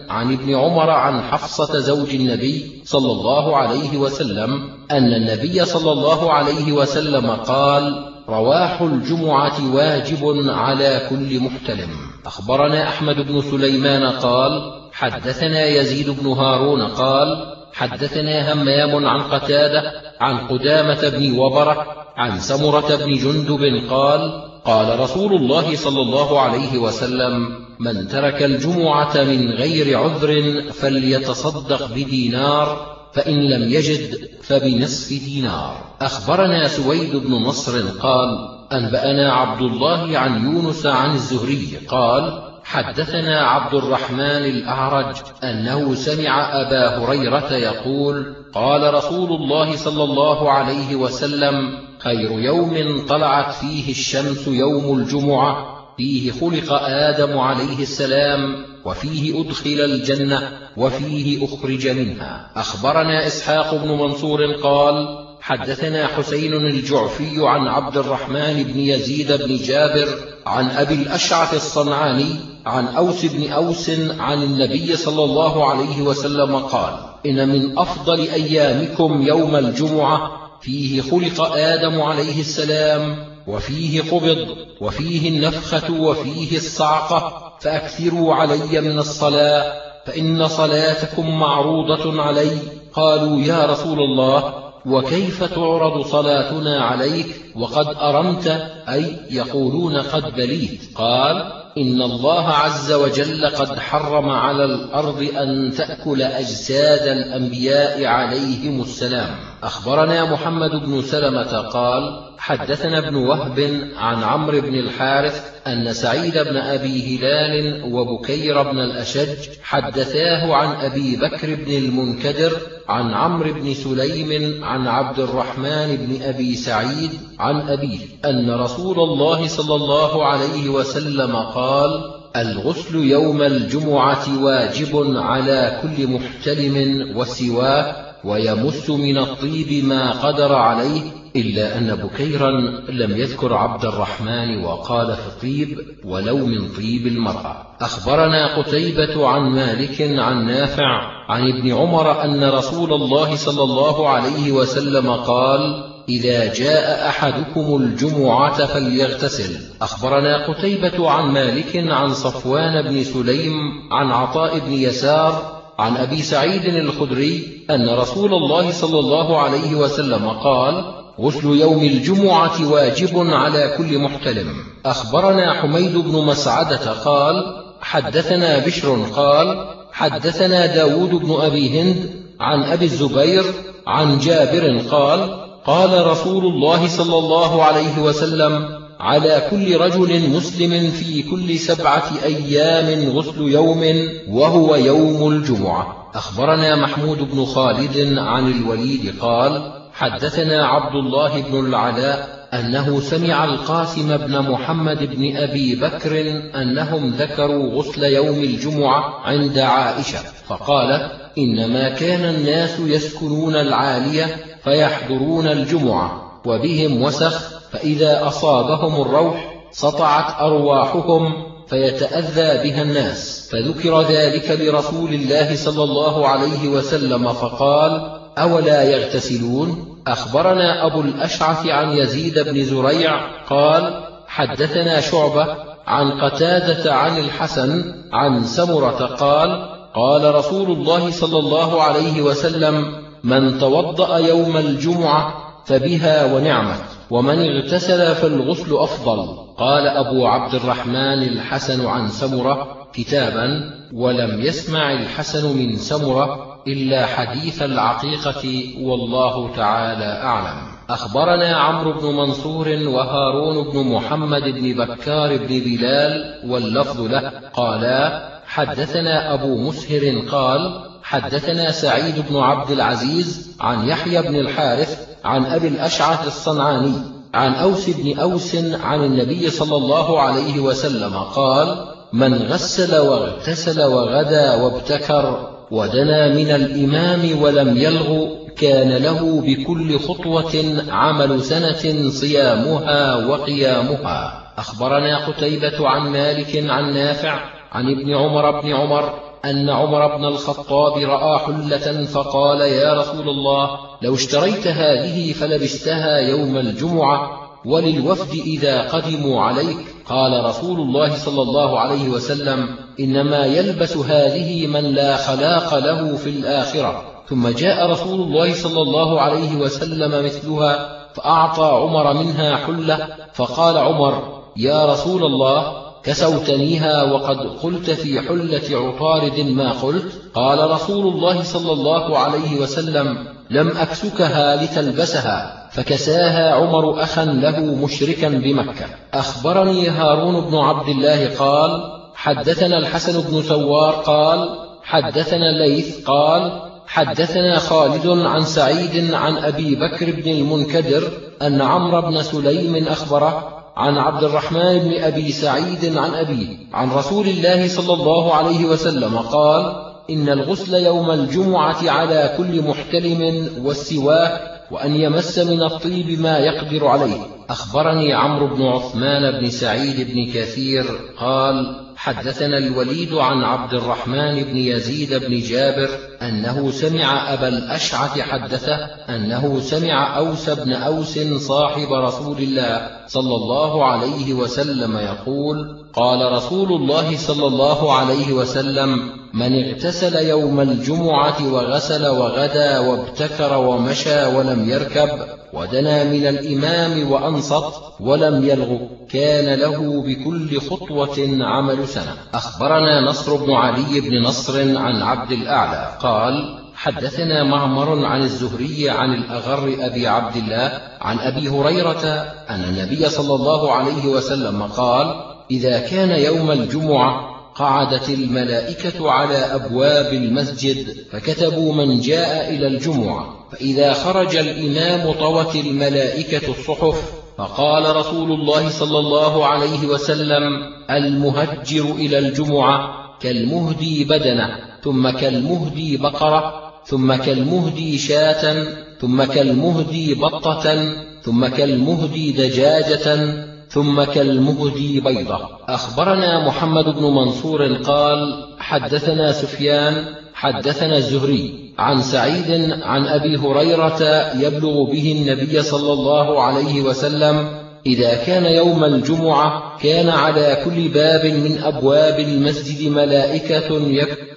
عن ابن عمر عن حفصة زوج النبي صلى الله عليه وسلم أن النبي صلى الله عليه وسلم قال رواح الجمعة واجب على كل محتلم. أخبرنا أحمد بن سليمان قال حدثنا يزيد بن هارون قال حدثنا همام عن قتادة عن قدامة بن وبرة عن سمرة بن جندب قال قال رسول الله صلى الله عليه وسلم من ترك الجمعة من غير عذر فليتصدق بدينار فإن لم يجد فبنصف دينار. أخبرنا سويد بن نصر قال أنبأنا عبد الله عن يونس عن الزهري قال حدثنا عبد الرحمن الأعرج أنه سمع أبا هريرة يقول قال رسول الله صلى الله عليه وسلم خير يوم طلعت فيه الشمس يوم الجمعة فيه خلق آدم عليه السلام وفيه أدخل الجنة وفيه أخرج منها. أخبرنا إسحاق بن منصور قال حدثنا حسين الجعفي عن عبد الرحمن بن يزيد بن جابر عن أبي الأشعث الصنعاني عن أوس بن أوس عن النبي صلى الله عليه وسلم قال إن من أفضل أيامكم يوم الجمعة فيه خلق آدم عليه السلام وفيه قبض وفيه النفخة وفيه الصعقة فأكثروا علي من الصلاة فإن صلاتكم معروضة علي. قالوا يا رسول الله وكيف تعرض صلاتنا عليك؟ وقد أرمت أي يقولون قد بليت. قال إن الله عز وجل قد حرم على الأرض أن تأكل أجساد الأنبياء عليهم السلام. أخبرنا محمد بن سلمة قال حدثنا ابن وهب عن عمرو بن الحارث أن سعيد بن أبي هلال وبكير بن الأشج حدثاه عن أبي بكر بن المنكدر عن عمرو بن سليم عن عبد الرحمن بن أبي سعيد عن أبيه أن رسول الله صلى الله عليه وسلم قال الغسل يوم الجمعة واجب على كل محتلم وسواه ويمس من الطيب ما قدر عليه إلا أن بكيرا لم يذكر عبد الرحمن وقال في الطيب ولو من طيب المرأة. أخبرنا قتيبة عن مالك عن نافع عن ابن عمر أن رسول الله صلى الله عليه وسلم قال إذا جاء أحدكم الجمعة فليغتسل. أخبرنا قتيبة عن مالك عن صفوان بن سليم عن عطاء بن يسار عن أبي سعيد الخدري أن رسول الله صلى الله عليه وسلم قال غسل يوم الجمعة واجب على كل محتلم. أخبرنا حميد بن مسعدة قال حدثنا بشر قال حدثنا داود بن أبي هند عن أبي الزبير عن جابر قال قال رسول الله صلى الله عليه وسلم على كل رجل مسلم في كل سبعة أيام غسل يوم وهو يوم الجمعة. أخبرنا محمود بن خالد عن الوليد قال حدثنا عبد الله بن العلاء أنه سمع القاسم بن محمد بن أبي بكر أنهم ذكروا غسل يوم الجمعة عند عائشة فقال إنما كان الناس يسكنون العالية فيحضرون الجمعة وبهم وسخ فإذا أصابهم الروح سطعت أرواحهم فيتأذى بها الناس. فذكر ذلك لرسول الله صلى الله عليه وسلم فقال أولا يغتسلون؟ أخبرنا أبو الأشعث عن يزيد بن زريع قال حدثنا شعبة عن قتادة عن الحسن عن سمرة قال قال رسول الله صلى الله عليه وسلم من توضأ يوم الجمعة فبها ونعمت ومن اغتسل فالغسل أفضل. قال أبو عبد الرحمن الحسن عن سمرة كتابا ولم يسمع الحسن من سمرة إلا حديث العقيقة والله تعالى أعلم. أخبرنا عمرو بن منصور وهارون بن محمد بن بكار بن بلال واللفظ له قالا حدثنا أبو مسهر قال حدثنا سعيد بن عبد العزيز عن يحيى بن الحارث عن أبي الأشعث الصنعاني عن أوس بن أوس عن النبي صلى الله عليه وسلم قال من غسل واغتسل وغدا وابتكر ودنا من الإمام ولم يلغ كان له بكل خطوة عمل سنة صيامها وقيامها. أخبرنا قتيبة عن مالك عن نافع عن ابن عمر بن عمر أن عمر بن الخطاب رأى حلة فقال يا رسول الله لو اشتريت هذه فلبستها يوم الجمعة وللوفد إذا قدموا عليك. قال رسول الله صلى الله عليه وسلم إنما يلبس هذه من لا خلاق له في الآخرة. ثم جاء رسول الله صلى الله عليه وسلم مثلها فأعطى عمر منها حلة فقال عمر يا رسول الله كسوتنيها وقد قلت في حلة عطارد ما قلت قال رسول الله صلى الله عليه وسلم لم أكسكها لتلبسها. فكساها عمر أخا له مشركا بمكة. أخبرني هارون بن عبد الله قال حدثنا الحسن بن سوار قال حدثنا الليث قال حدثنا خالد عن سعيد عن أبي بكر بن المنكدر أن عمرو بن سليم أخبره عن عبد الرحمن بن أبي سعيد عن أبيه عن رسول الله صلى الله عليه وسلم قال إن الغسل يوم الجمعة على كل محتلم والسواه وأن يمس من الطيب ما يقدر عليه. أخبرني عمرو بن عثمان بن سعيد بن كثير قال حدثنا الوليد عن عبد الرحمن بن يزيد بن جابر أنه سمع أبا الأشعث حدثه أنه سمع أوس بن أوس صاحب رسول الله صلى الله عليه وسلم يقول قال رسول الله صلى الله عليه وسلم من اغتسل يوم الجمعة وغسل وغدا وابتكر ومشى ولم يركب ودنا من الإمام وأنصت ولم يلغ كان له بكل خطوة عمل سنة. أخبرنا نصر بن علي بن نصر عن عبد الأعلى قال حدثنا معمر عن الزهري عن الأغر أبي عبد الله عن أبي هريرة أن النبي صلى الله عليه وسلم قال إذا كان يوم الجمعة قعدت الملائكة على أبواب المسجد فكتبوا من جاء إلى الجمعة فإذا خرج الإمام طوت الملائكة الصحف فقال رسول الله صلى الله عليه وسلم المهجر إلى الجمعة كالمهدي بدنة ثم كالمهدي بقرة ثم كالمهدي شاة ثم كالمهدي بطة ثم كالمهدي دجاجة ثم كالمهدي بيضة. أخبرنا محمد بن منصور قال حدثنا سفيان حدثنا الزهري عن سعيد عن أبي هريرة يبلغ به النبي صلى الله عليه وسلم إذا كان يوم الجمعة كان على كل باب من أبواب المسجد ملائكة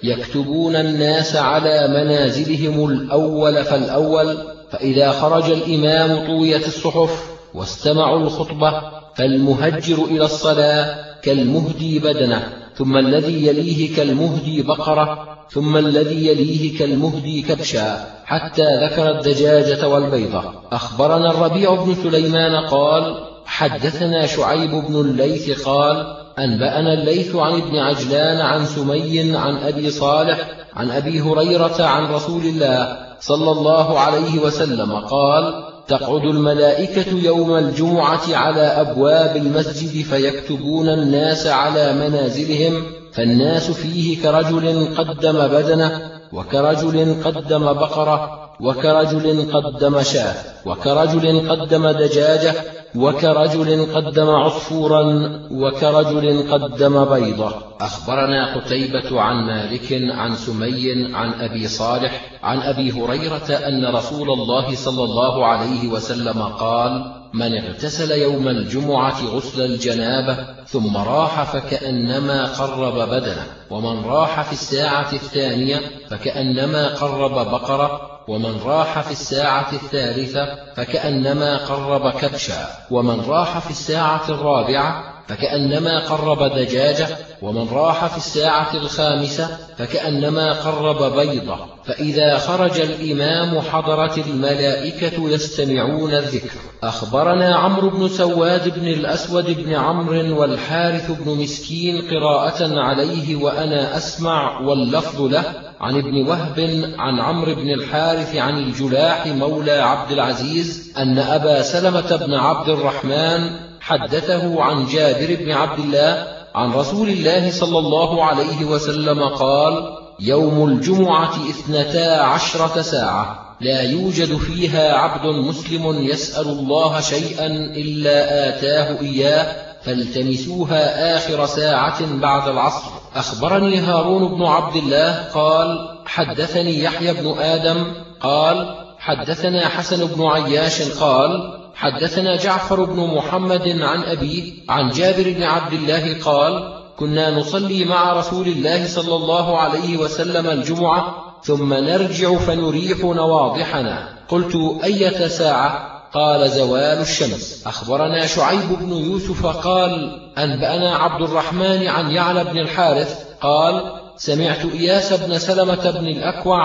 يكتبون الناس على منازلهم الأول فالأول فإذا خرج الإمام طويت الصحف واستمعوا الخطبة فالمهجر إلى الصلاة كالمهدي بدنه ثم الذي يليه كالمهدي بقرة ثم الذي يليه كالمهدي كبشا حتى ذكر الدجاجة والبيضة. أخبرنا الربيع بن سليمان قال حدثنا شعيب بن الليث قال أنبأنا الليث عن ابن عجلان عن سمي عن أبي صالح عن أبي هريرة عن رسول الله صلى الله عليه وسلم قال تقعد الملائكة يوم الجمعة على أبواب المسجد فيكتبون الناس على منازلهم فالناس فيه كرجل قدم بدنه وكرجل قدم بقرة وكرجل قدم شاة وكرجل قدم دجاجة وكرجل قدم عصفورا وكرجل قدم بيضة. أخبرنا قتيبة عن مالك عن سمي عن أبي صالح عن أبي هريرة أن رسول الله صلى الله عليه وسلم قال من اغتسل يوم الجمعة غسل الجنابة ثم راح فكأنما قرب بدنه ومن راح في الساعة الثانية فكأنما قرب بقرة ومن راح في الساعة الثالثة فكأنما قرب كبشا ومن راح في الساعة الرابعة فكأنما قرب دجاجة ومن راح في الساعة الخامسة فكأنما قرب بيضة. فإذا خرج الإمام حضرت الملائكة يستمعون الذكر. أخبرنا عمرو بن سواد بن الأسود بن عمرو والحارث بن مسكين قراءة عليه وأنا أسمع واللفظ له عن ابن وهب عن عمرو بن الحارث عن الجلاح مولى عبد العزيز أن أبا سلمة بن عبد الرحمن حدثه عن جابر بن عبد الله عن رسول الله صلى الله عليه وسلم قال يوم الجمعة اثنتا عشرة ساعة لا يوجد فيها عبد مسلم يسأل الله شيئا إلا آتاه إياه فالتمسوها آخر ساعة بعد العصر. أخبرني هارون بن عبد الله قال حدثني يحيى بن آدم قال حدثنا حسن بن عياش قال حدثنا جعفر بن محمد عن أبيه عن جابر بن عبد الله قال كنا نصلي مع رسول الله صلى الله عليه وسلم الجمعة ثم نرجع فنريح نواضحنا. قلت أية ساعة؟ قال زوال الشمس. أخبرنا شعيب بن يوسف قال أنبأنا عبد الرحمن عن يعلى بن الحارث قال سمعت إياس بن سلمة بن الأكوع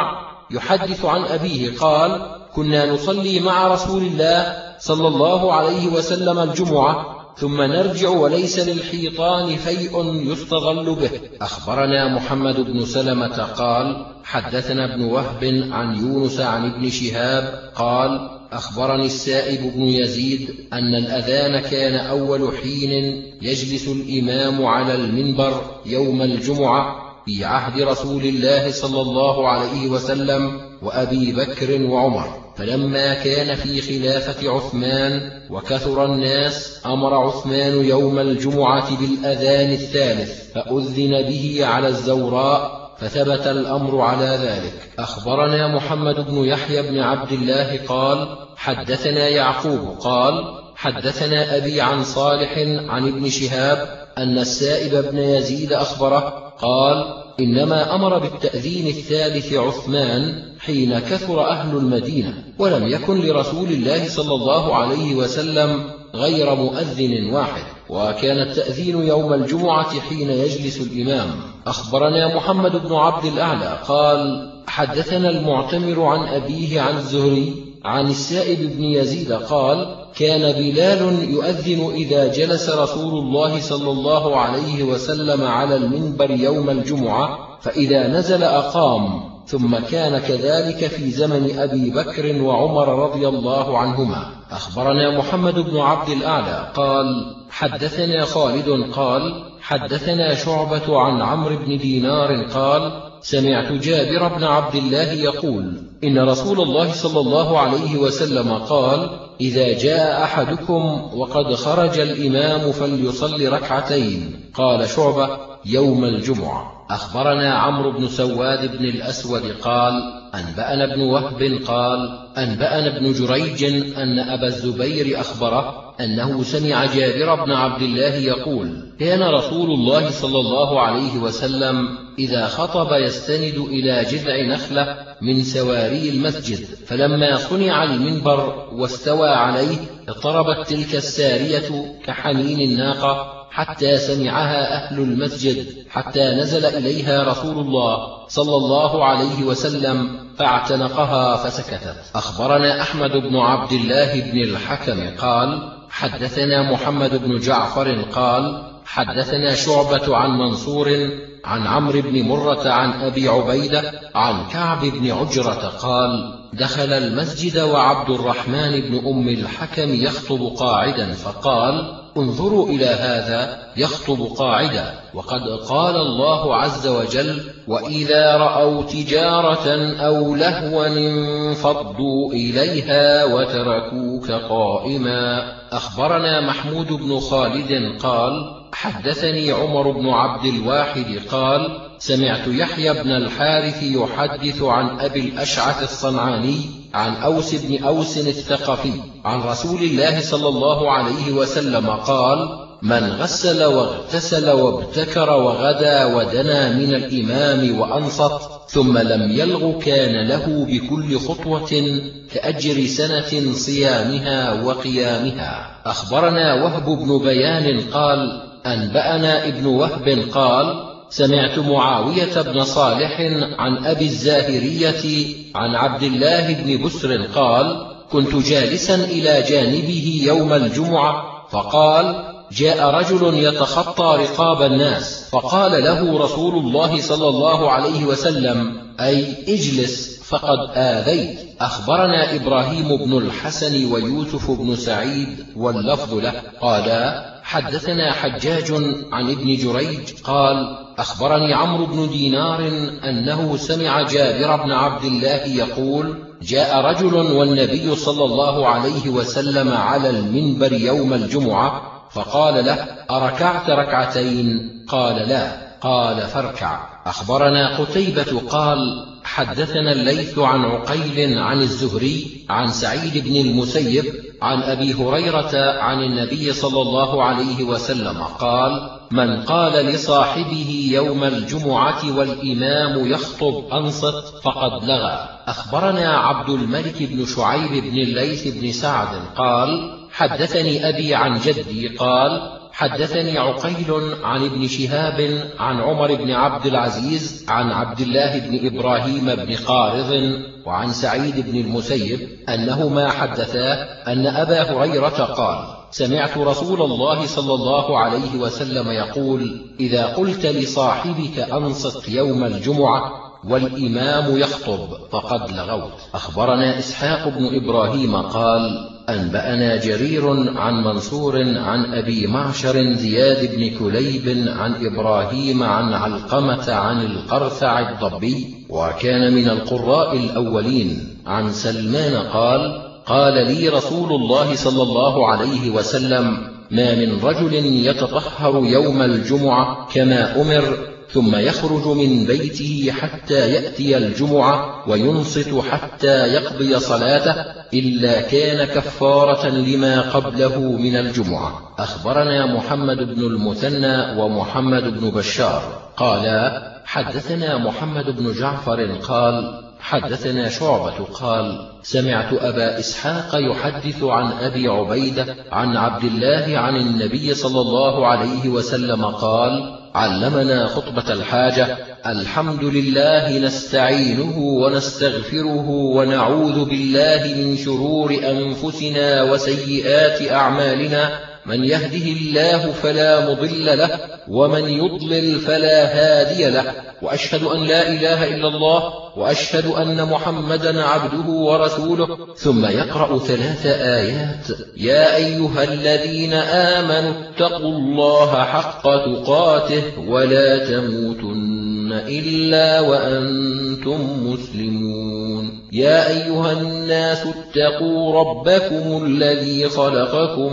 يحدث عن أبيه قال كنا نصلي مع رسول الله صلى الله عليه وسلم الجمعة ثم نرجع وليس للحيطان فيء يستغل به. أخبرنا محمد بن سلمة قال حدثنا ابن وهب عن يونس عن ابن شهاب قال أخبرني السائب بن يزيد أن الأذان كان أول حين يجلس الإمام على المنبر يوم الجمعة في عهد رسول الله صلى الله عليه وسلم وأبي بكر وعمر. فلما كان في خلافة عثمان وكثر الناس أمر عثمان يوم الجمعة بالأذان الثالث فأذن به على الزوراء فثبت الأمر على ذلك. أخبرنا محمد بن يحيى بن عبد الله قال حدثنا يعقوب قال حدثنا أبي عن صالح عن ابن شهاب أن السائب بن يزيد أخبره قال إنما أمر بالتأذين الثالث عثمان حين كثر أهل المدينة ولم يكن لرسول الله صلى الله عليه وسلم غير مؤذن واحد. وكان التأذين يوم الجمعة حين يجلس الإمام. أخبرنا محمد بن عبد الأعلى قال حدثنا المعتمر عن أبيه عن الزهري عن السائب بن يزيد قال كان بلال يؤذن إذا جلس رسول الله صلى الله عليه وسلم على المنبر يوم الجمعة فإذا نزل أقام. ثم كان كذلك في زمن أبي بكر وعمر رضي الله عنهما. أخبرنا محمد بن عبد الأعلى قال حدثنا خالد قال حدثنا شعبة عن عمرو بن دينار قال سمعت جابر بن عبد الله يقول إن رسول الله صلى الله عليه وسلم قال إذا جاء أحدكم وقد خرج الإمام فليصلي ركعتين. قال شعبة يوم الجمعة. أخبرنا عمرو بن سواد بن الأسود قال أنبأنا ابن وهب قال أنبأنا ابن جريج أن أبا الزبير أخبره أنه سمع جابر بن عبد الله يقول كان رسول الله صلى الله عليه وسلم إذا خطب يستند إلى جذع نخلة من سواري المسجد فلما صنع المنبر واستوى عليه اضطربت تلك السارية كحنين الناقة حتى سمعها أهل المسجد حتى نزل إليها رسول الله صلى الله عليه وسلم فاعتنقها فسكتت. أخبرنا أحمد بن عبد الله بن الحكم قال حدثنا محمد بن جعفر قال حدثنا شعبة عن منصور عن عمرو بن مرة عن أبي عبيدة عن كعب بن عجرة قال دخل المسجد وعبد الرحمن بن أم الحكم يخطب قاعدا فقال انظروا إلى هذا يخطب قاعدا وقد قال الله عز وجل وإذا رأوا تجارة أو لهوا انفضوا إليها وتركوك قائما. أخبرنا محمود بن خالد قال حدثني عمر بن عبد الواحد قال سمعت يحيى بن الحارث يحدث عن أبي الأشعث الصنعاني عن أوس بن أوس الثقفي عن رسول الله صلى الله عليه وسلم قال من غسل واغتسل وابتكر وغدا ودنا من الإمام وأنصت ثم لم يلغ كان له بكل خطوة كأجر سنة صيامها وقيامها. أخبرنا وهب بن بيان قال أنبأنا ابن وهب قال سمعت معاوية بن صالح عن أبي الزاهرية عن عبد الله بن بسر قال كنت جالسا إلى جانبه يوم الجمعة فقال جاء رجل يتخطى رقاب الناس فقال له رسول الله صلى الله عليه وسلم أي اجلس فقد آذيت. أخبرنا إبراهيم بن الحسن ويوسف بن سعيد واللفظ له. قالا حدثنا حجاج عن ابن جريج قال أخبرني عمرو بن دينار أنه سمع جابر بن عبد الله يقول جاء رجل والنبي صلى الله عليه وسلم على المنبر يوم الجمعة فقال له أركعت ركعتين؟ قال لا. قال فاركع. أخبرنا قتيبة قال حدثنا الليث عن عقيل عن الزهري عن سعيد بن المسيب عن أبي هريرة عن النبي صلى الله عليه وسلم قال من قال لصاحبه يوم الجمعة والإمام يخطب أنصت فقد لغى. أخبرنا عبد الملك بن شعيب بن الليث بن سعد قال حدثني أبي عن جدي قال حدثني عقيل عن ابن شهاب عن عمر بن عبد العزيز عن عبد الله بن إبراهيم بن قارض وعن سعيد بن المسيب أنهما حدثا أن أبا هريرة قال سمعت رسول الله صلى الله عليه وسلم يقول إذا قلت لصاحبك أنصت يوم الجمعة والإمام يخطب فقد لغوت. أخبرنا إسحاق بن إبراهيم قال أنبأنا جرير عن منصور عن أبي معشر زياد بن كليب عن إبراهيم عن علقمة عن القرثع الضبي وكان من القراء الأولين. عن سلمان قال قال لي رسول الله صلى الله عليه وسلم ما من رجل يتطهر يوم الجمعة كما أمر ثم يخرج من بيته حتى يأتي الجمعة وينصت حتى يقضي صلاته إلا كان كفارة لما قبله من الجمعة. أخبرنا محمد بن المثنى ومحمد بن بشار. قالا حدثنا محمد بن جعفر قال حدثنا شعبة قال سمعت أبا إسحاق يحدث عن أبي عبيدة عن عبد الله عن النبي صلى الله عليه وسلم قال علمنا خطبة الحاجة الحمد لله نستعينه ونستغفره ونعوذ بالله من شرور أنفسنا وسيئات أعمالنا من يهده الله فلا مضل له ومن يضلل فلا هادي له. وأشهد أن لا إله إلا الله وأشهد أن محمدا عبده ورسوله. ثم يقرأ ثلاث آيات. يا أيها الذين آمنوا اتقوا الله حق تقاته ولا تموتن إلا وأنتم مسلمون. يا أيها الناس اتقوا ربكم الذي خلقكم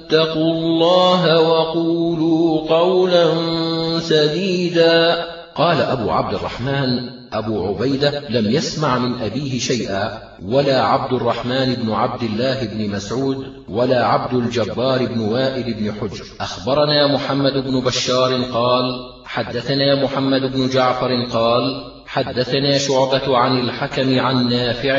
اتقوا الله وقولوا قولا سديدا. قال أبو عبد الرحمن أبو عبيدة لم يسمع من أبيه شيئا ولا عبد الرحمن بن عبد الله بن مسعود ولا عبد الجبار بن وائل بن حجر. أخبرنا محمد بن بشار قال حدثنا محمد بن جعفر قال حدثنا شعبة عن الحكم عن نافع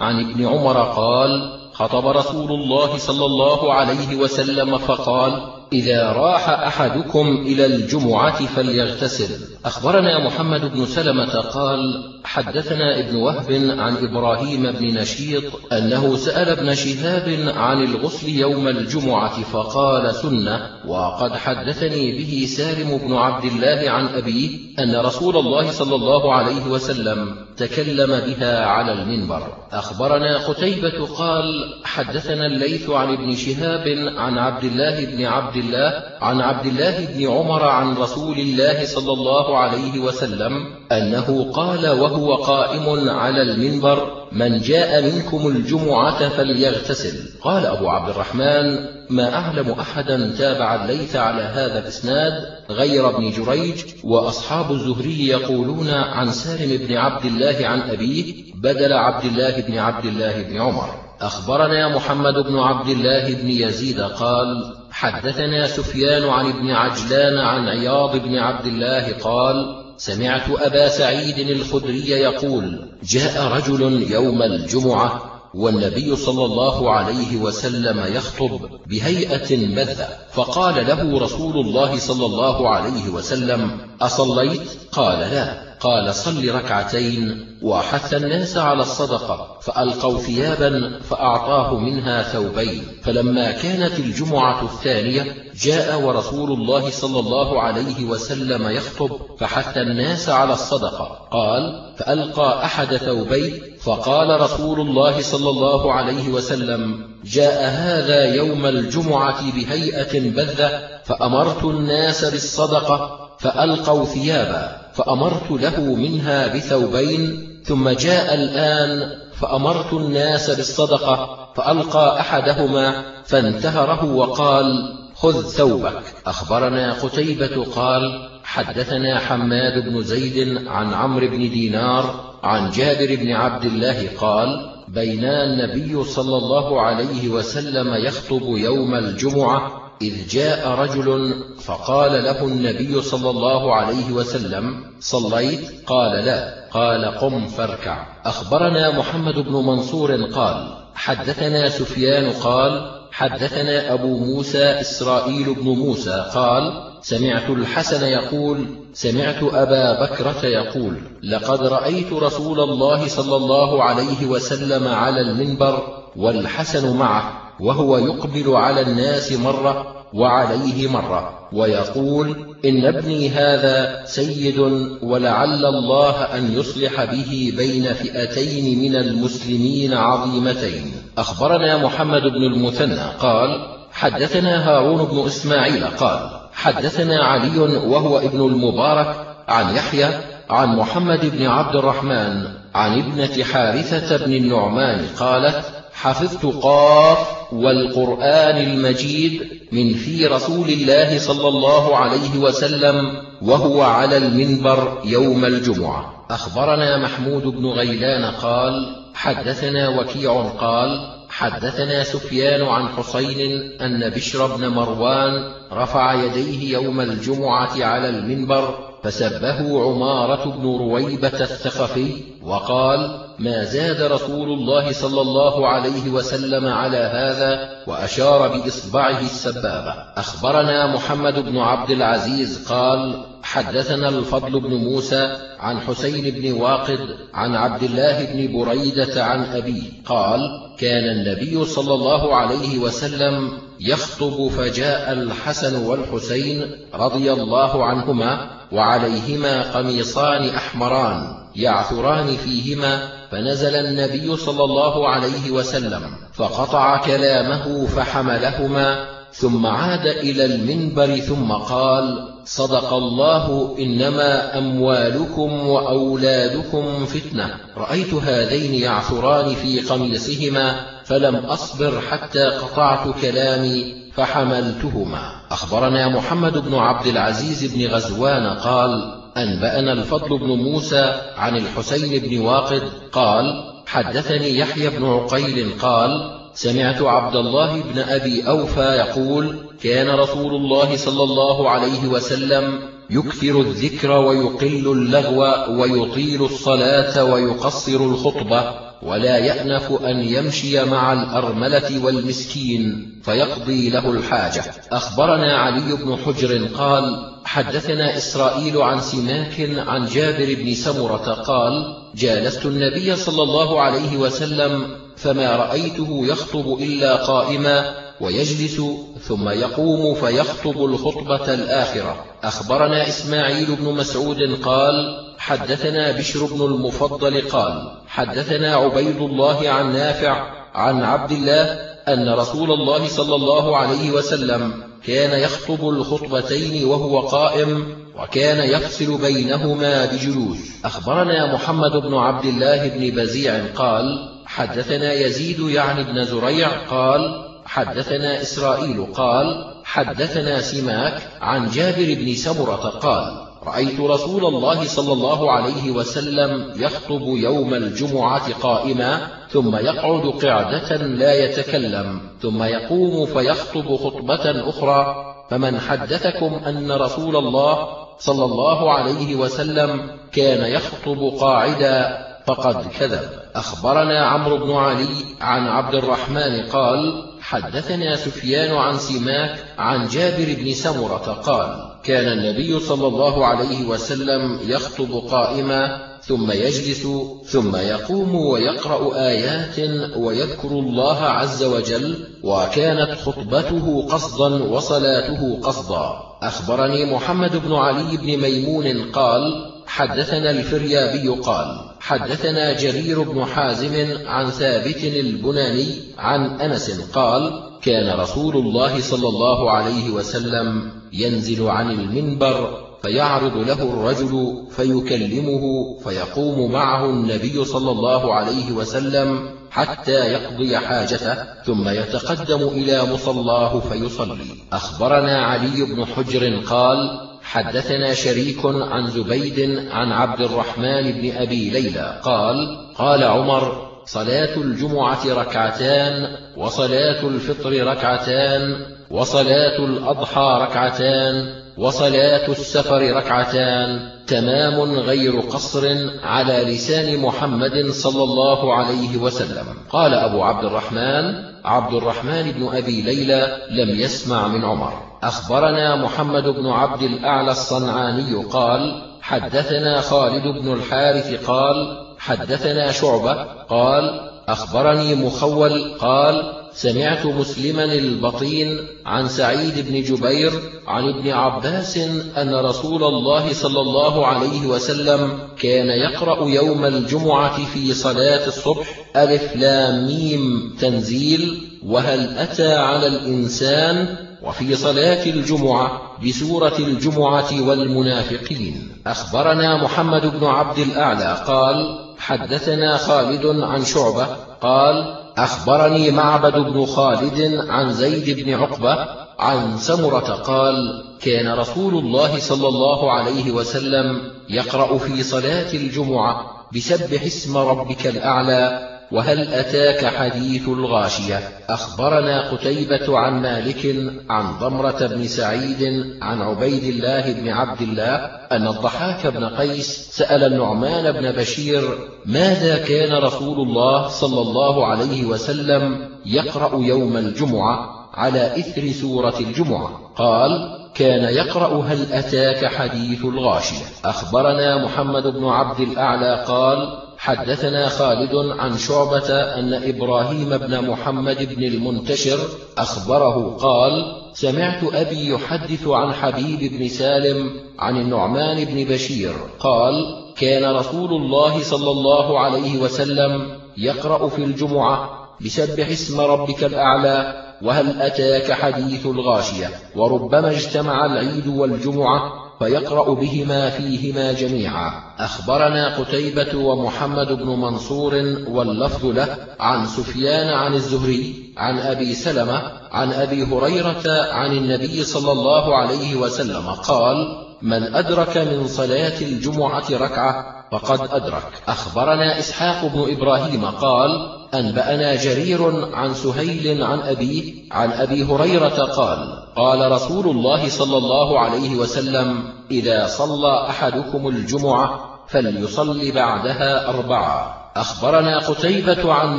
عن ابن عمر قال خطب رسول الله صلى الله عليه وسلم فقال إذا راح أحدكم إلى الجمعة فليغتسل. أخبرنا محمد بن سلمة قال حدثنا ابن وهب عن إبراهيم بن نشيط أنه سأل ابن شهاب عن الغسل يوم الجمعة فقال سنة وقد حدثني به سالم بن عبد الله عن أبيه أن رسول الله صلى الله عليه وسلم تكلم بها على المنبر. أخبرنا قتيبة قال حدثنا الليث عن ابن شهاب عن عبد الله بن عبد الله عن عبد الله بن عمر عن رسول الله صلى الله عليه وسلم أنه قال وهو قائم على المنبر من جاء منكم الجمعة فليغتسل. قال أبو عبد الرحمن ما أعلم أحدا تابع الليث على هذا الإسناد غير ابن جريج وأصحاب الزهري يقولون عن سالم بن عبد الله عن أبيه بدل عبد الله بن عبد الله بن عمر. أخبرنا محمد بن عبد الله بن يزيد قال حدثنا سفيان عن ابن عجلان عن عياض بن عبد الله قال سمعت أبا سعيد الخدري يقول جاء رجل يوم الجمعة والنبي صلى الله عليه وسلم يخطب بهيئة بذة فقال له رسول الله صلى الله عليه وسلم أصليت؟ قال لا قال صل ركعتين وحث الناس على الصدقة فألقوا ثيابا فأعطاه منها ثوبين. فلما كانت الجمعة الثانية جاء ورسول الله صلى الله عليه وسلم يخطب فحث الناس على الصدقة. قال فألقى أحد ثوبيه فقال رسول الله صلى الله عليه وسلم جاء هذا يوم الجمعة بهيئة بذة فأمرت الناس بالصدقة فألقوا ثيابا. فأمرت له منها بثوبين ثم جاء الآن فأمرت الناس بالصدقة فألقى أحدهما فانتهره وقال خذ ثوبك. أخبرنا قتيبة قال حدثنا حماد بن زيد عن عمرو بن دينار عن جابر بن عبد الله قال بينا النبي صلى الله عليه وسلم يخطب يوم الجمعة إذ جاء رجل فقال له النبي صلى الله عليه وسلم صليت؟ قال لا. قال قم فاركع. أخبرنا محمد بن منصور قال حدثنا سفيان قال حدثنا أبو موسى إسرائيل بن موسى قال سمعت الحسن يقول سمعت أبا بكرة يقول لقد رأيت رسول الله صلى الله عليه وسلم على المنبر والحسن معه وهو يقبل على الناس مرة وعليه مرة ويقول إن ابني هذا سيد ولعل الله أن يصلح به بين فئتين من المسلمين عظيمتين. أخبرنا محمد بن المثنى قال حدثنا هارون بن إسماعيل قال حدثنا علي وهو ابن المبارك عن يحيى عن محمد بن عبد الرحمن عن ابنة حارثة بن النعمان قالت حفظت قاف والقرآن المجيد من في رسول الله صلى الله عليه وسلم وهو على المنبر يوم الجمعة. أخبرنا محمود بن غيلان قال حدثنا وكيع قال حدثنا سفيان عن حسين أن بشر بن مروان رفع يديه يوم الجمعة على المنبر فسبه عمارة بن رويبة الثقفي وقال ما زاد رسول الله صلى الله عليه وسلم على هذا وأشار بإصبعه السبابة. أخبرنا محمد بن عبد العزيز قال حدثنا الفضل بن موسى عن حسين بن واقد عن عبد الله بن بريدة عن أبيه قال كان النبي صلى الله عليه وسلم يخطب فجاء الحسن والحسين رضي الله عنهما وعليهما قميصان أحمران يعثران فيهما فنزل النبي صلى الله عليه وسلم فقطع كلامه فحملهما ثم عاد إلى المنبر ثم قال صدق الله إنما أموالكم وأولادكم فتنة رأيت هذين يعثران في قميصهما فلم أصبر حتى قطعت كلامي فحملتهما. أخبرنا محمد بن عبد العزيز بن غزوان قال أنبأنا الفضل بن موسى عن الحسين بن واقد قال حدثني يحيى بن عقيل قال سمعت عبد الله بن أبي أوفى يقول كان رسول الله صلى الله عليه وسلم يكثر الذكر ويقل اللغو ويطيل الصلاة ويقصر الخطبة. ولا يأنف أن يمشي مع الأرملة والمسكين فيقضي له الحاجة. أخبرنا علي بن حجر قال حدثنا إسرائيل عن سماك عن جابر بن سمرة قال جالست النبي صلى الله عليه وسلم فما رأيته يخطب إلا قائما ويجلس ثم يقوم فيخطب الخطبة الآخرة. أخبرنا إسماعيل بن مسعود قال حدثنا بشر بن المفضل قال حدثنا عبيد الله عن نافع عن عبد الله أن رسول الله صلى الله عليه وسلم كان يخطب الخطبتين وهو قائم وكان يفصل بينهما بجلوس. أخبرنا محمد بن عبد الله بن بزيع قال حدثنا يزيد يعني بن زريع قال حدثنا إسرائيل قال حدثنا سماك عن جابر بن سمرة قال رأيت رسول الله صلى الله عليه وسلم يخطب يوم الجمعة قائما ثم يقعد قعدة لا يتكلم ثم يقوم فيخطب خطبة أخرى. فمن حدثكم أن رسول الله صلى الله عليه وسلم كان يخطب قاعدا فقد كذب. أخبرنا عمرو بن علي عن عبد الرحمن قال حدثنا سفيان عن سماك عن جابر بن سمرة قال كان النبي صلى الله عليه وسلم يخطب قائما ثم يجلس ثم يقوم ويقرأ آيات ويذكر الله عز وجل وكانت خطبته قصدا وصلاته قصدا. أخبرني محمد بن علي بن ميمون قال حدثنا الفريابي قال حدثنا جرير بن حازم عن ثابت البناني عن أنس قال كان رسول الله صلى الله عليه وسلم ينزل عن المنبر فيعرض له الرجل فيكلمه فيقوم معه النبي صلى الله عليه وسلم حتى يقضي حاجته ثم يتقدم إلى مصلاه فيصلي. أخبرنا علي بن حجر قال حدثنا شريك عن زبيد عن عبد الرحمن بن أبي ليلى قال قال عمر صلاة الجمعة ركعتان وصلاة الفطر ركعتان وصلاة الأضحى ركعتان وصلاة السفر ركعتان تمام غير قصر على لسان محمد صلى الله عليه وسلم. قال أبو عبد الرحمن عبد الرحمن بن أبي ليلى لم يسمع من عمر. أخبرنا محمد بن عبد الأعلى الصنعاني قال حدثنا خالد بن الحارث قال حدثنا شعبة قال أخبرني مخول قال سمعت مسلما البطين عن سعيد بن جبير عن ابن عباس أن رسول الله صلى الله عليه وسلم كان يقرأ يوم الجمعة في صلاة الصبح ألف لام ميم تنزيل وهل أتى على الإنسان وفي صلاة الجمعة بسورة الجمعة والمنافقين. أخبرنا محمد بن عبد الأعلى قال حدثنا خالد عن شعبة قال أخبرني معبد بن خالد عن زيد بن عقبة عن سمرة قال كان رسول الله صلى الله عليه وسلم يقرأ في صلاة الجمعة بسبح اسم ربك الأعلى وهل أتاك حديث الغاشية؟ أخبرنا قتيبة عن مالك عن ضمرة بن سعيد عن عبيد الله بن عبد الله أن الضحاك بن قيس سأل النعمان بن بشير ماذا كان رسول الله صلى الله عليه وسلم يقرأ يوم الجمعة على إثر سورة الجمعة؟ قال كان يقرأ هل أتاك حديث الغاشية. أخبرنا محمد بن عبد الأعلى قال حدثنا خالد عن شعبة أن إبراهيم بن محمد بن المنتشر أخبره قال سمعت أبي يحدث عن حبيب بن سالم عن النعمان بن بشير قال كان رسول الله صلى الله عليه وسلم يقرأ في الجمعة بسبح اسم ربك الأعلى وهل أتاك حديث الغاشية؟ وربما اجتمع العيد والجمعة فيقرأ بهما فيهما جميعا. أخبرنا قتيبة ومحمد بن منصور واللفظ له عن سفيان عن الزهري عن أبي سلمة عن أبي هريرة عن النبي صلى الله عليه وسلم قال من أدرك من صلاة الجمعة ركعة فقد أدرك. أخبرنا إسحاق بن إبراهيم قال أنبأنا جرير عن سهيل عن أبيه عن أبي هريرة قال قال رسول الله صلى الله عليه وسلم إذا صلى أحدكم الجمعة فليصلي بعدها أربعة. أخبرنا قتيبة عن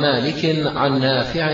مالك عن نافع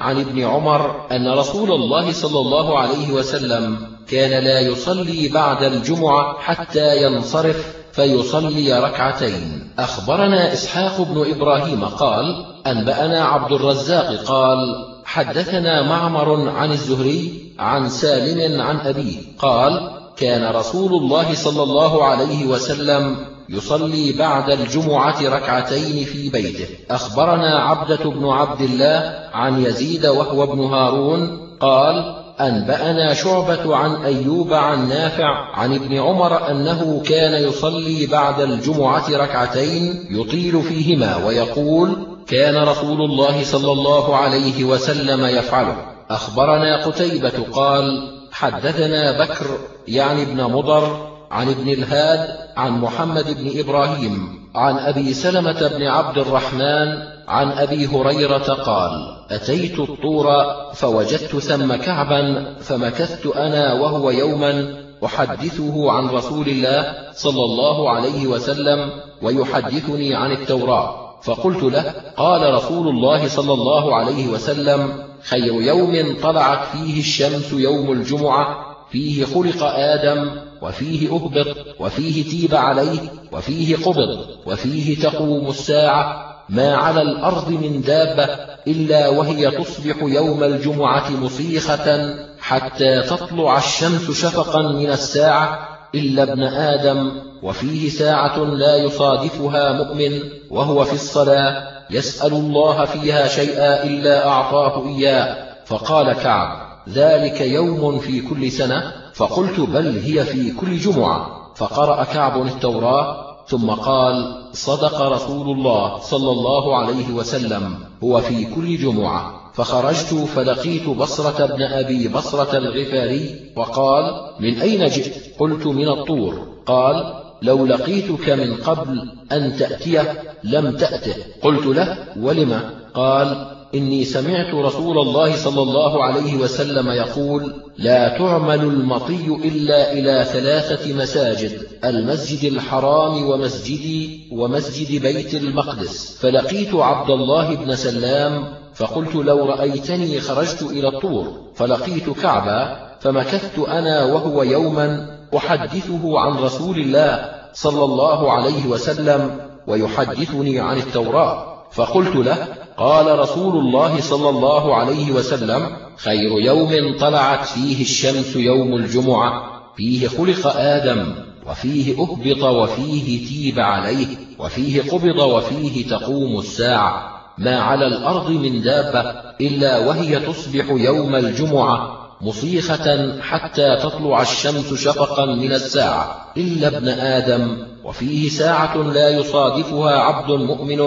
عن ابن عمر أن رسول الله صلى الله عليه وسلم كان لا يصلي بعد الجمعة حتى ينصرف فيصلي ركعتين. أخبرنا إسحاق بن إبراهيم قال أنبأنا عبد الرزاق قال حدثنا معمر عن الزهري عن سالم عن أبيه قال كان رسول الله صلى الله عليه وسلم يصلي بعد الجمعة ركعتين في بيته. أخبرنا عبدة بن عبد الله عن يزيد وهو ابن هارون قال أنبأنا شعبة عن أيوب عن نافع عن ابن عمر أنه كان يصلي بعد الجمعة ركعتين يطيل فيهما ويقول كان رسول الله صلى الله عليه وسلم يفعله. أخبرنا قتيبة قال حدثنا بكر يعني ابن مضر عن ابن الهاد عن محمد بن إبراهيم عن أبي سلمة بن عبد الرحمن عن أبي هريرة قال أتيت الطور فوجدت ثم كعبا فمكثت أنا وهو يوما أحدثه عن رسول الله صلى الله عليه وسلم ويحدثني عن التوراة. فقلت له قال رسول الله صلى الله عليه وسلم خير يوم طلعت فيه الشمس يوم الجمعة فيه خلق آدم وفيه أهبط وفيه تيب عليه وفيه قبض وفيه تقوم الساعة ما على الأرض من دابة إلا وهي تصبح يوم الجمعة مصيخة حتى تطلع الشمس شفقا من الساعة إلا ابن آدم وفيه ساعة لا يصادفها مؤمن وهو في الصلاة يسأل الله فيها شيئا إلا أعطاه إياه. فقال كعب ذلك يوم في كل سنة؟ فقلت بل هي في كل جمعة. فقرأ كعب التوراة ثم قال صدق رسول الله صلى الله عليه وسلم هو في كل جمعة. فخرجت فلقيت بصرة بن أبي بصرة الغفاري وقال من أين جئت؟ قلت من الطور. قال لو لقيتك من قبل أن تأتيه لم تأته. قلت له ولم؟ قال إني سمعت رسول الله صلى الله عليه وسلم يقول لا تعمل المطي إلا إلى ثلاثة مساجد المسجد الحرام ومسجدي ومسجد بيت المقدس. فلقيت عبد الله بن سلام فقلت لو رأيتني خرجت إلى الطور. فلقيت كعبا فمكثت أنا وهو يوما أحدثه عن رسول الله صلى الله عليه وسلم ويحدثني عن التوراة. فقلت له قال رسول الله صلى الله عليه وسلم خير يوم طلعت فيه الشمس يوم الجمعة فيه خلق آدم وفيه أهبط وفيه تيب عليه وفيه قبض وفيه تقوم الساعة. ما على الأرض من دابة إلا وهي تصبح يوم الجمعة مصيخة حتى تطلع الشمس شفقا من الساعة. إلا ابن آدم وفيه ساعة لا يصادفها عبد مؤمن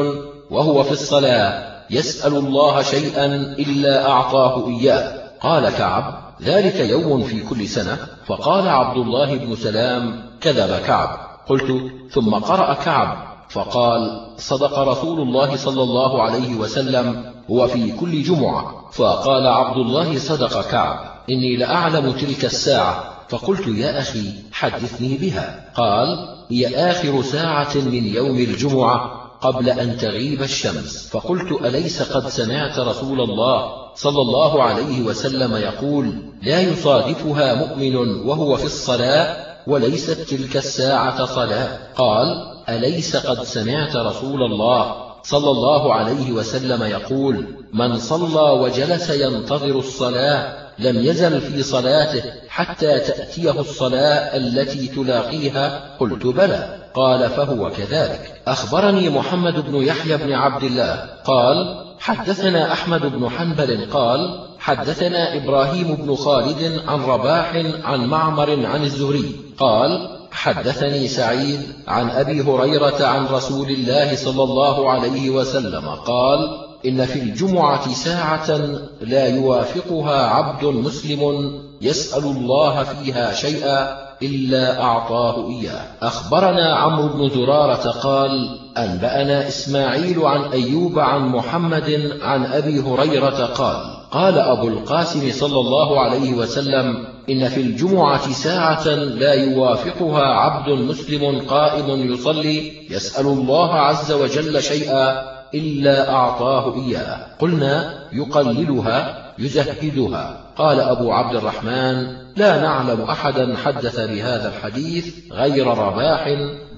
وهو في الصلاة. يسأل الله شيئا إلا أعطاه إياه. قال كعب ذلك يوم في كل سنة. فقال عبد الله بن سلام كذب كعب. قلت ثم قرأ كعب. فقال صدق رسول الله صلى الله عليه وسلم هو في كل جمعة. فقال عبد الله صدق كعب إني لأعلم تلك الساعة. فقلت يا أخي حدثني بها. قال هي آخر ساعة من يوم الجمعة. قبل أن تغيب الشمس. فقلت أليس قد سمعت رسول الله صلى الله عليه وسلم يقول لا يصادفها مؤمن وهو في الصلاة وليست تلك الساعة صلاة. قال أليس قد سمعت رسول الله صلى الله عليه وسلم يقول من صلى وجلس ينتظر الصلاة لم يزل في صلاته حتى تأتيه الصلاة التي تلاقيها؟ قلت بلى. قال فهو كذلك. أخبرني محمد بن يحيى بن عبد الله. قال حدثنا أحمد بن حنبل. قال حدثنا إبراهيم بن خالد عن رباح عن معمر عن الزهري. قال حدثني سعيد عن أبي هريرة عن رسول الله صلى الله عليه وسلم. قال إن في الجمعة ساعة لا يوافقها عبد مسلم يسأل الله فيها شيئا إلا أعطاه إياه. أخبرنا عمرو بن زرارة قال أنبأنا إسماعيل عن أيوب عن محمد عن أبي هريرة قال قال أبو القاسم صلى الله عليه وسلم إن في الجمعة ساعة لا يوافقها عبد مسلم قائم يصلي يسأل الله عز وجل شيئا إلا أعطاه إياه. قلنا يقللها يزهدها. قال أبو عبد الرحمن لا نعلم أحدا حدث بهذا الحديث غير رباح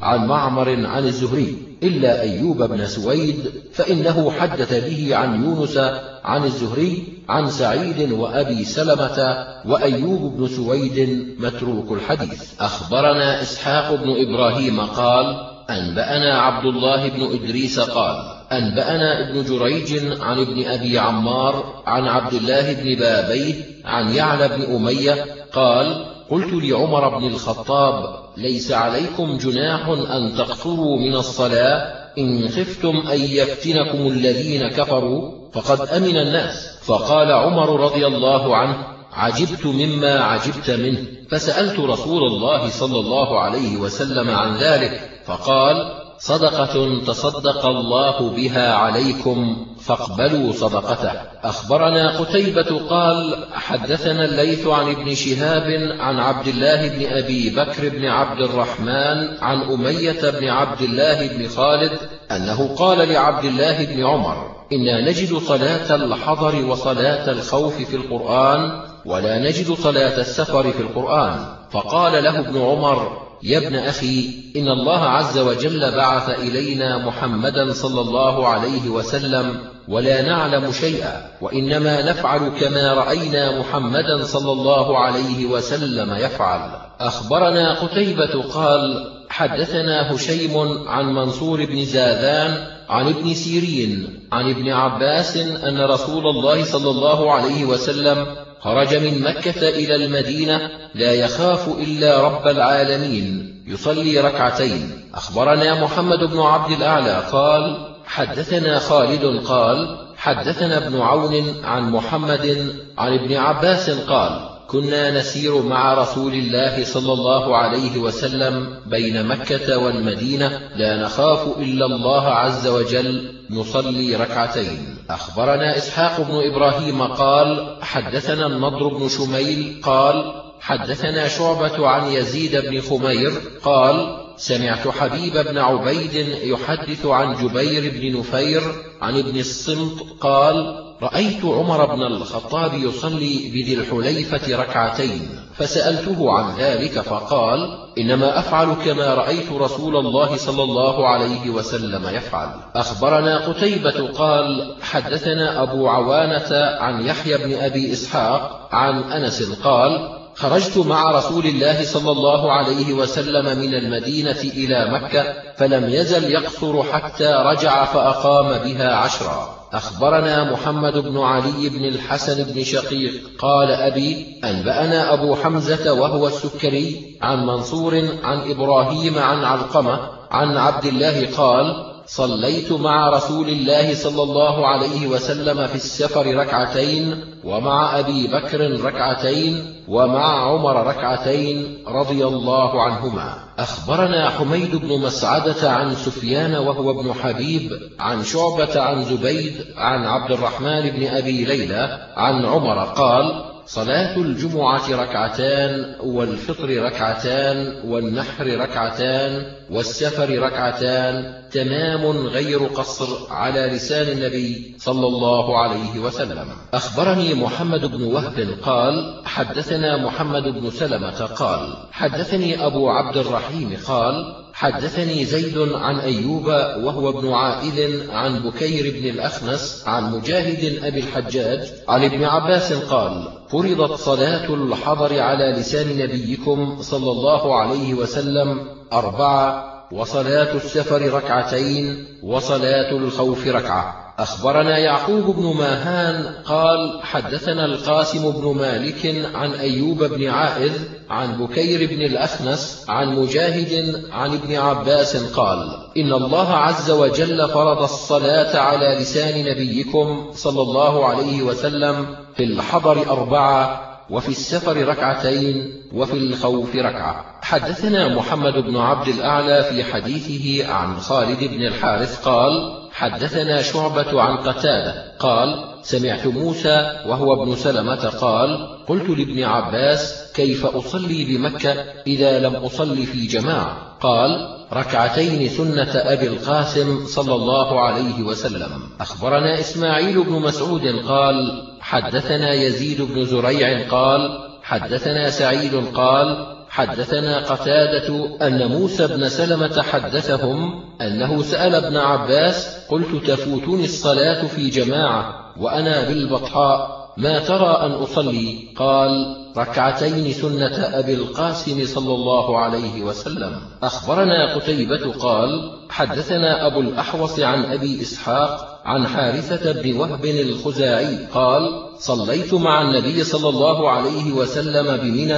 عن معمر عن الزهري إلا أيوب بن سويد فإنه حدث به عن يونس عن الزهري عن سعيد وأبي سلمة وأيوب بن سويد متروك الحديث. أخبرنا إسحاق بن إبراهيم قال أنبأنا عبد الله بن إدريس قال أنبأنا ابن جريج عن ابن أبي عمار عن عبد الله بن بابيه عن يعلى بن أمية قال قلت لعمر بن الخطاب ليس عليكم جناح أن تقصروا من الصلاة إن خفتم أن يفتنكم الذين كفروا فقد أمن الناس. فقال عمر رضي الله عنه عجبت مما عجبت منه. فسألت رسول الله صلى الله عليه وسلم عن ذلك فقال صدقة تصدق الله بها عليكم فاقبلوا صدقته. أخبرنا قتيبة قال حدثنا الليث عن ابن شهاب عن عبد الله بن أبي بكر بن عبد الرحمن عن أمية بن عبد الله بن خالد أنه قال لعبد الله بن عمر إنا نجد صلاة الحضر وصلاة الخوف في القرآن ولا نجد صلاة السفر في القرآن. فقال له ابن عمر يا ابن أخي إن الله عز وجل بعث إلينا محمدا صلى الله عليه وسلم ولا نعلم شيئا وإنما نفعل كما رأينا محمدا صلى الله عليه وسلم يفعل. أخبرنا قتيبة قال حدثنا هشيم عن منصور بن زاذان عن ابن سيرين عن ابن عباس أن رسول الله صلى الله عليه وسلم خرج من مكة إلى المدينة لا يخاف إلا رب العالمين يصلي ركعتين. أخبرنا محمد بن عبد الأعلى قال حدثنا خالد قال حدثنا ابن عون عن محمد عن ابن عباس قال كنا نسير مع رسول الله صلى الله عليه وسلم بين مكة والمدينة لا نخاف إلا الله عز وجل. نصلي ركعتين. أخبرنا إسحاق بن إبراهيم قال حدثنا النضر بن شميل قال حدثنا شعبة عن يزيد بن خمير قال سمعت حبيب بن عبيد يحدث عن جبير بن نفير عن ابن الصمت قال رأيت عمر بن الخطاب يصلي بذي الحليفة ركعتين فسألته عن ذلك فقال إنما أفعل كما رأيت رسول الله صلى الله عليه وسلم يفعل. أخبرنا قتيبة قال حدثنا أبو عوانة عن يحيى بن أبي إسحاق عن أنس قال خرجت مع رسول الله صلى الله عليه وسلم من المدينة إلى مكة فلم يزل يقصر حتى رجع فأقام بها عشرا. أخبرنا محمد بن علي بن الحسن بن شقيق قال أبي أنبأنا أبو حمزة وهو السكري عن منصور عن إبراهيم عن علقمة عن عبد الله قال صليت مع رسول الله صلى الله عليه وسلم في السفر ركعتين ومع أبي بكر ركعتين ومع عمر ركعتين رضي الله عنهما. أخبرنا حميد بن مسعدة عن سفيان وهو ابن حبيب عن شعبة عن زبيد عن عبد الرحمن بن أبي ليلى عن عمر قال صلاة الجمعة ركعتان والفطر ركعتان والنحر ركعتان والسفر ركعتان تمام غير قصر على لسان النبي صلى الله عليه وسلم. أخبرني محمد بن وهب قال حدثنا محمد بن سلمة قال حدثني أبو عبد الرحيم قال حدثني زيد عن أيوب وهو ابن عائذ عن بكير بن الأخنس عن مجاهد أبي الحجاج عن ابن عباس قال فرضت صلاة الحضر على لسان نبيكم صلى الله عليه وسلم أربعة وصلاة السفر ركعتين وصلاة الخوف ركعة. أخبرنا يعقوب بن ماهان قال حدثنا القاسم بن مالك عن أيوب بن عائذ عن بكير بن الأخنس عن مجاهد عن ابن عباس قال إن الله عز وجل فرض الصلاة على لسان نبيكم صلى الله عليه وسلم في الحضر أربعة وفي السفر ركعتين وفي الخوف ركعة. حدثنا محمد بن عبد الأعلى في حديثه عن خالد بن الحارث قال حدثنا شعبة عن قتادة قال سمعت موسى وهو ابن سلمة قال قلت لابن عباس كيف أصلي بمكة إذا لم أصلي في جماعة؟ قال ركعتين سنة أبي القاسم صلى الله عليه وسلم. أخبرنا إسماعيل بن مسعود قال حدثنا يزيد بن زريع قال حدثنا سعيد قال حدثنا قتادة أن موسى بن سلمة حدثهم أنه سأل ابن عباس قلت تفوتني الصلاة في جماعة وأنا بالبطحاء. ما ترى أن أصلي؟ قال ركعتين سنة أبي القاسم صلى الله عليه وسلم. أخبرنا قتيبة قال حدثنا أبو الأحوص عن أبي إسحاق عن حارثة بن وهب الخزاعي قال صليت مع النبي صلى الله عليه وسلم بمنى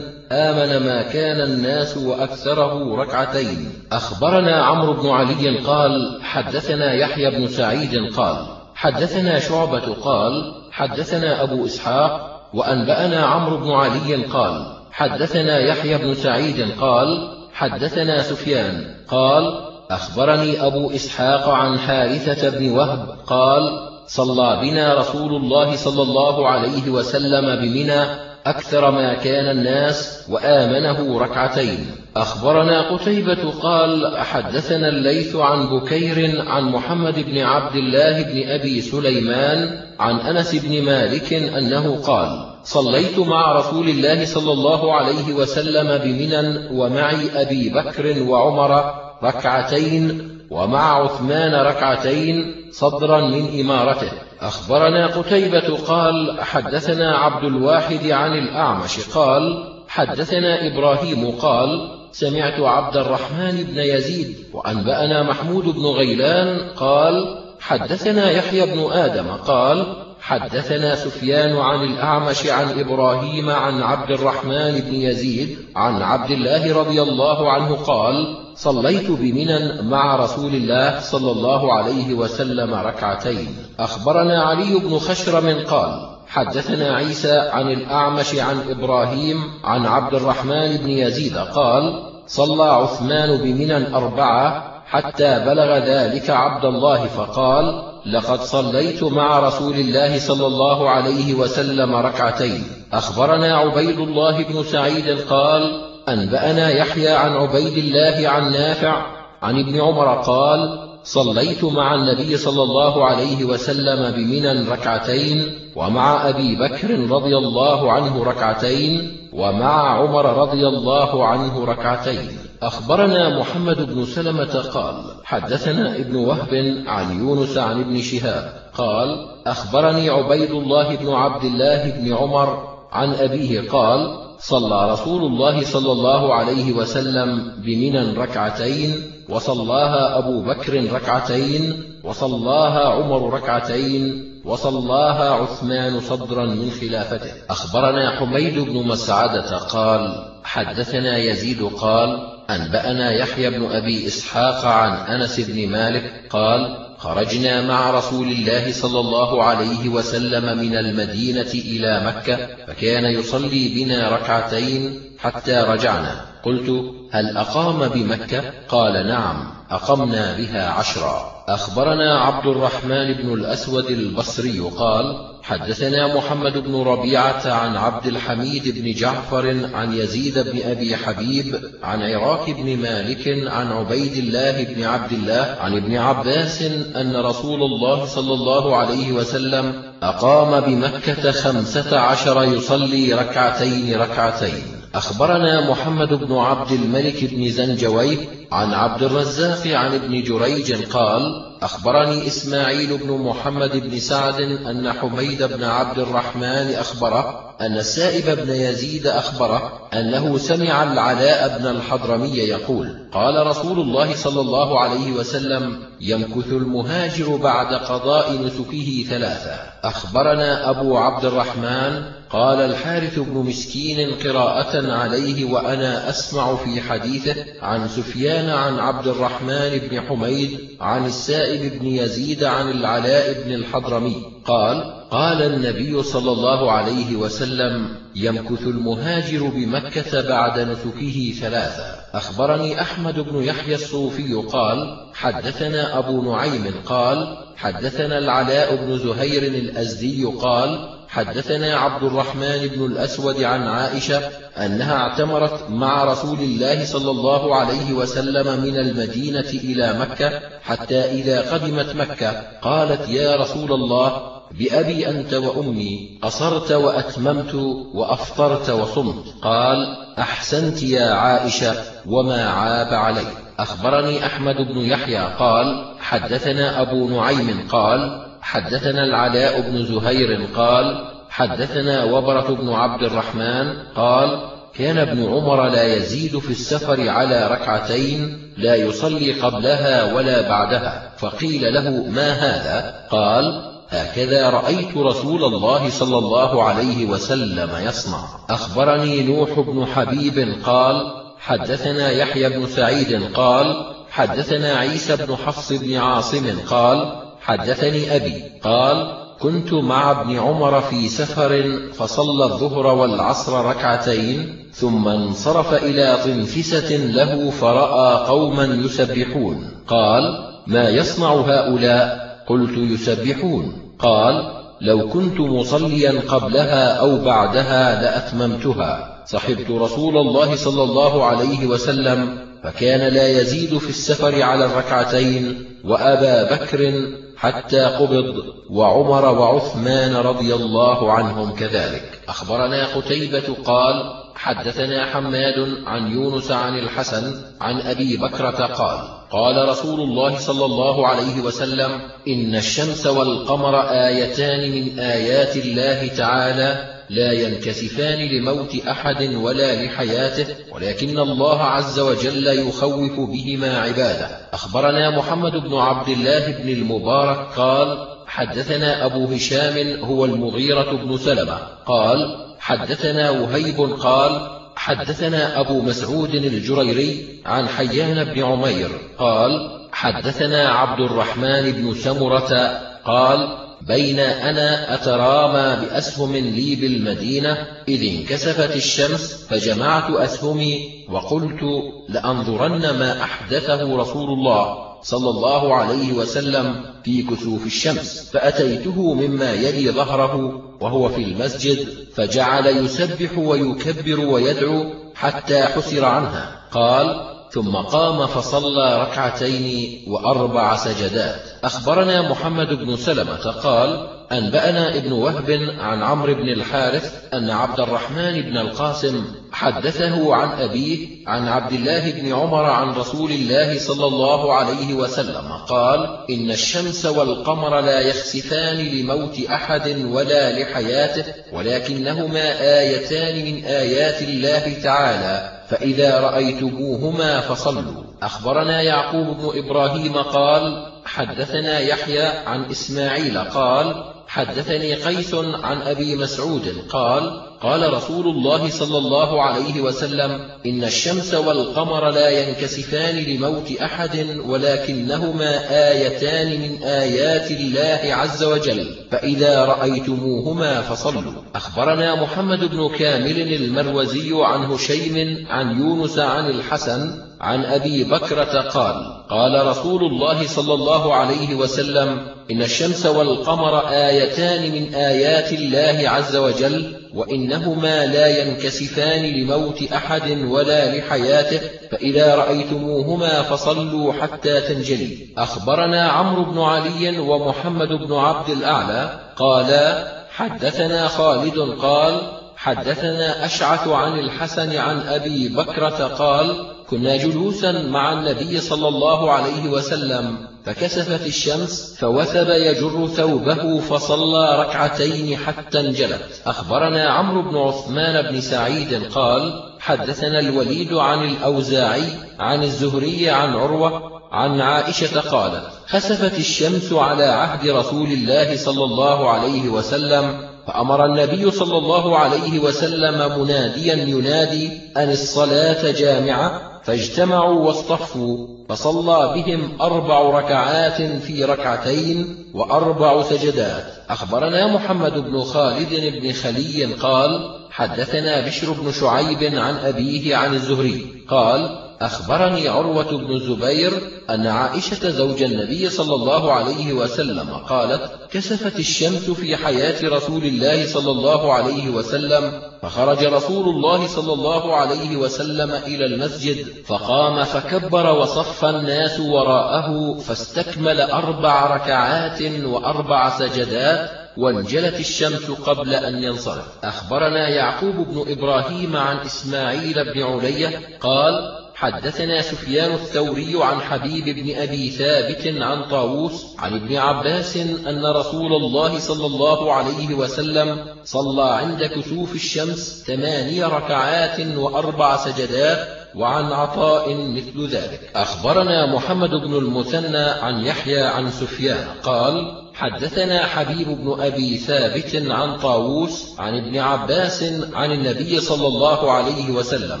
آمن ما كان الناس وأكثره ركعتين. أخبرنا عمرو بن علي قال حدثنا يحيى بن سعيد قال حدثنا شعبة قال حدثنا أبو إسحاق وأنبأنا عمرو بن علي قال حدثنا يحيى بن سعيد قال حدثنا سفيان قال أخبرني أبو إسحاق عن حارثة بن وهب قال صلى بنا رسول الله صلى الله عليه وسلم بمنى أكثر ما كان الناس وآمنه ركعتين. أخبرنا قتيبة قال حدثنا الليث عن بكير عن محمد بن عبد الله بن أبي سليمان عن أنس بن مالك أنه قال صليت مع رسول الله صلى الله عليه وسلم بمنى ومعي أبي بكر وعمر ركعتين ومع عثمان ركعتين صدرا من إمارته. أخبرنا قتيبة قال حدثنا عبد الواحد عن الأعمش قال حدثنا إبراهيم قال سمعت عبد الرحمن بن يزيد وأنبأنا محمود بن غيلان قال حدثنا يحيى بن آدم قال حدثنا سفيان عن الأعمش عن إبراهيم عن عبد الرحمن بن يزيد عن عبد الله رضي الله عنه قال صليت بمنى مع رسول الله صلى الله عليه وسلم ركعتين. أخبرنا علي بن خشرم قال حدثنا عيسى عن الأعمش عن إبراهيم عن عبد الرحمن بن يزيد قال صلى عثمان بمنى أربعة حتى بلغ ذلك عبد الله فقال لقد صليت مع رسول الله صلى الله عليه وسلم ركعتين. أخبرنا عبيد الله بن سعيد قال أنبأنا يحيى عن عبيد الله عن نافع عن ابن عمر قال صليت مع النبي صلى الله عليه وسلم بمنى ركعتين ومع أبي بكر رضي الله عنه ركعتين ومع عمر رضي الله عنه ركعتين. أخبرنا محمد بن سلمة قال حدثنا ابن وهب عن يونس عن ابن شهاب قال أخبرني عبيد الله بن عبد الله بن عمر عن أبيه قال صلى رسول الله صلى الله عليه وسلم بمنى ركعتين وصلاها أبو بكر ركعتين وصلاها عمر ركعتين وصلاها عثمان صدرا من خلافته. أخبرنا حميد بن مسعدة قال حدثنا يزيد قال أنبأنا يحيى بن أبي إسحاق عن أنس بن مالك قال خرجنا مع رسول الله صلى الله عليه وسلم من المدينة إلى مكة فكان يصلي بنا ركعتين حتى رجعنا. قلت هل أقام بمكة؟ قال نعم أقمنا بها عشرا. أخبرنا عبد الرحمن بن الأسود البصري قال حدثنا محمد بن ربيعة عن عبد الحميد بن جعفر عن يزيد بن أبي حبيب عن عراك بن مالك عن عبيد الله بن عبد الله عن ابن عباس أن رسول الله صلى الله عليه وسلم أقام بمكة خمسة عشر يصلي ركعتين ركعتين. أخبرنا محمد بن عبد الملك بن زنجويه عن عبد الرزاق عن ابن جريج قال أخبرني إسماعيل بن محمد بن سعد أن حميد بن عبد الرحمن أخبره أن السائب بن يزيد أخبره أنه سمع العلاء بن الحضرمي يقول قال رسول الله صلى الله عليه وسلم يمكث المهاجر بعد قضاء نسكه ثلاثة. أخبرنا أبو عبد الرحمن قال الحارث بن مسكين قراءة عليه وأنا أسمع في حديثه عن سفيان عن عبد الرحمن بن حميد عن السائب بن يزيد عن العلاء بن الحضرمي. قال قال النبي صلى الله عليه وسلم يمكث المهاجر بمكة بعد نسكه ثلاثة. أخبرني أحمد بن يحيى الصوفي قال حدثنا أبو نعيم قال حدثنا العلاء بن زهير الأزدي قال حدثنا عبد الرحمن بن الأسود عن عائشة أنها اعتمرت مع رسول الله صلى الله عليه وسلم من المدينة إلى مكة حتى إذا قدمت مكة قالت يا رسول الله بأبي أنت وأمي قصرت وأتممت وأفطرت وصمت. قال أحسنت يا عائشة وما عاب علي. أخبرني أحمد بن يحيى قال حدثنا أبو نعيم قال حدثنا العلاء بن زهير قال حدثنا وبرة بن عبد الرحمن قال كان ابن عمر لا يزيد في السفر على ركعتين لا يصلي قبلها ولا بعدها فقيل له ما هذا؟ قال هكذا رأيت رسول الله صلى الله عليه وسلم يصنع. أخبرني نوح بن حبيب قال حدثنا يحيى بن سعيد قال حدثنا عيسى بن حفص بن عاصم قال حدثني أبي قال كنت مع ابن عمر في سفر فصلى الظهر والعصر ركعتين ثم انصرف إلى طنفسة له فرأى قوما يسبحون. قال ما يصنع هؤلاء؟ قلت يسبحون. قال لو كنت مصليا قبلها أو بعدها لأتممتها. صحبت رسول الله صلى الله عليه وسلم فكان لا يزيد في السفر على الركعتين وأبا بكر حتى قبض وعمر وعثمان رضي الله عنهم كذلك. أخبرنا قتيبة قال حدثنا حماد عن يونس عن الحسن عن أبي بكرة قال قال رسول الله صلى الله عليه وسلم إن الشمس والقمر آيتان من آيات الله تعالى لا ينكسفان لموت أحد ولا لحياته ولكن الله عز وجل يخوف بهما عباده. أخبرنا محمد بن عبد الله بن المبارك قال حدثنا أبو هشام هو المغيرة بن سلمة قال حدثنا وهيب قال حدثنا أبو مسعود الجريري عن حيان بن عمير قال حدثنا عبد الرحمن بن سمرة قال بين أنا أترامى بأسهم لي بالمدينة إذ انكسفت الشمس فجمعت أسهمي وقلت لأنظرن ما أحدثه رسول الله صلى الله عليه وسلم في كسوف الشمس فأتيته مما يلي ظهره وهو في المسجد فجعل يسبح ويكبر ويدعو حتى حسر عنها. قال ثم قام فصلى ركعتين وأربع سجدات. أخبرنا محمد بن سلمة قال أنبأنا ابن وهب عن عمرو بن الحارث أن عبد الرحمن بن القاسم حدثه عن أبيه عن عبد الله بن عمر عن رسول الله صلى الله عليه وسلم قال إن الشمس والقمر لا يخسفان لموت أحد ولا لحياته ولكنهما آيتان من آيات الله تعالى. فإذا رأيتموهما فصلوا. أخبرنا يعقوب بن إبراهيم قال حدثنا يحيى عن إسماعيل قال حدثني قيس عن أبي مسعود قال قال رسول الله صلى الله عليه وسلم إن الشمس والقمر لا ينكسفان لموت أحد ولكنهما آيتان من آيات الله عز وجل فإذا رأيتموهما فصلوا. أخبرنا محمد بن كامل المروزي عن هشيم عن يونس عن الحسن عن أبي بكرة قال قال رسول الله صلى الله عليه وسلم إن الشمس والقمر آيتان من آيات الله عز وجل وإنهما لا ينكسفان لموت أحد ولا لحياته فإذا رأيتموهما فصلوا حتى تنجلي. أخبرنا عمرو بن علي ومحمد بن عبد الأعلى قالا حدثنا خالد قال حدثنا أشعث عن الحسن عن أبي بكرة قال كنا جلوسا مع النبي صلى الله عليه وسلم فكسفت الشمس فوثب يجر ثوبه فصلى ركعتين حتى انجلت. أخبرنا عمرو بن عثمان بن سعيد قال حدثنا الوليد عن الأوزاعي عن الزهري عن عروة عن عائشة قالت خسفت الشمس على عهد رسول الله صلى الله عليه وسلم فأمر النبي صلى الله عليه وسلم مناديا ينادي أن الصلاة جامعة. فاجتمعوا واصطفوا فصلى بهم أربع ركعات في ركعتين وأربع سجدات. أخبرنا محمد بن خالد بن خلي قال حدثنا بشر بن شعيب عن أبيه عن الزهري قال أخبرني عروة بن الزبير أن عائشة زوج النبي صلى الله عليه وسلم قالت كسفت الشمس في حياة رسول الله صلى الله عليه وسلم فخرج رسول الله صلى الله عليه وسلم إلى المسجد فقام فكبر وصف الناس وراءه فاستكمل أربع ركعات وأربع سجدات وانجلت الشمس قبل أن ينصرف. أخبرنا يعقوب بن إبراهيم عن إسماعيل بن علية قال حدثنا سفيان الثوري عن حبيب بن أبي ثابت عن طاووس عن ابن عباس أن رسول الله صلى الله عليه وسلم صلى عند كسوف الشمس ثماني ركعات وأربع سجدات وعن عطاء مثل ذلك. أخبرنا محمد بن المثنى عن يحيى عن سفيان قال حدثنا حبيب بن أبي ثابت عن طاووس عن ابن عباس عن النبي صلى الله عليه وسلم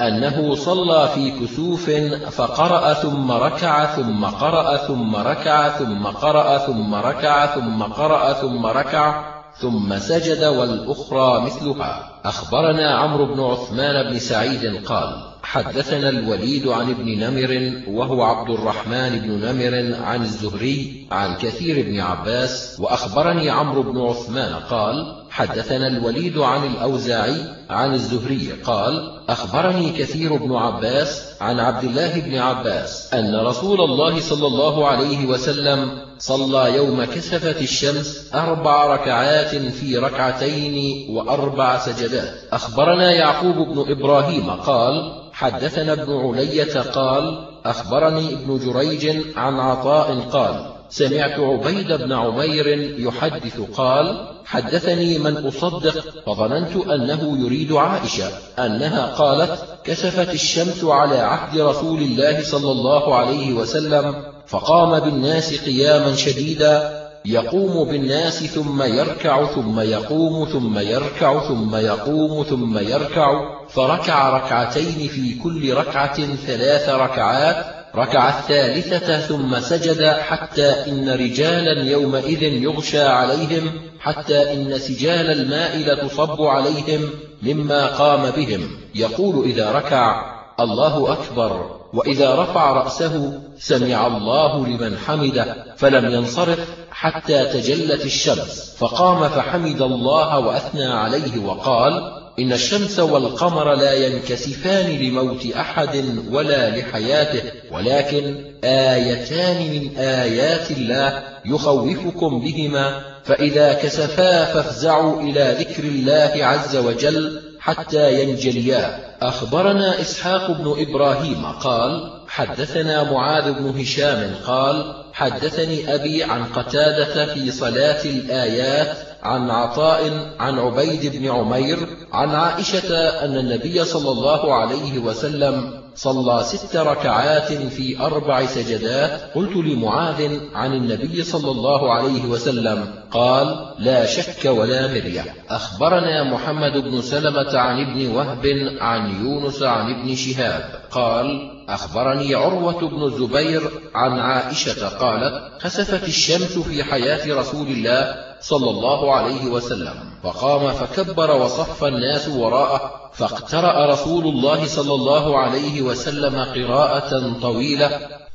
أنه صلى في كسوف فقرأ ثم ركع ثم قرأ ثم ركع ثم قرأ ثم ركع ثم قرأ ثم ركع ثم سجد والأخرى مثلها. أخبرنا عمرو بن عثمان بن سعيد قال حدثنا الوليد عن ابن نمر وهو عبد الرحمن بن نمر عن الزهري عن كثير بن عباس وأخبرني عمرو بن عثمان قال حدثنا الوليد عن الأوزاعي عن الزهري قال أخبرني كثير بن عباس عن عبد الله بن عباس أن رسول الله صلى الله عليه وسلم صلى يوم كسفت الشمس أربع ركعات في ركعتين وأربع سجدات. أخبرنا يعقوب بن إبراهيم قال حدثنا ابن علية قال أخبرني ابن جريج عن عطاء قال سمعت عبيد بن عمير يحدث قال حدثني من أصدق فظننت أنه يريد عائشة أنها قالت كسفت الشمس على عهد رسول الله صلى الله عليه وسلم فقام بالناس قياما شديدا يقوم بالناس ثم يركع ثم يقوم ثم يركع ثم يقوم ثم يركع فركع ركعتين في كل ركعة ثلاث ركعات ركع الثالثة ثم سجد حتى إن رجالا يومئذ يغشى عليهم حتى إن سجال الماء لتصب عليهم مما قام بهم. يقول إذا ركع الله أكبر وإذا رفع رأسه سمع الله لمن حمده فلم ينصرف حتى تجلت الشمس. فقام فحمد الله وأثنى عليه وقال إن الشمس والقمر لا ينكسفان لموت أحد ولا لحياته ولكن آيتان من آيات الله يخوفكم بهما فإذا كسفا فافزعوا إلى ذكر الله عز وجل حتى ينجليا. أخبرنا إسحاق بن إبراهيم قال حدثنا معاذ بن هشام قال حدثني أبي عن قتادة في صلاة الآيات عن عطاء عن عبيد بن عمير عن عائشة أن النبي صلى الله عليه وسلم صلى ست ركعات في أربع سجدات قلت لمعاذ عن النبي صلى الله عليه وسلم قال لا شك ولا مرية. أخبرنا محمد بن سلمة عن ابن وهب عن يونس عن ابن شهاب قال أخبرني عروة بن الزبير عن عائشة قالت خسفت الشمس في حياة رسول الله صلى الله عليه وسلم فقام فكبر وصف الناس وراءه فاقترأ رسول الله صلى الله عليه وسلم قراءة طويلة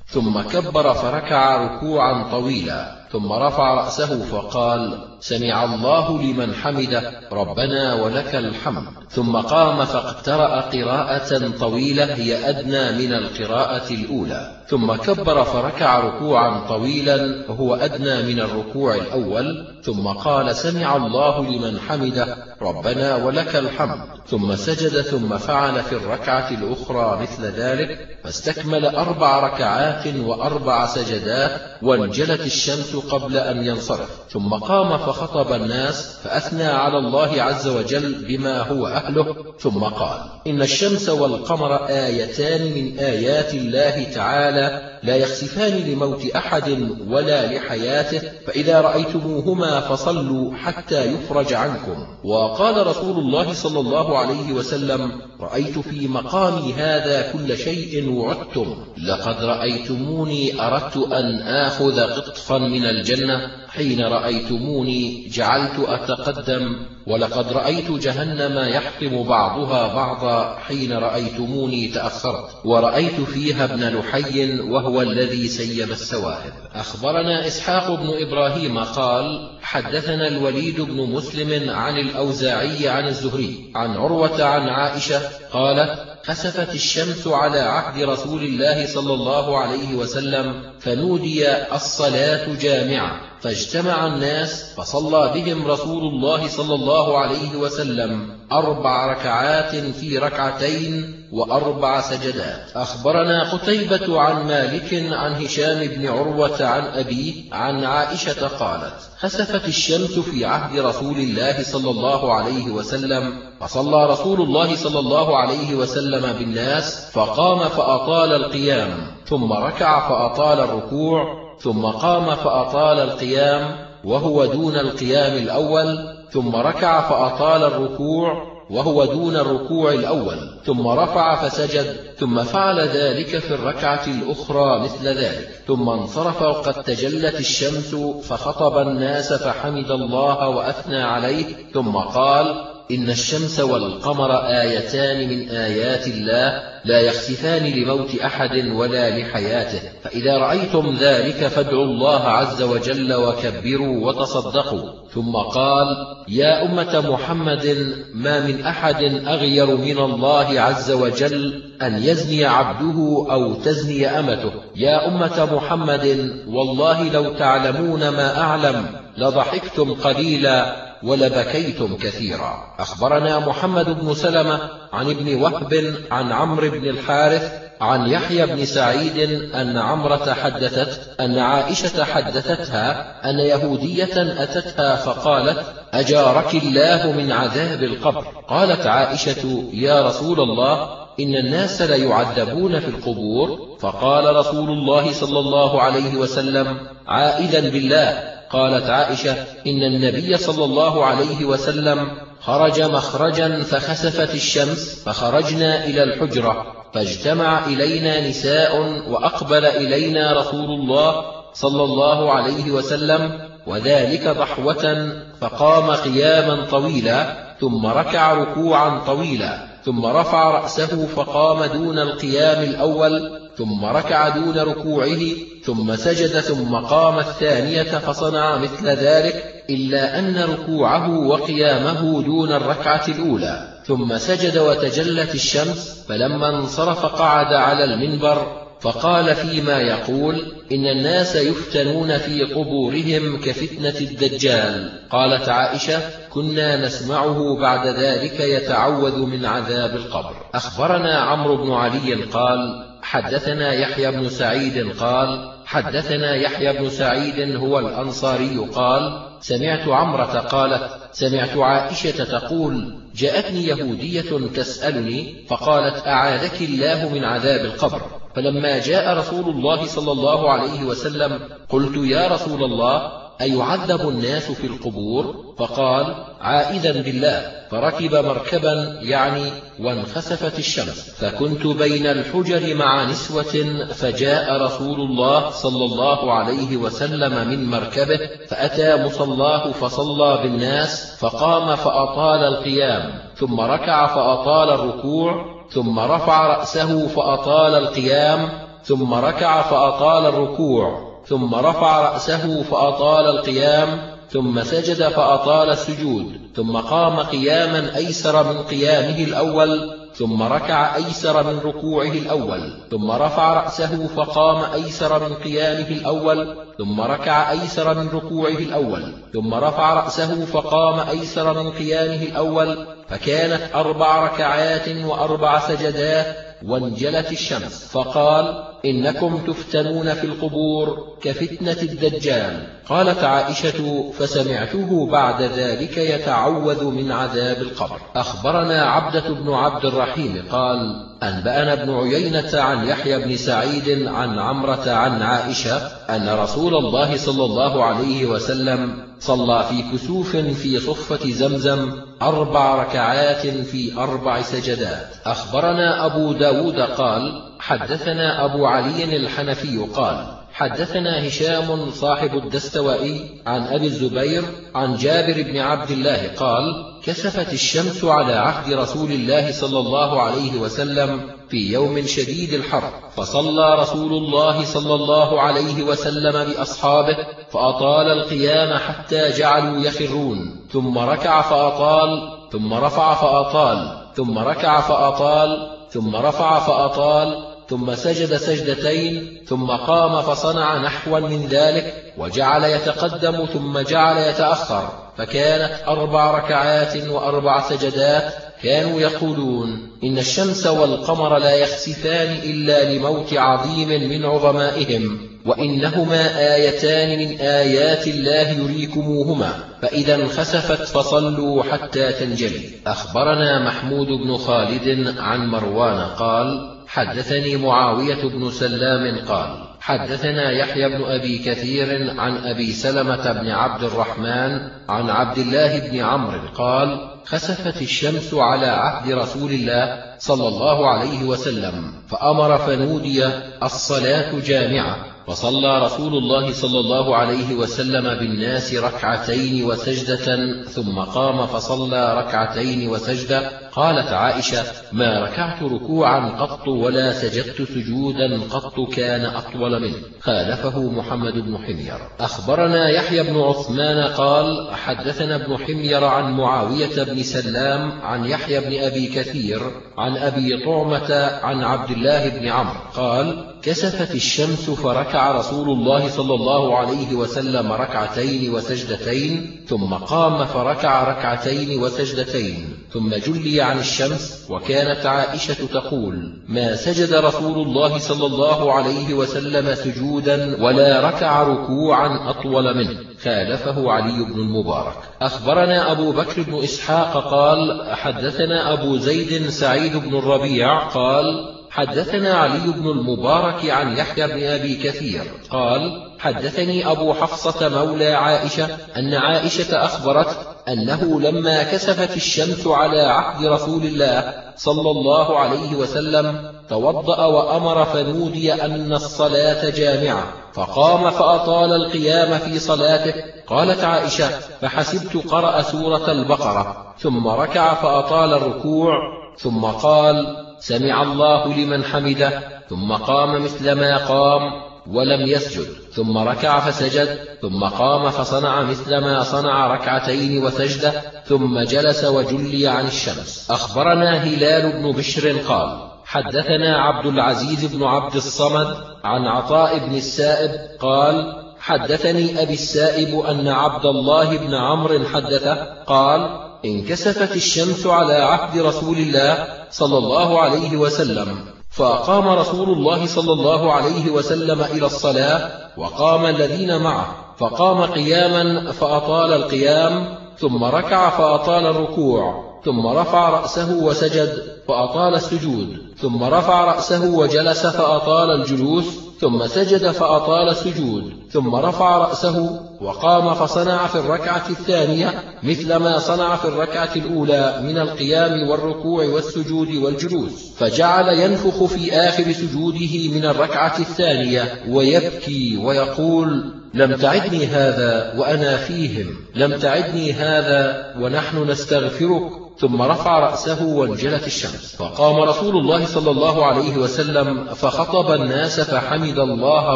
ثم كبر فركع ركوعا طويلا ثم رفع رأسه فقال سمع الله لمن حمده ربنا ولك الحمد. ثم قام فاقترأ قراءة طويلة هي أدنى من القراءة الأولى. ثم كبر فركع ركوعا طويلا وهو أدنى من الركوع الأول. ثم قال سمع الله لمن حمده ربنا ولك الحمد. ثم سجد ثم فعل في الركعة الأخرى مثل ذلك. فاستكمل أربع ركعات وأربع سجدات وانجلت الشمس قبل أن ينصرف. ثم قام فخطب الناس فأثنى على الله عز وجل بما هو أهله ثم قال إن الشمس والقمر آيتان من آيات الله تعالى لا يخسفان لموت أحد ولا لحياته فإذا رأيتموهما فصلوا حتى يفرج عنكم. وقال رسول الله صلى الله عليه وسلم رأيت في مقامي هذا كل شيء وعدتم. لقد رأيتموني أردت أن آخذ قطفا من الجنة حين رأيتموني جعلت أتقدم ولقد رأيت جهنم يحطم بعضها بعضا حين رأيتموني تأخرت ورأيت فيها ابن لحي وهو الذي سيب السواهب أخبرنا إسحاق بن إبراهيم قال حدثنا الوليد بن مسلم عن الأوزاعي عن الزهري عن عروة عن عائشة قالت خسفت الشمس على عهد رسول الله صلى الله عليه وسلم فنودي الصلاة جامعة فاجتمع الناس فصلى بهم رسول الله صلى الله عليه وسلم أربع ركعات في ركعتين وأربع سجدات. أخبرنا قتيبة عن مالك عن هشام بن عروة عن أبيه عن عائشة قالت خسفت الشمس في عهد رسول الله صلى الله عليه وسلم فصلى رسول الله صلى الله عليه وسلم بالناس فقام فأطال القيام ثم ركع فأطال الركوع ثم قام فأطال القيام وهو دون القيام الأول ثم ركع فأطال الركوع وهو دون الركوع الأول ثم رفع فسجد ثم فعل ذلك في الركعة الأخرى مثل ذلك ثم انصرف وقد تجلت الشمس فخطب الناس فحمد الله وأثنى عليه ثم قال إن الشمس والقمر آيتان من آيات الله لا يخسفان لموت أحد ولا لحياته فإذا رأيتم ذلك فادعوا الله عز وجل وكبروا وتصدقوا. ثم قال يا أمة محمد ما من أحد أغير من الله عز وجل أن يزني عبده أو تزني أمته. يا أمة محمد والله لو تعلمون ما أعلم لضحكتم قليلا. ولبكيتم كثيرا. أخبرنا محمد بن سلمة عن ابن وهب عن عمرو بن الحارث عن يحيى بن سعيد أن عمرة حدثت أن عائشة حدثتها أن يهودية أتتها فقالت أجارك الله من عذاب القبر. قالت عائشة يا رسول الله إن الناس ليعذبون في القبور. فقال رسول الله صلى الله عليه وسلم عائدا بالله قالت عائشة إن النبي صلى الله عليه وسلم خرج مخرجا فخسفت الشمس فخرجنا إلى الحجرة فاجتمع إلينا نساء وأقبل إلينا رسول الله صلى الله عليه وسلم وذلك ضحوة فقام قياما طويلا ثم ركع ركوعا طويلا. ثم رفع رأسه فقام دون القيام الأول ثم ركع دون ركوعه ثم سجد ثم قام الثانية فصنع مثل ذلك إلا أن ركوعه وقيامه دون الركعة الأولى. ثم سجد وتجلت الشمس فلما انصرف قعد على المنبر فقال فيما يقول إن الناس يفتنون في قبورهم كفتنة الدجال. قالت عائشة كنا نسمعه بعد ذلك يتعوذ من عذاب القبر. أخبرنا عمرو بن علي قال حدثنا يحيى بن سعيد قال حدثنا يحيى بن سعيد هو الأنصاري قال سمعت عمرة قالت سمعت عائشة تقول جاءتني يهودية تسألني فقالت أعاذك الله من عذاب القبر. فلما جاء رسول الله صلى الله عليه وسلم قلت يا رسول الله أيعذب الناس في القبور؟ فقال عائذا بالله. فركب مركبا يعني وانخسفت الشمس. فكنت بين الحجر مع نسوة فجاء رسول الله صلى الله عليه وسلم من مركبه فأتى مصلاه فصلى بالناس فقام فأطال القيام ثم ركع فأطال الركوع ثم رفع رأسه فأطال القيام ثم ركع فأطال الركوع ثم رفع رأسه فأطال القيام ثم سجد فأطال السجود ثم قام قياما أيسر من قيامه الأول ثم ركع أيسر من ركوعه الأول ثم رفع رأسه فقام أيسر من قيامه الأول ثم ركع أيسر من ركوعه الأول ثم رفع رأسه فقام أيسر من قيامه الأول فكانت أربع ركعات وأربع سجدات وانجلت الشمس. فقال إنكم تفتنون في القبور كفتنة الدجال. قالت عائشة فسمعته بعد ذلك يتعوذ من عذاب القبر. أخبرنا عبدة بن عبد الرحيم قال أنبأنا ابن عيينة عن يحيى بن سعيد عن عمرة عن عائشة أن رسول الله صلى الله عليه وسلم صلى في كسوف في صفة زمزم أربع ركعات في أربع سجدات. أخبرنا أبو داود قال حدثنا أبو علي الحنفي قال حدثنا هشام صاحب الدستوائي عن أبي الزبير عن جابر بن عبد الله قال كسفت الشمس على عهد رسول الله صلى الله عليه وسلم في يوم شديد الحر فصلى رسول الله صلى الله عليه وسلم بأصحابه فأطال القيام حتى جعلوا يخرون ثم ركع فأطال ثم رفع فأطال ثم ركع فأطال ثم رفع فأطال ثم سجد سجدتين ثم قام فصنع نحوا من ذلك وجعل يتقدم ثم جعل يتأخر فكانت أربع ركعات وأربع سجدات كانوا يقولون إن الشمس والقمر لا يخسفان إلا لموت عظيم من عظمائهم وإنهما آيتان من آيات الله يريكموهما فإذا انخسفت فصلوا حتى تنجلي. أخبرنا محمود بن خالد عن مروان قال حدثني معاوية بن سلام قال حدثنا يحيى بن أبي كثير عن أبي سلمة بن عبد الرحمن عن عبد الله بن عمرو قال خسفت الشمس على عهد رسول الله صلى الله عليه وسلم فأمر فنودي الصلاة جامعة. فصلى رسول الله صلى الله عليه وسلم بالناس ركعتين وسجدة ثم قام فصلى ركعتين وسجدة. قالت عائشة ما ركعت ركوعا قط ولا سجدت سجودا قط كان أطول منه. خالفه محمد بن حمير. أخبرنا يحيى بن عثمان قال حدثنا ابن حمير عن معاوية بن سلام عن يحيى بن أبي كثير عن أبي طعمة عن عبد الله بن عمرو قال كسفت الشمس فركع رسول الله صلى الله عليه وسلم ركعتين وسجدتين ثم قام فركع ركعتين وسجدتين ثم جلي عن الشمس وكانت عائشة تقول ما سجد رسول الله صلى الله عليه وسلم سجودا ولا ركع ركوعا أطول منه. خالفه علي بن المبارك. أخبرنا أبو بكر بن إسحاق قال حدثنا أبو زيد سعيد بن الربيع قال حدثنا علي بن المبارك عن يحيى بن أبي كثير قال حدثني أبو حفصة مولى عائشة أن عائشة أخبرت أنه لما كسفت الشمس على عهد رسول الله صلى الله عليه وسلم توضأ وأمر فنودي أن الصلاة جامعة فقام فأطال القيام في صلاته. قالت عائشة فحسبت قرأ سورة البقرة ثم ركع فأطال الركوع ثم قال سمع الله لمن حمده ثم قام مثل ما قام ولم يسجد ثم ركع فسجد ثم قام فصنع مثل ما صنع ركعتين وسجدة ثم جلس وجلي عن الشمس. أخبرنا هلال بن بشر قال حدثنا عبد العزيز بن عبد الصمد عن عطاء بن السائب قال حدثني أبي السائب أن عبد الله بن عمرو حدثه قال انكسفت الشمس على عهد رسول الله صلى الله عليه وسلم. فقام رسول الله صلى الله عليه وسلم إلى الصلاة وقام الذين معه. فقام قياما فأطال القيام ثم ركع فأطال الركوع ثم رفع رأسه وسجد فأطال السجود ثم رفع رأسه وجلس فأطال الجلوس ثم سجد فأطال السجود ثم رفع رأسه وقام فصنع في الركعة الثانية مثل ما صنع في الركعة الأولى من القيام والركوع والسجود والجلوس. فجعل ينفخ في آخر سجوده من الركعة الثانية ويبكي ويقول لم تعدني هذا وأنا فيهم لم تعدني هذا ونحن نستغفرك ثم رفع رأسه وانجلت الشمس. فقام رسول الله صلى الله عليه وسلم فخطب الناس فحمد الله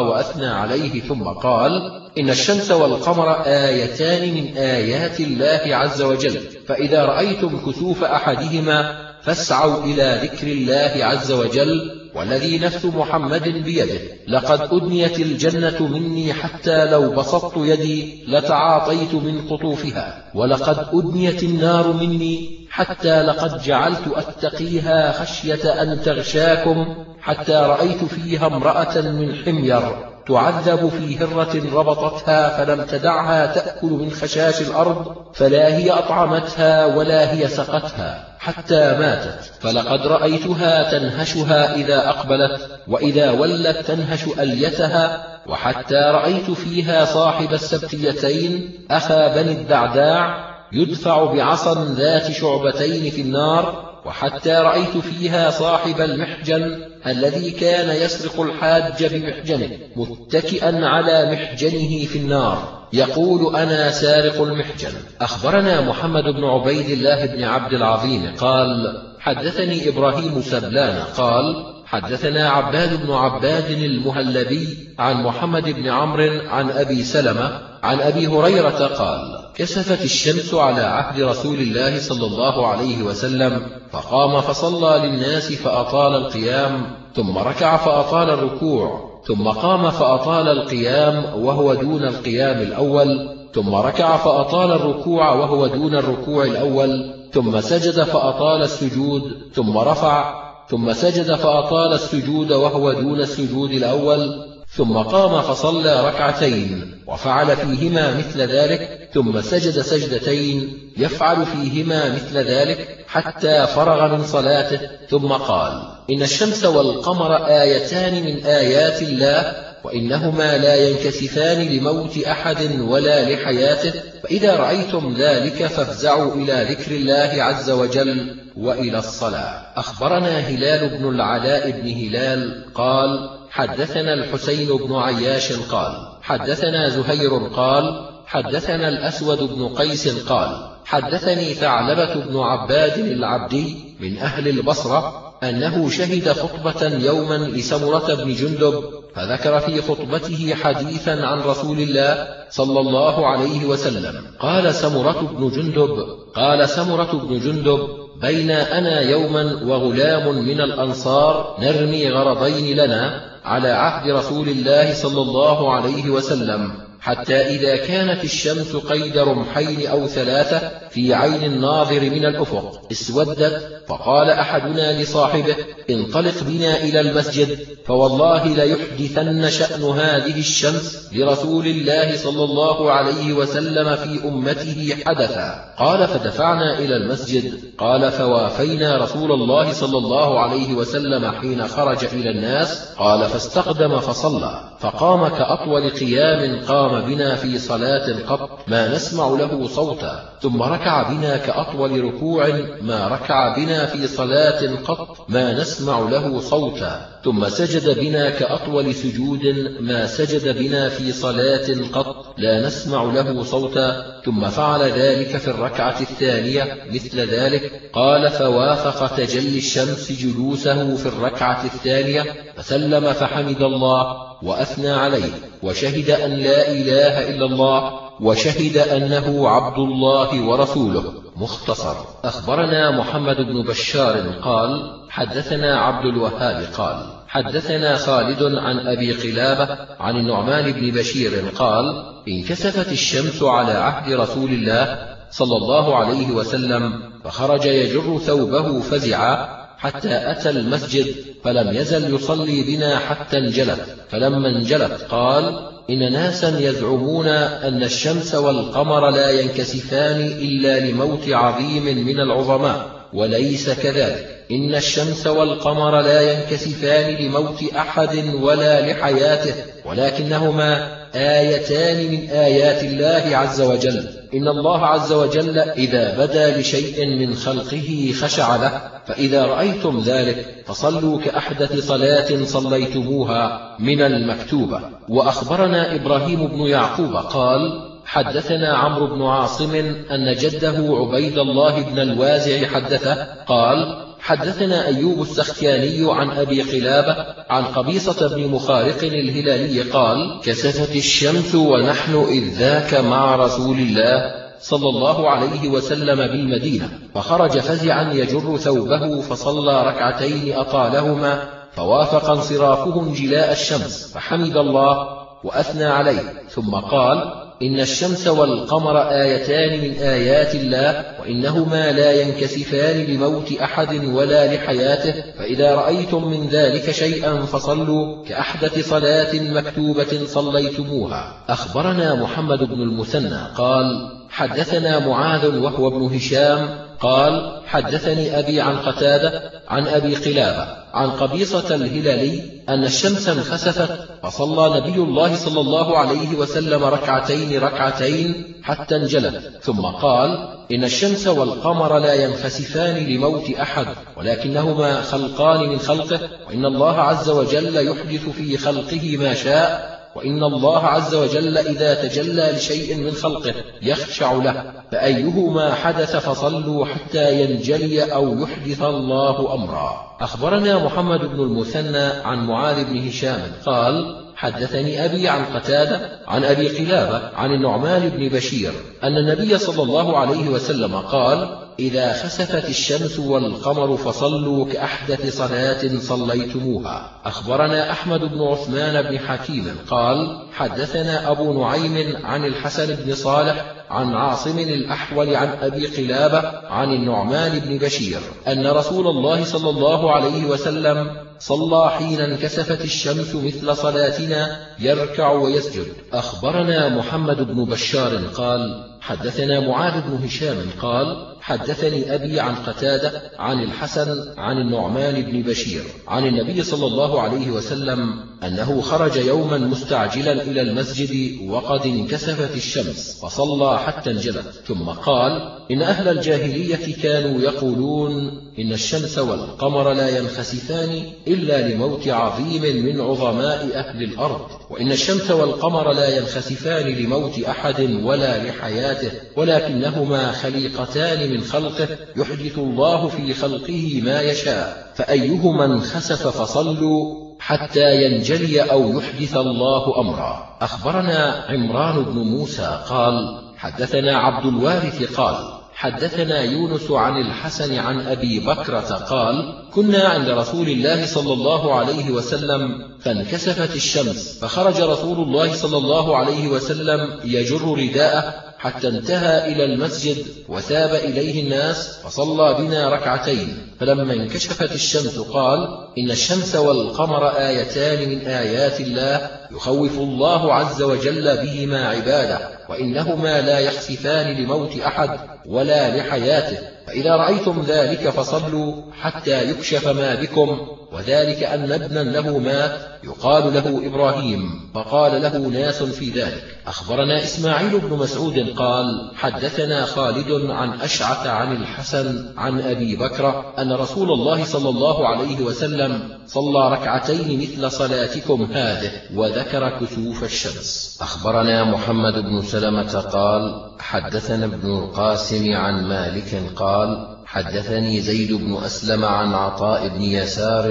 وأثنى عليه ثم قال إن الشمس والقمر آيتان من آيات الله عز وجل فإذا رأيتم كسوف أحدهما فاسعوا إلى ذكر الله عز وجل والذي نفس محمد بيده. لقد أدنيت الجنة مني حتى لو بسطت يدي لتعاطيت من قطوفها. ولقد أدنيت النار مني حتى لقد جعلت أتقيها خشية أن تغشاكم حتى رأيت فيها امرأة من حمير. تعذب في هرة ربطتها فلم تدعها تأكل من خشاش الأرض فلا هي أطعمتها ولا هي سقتها حتى ماتت. فلقد رأيتها تنهشها إذا أقبلت وإذا ولت تنهش أليتها. وحتى رأيت فيها صاحب السبتيتين أخا بني الدعداع يدفع بعصا ذات شعبتين في النار. وحتى رأيت فيها صاحب المحجن الذي كان يسرق الحاج بمحجنه متكئا على محجنه في النار. يقول أنا سارق المحجن. أخبرنا محمد بن عبيد الله بن عبد العظيم قال حدثني إبراهيم سبلان. قال حدثنا عباد بن عباد المهلبي عن محمد بن عمرو عن أبي سلمة عن أبي هريرة قال كسفت الشمس على عهد رسول الله صلى الله عليه وسلم فقام فصلى للناس فأطال القيام ثم ركع فأطال الركوع ثم قام فأطال القيام وهو دون القيام الأول ثم ركع فأطال الركوع وهو دون الركوع الأول ثم سجد فأطال السجود ثم رفع ثم سجد فأطال السجود وهو دون السجود الأول ثم قام فصلى ركعتين وفعل فيهما مثل ذلك ثم سجد سجدتين يفعل فيهما مثل ذلك حتى فرغ من صلاته ثم قال إن الشمس والقمر آيتان من آيات الله وإنهما لا ينكسفان لموت أحد ولا لحياته فإذا رأيتم ذلك فافزعوا إلى ذكر الله عز وجل. وإلى الصلاة. أخبرنا هلال بن العلاء بن هلال قال حدثنا الحسين بن عياش قال حدثنا زهير قال حدثنا الأسود بن قيس قال حدثني ثعلبة بن عباد العبدي من أهل البصرة أنه شهد خطبة يوما لسمرة بن جندب فذكر في خطبته حديثا عن رسول الله صلى الله عليه وسلم. قال سمرة بن جندب قال سمرة بن جندب بين أنا يوما وغلام من الأنصار نرمي غرضين لنا على عهد رسول الله صلى الله عليه وسلم حتى إذا كانت الشمس قيد رمحين أو ثلاثة في عين الناظر من الأفق اسودت فقال أحدنا لصاحبه انطلق بنا إلى المسجد فوالله ليحدثن شأن هذه الشمس لرسول الله صلى الله عليه وسلم في أمته حدثا. قال فدفعنا إلى المسجد قال فوافينا رسول الله صلى الله عليه وسلم حين خرج إلى الناس قال فاستقدم فصلى فقام كأطول قيام قام بنا في صلاة قط ما نسمع له صوتا ثم ركع بنا كأطول ركوع ما ركع بنا في صلاة قط ما نسمع له صوتا ثم سجد بنا كأطول سجود ما سجد بنا في صلاة قط. لا نسمع له صوتا ثم فعل ذلك في الركعة الثانية مثل ذلك قال فوافق تجلي الشمس جلوسه في الركعة الثانية فسلم فحمد الله وأثنى عليه وشهد أن لا إله إلا الله وشهد أنه عبد الله ورسوله. مختصر. أخبرنا محمد بن بشار قال حدثنا عبد الوهاب قال حدثنا خالد عن أبي قلابة عن النعمان بن بشير قال انكسفت الشمس على عهد رسول الله صلى الله عليه وسلم فخرج يجر ثوبه فزعا حتى أتى المسجد فلم يزل يصلي بنا حتى انجلت فلما انجلت قال إن ناسا يزعمون أن الشمس والقمر لا ينكسفان إلا لموت عظيم من العظماء. وليس كذلك. إن الشمس والقمر لا ينكسفان لموت أحد ولا لحياته ولكنهما آيتان من آيات الله عز وجل. إن الله عز وجل إذا بدا لشيء من خلقه خشع له فإذا رأيتم ذلك فصلوا كأحدث صلاة صليتموها من المكتوبة. وأخبرنا إبراهيم بن يعقوب قال حدثنا عمرو بن عاصم أن جده عبيد الله بن الوازع حدثه قال حدثنا أيوب السختياني عن أبي قلابة عن قبيصة بن مخارق الهلالي قال كسفت الشمس ونحن إذ ذاك مع رسول الله صلى الله عليه وسلم بالمدينة فخرج فزعا يجر ثوبه فصلى ركعتين أطالهما فوافق انصرافه انجلاء الشمس فحمد الله وأثنى عليه ثم قال إن الشمس والقمر آيتان من آيات الله وإنهما لا ينكسفان لموت أحد ولا لحياته فإذا رأيتم من ذلك شيئا فصلوا كأحدث صلاة مكتوبة صليتموها. أخبرنا محمد بن المثنى قال حدثنا معاذ وهو ابن هشام قال حدثني أبي عن قتادة عن أبي قلابة عن قبيصة الهلالي أن الشمس انخسفت فصلى نبي الله صلى الله عليه وسلم ركعتين ركعتين حتى انجلت. ثم قال إن الشمس والقمر لا ينخسفان لموت أحد ولكنهما خلقان من خلقه وإن الله عز وجل يحدث في خلقه ما شاء وإن الله عز وجل إذا تجلى لشيء من خلقه يخشع له فأيهما حدث فصلوا حتى ينجلي أو يحدث الله أمرا. أخبرنا محمد بن المثنى عن معاذ بن هشام قال حدثني أبي عن قتادة عن أبي قلابة عن النعمان بن بشير أن النبي صلى الله عليه وسلم قال إذا خسفت الشمس والقمر فصلوا كأحدث صلاة صليتموها. أخبرنا أحمد بن عثمان بن حكيم قال حدثنا أبو نعيم عن الحسن بن صالح عن عاصم الأحول عن أبي قلابة عن النعمان بن بشير أن رسول الله صلى الله عليه وسلم صلى حين انكسفت الشمس مثل صلاتنا يركع ويسجد. أخبرنا محمد بن بشار قال حدثنا معاذ بن هشام قال حدثني أبي عن قتادة عن الحسن عن النعمان بن بشير عن النبي صلى الله عليه وسلم أنه خرج يوما مستعجلا إلى المسجد وقد انكسفت الشمس فصلى حتى انجلت. ثم قال إن أهل الجاهلية كانوا يقولون إن الشمس والقمر لا ينخسفان إلا لموت عظيم من عظماء أهل الأرض وإن الشمس والقمر لا ينخسفان لموت أحد ولا لحياته ولكنهما خليقتان من خلقه يحدث الله في خلقه ما يشاء فأيهما انخسف فصلوا حتى ينجلي أو يحدث الله أمرا. أخبرنا عمران بن موسى قال حدثنا عبد الوارث قال حدثنا يونس عن الحسن عن أبي بكرة قال كنا عند رسول الله صلى الله عليه وسلم فانكسفت الشمس فخرج رسول الله صلى الله عليه وسلم يجر رداءه حتى انتهى إلى المسجد وثاب إليه الناس فصلى بنا ركعتين. فلما انكشفت الشمس قال إن الشمس والقمر آيتان من آيات الله يخوف الله عز وجل بهما عباده وإنهما لا يخسفان لموت أحد ولا لحياته. فإذا رأيتم ذلك فصلوا حتى يكشف ما بكم وذلك أن ابنا له مات يقال له إبراهيم فقال له ناس في ذلك. أخبرنا إسماعيل بن مسعود قال حدثنا خالد عن أشعث عن الحسن عن أبي بكر أن رسول الله صلى الله عليه وسلم صلى ركعتين مثل صلاتكم هذه وذكر كسوف الشمس. أخبرنا محمد بن سلمة قال حدثنا ابن القاسم عن مالك قال حدثني زيد بن أسلم عن عطاء بن يسار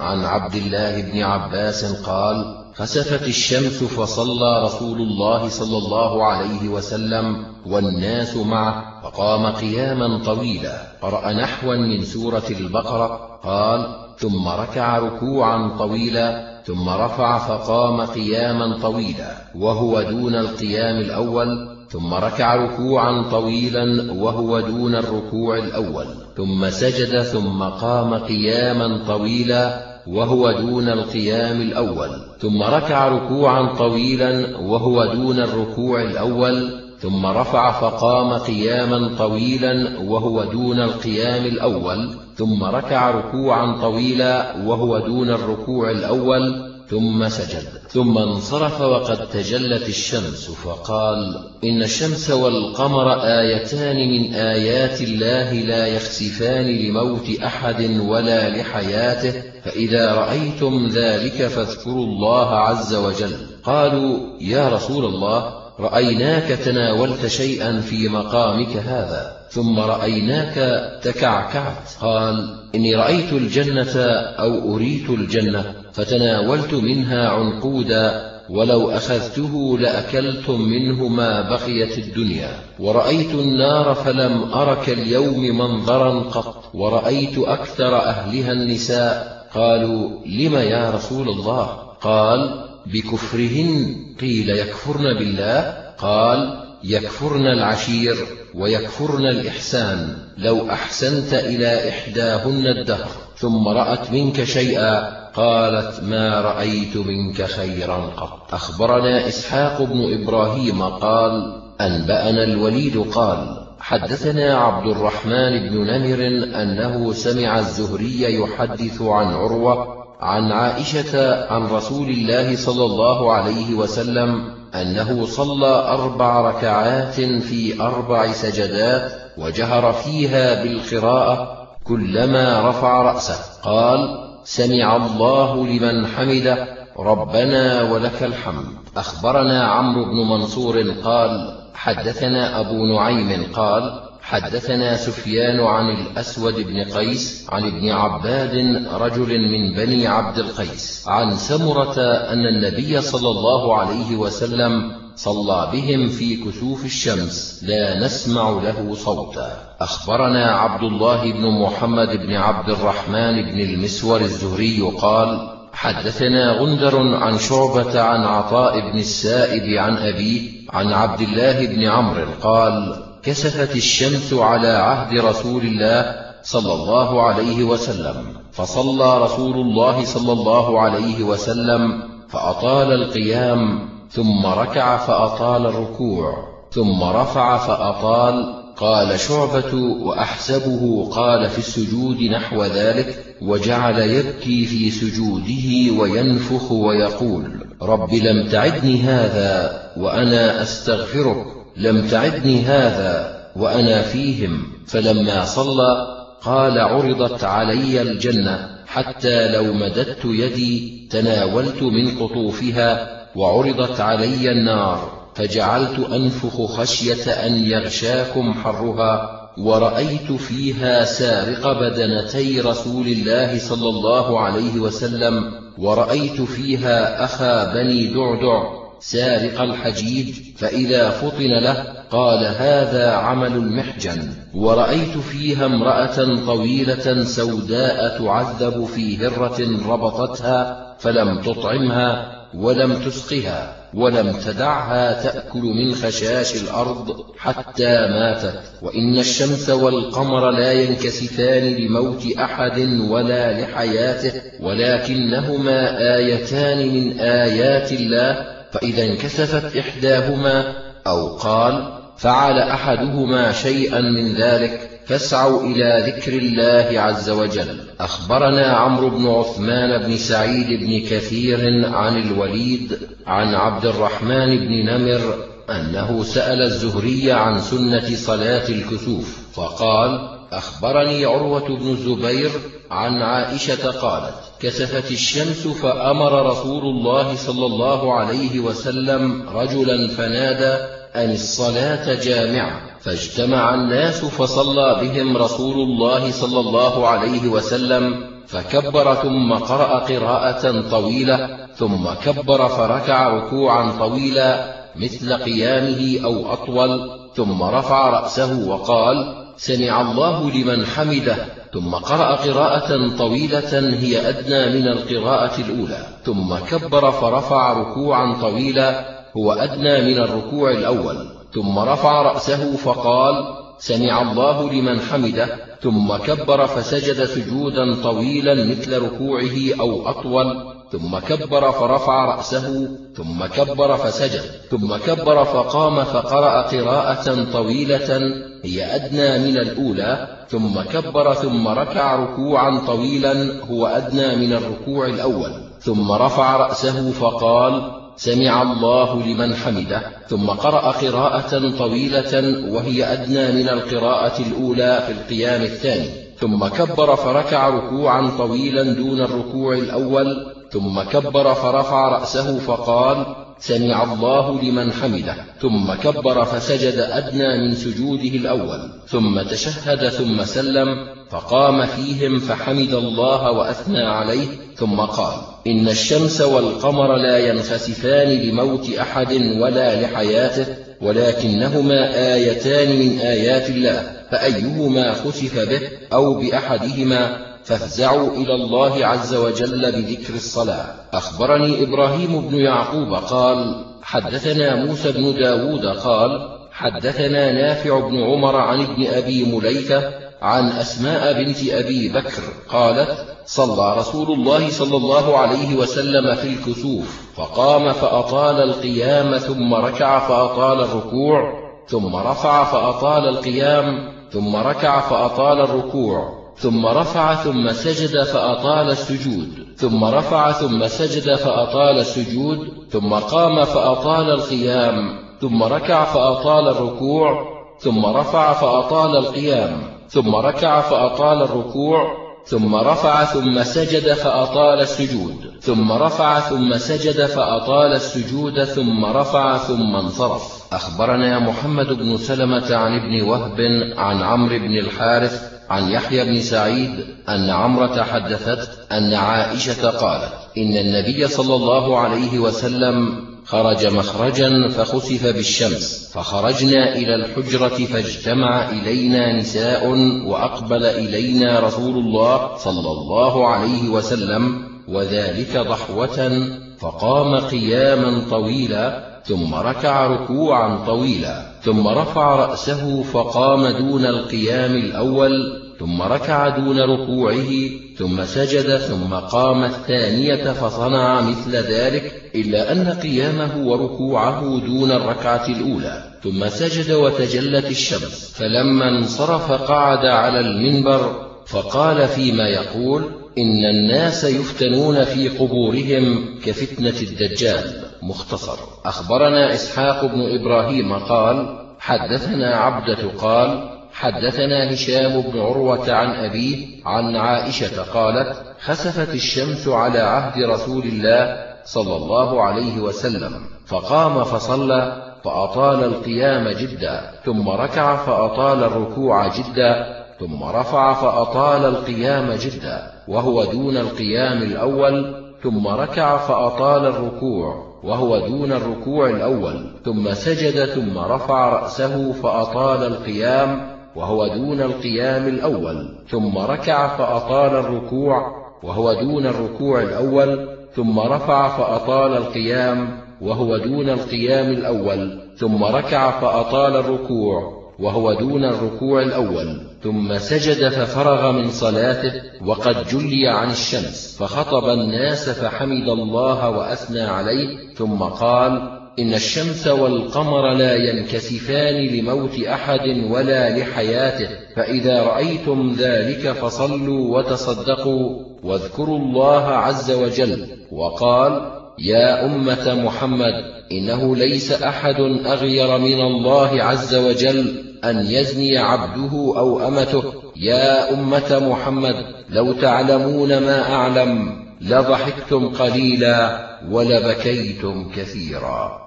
عن عبد الله بن عباس قال خسفت الشمس فصلى رسول الله صلى الله عليه وسلم والناس معه فقام قياما طويلا. قرأ نحوا من سورة البقرة قال ثم ركع ركوعا طويلا. ثم رفع فقام قياما طويلا وهو دون القيام الأول ثم ركع ركوعا طويلا وهو دون الركوع الأول ثم سجد ثم قام قياما طويلا وهو دون القيام الأول ثم ركع ركوعا طويلا وهو دون الركوع الأول ثم رفع فقام قياما طويلا وهو دون القيام الأول ثم ركع ركوعا طويلا وهو دون الركوع الأول ثم سجد ثم انصرف وقد تجلت الشمس فقال إن الشمس والقمر آيتان من آيات الله لا يخسفان لموت أحد ولا لحياته فإذا رأيتم ذلك فاذكروا الله عز وجل. قالوا يا رسول الله رأيناك تناولت شيئا في مقامك هذا ثم رأيناك تكعكعت. قال إني رأيت الجنة أو أريت الجنة فتناولت منها عنقودا ولو أخذته لأكلتم منه ما بقيت الدنيا. ورأيت النار فلم أرك اليوم منظرا قط ورأيت أكثر أهلها النساء. قالوا لم يا رسول الله؟ قال بكفرهن قيل يكفرن بالله؟ قال يكفرن العشير ويكفرن الإحسان لو أحسنت إلى إحداهن الدهر. ثم رأت منك شيئا؟ قالت ما رأيت منك خيرا قط. أخبرنا إسحاق بن إبراهيم قال أنبأنا الوليد قال حدثنا عبد الرحمن بن نمر أنه سمع الزهري يحدث عن عروة عن عائشة عن رسول الله صلى الله عليه وسلم أنه صلى أربع ركعات في أربع سجدات وجهر فيها بالقراءة كلما رفع رأسه. قال سمع الله لمن حمده ربنا ولك الحمد. أخبرنا عمرو بن منصور قال حدثنا أبو نعيم قال حدثنا سفيان عن الأسود بن قيس عن ابن عباد رجل من بني عبد القيس عن سمرة أن النبي صلى الله عليه وسلم صلى بهم في كسوف الشمس لا نسمع له صوتا. أخبرنا عبد الله بن محمد بن عبد الرحمن بن المسور الزهري قال حدثنا غندر عن شعبة عن عطاء بن السائب عن أبيه عن عبد الله بن عمرو قال كسفت الشمس على عهد رسول الله صلى الله عليه وسلم. فصلى رسول الله صلى الله عليه وسلم فأطال القيام ثم ركع فأطال الركوع ثم رفع فأطال. قال شعبة وأحسبه قال في السجود نحو ذلك وجعل يبكي في سجوده وينفخ ويقول رب لم تعدني هذا وأنا أستغفرك. لم تعدني هذا وأنا فيهم. فلما صلى قال عرضت علي الجنة حتى لو مددت يدي تناولت من قطوفها وعرضت علي النار. فجعلت أنفخ خشية أن يغشاكم حرها. ورأيت فيها سارق بدنتي رسول الله صلى الله عليه وسلم. ورأيت فيها أخا بني دعدع سارق الحجيج فإذا فطن له قال هذا عمل المحجن ورأيت فيها امرأة طويلة سوداء تعذب في هرة ربطتها فلم تطعمها ولم تسقها ولم تدعها تأكل من خشاش الأرض حتى ماتت. وإن الشمس والقمر لا ينكسفان لموت أحد ولا لحياته ولكنهما آيتان من آيات الله فإذا انكسفت إحداهما أو قال فعل أحدهما شيئا من ذلك فاسعوا إلى ذكر الله عز وجل. أخبرنا عمرو بن عثمان بن سعيد بن كثير عن الوليد عن عبد الرحمن بن نمر أنه سأل الزهري عن سنة صلاة الكسوف فقال أخبرني عروة بن الزبير عن عائشة قالت كسفت الشمس فأمر رسول الله صلى الله عليه وسلم رجلا فنادى أن الصلاة جامعة فاجتمع الناس فصلى بهم رسول الله صلى الله عليه وسلم فكبر ثم قرأ قراءة طويلة ثم كبر فركع ركوعا طويلا مثل قيامه أو أطول ثم رفع رأسه وقال سمع الله لمن حمده ثم قرأ قراءة طويلة هي أدنى من القراءة الأولى ثم كبر فرفع ركوعا طويلا هو أدنى من الركوع الأول ثم رفع رأسه فقال سمع الله لمن حمده ثم كبر فسجد سجودا طويلا مثل ركوعه أو أطول ثم كبر فرفع رأسه ثم كبر فسجد ثم كبر فقام فقرأ قراءة طويلة هي أدنى من الأولى ثم كبر ثم ركع ركوعا طويلا هو أدنى من الركوع الأول ثم رفع رأسه فقال سمع الله لمن حمده ثم قرأ قراءة طويلة وهي أدنى من القراءة الأولى في القيام الثاني ثم كبر فركع ركوعا طويلا دون الركوع الأول ثم كبر فرفع رأسه فقال سمع الله لمن حمده. ثم كبر فسجد أدنى من سجوده الأول. ثم تشهد ثم سلم فقام فيهم فحمد الله وأثنى عليه. ثم قال إن الشمس والقمر لا ينخسفان لموت أحد ولا لحياته ولكنهما آيتان من آيات الله فأيهما خسف به أو بأحدهما فافزعوا إلى الله عز وجل بذكر الصلاة. أخبرني إبراهيم بن يعقوب قال حدثنا موسى بن داود قال حدثنا نافع بن عمر عن ابن أبي مليكة عن أسماء بنت أبي بكر قالت صلى رسول الله صلى الله عليه وسلم في الكسوف فقام فأطال القيام ثم ركع فأطال الركوع ثم رفع فأطال القيام ثم ركع فأطال الركوع. ثم رفع ثم سجد فأطال السجود. ثم رفع ثم سجد فأطال السجود. ثم قام فأطال القيام. ثم ركع فأطال الركوع. ثم رفع فأطال القيام. ثم ركع فأطال الركوع. ثم رفع ثم سجد فأطال السجود. ثم رفع ثم سجد فأطال السجود. ثم رفع ثم انصرف. أخبرنا محمد بن سلمة عن ابن وهب عن عمرو بن الحارث عن يحيى بن سعيد أن عمرة حدثت أن عائشة قالت إن النبي صلى الله عليه وسلم خرج مخرجا فخسف بالشمس فخرجنا إلى الحجرة فاجتمع إلينا نساء وأقبل إلينا رسول الله صلى الله عليه وسلم وذلك ضحوة فقام قياما طويلا ثم ركع ركوعا طويلا ثم رفع رأسه فقام دون القيام الأول ثم ركع دون ركوعه ثم سجد ثم قام الثانية فصنع مثل ذلك إلا أن قيامه وركوعه دون الركعة الأولى ثم سجد وتجلت الشمس. فلما انصرف قعد على المنبر فقال فيما يقول إن الناس يفتنون في قبورهم كفتنة الدجال. مختصر. أخبرنا إسحاق بن إبراهيم قال حدثنا عبدة قال حدثنا هشام بن عروة عن أبيه عن عائشة قالت خسفت الشمس على عهد رسول الله صلى الله عليه وسلم فقام فصلى فأطال القيام جدا ثم ركع فأطال الركوع جدا ثم رفع فأطال القيام جدا وهو دون القيام الأول ثم ركع فأطال الركوع. وهو دون الركوع الأول. ثم سجد ثم رفع رأسه فأطال القيام وهو دون القيام الأول. ثم ركع فأطال الركوع وهو دون الركوع الأول. ثم رفع فأطال القيام وهو دون القيام الأول. ثم ركع فأطال الركوع وهو دون الركوع الأول ثم سجد ففرغ من صلاته وقد جلي عن الشمس فخطب الناس فحمد الله وأثنى عليه ثم قال إن الشمس والقمر لا ينكسفان لموت أحد ولا لحياته فإذا رأيتم ذلك فصلوا وتصدقوا واذكروا الله عز وجل وقال يا أمة محمد إنه ليس أحد أغير من الله عز وجل أن يزني عبده أو أمته يا أمة محمد لو تعلمون ما أعلم لضحكتم قليلا ولبكيتم كثيرا.